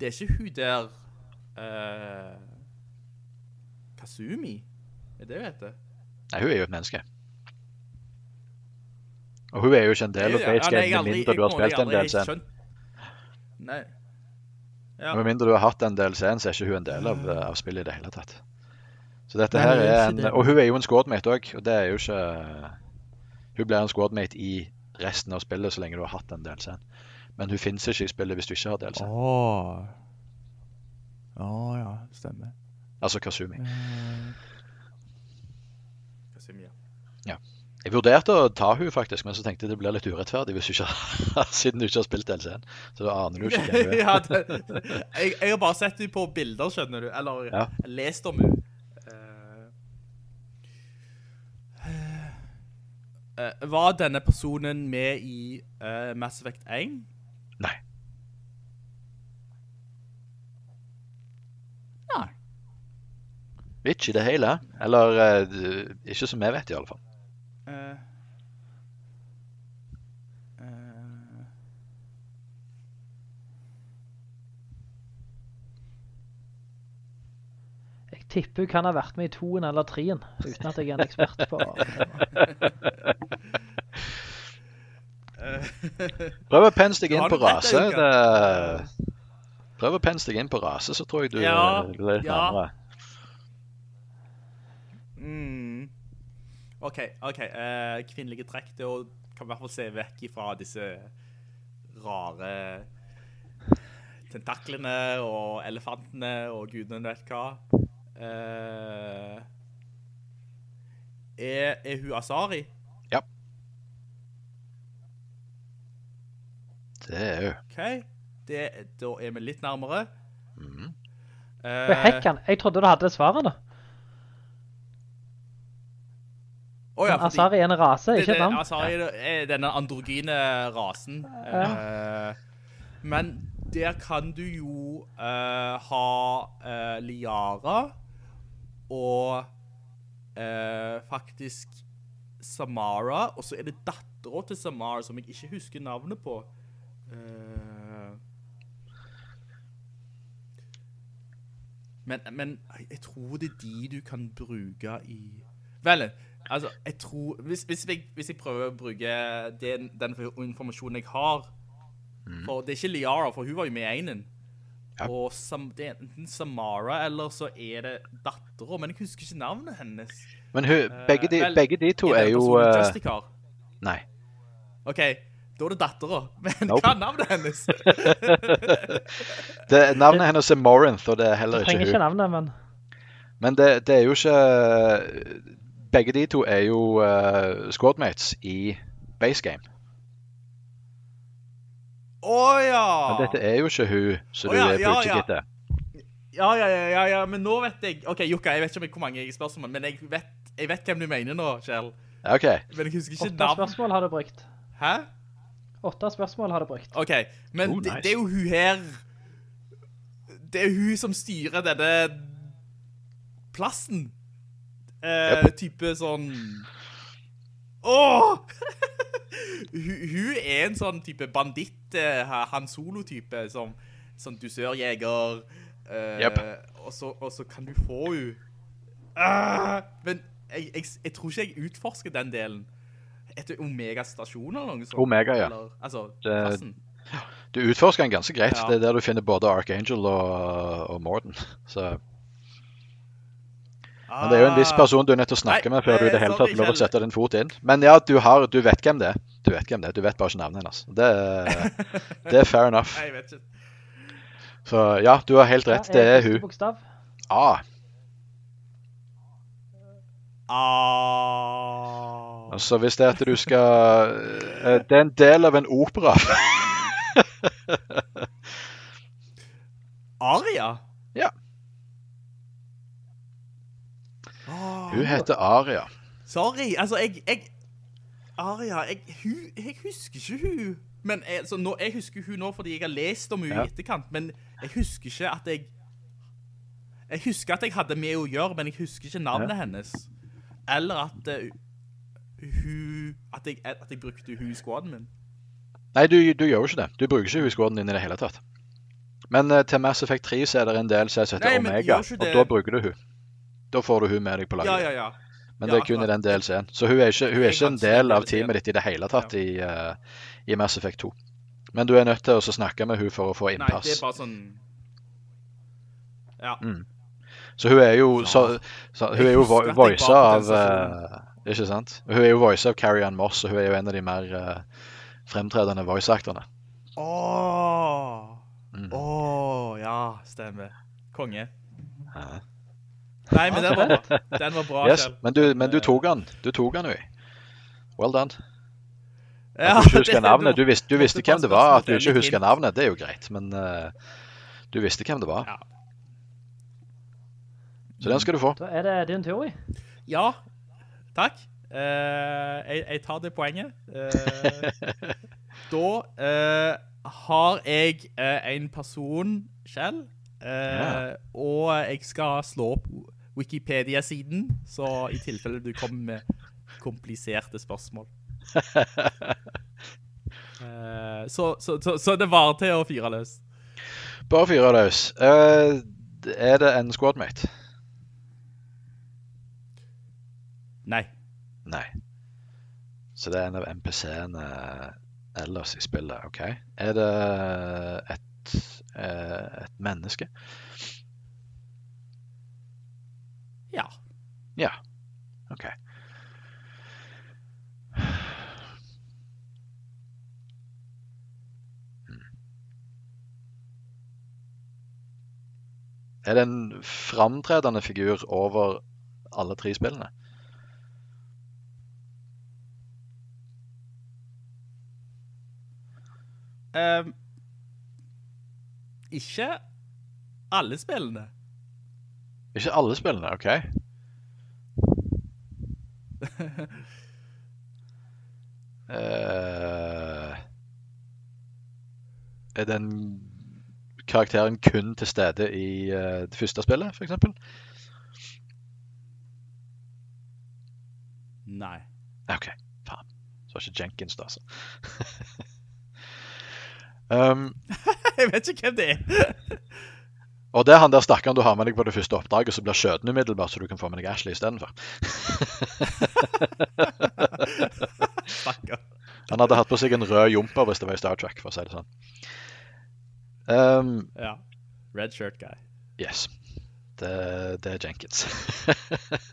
det er ikke hun der Uh, Kazumi? Er det hun heter? Nei, hun er jo et menneske. Og hun er jo ikke en del av Ja, game jeg med mindre du har spilt en del sen. Skjønt- Nei. Ja. Med mindre du har hatt den DLC-en, så er ikke hun en del av, av spillet i det hele tatt. Så dette her er en. Og hun er jo en squadmate òg, og det er jo ikke Hun blir en squadmate i resten av spillet så lenge du har hatt den DLC-en. Men hun finnes ikke i spillet hvis du ikke har DLC. oh. oh, ja, stemmer. Altså Kasumi. Kazumi, ja. Ja. Jeg vurderte å ta hun faktisk, men så tenkte jeg det blir litt urettferdig hvis du ikke siden du ikke har spilt DLC-en. Så da aner du ikke hvem hun ja, det, jeg, jeg har bare sett henne på bilder, skjønner du. Eller Ja. lest om henne. Uh, uh, var denne personen med i uh, Mass Effect 1? Nei. Nei. Ikke i det hele. Eller eh, ikke som jeg vet, i alle fall. Tipper hun kan ha vært med i toen eller treen, uten at jeg er en ekspert på Prøv å pense deg inn på rase. Det... Prøv å pense deg inn på rase, så tror jeg du Ja, eh, blir litt ja. nærmere. Mm. OK. ok. Uh, kvinnelige trekk. Det å, kan i hvert fall se vekk ifra disse rare tentaklene og elefantene og gudene vet hva. Eh, er, er hun Asari? Ja. Det er hun. OK. Det, da er vi litt nærmere. Mm. Uh, Hekken, jeg trodde du hadde svarene. Oh, ja, fordi- Asari er en rase, Det- ikke et navn. Asari er denne androgyne rasen. Eh, men der kan du jo uh, ha eh, Liara og eh, faktisk Samara, og så er det dattera til Samara som jeg ikke husker navnet på. Eh, men, men jeg tror det er de du kan bruke i Vel, altså, jeg tror Hvis, hvis, jeg, hvis jeg prøver å bruke den, den informasjonen jeg har For det er ikke Liara, for hun var jo med i einen. Og Sam, det er enten Samara, eller så er det dattera. Men jeg husker ikke navnet hennes. Men hun, Eh, begge, de, vel, begge de to er er jo eh, Nei. OK, da er det dattera. Men Nope. hva er navnet hennes? det, navnet hennes er Morinth, og det er heller Jeg ikke trenger ikke hun. navnet, men Men det, det er jo ikke Begge de to er jo uh, squadmates i base game. Å ja! Men dette er jo ikke hun som du ja, er ja, på utkikk ja. etter. Ja, ja, ja, ja, ja, men nå vet jeg OK, Jukka, jeg vet ikke om jeg, hvor mange jeg spørsmål, men jeg vet, jeg vet hvem du mener nå, Kjell. OK. Men jeg husker ikke åtte navn. spørsmål har du brukt. Hæ? Åtte spørsmål har du brukt. OK, men Oh, det, nice. det er jo hun her Det er hun som styrer denne plassen. Eh, Type sånn Åh! hun, hun er en sånn type banditt, eh, Han Solo-type, som, som dusørjeger. uh, yep. og, så, og så kan du få hun Ah! Men jeg, jeg, jeg tror ikke jeg utforsker den delen. Etter Omega stasjon eller noe sånt. Omega, ja. Eller, altså, Det- Du utforsker den ganske greit. Ja. Det er der du finner både Archangel og, og Morden. Så Men det er jo en viss person du er nødt til å snakke Ah. Nei, med før du i det eh, hele tatt får lov å sette din fot inn. Men ja, du, har, du vet hvem det er. Du vet hvem det er. Du vet bare ikke navnet hennes. Det, det er fair enough. Nei, jeg vet ikke. Så ja, du har helt rett. Det er hun. Bokstav. A. Ah. Altså hvis det er at du skal eh, Det er en del av en opera. Aria? Ja. Åh, Hun heter Aria. Sorry, altså, jeg... jeg Aria, jeg, hun, jeg husker ikke hun. Men jeg, så nå, jeg husker hun nå fordi jeg har lest om hun Ja. i etterkant, men jeg husker ikke at jeg... Jeg husker at jeg hadde med henne å gjøre, men jeg husker ikke navnet Ja. hennes. Eller at uh, hun... At jeg, at jeg brukte hun i skåden min. Nei, du, du gjør jo ikke det. Du bruker ikke hun i skåden din i det hele tatt. Men uh, til Mass Effect 3 så er det en del som heter Omega, og da bruker du hun. Da får du hun med deg på laget. Ja, ja, ja. Men det er kun i den DLC-en. Så hun er ikke, hun er ikke en del av teamet ditt i det hele tatt i, uh, i Mass Effect 2. Men du er nødt til å snakke med hun for å få Nei, det er bare sånn... Ja. Mm. Så hun er jo, så, så, hun er jo vo voisa av uh, Ikke sant? Hun er jo voisa av Carrie Ann Moss, og hun er jo en av de mer uh, fremtredende voice-acterne. Åh! Mm. Åh, ja, stemmer. Konge. Ja. Nei, men den var. Den var bra, Yes, men du, men du eh, tok den. Du tok den, jo. Well done. Ja, At du ikke det- husker navnet. Du, visste, du visste hvem det var. At du ikke husker navnet, det er jo greit. Men uh, du visste hvem det var. Så den skal du få. Da er det din tur. Ja, takk. Uh, jeg, jeg tar det poenget. Uh, da eh, har jeg en person, selv. eh, Ja. og jeg skal slå opp Wikipedia-siden, så i tilfelle du kommer med kompliserte spørsmål. Eh, så, så, så, så det var til å fyre løs. Bare fyre løs. Eh, er det en squadmate? Nei. Nei. Så det er en av MPC-ene ellers i spillet, OK? Er det et, eh, et menneske? Ja. Ja. OK. Hmm. Er det en framtredende figur over alle tre spillene? Um, ikke alle spillene. Ikke alle spillene, OK? uh, er den karakteren kun til stede i uh, det første spillet, f.eks.? Nei. OK, faen. Så var ikke Jenkins, da, altså. um, Jeg vet ikke hvem det er. Og det er han der stakkaren du har med deg på det første oppdraget, som blir skjøten umiddelbart, så du kan få med deg Ashley istedenfor. Han hadde hatt på seg en rød jumper hvis det var i Star Trek, for å si det sånn. Um, Ja. Red shirt guy. yes. Det, det er Jenkins.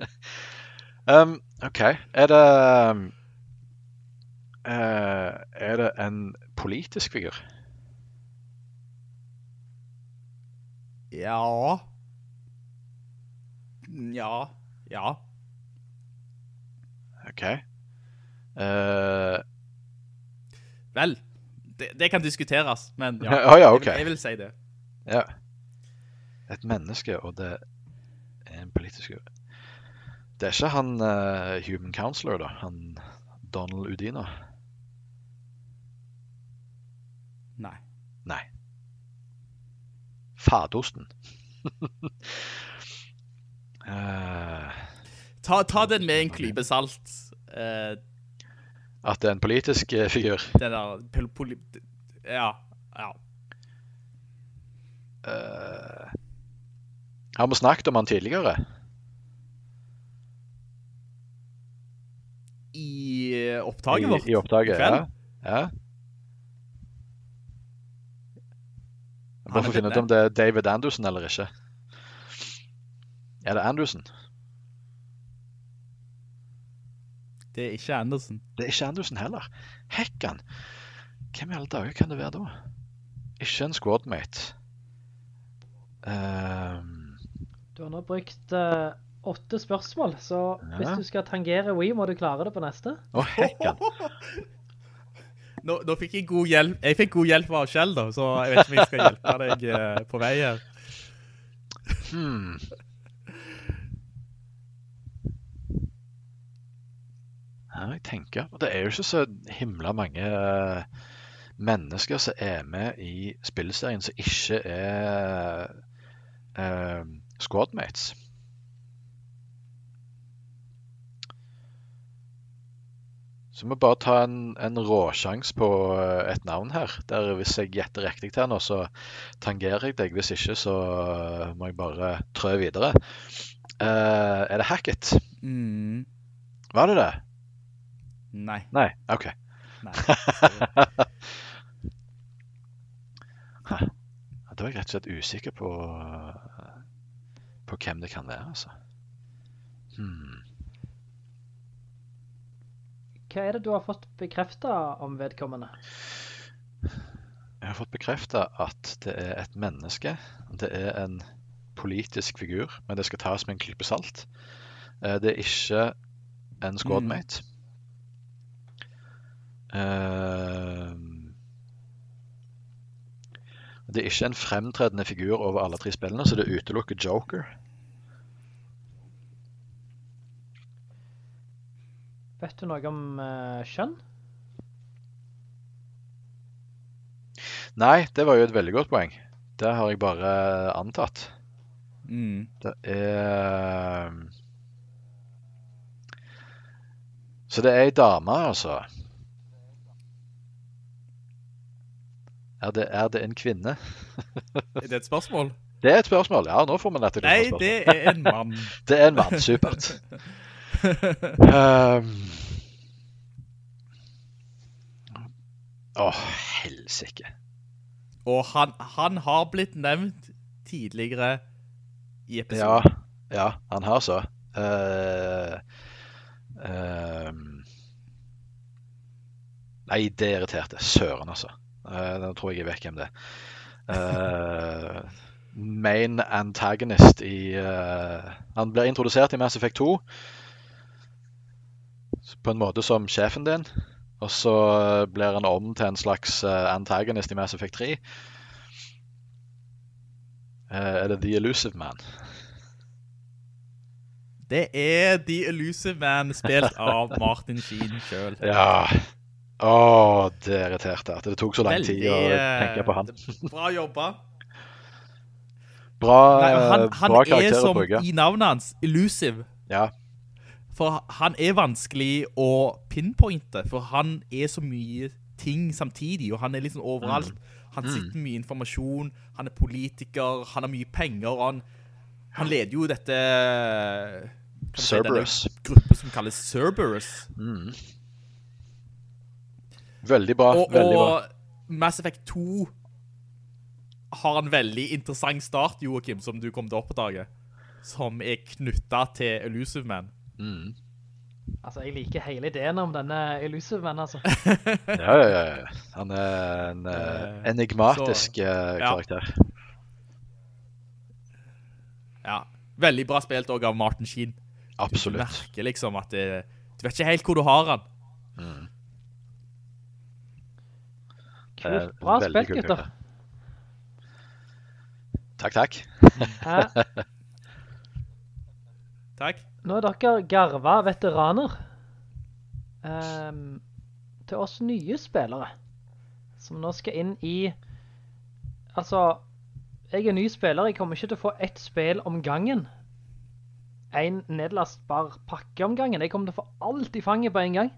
um, OK. Er det um, eh, Er det en politisk figur? Ja Ja. Ja. OK. Uh... Vel, det, det kan diskuteres, men ja. oh, ja, okay. jeg, jeg vil si det. ja. Et menneske, og det er en politisk. Det er ikke han uh, Human Counselor, da? Han Donald Udina? Nei. Nei. Fadosten. uh, Ta, ta den med en klype salt. Uh, at det er en politisk eh, figur. den der pol poli... Ja. Ja. Uh, har vi snakket om han tidligere? I opptaket vårt. I, i opptaket, ja. ja. Bare for å finne ut om det er David Anderson eller ikke. Er det Anderson? Det er ikke Anderson. Det er ikke Anderson heller. Hekkan! Hvem i alle dager kan det være da? Ikke en squadmate. Um... Du har nå brukt uh, åtte spørsmål, så hvis du skal tangere Wii, må du klare det på neste. Å, hekkan! Nå, nå fikk jeg god hjelp. Jeg fikk god hjelp av Kjell, da, så jeg vet ikke om jeg skal hjelpe deg uh, på vei her. Hmm. Ja, jeg tenker. Og det er jo ikke så himla mange eh, mennesker som er med i spillserien som ikke er uh, squadmates. Så vi bare ta en, en råsjans på eh, et navn her. Der Hvis jeg gjetter riktig her nå, så tangerer jeg deg. Hvis ikke, så eh, må jeg bare trø videre. Uh, er det Hackett? Mm. Var det det? Nei. Nei? OK. Nei. Da er jeg rett og slett usikker på, på hvem det kan være, altså. Hmm. Hva er det du har fått bekreftet om vedkommende? Jeg har fått bekrefta at det er et menneske. Det er en politisk figur, men det skal tas med en klype salt. Eh, Det er ikke en squadmate. Mm. Det er ikke en fremtredende figur over alle tre spillene, så det utelukker Joker. Vet du noe om uh, kjønn? Nei, det var jo et veldig godt poeng. Det har jeg bare antatt. Mm. Det er Så det er ei dame, altså. Er det, er det en kvinne? Er det et spørsmål? Det er et spørsmål. Ja, nå får vi dette Nei, spørsmål. det er en mann. Det er en mann. Supert. um, Å, helsike. Og han, han har blitt nevnt tidligere i Ja, episoden. ja, han har så. Uh, ehm, nei, det irriterte. Søren, altså. Uh, nå tror jeg jeg vet hvem det er. Eh, main antagonist i Han blir introdusert i Mass Effect 2 på en måte som sjefen din. Og så blir han om til en slags eh, antagonist i Mass Effect 3. Eh, er det The Elusive Man? Det er The Elusive Man, spilt av Martin Sheen selv. Ja. Å, det irriterte at det tok så lang Veldig, tid å tenke på han. eh, Bra jobba. Bra, Nei, han, eh, han bra er karakter å som i navnet hans, Elusive. Ja. For han er vanskelig å pinpointe, for han er så mye ting samtidig, og han er liksom overalt. Han sitter med mye informasjon, han er politiker, han har mye penger, og han, han leder jo dette... si, denne Gruppen som kalles Cerberus. Veldig bra. Og, veldig bra. og Mass Effect 2 har en veldig interessant start, Joachim, som du kom til å oppdage. Som er knyttet til Elusive Man. Altså, jeg liker hele ideen om denne Elusive Man, altså. Ja, ja, ja, ja. Han er en eh, Eh, enigmatisk så- ja. karakter. Ja, veldig bra spilt også av Martin Sheen. Du merker liksom at det, du vet ikke helt hvor du har han. Kult. Eh, Bra spilt, gutter. Takk, takk. Takk. Nå er dere garva veteraner. um, til oss nye spillere, som nå skal inn i... Altså, jeg er ny spiller, jeg kommer ikke til å få ett spill om gangen. En nedlastbar pakke om gangen. Jeg kommer til å få alt i fanget på en gang.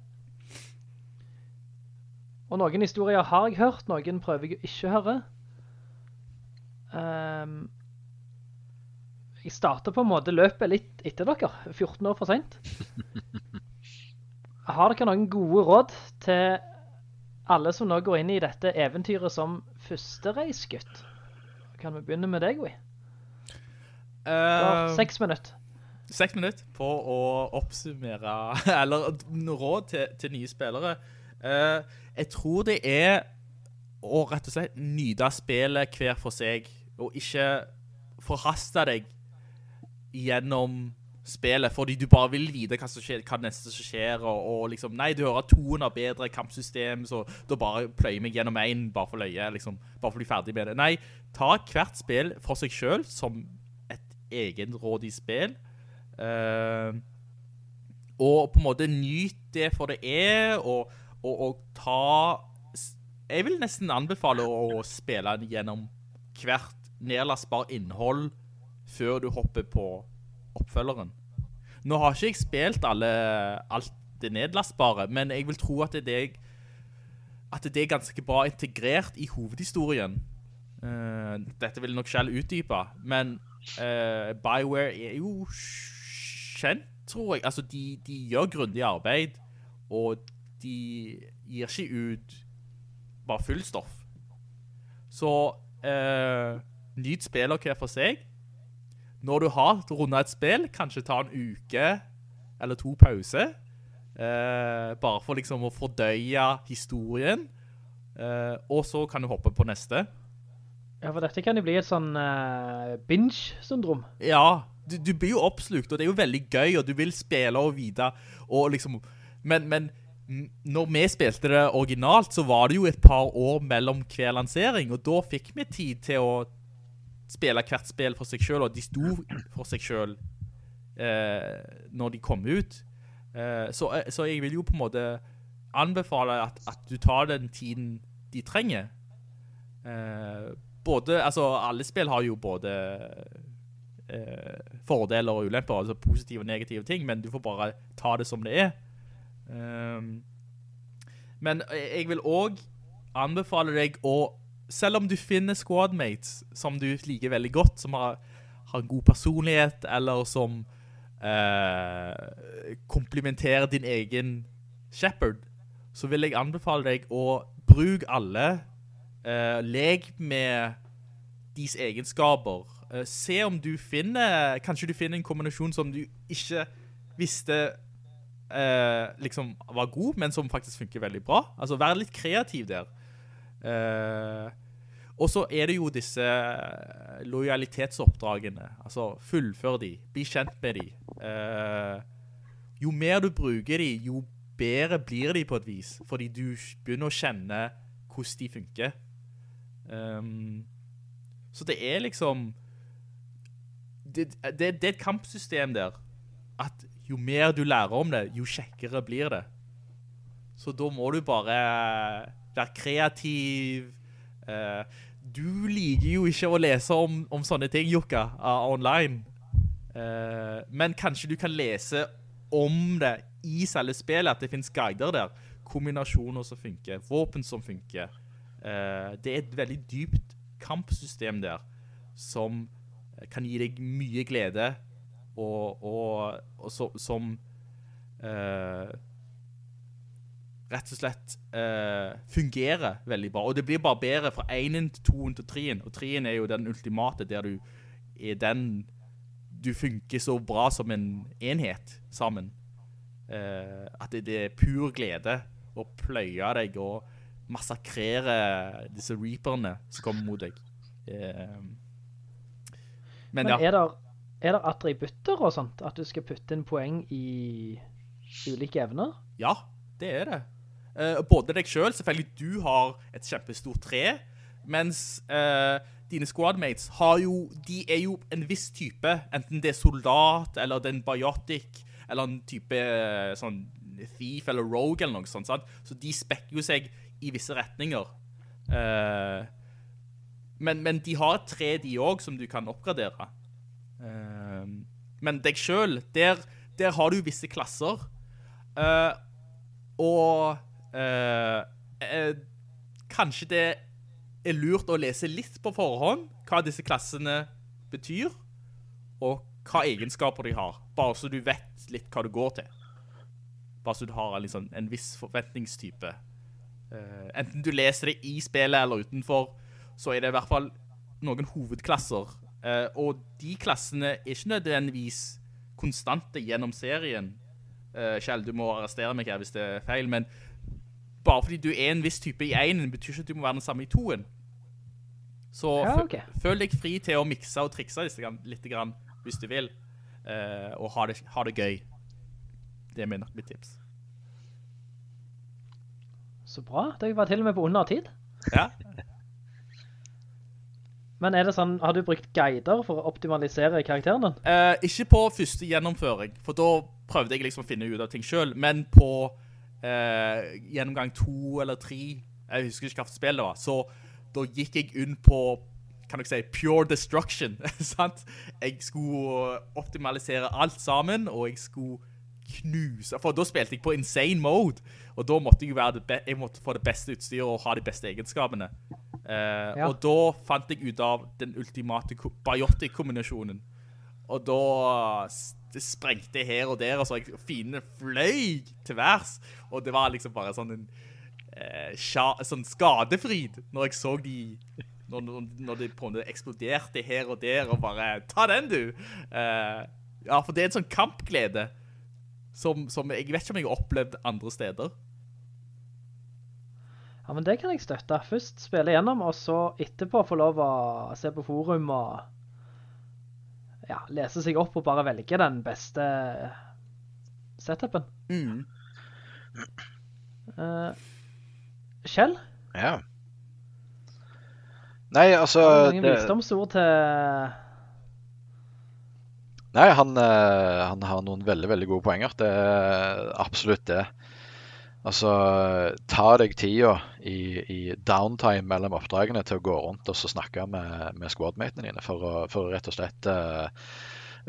Og noen historier har jeg hørt, noen prøver jeg ikke å høre. Ehm, jeg starter på en måte løpet litt etter dere, 14 år for sent. Har dere noen gode råd til alle som nå går inn i dette eventyret som førstereisgutt? Kan vi begynne med deg, Oi? Uh, seks minutter. seks minutter på å oppsummere, eller råd til, til nye spillere. Uh, jeg tror det er å rett og slett nyte spillet hver for seg, og ikke forhaste deg gjennom spillet, fordi du bare vil vite hva, som skjer, hva neste som skjer, og, og liksom, nei, du hører toen har bedre kampsystem, så da bare pløyer meg gjennom en, bare for løye, liksom, bare for å bli ferdig med det. Nei, ta hvert spill for seg selv, som et egenrådig spill, uh, og på en måte nyt det for det er, og, og, og ta Jeg vil nesten anbefale å spille gjennom hvert nedlastbar innhold før du hopper på oppfølgeren. Nå har ikke jeg spilt alle, alt det nedlastbare, men jeg vil tro at det at det er ganske bra integrert i hovedhistorien. Uh, dette vil nok selv utdype, men uh, BioWare er jo kjent, tror jeg. Altså, de, de gjør grundig arbeid, og de gir ikke ut bare full stoff. Så uh, nyt spiller hver for seg. Når du har rundet et spill, kanskje ta en uke eller to pause. Eh, bare for liksom å fordøye historien. Eh, og så kan du hoppe på neste. Ja, for dette kan jo bli et sånn uh, binge-syndrom. Ja, du, du blir jo oppslukt, og det er jo veldig gøy, og du vil spille og vite, og liksom, men, men når vi spilte det originalt, så var det jo et par år mellom hver lansering, og da fikk vi tid til å spille hvert spill for seg selv, og de sto for seg selv eh, når de kom ut. Eh, så, eh, så jeg vil jo på en måte anbefale at, at du tar den tiden de trenger. Eh, både, altså alle spill har jo både eh, fordeler og ulemper, altså positive og negative ting, men du får bare ta det som det er. Um, men jeg vil også anbefale deg å, selv om du finner squadmates som du liker veldig godt, som har, har en god personlighet, eller som eh, komplementerer din egen shepherd, så vil jeg anbefale deg å bruke alle, eh, leg med deres egenskaper. Eh, se om du finner, kanskje du finner en kombinasjon som du ikke visste eh, liksom var god, men som faktisk funker veldig bra. Altså, vær litt kreativ der. Eh, og så er det jo disse lojalitetsoppdragene. Altså, fullfør de. Bli kjent med de. Eh, jo mer du bruker de, jo bedre blir de på et vis, fordi du begynner å kjenne hvordan de funker. Um, så det er liksom det, det, det er et kampsystem der at jo mer du lærer om det, jo kjekkere blir det. Så da må du bare være kreativ. Uh, du liker jo ikke å lese om, om sånne ting, Jukka, uh, online. Uh, men kanskje du kan lese om det i selve spillet, at det finnes guider der. Kombinasjoner som funker, våpen som funker. Eh, det er et veldig dypt kampsystem der, som kan gi deg mye glede, og, og, og så, som rett og slett uh, fungerer veldig bra. Og det blir bare bedre fra 1 til 2 til 3. Og 3 er jo den ultimate der du er den du funker så bra som en enhet sammen. Uh, at det, det, er pur glede å pløye deg og massakrere disse reaperne som kommer mot deg. Uh, men, men ja. er det er det attributter og sånt? At du skal putte inn poeng i ulike evner? Ja, det er det. Uh, både deg selv, selvfølgelig du har et kjempestort tre, mens uh, dine squadmates har jo, de er jo en viss type, enten det er soldat, eller det er en biotic, eller en type uh, sånn thief eller rogue eller noe sånt, sant? Så de spekker jo seg i visse retninger. Men, men, de har et tre de også som du kan oppgradere. men deg selv, der, der har du visse klasser. og kanskje det er lurt å lese litt på forhånd hva disse klassene betyr, og hva egenskaper de har, bare så du vet litt hva du går til. Bare så du har liksom en viss forventningstype. Uh, enten du leser det i spillet eller utenfor, så er det i hvert fall noen hovedklasser. Og de klassene er ikke nødvendigvis konstante gjennom serien. Uh, Kjell, du må arrestere meg her hvis det er feil, men bare fordi du er en viss type i enen, betyr ikke at du må være den samme i toen. Så ja, okay. føl deg fri til å mikse og trikse litt grann, hvis du vil, uh, og ha det, ha det, gøy. Det er mitt tips. Så bra. Det var til og med på under tid. Ja. Men er det sånn, har du brukt guider for å optimalisere karakteren din? Uh, ikke på første gjennomføring, for da prøvde jeg liksom å finne ut av ting selv, men på eh, gjennomgang to eller tre, jeg husker ikke hva spill det var, så da gikk jeg inn på, kan du si, pure destruction, sant? Jeg skulle optimalisere alt sammen, og jeg skulle knuse, for da spilte jeg på insane mode, og da måtte jeg, være jeg måtte få det beste utstyret og ha de beste egenskapene. Eh, ja. Og da fant jeg ut av den ultimate biotic-kombinasjonen. Og da sprengte her og der, og så jeg fine fløy til værs. Og det var liksom bare sånn en eh, sånn skadefrid når jeg så de når, når de på en måte eksploderte her og der, og bare, ta den du! Eh, ja, for det er en sånn kampglede som, som, jeg vet ikke om jeg har opplevd andre steder. Ja, men det kan jeg støtte. Først spille gjennom, og så etterpå få lov å se på forum og ja, lese seg opp og bare velge den beste setupen. Mm. Uh, Kjell? Ja. Nei, altså... Mange det... visdomsord til... Nei, han, uh, han, har noen veldig, veldig gode poenger. Det er absolutt det. Altså, ta deg tida i, i, downtime mellom oppdragene til å gå rundt og snakke med, med squadmatene dine for å, for å, rett og slett uh,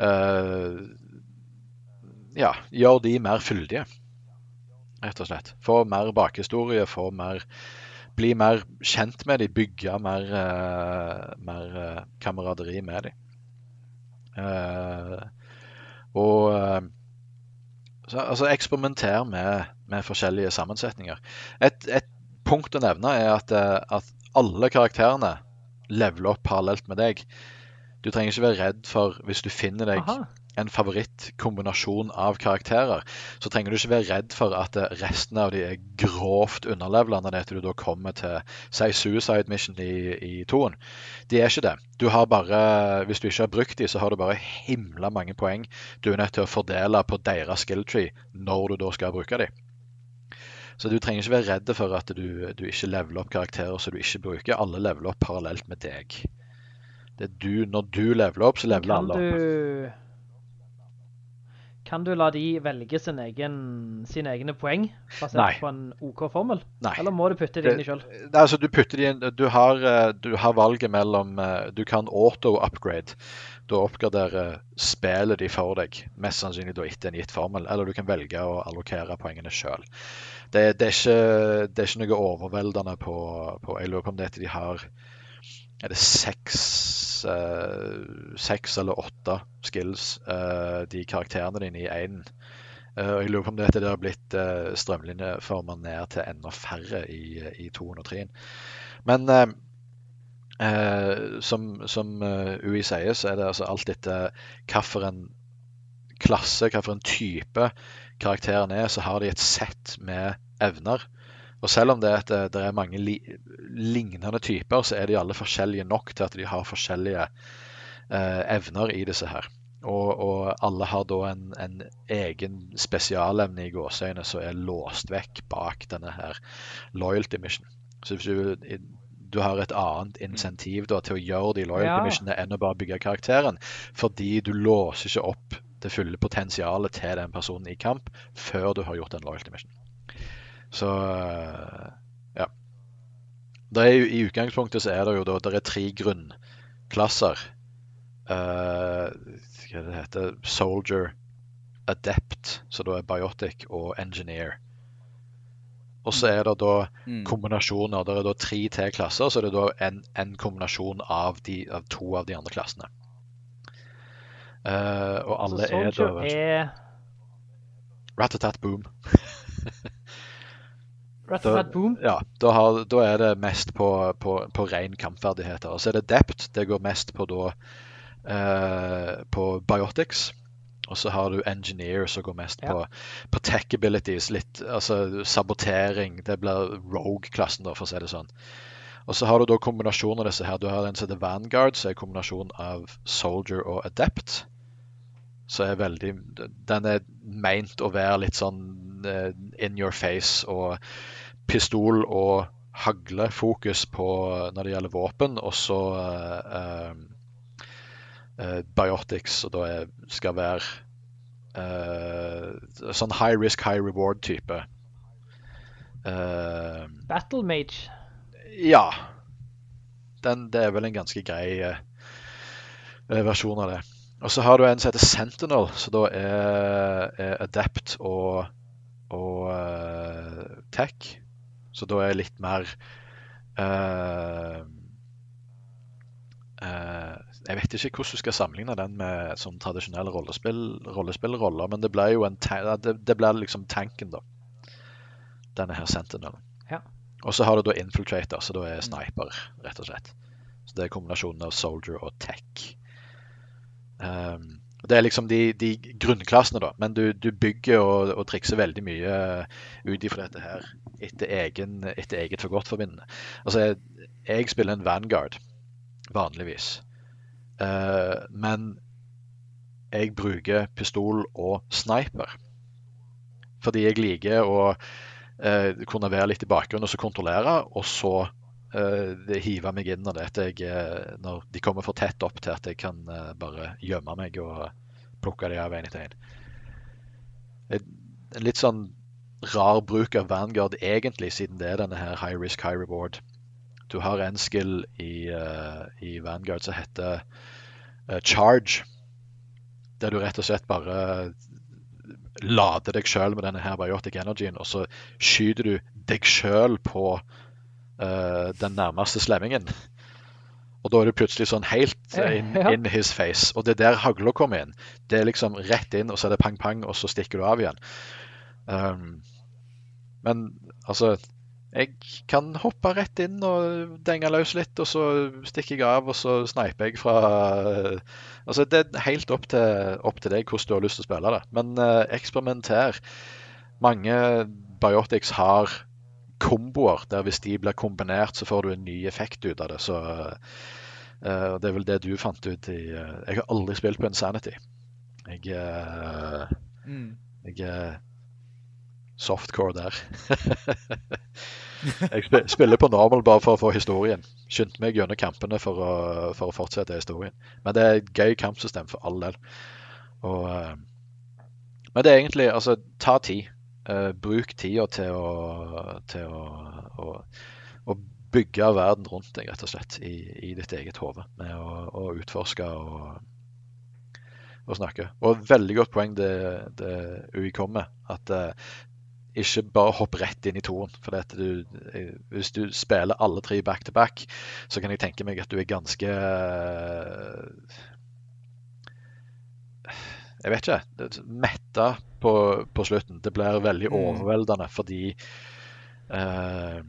uh, Ja, gjøre de mer fyldige, rett og slett. Få mer bakhistorie, få mer Bli mer kjent med de, bygge mer, uh, mer kameraderi med de. og så, altså Eksperimenter med, med, forskjellige sammensetninger. Et, et, punkt å nevne er at, eh, at alle karakterene leveler opp parallelt med deg. Du trenger ikke være redd for hvis du finner deg Aha en favorittkombinasjon av karakterer, så trenger du ikke være redd for at resten av de er grovt underlevela når du da kommer til si Suicide Mission i, i toen. De er ikke det. Du har bare, Hvis du ikke har brukt de, så har du bare himla mange poeng du er nødt til å fordele på deres skill tree når du da skal bruke de. Så du trenger ikke være redd for at du, du ikke leveler opp karakterer som du ikke bruker. Alle leveler opp parallelt med deg. Det er du, Når du leveler opp, så leveler alle opp. Du kan du la de velge sin egen, sine egne poeng basert Nei. på en OK-formel? Nei. Eller må du putte det inn i selv? Altså, du Du har, eh, du har valget mellom eh, Du kan auto-upgrade. Da oppgraderer spillet de for deg, mest sannsynlig da etter en gitt formel. Eller du kan velge å allokere poengene sjøl. Det, det, er ikke- det er ikke noe overveldende på, på Jeg lurer på om det er at de har Er det seks eh, Seks eller åtte skills, eh, de karakterene dine i én. Eh, og jeg lurer på om det, det har blitt uh, strømlinjeforma ned til enda færre i, i 203. Men eh, eh, som, som eh, UI sier, så er det altså alt etter hvilken klasse, hvilken type karakteren er, så har de et sett med evner. Og selv om det er, at det, det er mange li lignende typer, så er de alle forskjellige nok til at de har forskjellige eh, evner i disse her. Og, og alle har da en, en egen spesialevne i gåseøyne som er låst vekk bak denne her loyalty mission. Så hvis du, du har et annet insentiv da, til å gjøre de loyalty Ja. enn å bare bygge karakteren, fordi du låser ikke opp det fulle potensialet til den personen i kamp før du har gjort en loyalty mission. Så øh, ja. Det er jo, I utgangspunktet så er det jo da det er tre grunnklasser. Uh, hva det heter Soldier, Adept, så da er Biotic, og Engineer. Og så er det da Mm. kombinasjoner. Det er da tre til klasser, så det er da en, en kombinasjon av, de, av to av de andre klassene. Eh, og alle altså, er da er Ratatat boom. Ratatat boom. Ja, da, har, da er det mest på, på, på ren kampferdigheter. Og så er det Dept. Det går mest på da uh, på biotics. Og så har du Engineer, som går mest Ja. på, på tech abilities. Litt altså sabotering. Det blir Rogue-klassen, da, for å si det sånn. Og så har du da kombinasjonen av disse her. Du har den som heter Vanguard, som er kombinasjon av Soldier og Adept. Så er veldig Den er meint å være litt sånn eh, in your face og pistol og haglefokus på når det gjelder våpen, og så uh, uh, biotics, og da er, skal være uh, sånn high risk, high reward-type. Battle Mage. ja. Den, det er vel en ganske grei versjon av det. Og så har du en som heter Sentinel, så da er, er Adept og, og uh, Tech. Så da er litt mer uh, uh, Jeg vet ikke hvordan du skal sammenligne den med sånn tradisjonelle rollespill, rollespillroller, men det blir jo en det, det ble liksom tanken, da. Denne her Sentinelen. Ja. Og så har du da Infiltrator, så da er sniper, rett og slett. Så det er kombinasjonen av soldier og tech. Um, det er liksom de, de grunnklassene, da. Men du, du bygger og, og trikser veldig mye ut ifra dette her etter, egen, etter eget forgodtforminnende. Altså, jeg, jeg spiller en Vanguard vanligvis. Eh, men jeg bruker pistol og sniper. Fordi jeg liker å eh, kunne være litt i bakgrunnen og så kontrollere, og så eh, det hive meg inn når, jeg, eh, når de kommer for tett opp til at jeg kan eh, bare gjemme meg og plukke de av én etter en. En litt sånn rar bruk av Vanguard egentlig, siden det er denne her high risk, high reward. Du har en skill i, eh, i Vanguard som heter eh, charge, der du rett og slett bare lader deg sjøl med denne her biotic energien, og så skyter du deg sjøl på eh, den nærmeste slemmingen. Og da er du plutselig sånn helt eh, in, in his face. Og det er der hagla kommer inn. Det er liksom rett inn, og så er det pang-pang, og så stikker du av igjen. Um, men altså Jeg kan hoppe rett inn og denge løs litt, og så stikker jeg av, og så sneiper jeg fra Altså, det er helt opp til, opp til deg hvordan du har lyst til å spille det. Men uh, eksperimenter. Mange biotics har komboer der hvis de blir kombinert, så får du en ny effekt ut av det. Så uh, det er vel det du fant ut i uh, Jeg har aldri spilt på Insanity. Jeg, uh, Mm. jeg softcore der. jeg spiller på normal bare for å få historien. Skyndte meg gjennom kampene for å, for å fortsette historien. Men det er et gøy kampsystem for all del. Og Men det er egentlig Altså, ta tid. Eh, bruk tida til å, til å, å, å bygge verden rundt deg, rett og slett, i, i ditt eget hode. Med å, å utforske og, og snakke. Og veldig godt poeng det, det UI kom med. At uh, ikke bare hopp rett inn i toen. For du, eh, hvis du spiller alle tre back to back, så kan jeg tenke meg at du er ganske eh, Jeg vet ikke. Metta på, på slutten. Det blir veldig Mm. overveldende fordi eh,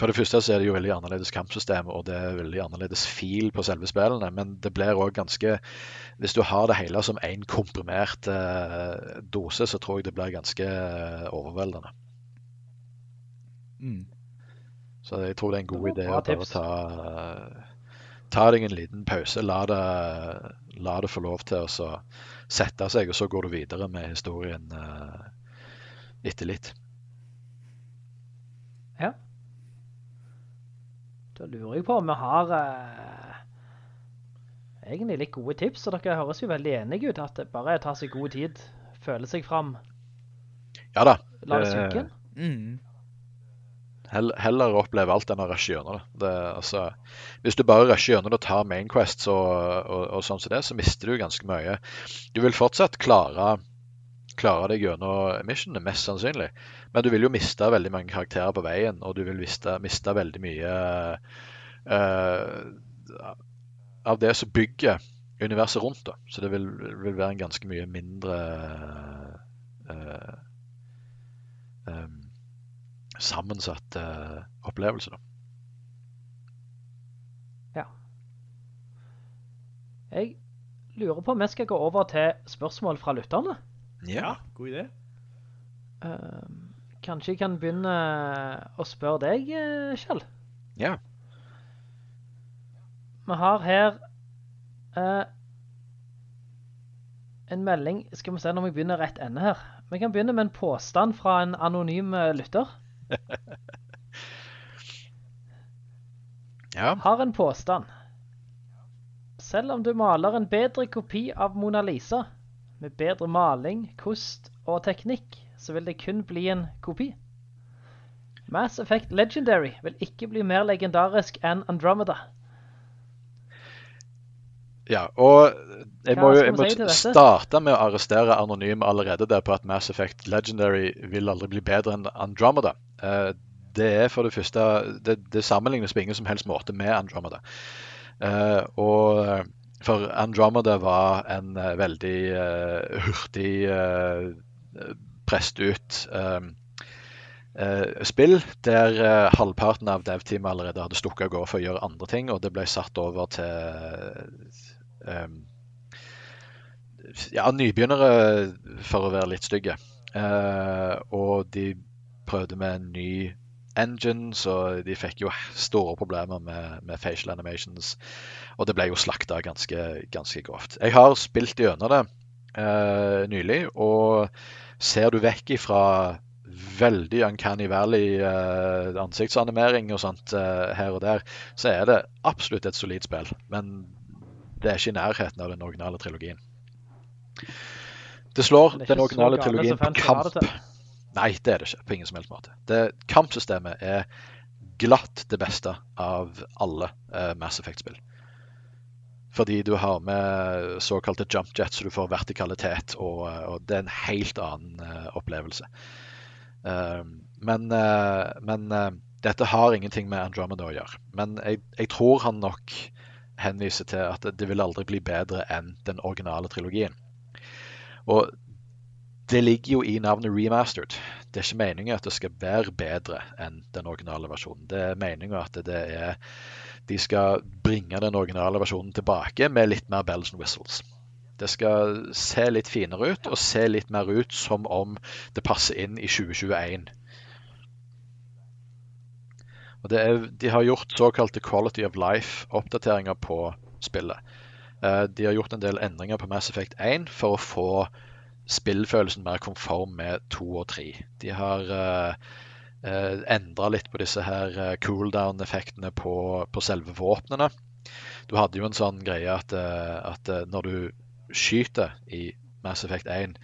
For det første så er det jo veldig annerledes kampsystem, og det er veldig annerledes fil på selve spillene. Men det blir òg ganske Hvis du har det hele som én komprimert eh, dose, så tror jeg det blir ganske eh, overveldende. Mm. Så jeg tror det er en god idé å ta Ta deg en liten pause. La det, la det få lov til å sette seg, og så går du videre med historien eh, etter litt. Ja. Da lurer jeg på om vi har eh, egentlig litt gode tips, og dere høres jo veldig enige ut at det bare er å ta seg god tid, føle seg fram, Ja da. la det eh, synke inn. Mm. Hell, heller oppleve alt enn å rushe gjennom det. altså, hvis du bare rusher gjennom det og tar main Quest og, og, og sånn som det, så mister du ganske mye. Du vil fortsatt klare, klare deg gjennom missionene, mest sannsynlig. Men du vil jo miste veldig mange karakterer på veien, og du vil miste, miste veldig mye uh, av det som bygger universet rundt. Da. Så det vil, vil være en ganske mye mindre uh, em, sammensatt uh, opplevelse. Ja. Jeg lurer på om vi skal gå over til spørsmål fra lytterne. Ja, god idé. Uh, kanskje jeg kan begynne å spørre deg, eh, Kjell? Ja. Vi har her uh, en melding. Skal vi se når vi begynner rett ende her. Vi kan begynne med en påstand fra en anonym eh, lytter. Ja. Har en påstand. Selv om du maler en bedre kopi av Mona Lisa, med bedre maling, kost og teknikk, så vil det kun bli en kopi. Mass Effect Legendary vil ikke bli mer legendarisk enn Andromeda. Ja, og jeg må jo jeg må starte med å arrestere Anonym allerede der på at Mass Effect Legendary vil aldri bli bedre enn Andromeda. Eh, det er for det første Det, det sammenlignes på ingen som helst måte med Andromeda. Eh, og eh, for Andromeda var en veldig hurtig prest ut spill der halvparten av dev-teamet allerede hadde stukket av gårde for å gjøre andre ting, og det ble satt over til ja, nybegynnere, for å være litt stygge. Eh, og de prøvde med en ny engine, så de fikk jo store problemer med, med facial animations. Og det ble jo slakta ganske, ganske grovt. Jeg har spilt gjennom det eh, nylig, og ser du vekk ifra veldig Uncanny Valley eh, og sånt eh, her og der, så er det absolutt et solid spill. Men det er ikke i nærheten av den originale trilogien. Det slår Det den originale trilogien på kamp. Nei, det er det ikke. På ingen som helst måte. Det, kampsystemet er glatt det beste av alle eh, Mass Effect-spill. Fordi du har med såkalte jump jets, så du får vertikalitet, og, og det er en helt annen eh, opplevelse. Uh, men uh, men uh, dette har ingenting med Andromeda å gjøre. Men jeg, jeg tror han nok henviser til at det, vil aldri bli bedre enn den originale trilogien. Og det ligger jo i navnet remastered. Det er ikke meningen at det skal være bedre enn den originale versjonen. Det er meningen at det er de skal bringe den originale versjonen tilbake med litt mer bells and whistles. Det skal se litt finere ut, og se litt mer ut som om det passer inn i 2021. Og er, de har gjort såkalte quality of life-oppdateringer på spillet. Uh, De har gjort en del endringer på Mass Effect 1 for å få spillfølelsen mer konform med 2 og 3. De har uh, endra litt på disse her uh, cooldown-effektene på, på selve våpnene. Du hadde jo en sånn greie at, eh, at eh, når du skyter i Mass Effect 1,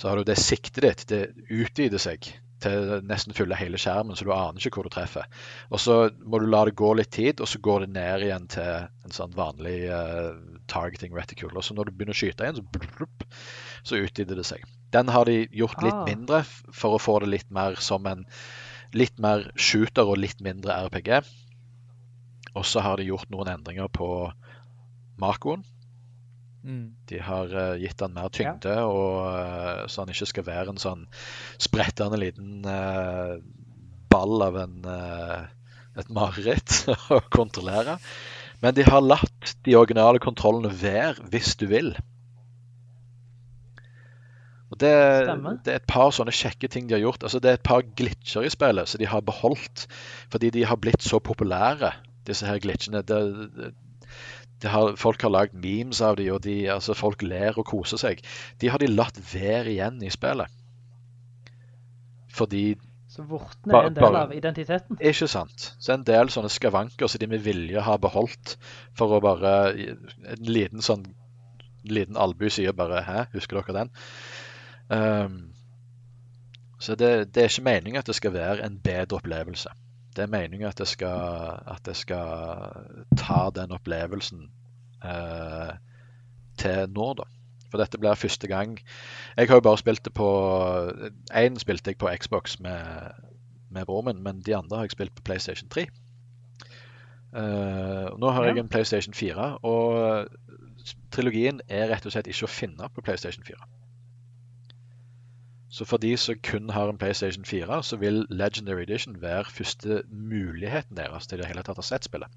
så har du det siktet ditt. Det utvider seg til nesten fylle hele skjermen, så du aner ikke hvor du treffer. Og så må du la det gå litt tid, og så går det ned igjen til en sånn vanlig uh, targeting reticule. Og så når du begynner å skyte igjen, så, blup, så utvider det seg. Den har de gjort litt Ah. mindre for å få det litt mer som en litt mer shooter og litt mindre RPG. Og så har de gjort noen endringer på Marcoen. Mm. De har uh, gitt han mer tyngde, og, uh, så han ikke skal være en sånn sprettende liten uh, ball av en, et mareritt å kontrollere. Men de har latt de originale kontrollene være hvis du vil. Og det, det er et par sånne kjekke ting de har gjort. Altså Det er et par glitcher i spillet som de har beholdt fordi de har blitt så populære, disse her glitchene. Det har, folk har lagd memes av dem, og de, altså folk ler og koser seg. De har de latt være igjen i spillet. Fordi Så vortene er en del av identiteten. Ikke sant. Så en del sånne skavanker som de med vilje har beholdt for å bare En liten sånn liten albue sier bare 'hæ, husker dere den?' Um, så det, det er ikke meningen at det skal være en bedre opplevelse. Det er meningen at at jeg skal ta den opplevelsen eh, til nå, da. For dette blir første gang Jeg har jo bare spilt det på Én spilte jeg på Xbox med, med broren min, men de andre har jeg spilt på PlayStation 3. Eh, nå har jeg en PlayStation 4, og trilogien er rett og slett ikke å finne på PlayStation 4. Så for de som kun har en PlayStation 4, så vil Legendary Edition være første muligheten deres til det hele tatt å sett spillet.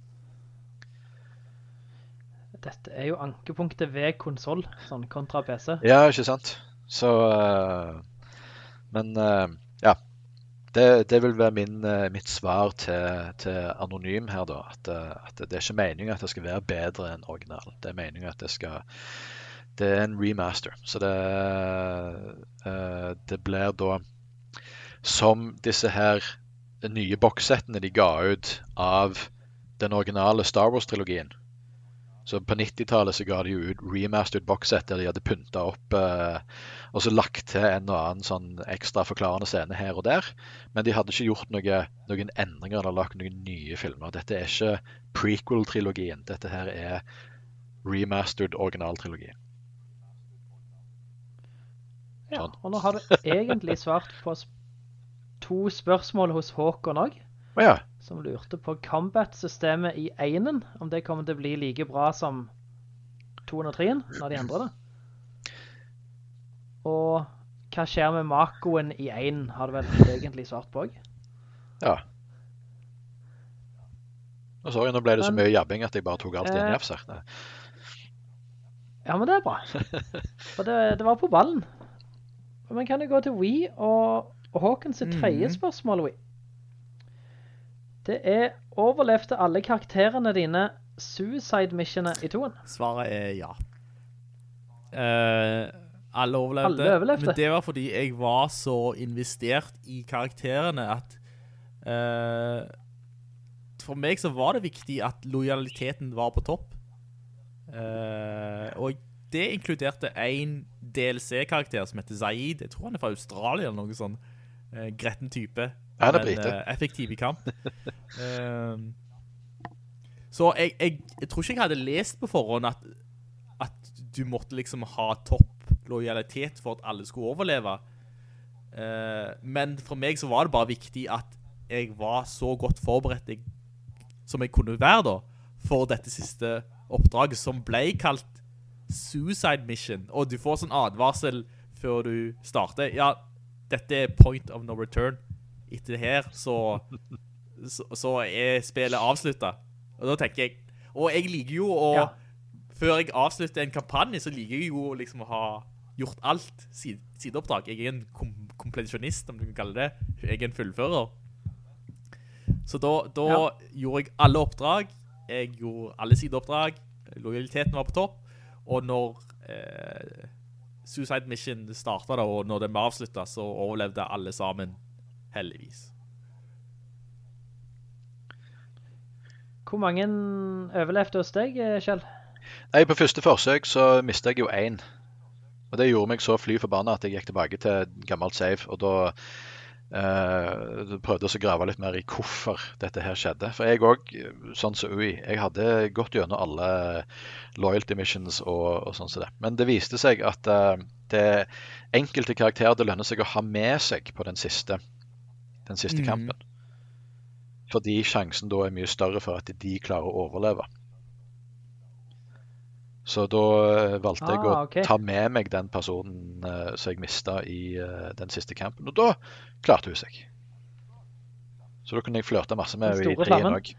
Dette er jo ankepunktet ved konsoll, sånn kontra PC. Ja, ikke sant? Så eh, Men eh, ja. Det, det vil være min, eh, mitt svar til, til Anonym her, da. At, at det er ikke meningen at det skal være bedre enn originalen. Det er meningen at det skal Det er en remaster. Så det, eh, det blir da som disse her nye bokssettene de ga ut av den originale Star Wars-trilogien. Så på 90-tallet så ga de ut remastered boxset der de hadde pynta opp eh, og så lagt til en og annen sånn ekstra forklarende scene her og der. Men de hadde ikke gjort noe, noen endringer eller lagt noen nye filmer. Dette er ikke prequel-trilogien. Dette her er remastered originaltrilogi. Ja, og nå har du egentlig svart på to spørsmål hos Håkon òg, ja. som lurte på combat-systemet i einen, om det kommer til å bli like bra som 203-en når de endrer det. Og hva skjer med Makoen i einen, har du vel egentlig svart på òg. ja. Og sorry, nå ble det så mye jabbing at jeg bare tok alt i en Eh, jafs her. Ja, men det er bra. For det, det var på ballen. Men kan du gå til Wii og, og Håkon sitt tredje Mhm. spørsmål, Wii? Det er overlevde alle karakterene dine suicide-missionet i toen? Svaret er ja. Uh, alle overlevde. Alle overlevde. Men det var fordi jeg var så investert i karakterene at uh, For meg så var det viktig at lojaliteten var på topp. Uh, og det inkluderte en DLC-karakter som heter Zaid. Jeg tror han er fra Australia eller noe sånn. Uh, gretten type. Er men, eh, effektiv i kamp. Eh, så jeg, jeg, jeg tror ikke jeg hadde lest på forhånd at, at du måtte liksom ha topp lojalitet for at alle skulle overleve. Eh, men for meg så var det bare viktig at jeg var så godt forberedt jeg, som jeg kunne være da, for dette siste oppdraget, som ble kalt Suicide Mission. Og du får sånn advarsel før du starter. Ja, dette er point of no return. Etter det her, så, så, så er spillet avsluttet. Og da tenker jeg, og jeg liker jo å, Ja. før jeg avslutter en kampanje, så liker jeg jo liksom å ha gjort alt sid sideoppdrag. Jeg er en kom kompletionist, om du kan kalle det. Jeg er en fullfører. Så da, da Ja. gjorde jeg alle oppdrag. Jeg gjorde alle sideoppdrag. Lojaliteten var på topp. Og når eh, Suicide Mission startet da, og når den var avsluttet, så overlevde alle sammen, heldigvis. Hvor mange overlevde hos deg, eh, Kjell? Nei, på første forsøk så mistet jeg jo én. Og det gjorde meg så fly forbanna at jeg gikk tilbake til gammelt save. Og da eh, prøvde jeg å grave litt mer i hvorfor dette her skjedde. For jeg òg, sånn som UI, jeg hadde gått gjennom alle loyalty missions og, og sånn som det. Men det viste seg at uh, det enkelte karakterer det lønner seg å ha med seg på den siste, den siste mm. kampen. Fordi sjansen da er mye større for at de klarer å overleve. Så da eh, valgte jeg å okay. å ta med meg den personen uh, som jeg mista i uh, den siste kampen. Og da klarte hun seg. Så da kunne jeg flørte masse med henne i trien òg.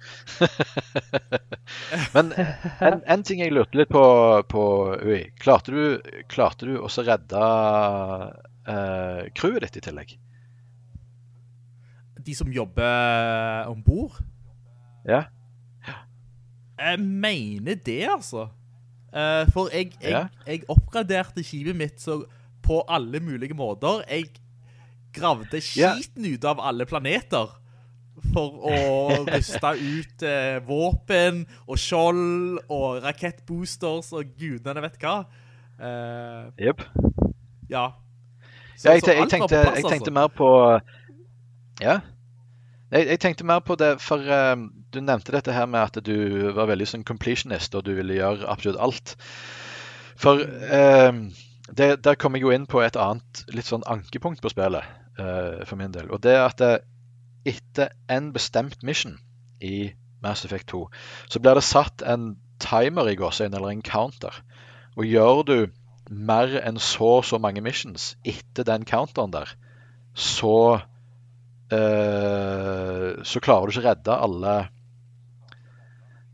Men en, en ting jeg lurte litt på, på UI. Klarte du, klarte du også redde uh, crewet ditt i tillegg? De som jobber om bord? Ja. Jeg mener det, altså. Eh, for jeg, jeg, Ja. jeg oppgraderte skipet mitt så på alle mulige måter. Jeg gravde Ja. skiten ut av alle planeter for å ruste ut eh, våpen og skjold og rakettboosters og gudene vet hva. Uh, yep. ja. Ja, jeg, jeg, tenkte, plass, jeg tenkte altså. mer på Ja. Jeg, jeg tenkte mer på det, for eh, du nevnte dette her med at du var veldig sånn completionist, og du ville gjøre absolutt alt. For eh, det, der kom jeg jo inn på et annet litt sånn ankepunkt på spillet, eh, for min del. Og det er at etter en bestemt mission i Mass Effect 2, så blir det satt en timer i gåseøynene, eller en counter. Og gjør du mer enn så og så mange missions etter den counteren der, så Uh, så klarer du ikke redde alle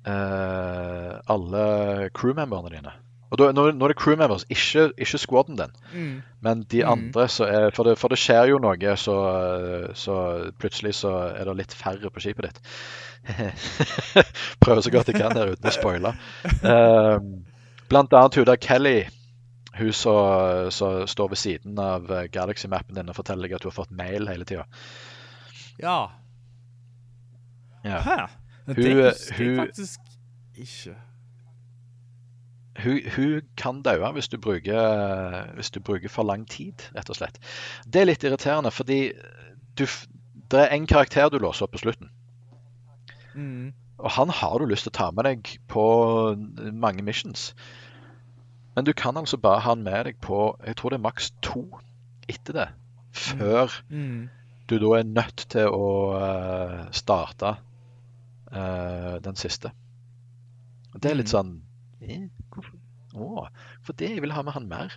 eh, alle crewmemberne dine. Og da, nå, nå er det crewmembers, ikke, ikke squaden din, Mm. men de Mm. andre. Så er, for, det, for det skjer jo noe, så, så plutselig så er det litt færre på skipet ditt. Prøver så godt jeg kan her uten å spoile. Um, blant annet hun der Kelly, hun som som står ved siden av eh, Galaxy-mappen din og forteller deg at du har fått mail hele tida. Ja. Ja. Hæ? Hun, det husker jeg faktisk ikke. Hun, hun kan daue hvis, hvis du bruker for lang tid, rett og slett. Det er litt irriterende, fordi du, det er en karakter du låser opp på slutten. Mm. Og han har du lyst til å ta med deg på mange missions. Men du kan altså bare ha han med deg på jeg tror det er maks to etter det. Før Mm. du da er nødt til å eh, starte eh, den siste. Og det er litt Mm. sånn eh, hvorfor? Å, for det jeg vil ha med han mer.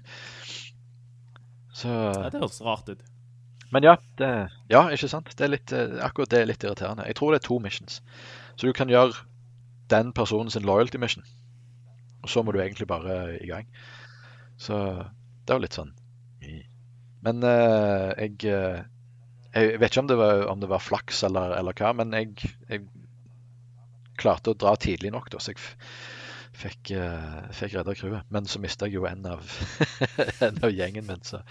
Så Ja, det høres rart ut. Men ja, det, ja, ikke sant? Det er litt, eh, akkurat det er litt irriterende. Jeg tror det er to missions. Så du kan gjøre den personen sin loyalty mission. Og så må du egentlig bare i gang. Så det er jo litt sånn. Men eh, jeg eh, Jeg vet ikke om det var, om det var flaks eller, eller hva, men jeg, jeg klarte å dra tidlig nok, da, så jeg fikk, uh, fikk redda crewet. Men så mista jeg jo en av, en av gjengen min, så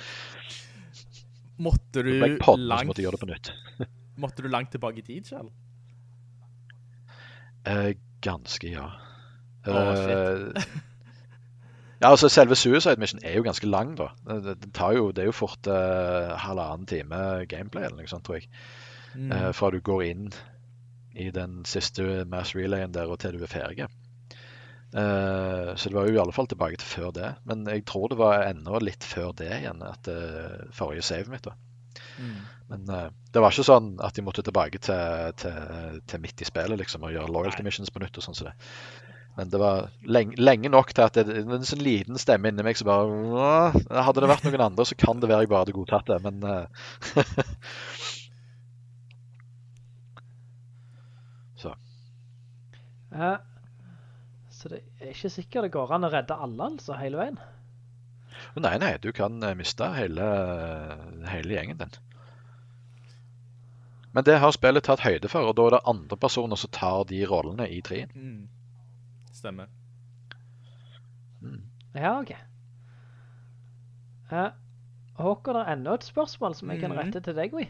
Måtte du podden, langt måtte gjøre det på nytt. Måtte du langt tilbake i tid, Kjell? Uh, ganske, ja. Eh, ja, altså Selve Suicide Mission er jo ganske lang, da. Det, jo, det er jo fort uh, halvannen time gameplay eller noe sånt, tror jeg. Mm. Uh, fra du går inn i den siste mass relayen der og til du er ferdig. Uh, så det var jo i alle fall tilbake til før det. Men jeg tror det var enda litt før det igjen, at uh, forrige save mitt. da. Mm. Men uh, det var ikke sånn at de måtte tilbake til, til, til midt i spillet liksom, og gjøre loyalty missions på nytt. og sånn som det. Men det var lenge, lenge nok til at det, det var en sånn liten stemme inni meg som bare «Åh, Hadde det vært noen andre, så kan det være jeg bare hadde godtatt det, men eh, Så. Ja. Så det er ikke sikkert det går an å redde alle, altså, hele veien. Nei, nei, du kan eh, miste hele, hele gjengen din. Men det har spillet tatt høyde for, og da er det andre personer som tar de rollene i trien. Mm. Stemmer. Ja, OK. Eh, Håkon, det er enda et spørsmål som jeg kan Mhm. rette til deg, Vi.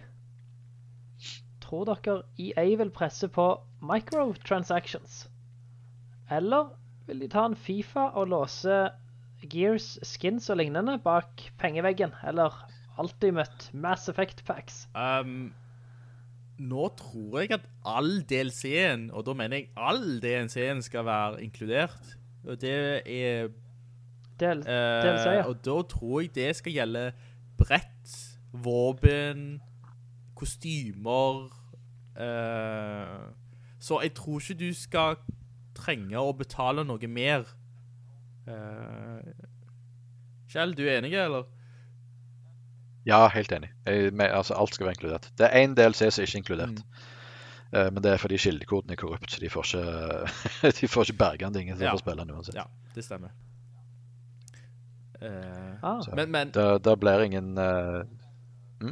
Tror dere EA vil presse på microtransactions? Eller vil de ta en Fifa og låse Gears skins og lignende bak pengeveggen, eller Ultimate Mass Effect Packs? Um, nå tror jeg at all DLC-en, og da mener jeg all DLC-en skal være inkludert. Og det er... Del, uh, DLC, ja. Og da tror jeg det skal gjelde brett, våpen, kostymer. Uh, så jeg tror ikke du skal trenge å betale noe mer. Uh, Kjell, du er enig, eller? Ja, helt enig. Jeg, med, altså, alt skal være inkludert. Det er én DLC som er ikke inkludert. Uh, men det er fordi kildekoden er korrupt, så de får ikke, de får ikke berge den ingen som Ja. får spille den uansett. Ja, det stemmer. Uh, Ah. Så men, men det, det blir ingen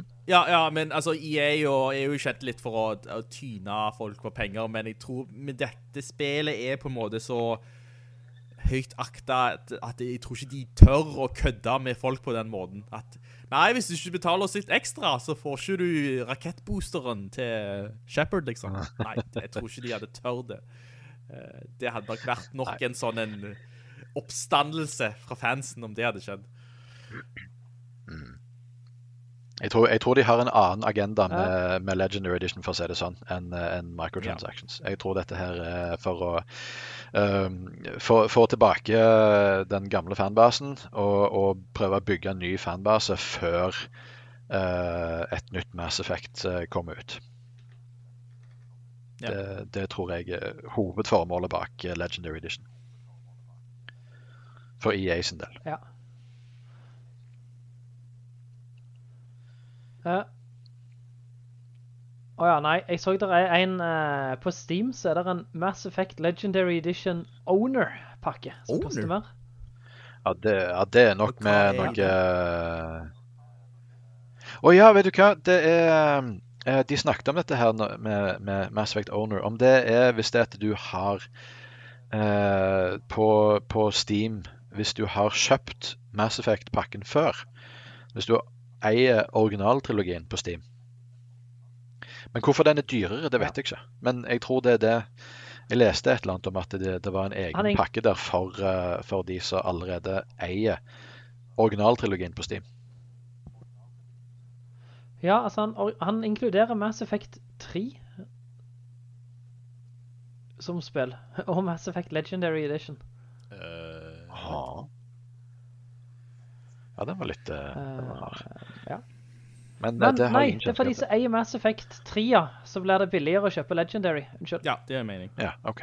eh, Ja, ja, men altså, EA og, er jo kjent litt for å, å tyne folk for penger, men jeg tror med dette spillet er på en måte så høyt akta at, at jeg tror ikke de tør å kødde med folk på den måten. At, nei, hvis du ikke betaler oss litt ekstra, så får ikke du rakettboosteren til Shepard, liksom. Nei, jeg tror ikke de hadde tør det. Eh, Det hadde nok vært nok en sånn en oppstandelse fra fansen om det hadde skjedd. Jeg, tror, jeg tror de har en annen agenda med, med Legendary Edition, for å si det sånn, enn en microtransactions. Jeg tror dette her er for å um, få, få tilbake den gamle fanbasen og, og prøve å bygge en ny fanbase før uh, et nytt Mass Effect eh, kommer ut. Ja. Det, det tror jeg er hovedformålet bak eh, Legendary Edition. For EA sin del. Ja. Eh. Å ja, nei. Jeg så det er en uh, På Steam så er det en Mass Effect Legendary Edition Owner-pakke som Owner? koster mer. Ja, det, ja, det er nok med er noe det? oh, ja, vet du hva? Det er eh, De snakket om dette her med, med Mass Effect Owner. Om det er hvis det er at du har eh, på, på Steam Hvis du har kjøpt Mass Effect-pakken før. Hvis du eier originaltrilogien på Steam. Men hvorfor den er dyrere, det vet jeg ikke. Men jeg tror det er det Jeg leste et eller annet om at det, det var en egen pakke der for, eh, for de som allerede eier originaltrilogien på Steam. Ja, altså han, han inkluderer Mass Effect 3 som spill, og Mass Effect Legendary Edition. Ja. Ja, den var litt rar. ja. Men, eh, Men det har nei, det er for de som eier Mass Effect 3, så blir det billigere å kjøpe Legendary. Unnskyld. Ja, det er mening. Ja, OK.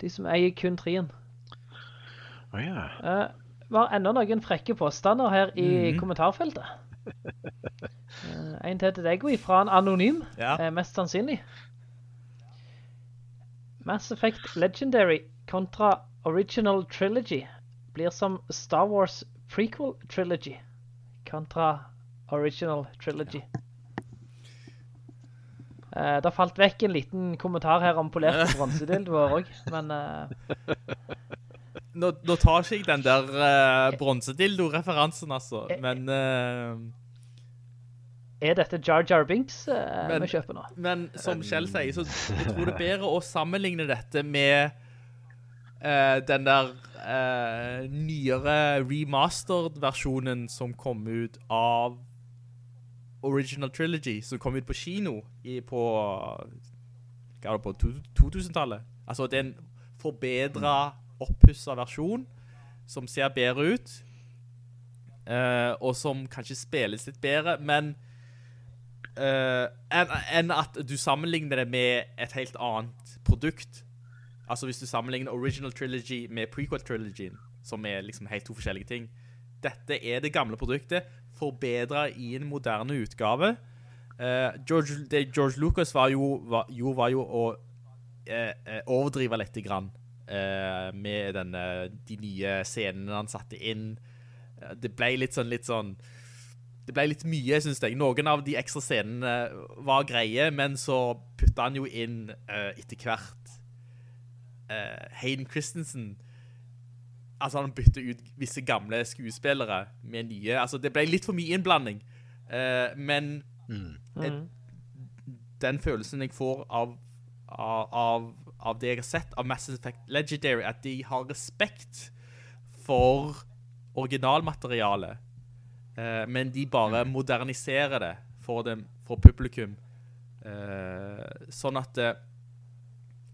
De som eier kun 3-en. Å ja. Uh, var enda noen frekke påstander her i Mhm. kommentarfeltet. Uh, en til til deg, Gui, fra en anonym, Ja. uh, mest sannsynlig. Mass Effect Legendary kontra Original Trilogy blir som Star Wars Prequel Trilogy kontra Original Trilogy. Uh, det falt vekk en liten kommentar her om polerte bronsedildo òg, men Uh... Nå, nå tar ikke jeg den der uh, bronsedildo-referansen, altså, men Uh... er dette Jar Jar Binks eh, Men- vi kjøper nå? Men som Kjell sier, så jeg tror det er bedre å sammenligne dette med eh, den der uh, nyere remastered-versjonen som kom ut av Original Trilogy, som kom ut på kino i, på, på 2000-tallet. Altså, det er en forbedret, oppusset versjon som ser bedre ut, uh, og som kanskje spilles litt bedre, men enn enn at du sammenligner det med et helt annet produkt. Altså hvis du sammenligner Original Trilogy med Prequel Trilogyen, som er liksom helt to forskjellige ting. Dette er det gamle produktet, forbedret i en moderne utgave. Uh, George, det George Lucas var jo, var, jo, var jo å eh, overdrive litt grann, uh, med denne, de nye scenene han satte inn. Det ble litt sånn, litt sånn det ble litt mye, synes jeg. Noen av de ekstra scenene var greie, men så putta han jo inn etter hvert eh, Hayden Christensen. Altså, han bytte ut visse gamle skuespillere med nye. Altså, det ble litt for mye innblanding. Uh, men eh, den følelsen jeg får av, av, av, av det jeg har sett av Mass Effect Legendary, at de har respekt for originalmaterialet, uh, men de bare moderniserer det for, dem, for publikum. Eh, sånn at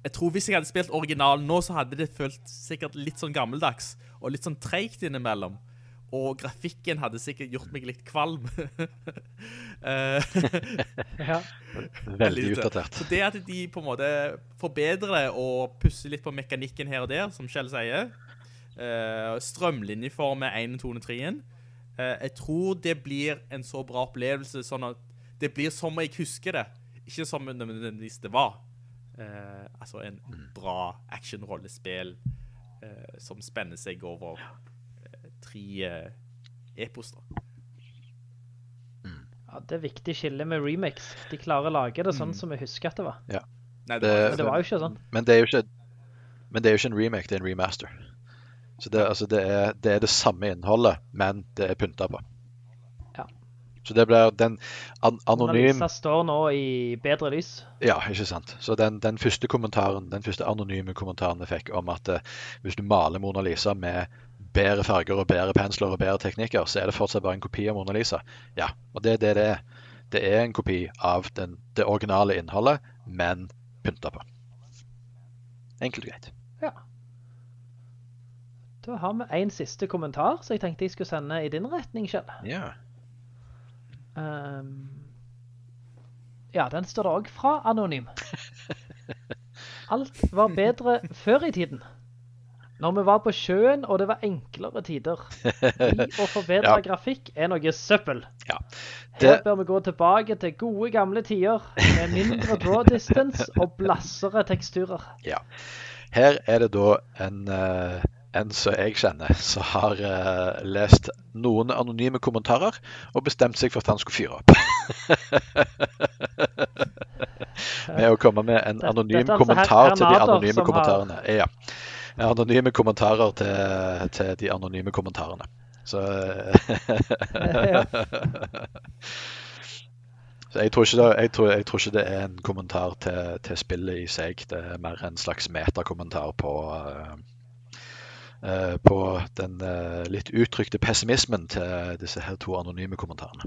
Jeg tror hvis jeg hadde spilt originalen nå, så hadde det følt sikkert litt sånn gammeldags og litt sånn treigt innimellom. Og grafikken hadde sikkert gjort meg litt kvalm. Eh, Ja. Veldig utdatert. Så det at de på en måte forbedrer det og pusser litt på mekanikken her og der, som Kjell sier, uh, strømlinjeformer 1, 2 og 3 eh, Jeg tror det blir en så bra opplevelse, sånn at det blir som jeg husker det. Ikke som nødvendigvis det var. Eh, altså en bra action-rollespill eh, som spenner seg over eh, tre eh, epos. da. Ja, det er viktig skille med remakes. De klarer å lage det sånn Mm. som vi husker at det var. Ja. Nei, det var Men det var jo ikke sånn. Men det er jo ikke, men det er jo ikke en remake, det er en remaster. Så det, altså det, er, det er det samme innholdet, men det er pynta på. Så det blir den an anonym Mona Lisa står nå i bedre lys. Ja, ikke sant. Så den, den første kommentaren, den første anonyme kommentaren vi fikk om at eh, hvis du maler Mona Lisa med bedre farger og bedre pensler og bedre teknikker, så er det fortsatt bare en kopi av Mona Lisa. Ja, og det er det det er. Det er en kopi av den, det originale innholdet, men pynta på. Enkelt og greit. Ja. Da har vi en siste kommentar, så jeg tenkte jeg skulle sende i din retning, Kjell. Ja. Ehm, ja, den står det også fra Anonym. Alt var bedre før i tiden. Når vi var på sjøen, og det var enklere tider. I å forbedre Ja. grafikk er noe søppel. Ja. Her bør vi gå tilbake til gode gamle tider, med mindre draw distance og blassere teksturer. ja. Her er det da en, eh, en som jeg kjenner, som har uh, lest noen anonyme kommentarer og bestemt seg for at han skulle fyre opp. med å komme med en anonym dette altså kommentar til de anonyme kommentarene. har-. Ja. Anonyme kommentarer til, til de anonyme kommentarene. Så jeg tror, det, jeg, tror, jeg tror ikke det er en kommentar til, til spillet i seg. Det er mer en slags metakommentar på eh, på den eh, litt uttrykte pessimismen til disse her to anonyme kommentarene.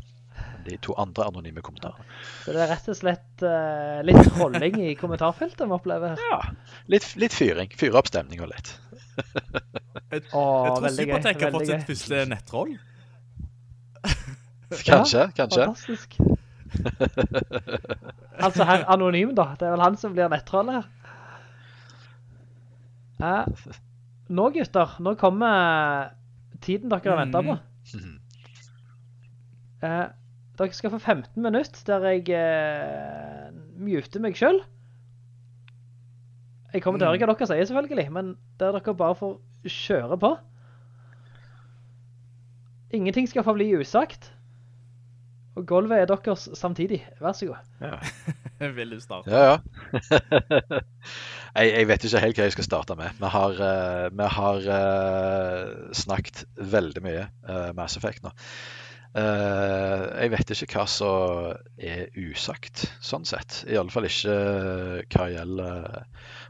De to andre anonyme kommentarene. Så det er rett og slett uh, litt trolling i kommentarfeltet vi opplever her. Ja, litt, litt fyring. Fyre opp stemninga litt. Jeg, Åh, jeg tror Supertek har fått sitt første nettroll. Kanskje, kanskje. Fantastisk. altså her anonym da, det er vel han som blir nettroll her. Eh, nå gutter, nå kommer tiden dere har ventet på. Eh, dere skal få 15 minutter der jeg eh, muter meg selv. Jeg kommer til å høre hva dere sier selvfølgelig, men der dere bare får kjøre på. Ingenting skal få bli usagt. Og gulvet er deres samtidig. Vær så god. Vil du starte? Ja, ja. jeg, jeg vet ikke helt hva jeg skal starte med. Vi har, uh, vi har uh, snakket veldig mye uh, Mass Effect nå. Uh, jeg vet ikke hva som er usagt, sånn sett. Fall ikke hva gjelder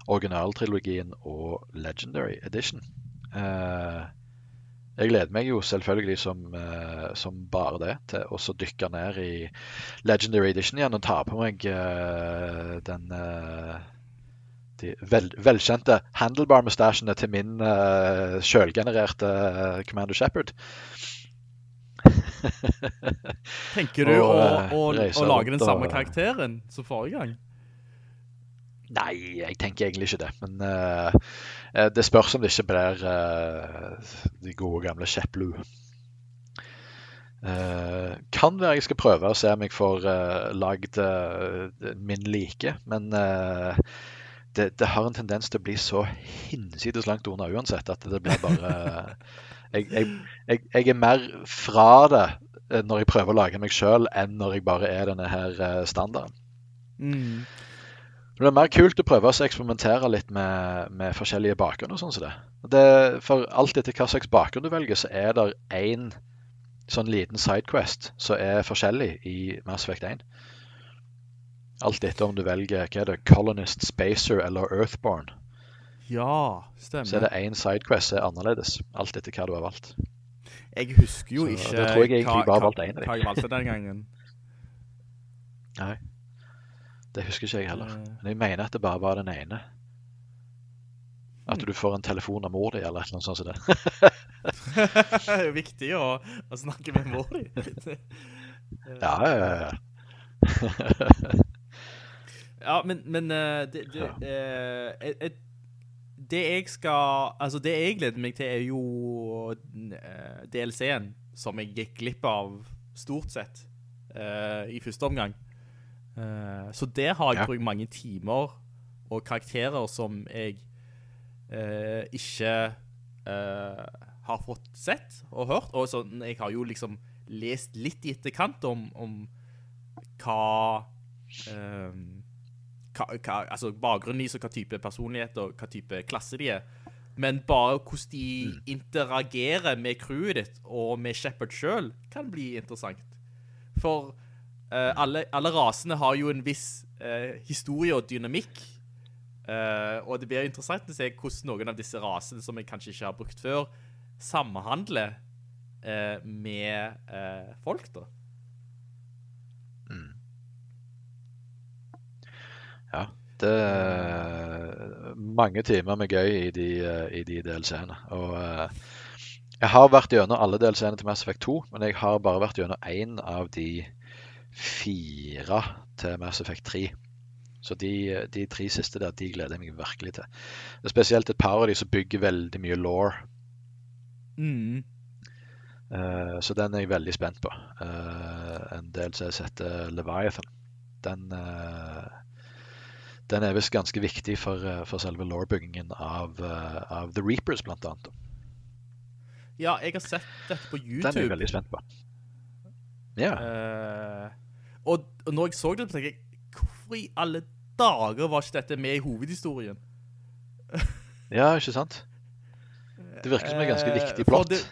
originaltrilogien og Legendary Edition. Eh, jeg gleder meg jo selvfølgelig som, eh, som bare det til å dykke ned i Legendary Edition igjen og ta på meg eh, den eh, de vel, velkjente handlebar-mustasjene til min uh, sjølgenererte Commander Shepherd. Tenker du Og, å, å, å lage den samme karakteren som forrige gang? Nei, jeg tenker egentlig ikke det. Men eh, det spørs om det ikke blir uh, de gode gamle Sheplu. Uh, kan være jeg skal prøve å se om jeg får uh, lagd min like, men det, det har en tendens til å bli så hinsides langt unna uansett at det blir bare jeg, jeg, jeg, jeg er mer fra det når jeg prøver å lage meg sjøl, enn når jeg bare er denne her standarden. Mm. Men det er mer kult å prøve å eksperimentere litt med, med forskjellige bakgrunner. sånn som det. det. For alt etter hva slags bakgrunn du velger, så er det én sånn liten sidequest som er forskjellig i Mass Effect 1. Alt etter om du velger hva er det, Colonist, Spacer eller Earthborn. Ja, stemmer. Så er det én sidequest som er annerledes, alt etter hva du har valgt. Jeg husker jo Så ikke det tror jeg egentlig hva, bare valgte én av dem. den gangen. Nei. Det husker ikke jeg heller. Eh. Men jeg mener at det bare var den ene. At Hmm. du får en telefon av mor di, eller annet sånt som det. det er jo viktig å, å snakke med mor di. ja, ja, ja. Ja, men, men det, det, det, eh, et, et, det jeg skal Altså, det jeg gleder meg til, er jo eh, DLC-en som jeg gikk glipp av stort sett eh, i første omgang. Eh, så det har jeg, Ja. brukt mange timer og karakterer som jeg eh, ikke eh, har fått sett og hørt. Og så, jeg har jo liksom lest litt i etterkant om, om hva ehm, hva, hva, altså bakgrunnen i hva type personlighet og hva type klasse de er. Men bare hvordan de interagerer med crewet ditt og med Shepard sjøl, kan bli interessant. For eh, alle, alle rasene har jo en viss uh, historie og dynamikk. uh, og det blir interessant å se hvordan noen av disse rasene som jeg kanskje ikke har brukt før, samhandler med folk, da. Ja, det er mange timer med gøy i de, i de DLC-ene. Og jeg har vært gjennom alle DLC-ene til Mass Effect 2, men jeg har bare vært gjennom én av de fire til Mass Effect 3. Så de, de tre siste der, de gleder jeg meg virkelig til. Det er spesielt et par av de som bygger veldig mye law. Mm. Uh, så den er jeg veldig spent på. Uh, en del som sett Leviathan. Den, uh, den er visst ganske viktig for, for selve law-byggingen av, av The Reapers, blant annet. Ja, jeg har sett dette på YouTube. Den er jeg veldig spent på. Ja. Eh, og, og når jeg så det, tenkte jeg Hvorfor i alle dager var ikke dette med i hovedhistorien? ja, ikke sant? Det virker som en ganske Eh, viktig plott. det-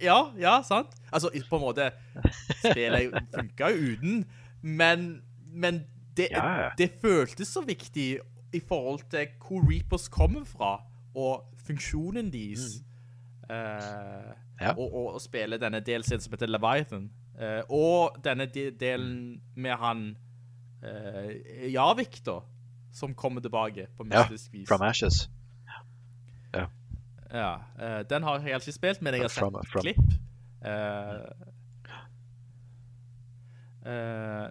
Ja, ja, sant? Altså, på en måte Spillet funka jo uten, men, men det, Ja, det føltes så viktig i forhold til hvor Reapers kommer fra, og funksjonen deres. Eh, Ja. og, og, og spille denne DLC-en som heter Leviathan. Eh, og denne de delen med han uh, Javik, da, som kommer tilbake på Ja, mystisk vis. From Ashes. Ja. Ja, uh, den har jeg ikke spilt, men jeg har sett from- klipp.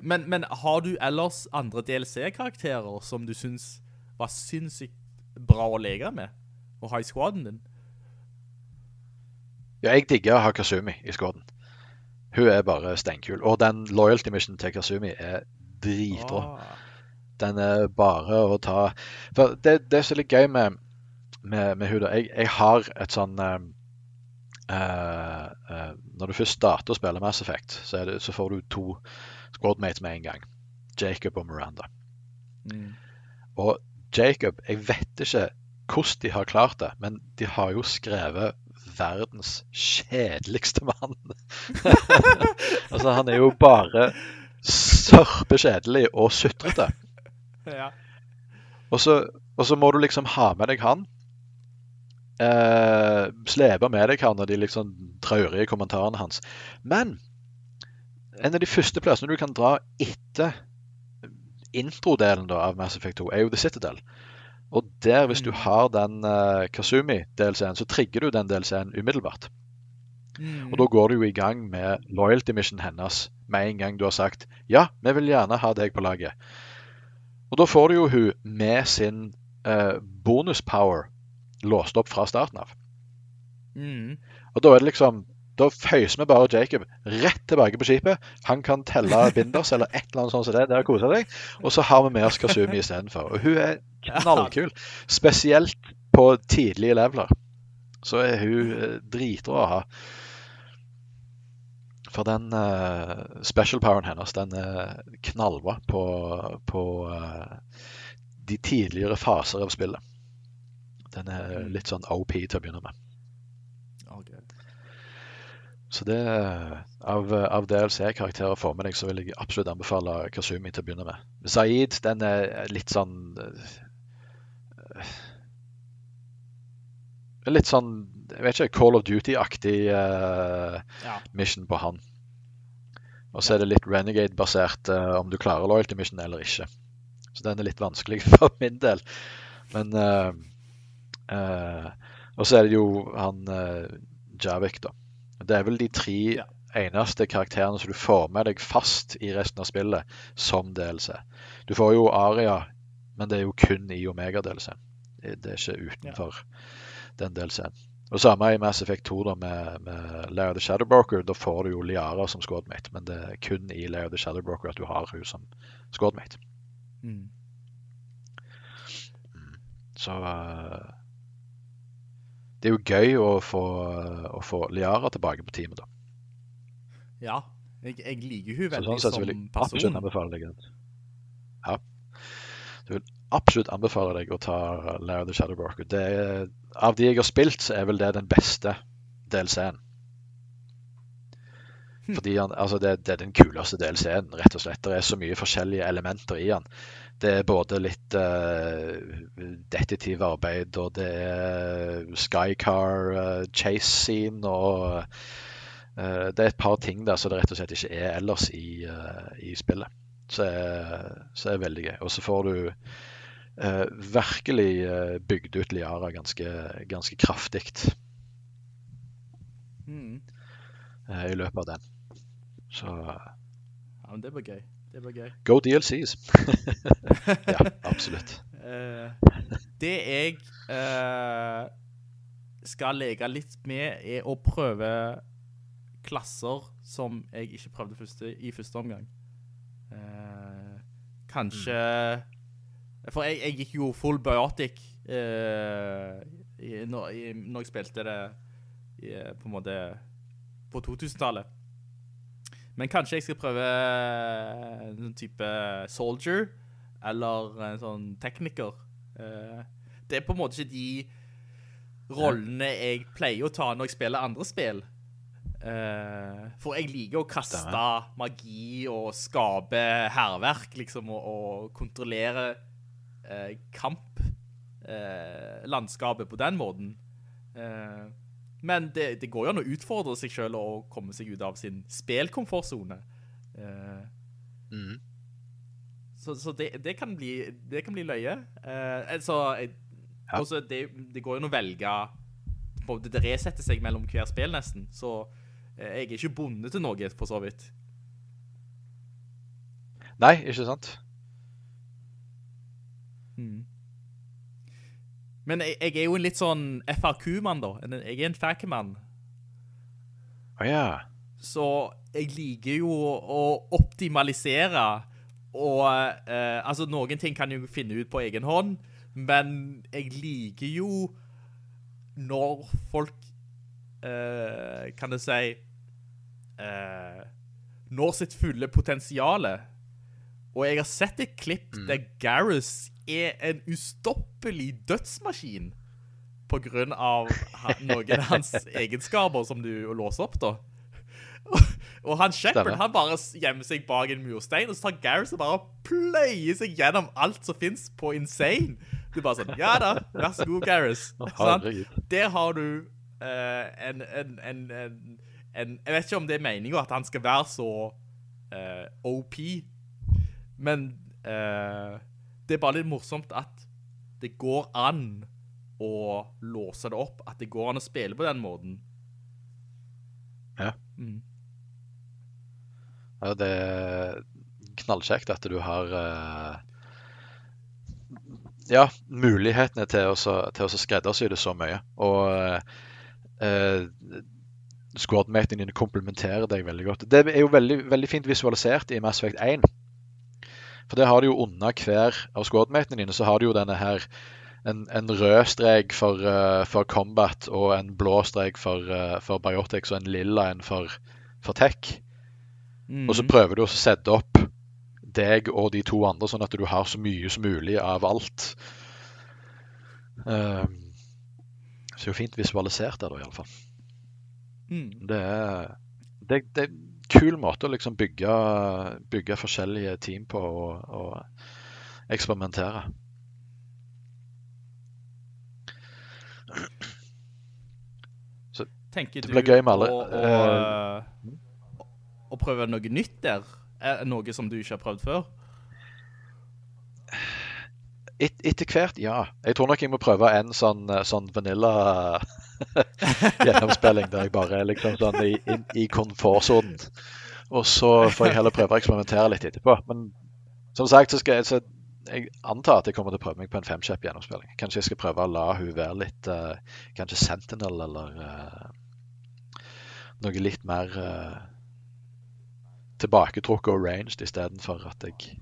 Men, men har du ellers andre DLC-karakterer som du syns var sinnssykt bra å leke med? Og ha i squaden din? Ja, jeg digger å ha Kasumi i skåden. Hun er bare steinkul. Og den loyalty mission til Kasumi er dritbra. Ah. Den er bare å ta For det, det som er litt gøy med, med, med hun da jeg, jeg har et sånn uh, eh, Når du først starter å spille Mass Effect, så, det, så får du to squadmates med en gang. Jacob og Miranda. Mm. Og Jacob Jeg vet ikke hvordan de har klart det, men de har jo skrevet verdens kjedeligste mann. altså, han er jo bare sørpekjedelig og sutrete. Ja. Og så, og så må du liksom ha med deg han. Eh, slepe med deg han og de liksom traurige kommentarene hans. Men en av de første plassene du kan dra etter introdelen da, av Mass Effect 2, er jo The Citadel. Og der, hvis du har den uh, Kasumi-DLC-en, så trigger du den DLC-en umiddelbart. Mm. Og da går du jo i gang med loyalty mission hennes med en gang du har sagt ja, vi vil gjerne ha deg på laget. Og da får du jo hun med sin uh, bonus power låst opp fra starten av. Mm. Og da er det liksom Da føyser vi bare Jacob rett tilbake på skipet. Han kan telle binders eller et eller annet sånt som det. Der koser deg. Og så har vi med oss Kasumi istedenfor. Og hun er knallkul. Spesielt på tidlige leveler. Så er hun eh, dritbra å ha. For den uh, special poweren hennes, den er knallbra på, på uh, de tidligere faser av spillet. Den er litt sånn OP til å begynne med. Så det Av, av DLC-karakterer for med deg, så vil jeg absolutt anbefale Kasumi til å begynne med. Zaid, den er litt sånn eh, litt sånn jeg vet ikke, Call of Duty-aktig uh, Ja. mission på han. Og så er det litt Renegade-basert uh, om du klarer loyalty mission eller ikke. Så den er litt vanskelig for min del. Men uh, Og så er det jo han Javik, da. Det er vel de tre eneste karakterene som du får med deg fast i resten av spillet som DLC. Du får jo Aria, men det er jo kun i Omega-DLC. Det det er ikke utenfor den DLC-en. Og samme i Mass Effect 2 da med, med Lair the Shadowbroker. Da får du jo Liara som squadmate, men det er kun i Lair the Shadowbroker at du har hun som squadmate. Mm. Så eh, det er jo gøy å få, å få Liara tilbake på teamet, da. Ja. Jeg, jeg liker hun veldig sånn som vil absolutt person. anbefale deg Ja. Du vil absolutt anbefale deg å ta Lair the Shadowbroker. Det er, av de jeg har spilt, så er vel det den beste DLC-en. Fordi han, altså det, det er den kuleste DLC-en, rett og slett. Det er så mye forskjellige elementer i han. Det er både litt uh, detektivarbeid, og det er Skycar uh, chase scene, og uh, det er et par ting der som det rett og slett ikke er ellers i, i spillet. Så er, så er veldig gøy. Og så får du virkelig bygd ut Liara ganske, ganske kraftig Mm. i løpet av den. Så Ja, men det blir gøy. Det blir gøy. go DLCs. ja, absolutt. Eh, det jeg uh, skal leke litt med, er å prøve klasser som jeg ikke prøvde første, i første omgang. Uh, kanskje For jeg, jeg gikk jo full biotic uh, i, når, i, når jeg spilte det i, på en måte på 2000-tallet. Men kanskje jeg skal prøve en sånn type soldier eller en sånn tekniker. Eh, det er på en måte ikke de rollene jeg pleier å ta når jeg spiller andre spill. Eh, for jeg liker å kaste magi og skape herverk, liksom, og, og kontrollere kamp landskapet på den måten. Eh, men det, det går jo an å utfordre seg selv og komme seg ut av sin spilkomfortzone. Uh, Mhm. Så, så det, det, kan bli, det kan bli løye. Uh, altså, jeg, også det, det går jo an å velge det, resetter seg mellom hver spill nesten, så eh, jeg er ikke bonde til noe, for så vidt. Nei, ikke sant? Mm. Men jeg, jeg er jo en litt sånn FRQ-mann, da. Jeg er en FAQ-mann. Å ja. Så jeg liker jo å optimalisere, og eh, altså noen ting kan jeg jo finne ut på egen hånd, men jeg liker jo når folk, eh, kan jeg si, eh, når sitt fulle potensiale. Og jeg har sett et klipp der Garrus er en ustoppelig dødsmaskin på grunn av noen av hans egenskaper som du låser opp da. Og han Shepard, han bare gjemmer seg bak en murstein, og så tar Gareth og bare pløyer seg gjennom alt som finnes på Insane. Du bare sånn, ja da, vær så god, Gareth. Sånn? Der har du uh, en, en, en, en, jeg vet ikke om det er meningen at han skal være så uh, OP, men eh, det er bare litt morsomt at det går an å låse det opp, at det går an å spille på den måten. Ja. Mm. Ja, det er knallkjekt at du har eh, ja, mulighetene til å, så- til å så skreddersy det så mye. Og uh, squadmatene dine komplementerer deg veldig godt. Det er jo veldig, veldig fint visualisert i Mass Effect 1. For det har du jo under hver av squadmatene dine, så har du jo denne her en, en rød strek for, uh, for combat og en blå strek for, uh, for biotics og en lilla en for, for tech. Og så Mhm. prøver du å sette opp deg og de to andre, sånn at du har så mye som mulig av alt. Um, så det er jo fint visualisert der, da, iallfall. Mm. Det det, det kul måte å liksom bygge, bygge forskjellige team på og, og eksperimentere. Tenker Det blir gøy med alle. å, å, Eh, å, å prøve noe nytt der? Er noe som du ikke har prøvd før? Et, etter hvert, ja. Jeg tror nok jeg må prøve en sånn, eh, sånn vanilla gjennomspilling der jeg bare er liksom sånn i, i, i komfortsonen. Og så får jeg heller prøve å eksperimentere litt etterpå. Men som sagt, så skal jeg, så jeg antar at jeg kommer til å prøve meg på en femkjapp gjennomspilling. Kanskje jeg skal prøve å la hun være litt uh, Kanskje Sentinel eller uh, noe litt mer uh, tilbaketrukket og ranged istedenfor at jeg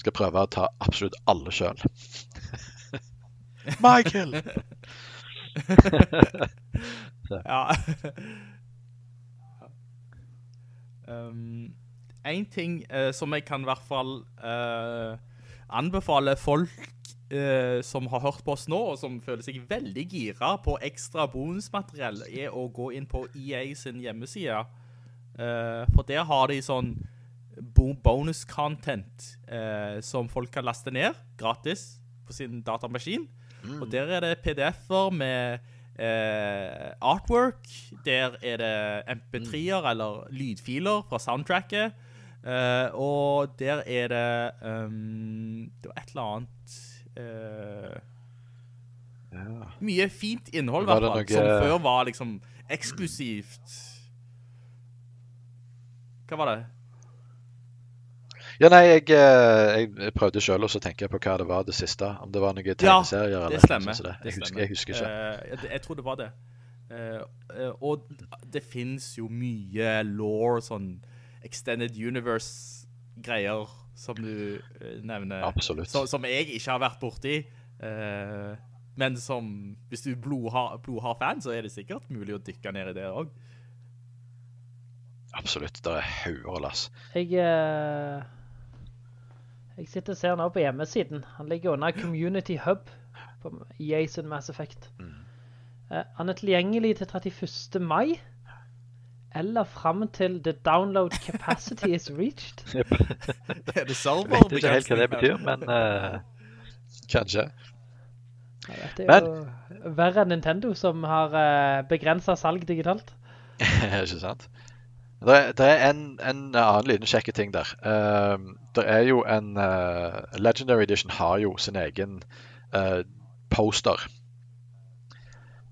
skal prøve å ta absolutt alle sjøl. Michael! ja. um, en ting uh, som jeg kan i hvert fall uh, anbefale folk uh, som har hørt på oss nå, og som føler seg veldig gira på ekstra bonusmateriell, er å gå inn på EA sin hjemmeside. For der har de sånn bo bonus content eh, som folk kan laste ned gratis på sin datamaskin. Og der er det PDF-er med eh, artwork. Der er det MP3-er eller lydfiler fra soundtracket. Eh, og der er det um, Det var et eller annet eh, Mye fint innhold, hvert fall. noe- Som før var liksom eksklusivt. Hva var det? Ja, nei, jeg, eh, jeg prøvde sjøl å tenke på hva det var det siste. Om det var noen tegneserier Ja, eller det noe stemmer. sånt som det. det Jeg, husker, jeg husker ikke. Eh, jeg, jeg tror det var det. Eh, og det finnes jo mye law, sånn extended universe-greier som du nevner. Absolutt. Som, som jeg ikke har vært borti. Uh, men som, hvis du er blodhard, fan, så er det sikkert mulig å dykke ned i det òg. Absolutt. Det er hauger og lass. Jeg, eh, jeg sitter og ser nå på hjemmesiden. Han ligger under Community Hub på EA sin Mass Effect. Eh, han er tilgjengelig til 31. mai, eller frem til the download capacity is reached. er det server? Vet ikke helt hva det betyr, men uh, kanskje. Ja, Dette er jo verre enn Nintendo, som har uh, begrenset salg digitalt. ikke sant? Det er, det er en, en annen liten kjekke ting der. Um, det er jo en uh, Legendary Edition har jo sin egen uh, poster.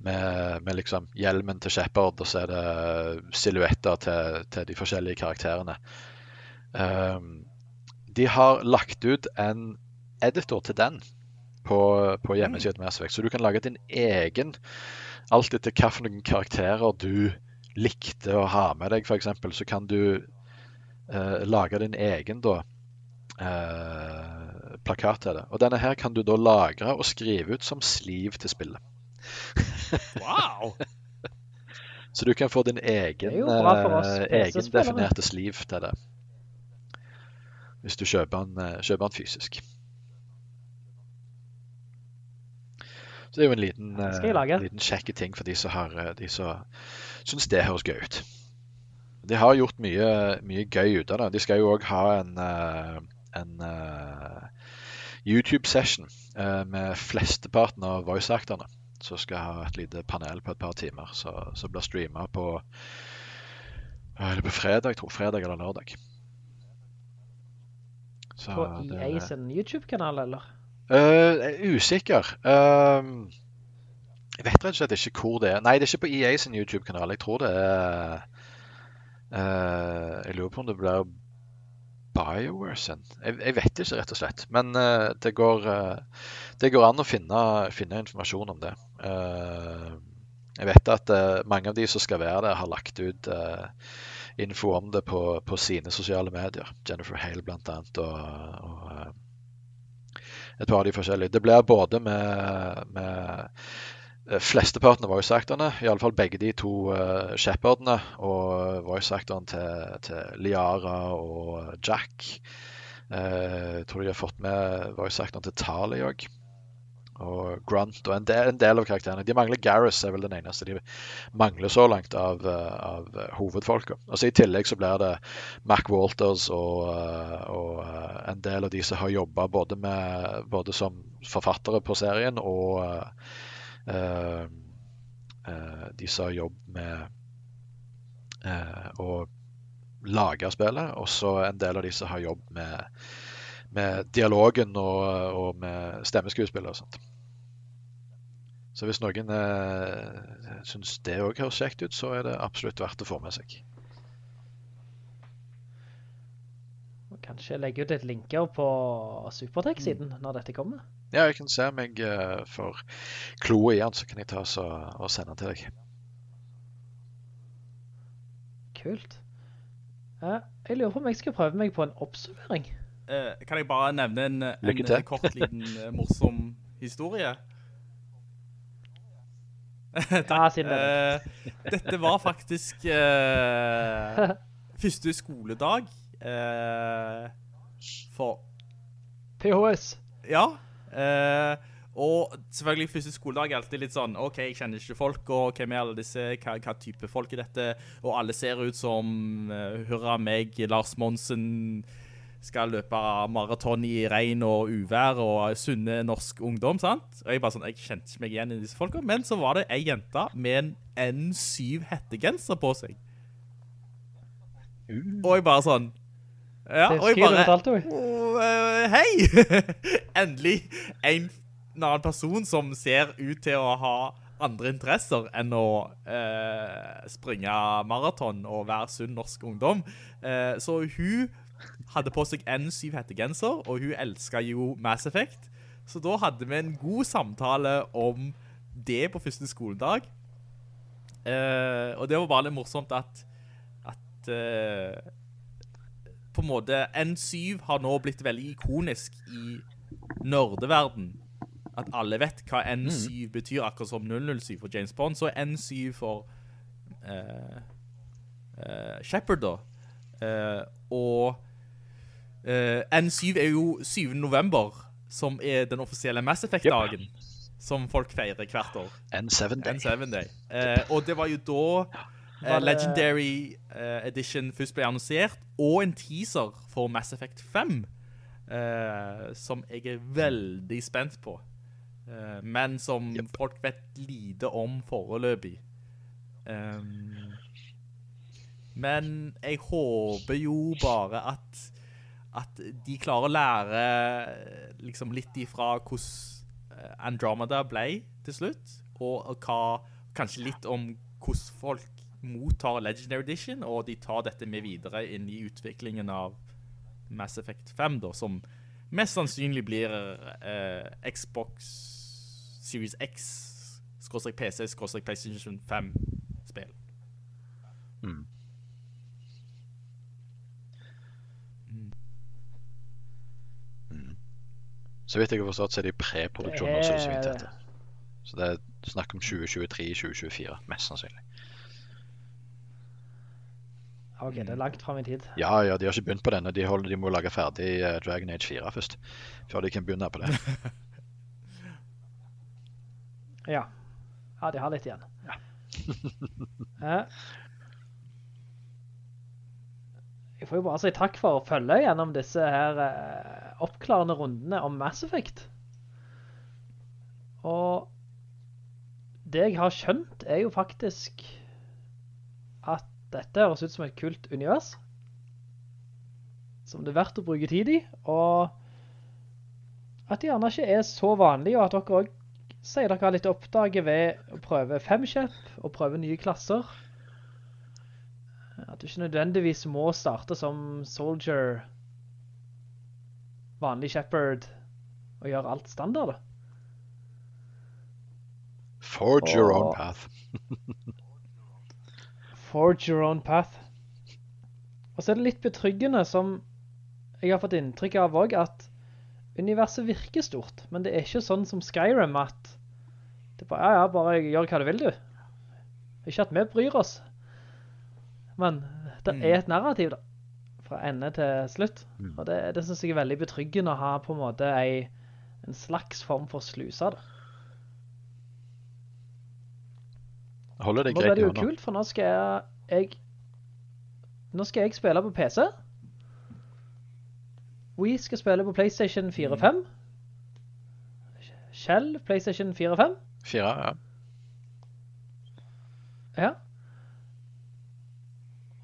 Med, med liksom hjelmen til Shepherd, og så er det silhuetter til, til de forskjellige karakterene. Um, de har lagt ut en editor til den på, på hjemmesiden mm. Så du kan lage din egen alt etter hvilke karakterer du likte å ha med deg, f.eks., så kan du eh, lage din egen da, eh, plakat til det. Og denne her kan du da lagre og skrive ut som sliv til spillet. Wow! Så du kan få din egen, egen eh, PC-spillere. sliv til det. Hvis du kjøper den, eh, kjøper den fysisk. Det er jo en liten, eh, liten kjekke ting for de som, har, eh, de som syns det høres gøy ut. De har gjort mye, mye gøy ut av det. De skal jo òg ha en, eh, en YouTube-session med flesteparten av voice-acterne. Som skal ha et lite panel på et par timer, så- som blir streama på det på fredag, tror fredag eller lørdag. Så På EA sin YouTube-kanal, eller? Er usikker. Uh, jeg vet rett og slett ikke hvor det er. Nei, det er ikke på EA sin YouTube-kanal. Jeg tror det er uh, Jeg lurer på om det blir BioWare sin. Jeg, jeg vet ikke, rett og slett. Men det, går, det går an å finne, finne informasjon om det. Jeg vet at mange av de som skal være der, har lagt ut info om det på, på sine sosiale medier. Jennifer Hale annet. og, og et par av de forskjellige. Det blir både med, med eh, flesteparten av voice-actorene, iallfall begge de to uh, Shepherdene, og voice-actoren til, til Liara og Jack. Uh, jeg tror de har fått med voice-actoren til Tali òg. Og Grunt og en del, en del av karakterene. De mangler Gareth, er vel den eneste de mangler så langt av, eh, av eh, hovedfolka. Og I tillegg så blir det Mac Walters og, eh, og en del av de som har jobba både, både som forfattere på serien og uh, uh, de som har jobb med uh, å lage spillet, og så en del av de som har jobb med, med dialogen og, og med stemmeskuespill og sånt. Så hvis noen eh, syns det òg høres kjekt ut, så er det absolutt verdt å få med seg. Kanskje legge ut litt linker på Supertech-siden når dette kommer. Ja, jeg kan se om jeg eh, får kloa i den, så kan jeg ta så, og sende den til deg. Kult. Eh, jeg lurer på om jeg skal prøve meg på en oppsummering. Eh, kan jeg bare nevne en, en kort liten morsom historie? Takk. Ja, Eh, dette var faktisk uh, første skoledag uh, for PHS. Ja. Uh, og selvfølgelig første skoledag er alltid litt sånn, ok, jeg kjenner ikke folk, og hvem er alle disse, hva, hva type folk er dette, og alle ser ut som, hurra meg, Lars Monsen skal løpe maraton i regn og uvær og sunne norsk ungdom, sant? Og jeg bare sånn, jeg kjente ikke meg igjen i disse folka, men så var det ei jente med en N7 hettegenser på seg. Og jeg bare sånn, ja, og jeg bare, du alt også. «Å, eh, hei! Endelig en annen person som ser ut til å ha andre interesser enn å eh, springe maraton og være sunn norsk ungdom. Eh, så hun hadde på seg en syv hettegenser, og hun elsket jo Mass Effect. Så da hadde vi en god samtale om det på første skoledag. Eh, og det var bare litt morsomt at, at eh, på en måte N7 har nå blitt veldig ikonisk i nerdeverden. At alle vet hva N7 betyr, akkurat som 007 for James Bond. Så er N7 for eh, eh, Shepard, da. Eh, og eh, N7 er jo 7. november, som er den offisielle Mass Effect-dagen. Som folk feirer hvert år. N7 Day. N7 Day. Uh, og det var jo da uh, Legendary Edition først ble annonsert, og en teaser for Mass Effect 5, eh, som jeg er veldig spent på. Eh, men som folk vet lite om foreløpig. Um, men jeg håper jo bare at, at de klarer å lære liksom litt ifra hvordan eh, Andromeda ble til slutt, og, hva, kanskje litt om hvordan folk mottar Legendary Edition, og de tar dette med videre inn i utviklingen av Mass Effect 5, da, som mest sannsynlig blir eh, Xbox Series X, PC, PlayStation 5-spill. Mm. Mm. Så vidt jeg har forstått, så er det i preproduksjon nå, så vidt Det er- dette. Så det er snakk om 2023-2024, mest sannsynlig. Ok, det er langt frem i tid. Ja, ja, de har ikke begynt på denne. De, holder, de må lage ferdig eh, Dragon Age 4 først, før de kan begynne på det. Ja. Ja, de har litt igjen. Eh, jeg får jo bare si takk for å følge gjennom disse her eh, oppklarende rundene om Mass Effect. Og det jeg har skjønt er jo faktisk at dette høres ut som et kult univers. Som det er verdt å bruke tid i, og at det gjerne ikke er så vanlig, og at dere også sier dere har litt oppdaget ved å prøve femkjøp og prøve nye klasser. At du ikke nødvendigvis må starte som soldier, vanlig shepherd, og gjøre alt standard. Forge your own path. Forge your own path. Og så er det litt betryggende, som jeg har fått inntrykk av også, at universet virker stort, men det er ikke sånn som Skyrim, at det bare, ja, ja, bare gjør hva du vil, du. Ikke at vi bryr oss. Men det Mm. er et narrativ, da, fra ende til slutt. Mm. Og det, det synes jeg er veldig betryggende å ha på en måte ei, en slags form for slusa da. Holder det Nå ble greit det jo hånda. kult, for nå skal jeg, Nå skal jeg spille på PC. We skal spille på PlayStation 4 og 5. Shell, PlayStation 4 og 5. 4, ja. Ja.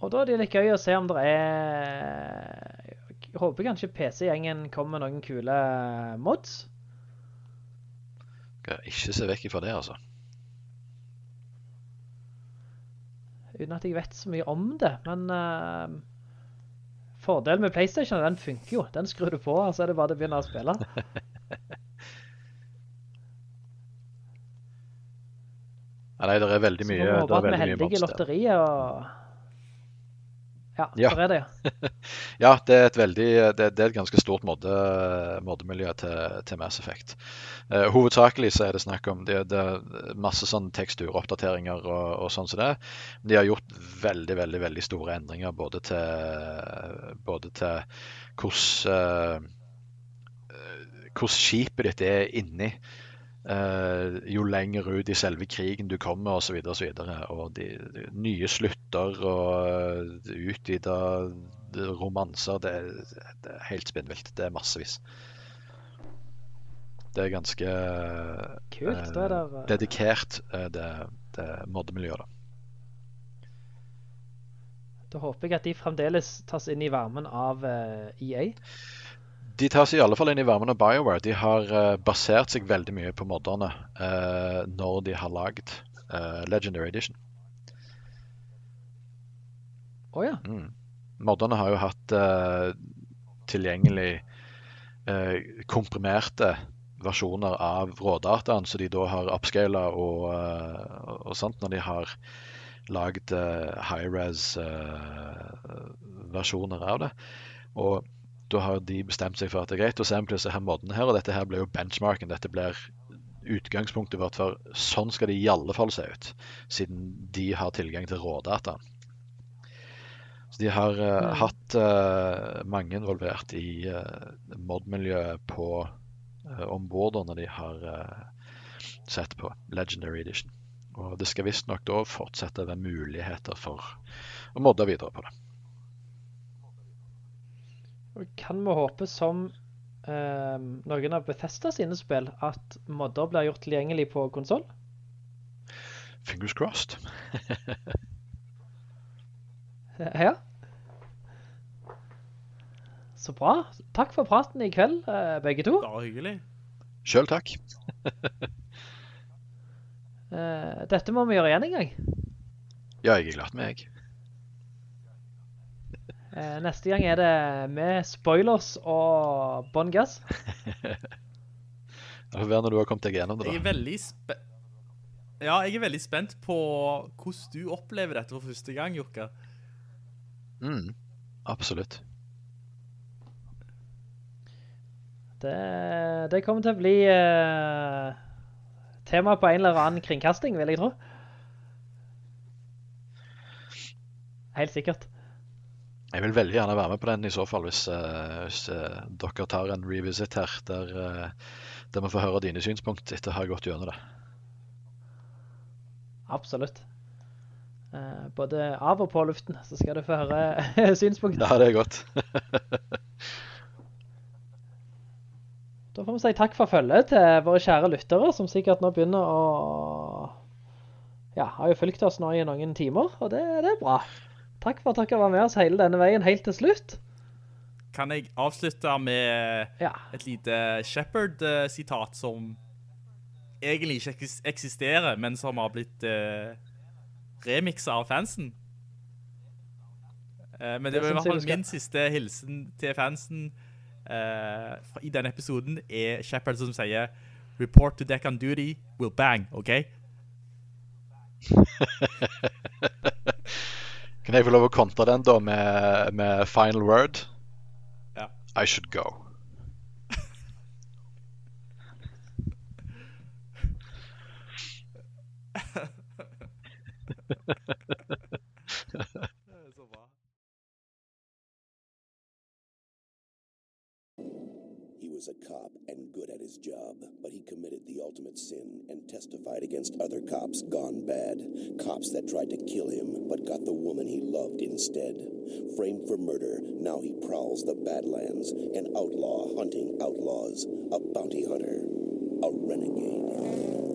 Og da er det litt gøy å se om det er Jeg håper kanskje PC-gjengen kommer med noen kule mods. Skal ikke se vekk ifra det, altså. Uten at jeg vet så mye om det, men uh, fordelen med Playstation, den funker jo. Den skrur du på, og så er det bare det begynner å spille. Ja, nei, det er veldig mye, Så vi håpe er at vi er heldige i lotteriet, og... Ja, Ja. er det, ja. Ja, det er et veldig Det, det er et ganske stort modde, moddemiljø til, til Mass Effect. Eh, hovedsakelig så er det snakk om det, det er masse sånn teksturoppdateringer og, og sånn som det. Men de har gjort veldig, veldig veldig store endringer både til både til hvordan eh, hvordan skipet ditt er inni. Eh, jo lenger ut i selve krigen du kommer, osv. Og, så videre, og, så og de, de nye slutter og utvida romanser. Det, det er helt spinnvilt. Det er massevis. Det er ganske Kult, eh, det er dedikert, eh, det, det moddemiljøet. da. Da håper jeg at de fremdeles tas inn i varmen av eh, EA. De tar seg i alle fall inn i varmen av BioWare. De har uh, basert seg veldig mye på modderne uh, når de har lagd uh, Legendary Edition. Å ja. Mm. Modderne har jo hatt eh, tilgjengelig eh, komprimerte versjoner av rådataen, så de da har upscala og, eh, og sånt når de har lagd eh, high-res-versjoner av det. Og da har de bestemt seg for at det er greit å se på disse her modden her, og dette her blir jo benchmarken. Dette blir utgangspunktet at for sånn skal det i alle fall se ut, siden de har tilgang til rådata. Så de har uh, Mm. hatt uh, mange involvert i uh, mod-miljøet på uh, ombord når de har sett på Legendary Edition. Og det skal visstnok da fortsette å være muligheter for å modde videre på det. Og Kan vi håpe som eh, noen av Bethesda sine spill at modder blir gjort tilgjengelig på konsol? Fingers crossed. Ja. Så bra. Takk for praten i kveld, eh, begge to. Bare hyggelig. Sjøl takk. Eh, dette må vi gjøre igjen en gang. Ja, jeg er glad med, jeg. Eh, neste gang er det med spoilers og bånn gass. Det får være når du har kommet deg gjennom det. Jeg er veldig spe... Ja, jeg er veldig spent på hvordan du opplever dette for første gang, Jukka. Mm, absolutt. Det, det kommer til å bli uh, tema på en eller annen kringkasting, vil jeg tro. Helt sikkert. Jeg vil veldig gjerne være med på den i så fall, hvis, eh, hvis eh, dere tar en revisit her, der, eh, der vi får høre dine synspunkt etter å ha gått gjennom det. Absolutt. Både av og på luften, så skal du få høre synspunkt. Ja, det er godt. Da får vi si takk for følget til våre kjære lyttere, som sikkert nå begynner å... Ja, har jo fulgt oss nå i noen timer, og det, det er bra. Takk for at dere var med oss hele denne veien, helt til slutt. Kan jeg avslutte med Ja. et lite Shepard-sitat som egentlig ikke eksisterer, men som har blitt uh, remixet av fansen? Uh, men det, Det var i hvert fall skal. min siste hilsen til fansen uh, i denne episoden er Shepard som sier Report to deck on duty, will bang, ok? Kan jeg få lov å kontre den da med, med final word? Ja. I should go. a cop and good at his job, but he committed the ultimate sin and testified against other cops gone bad. Cops that tried to kill him, but got the woman he loved instead. Framed for murder, now he prowls the Badlands, an outlaw hunting outlaws, a bounty hunter, a renegade.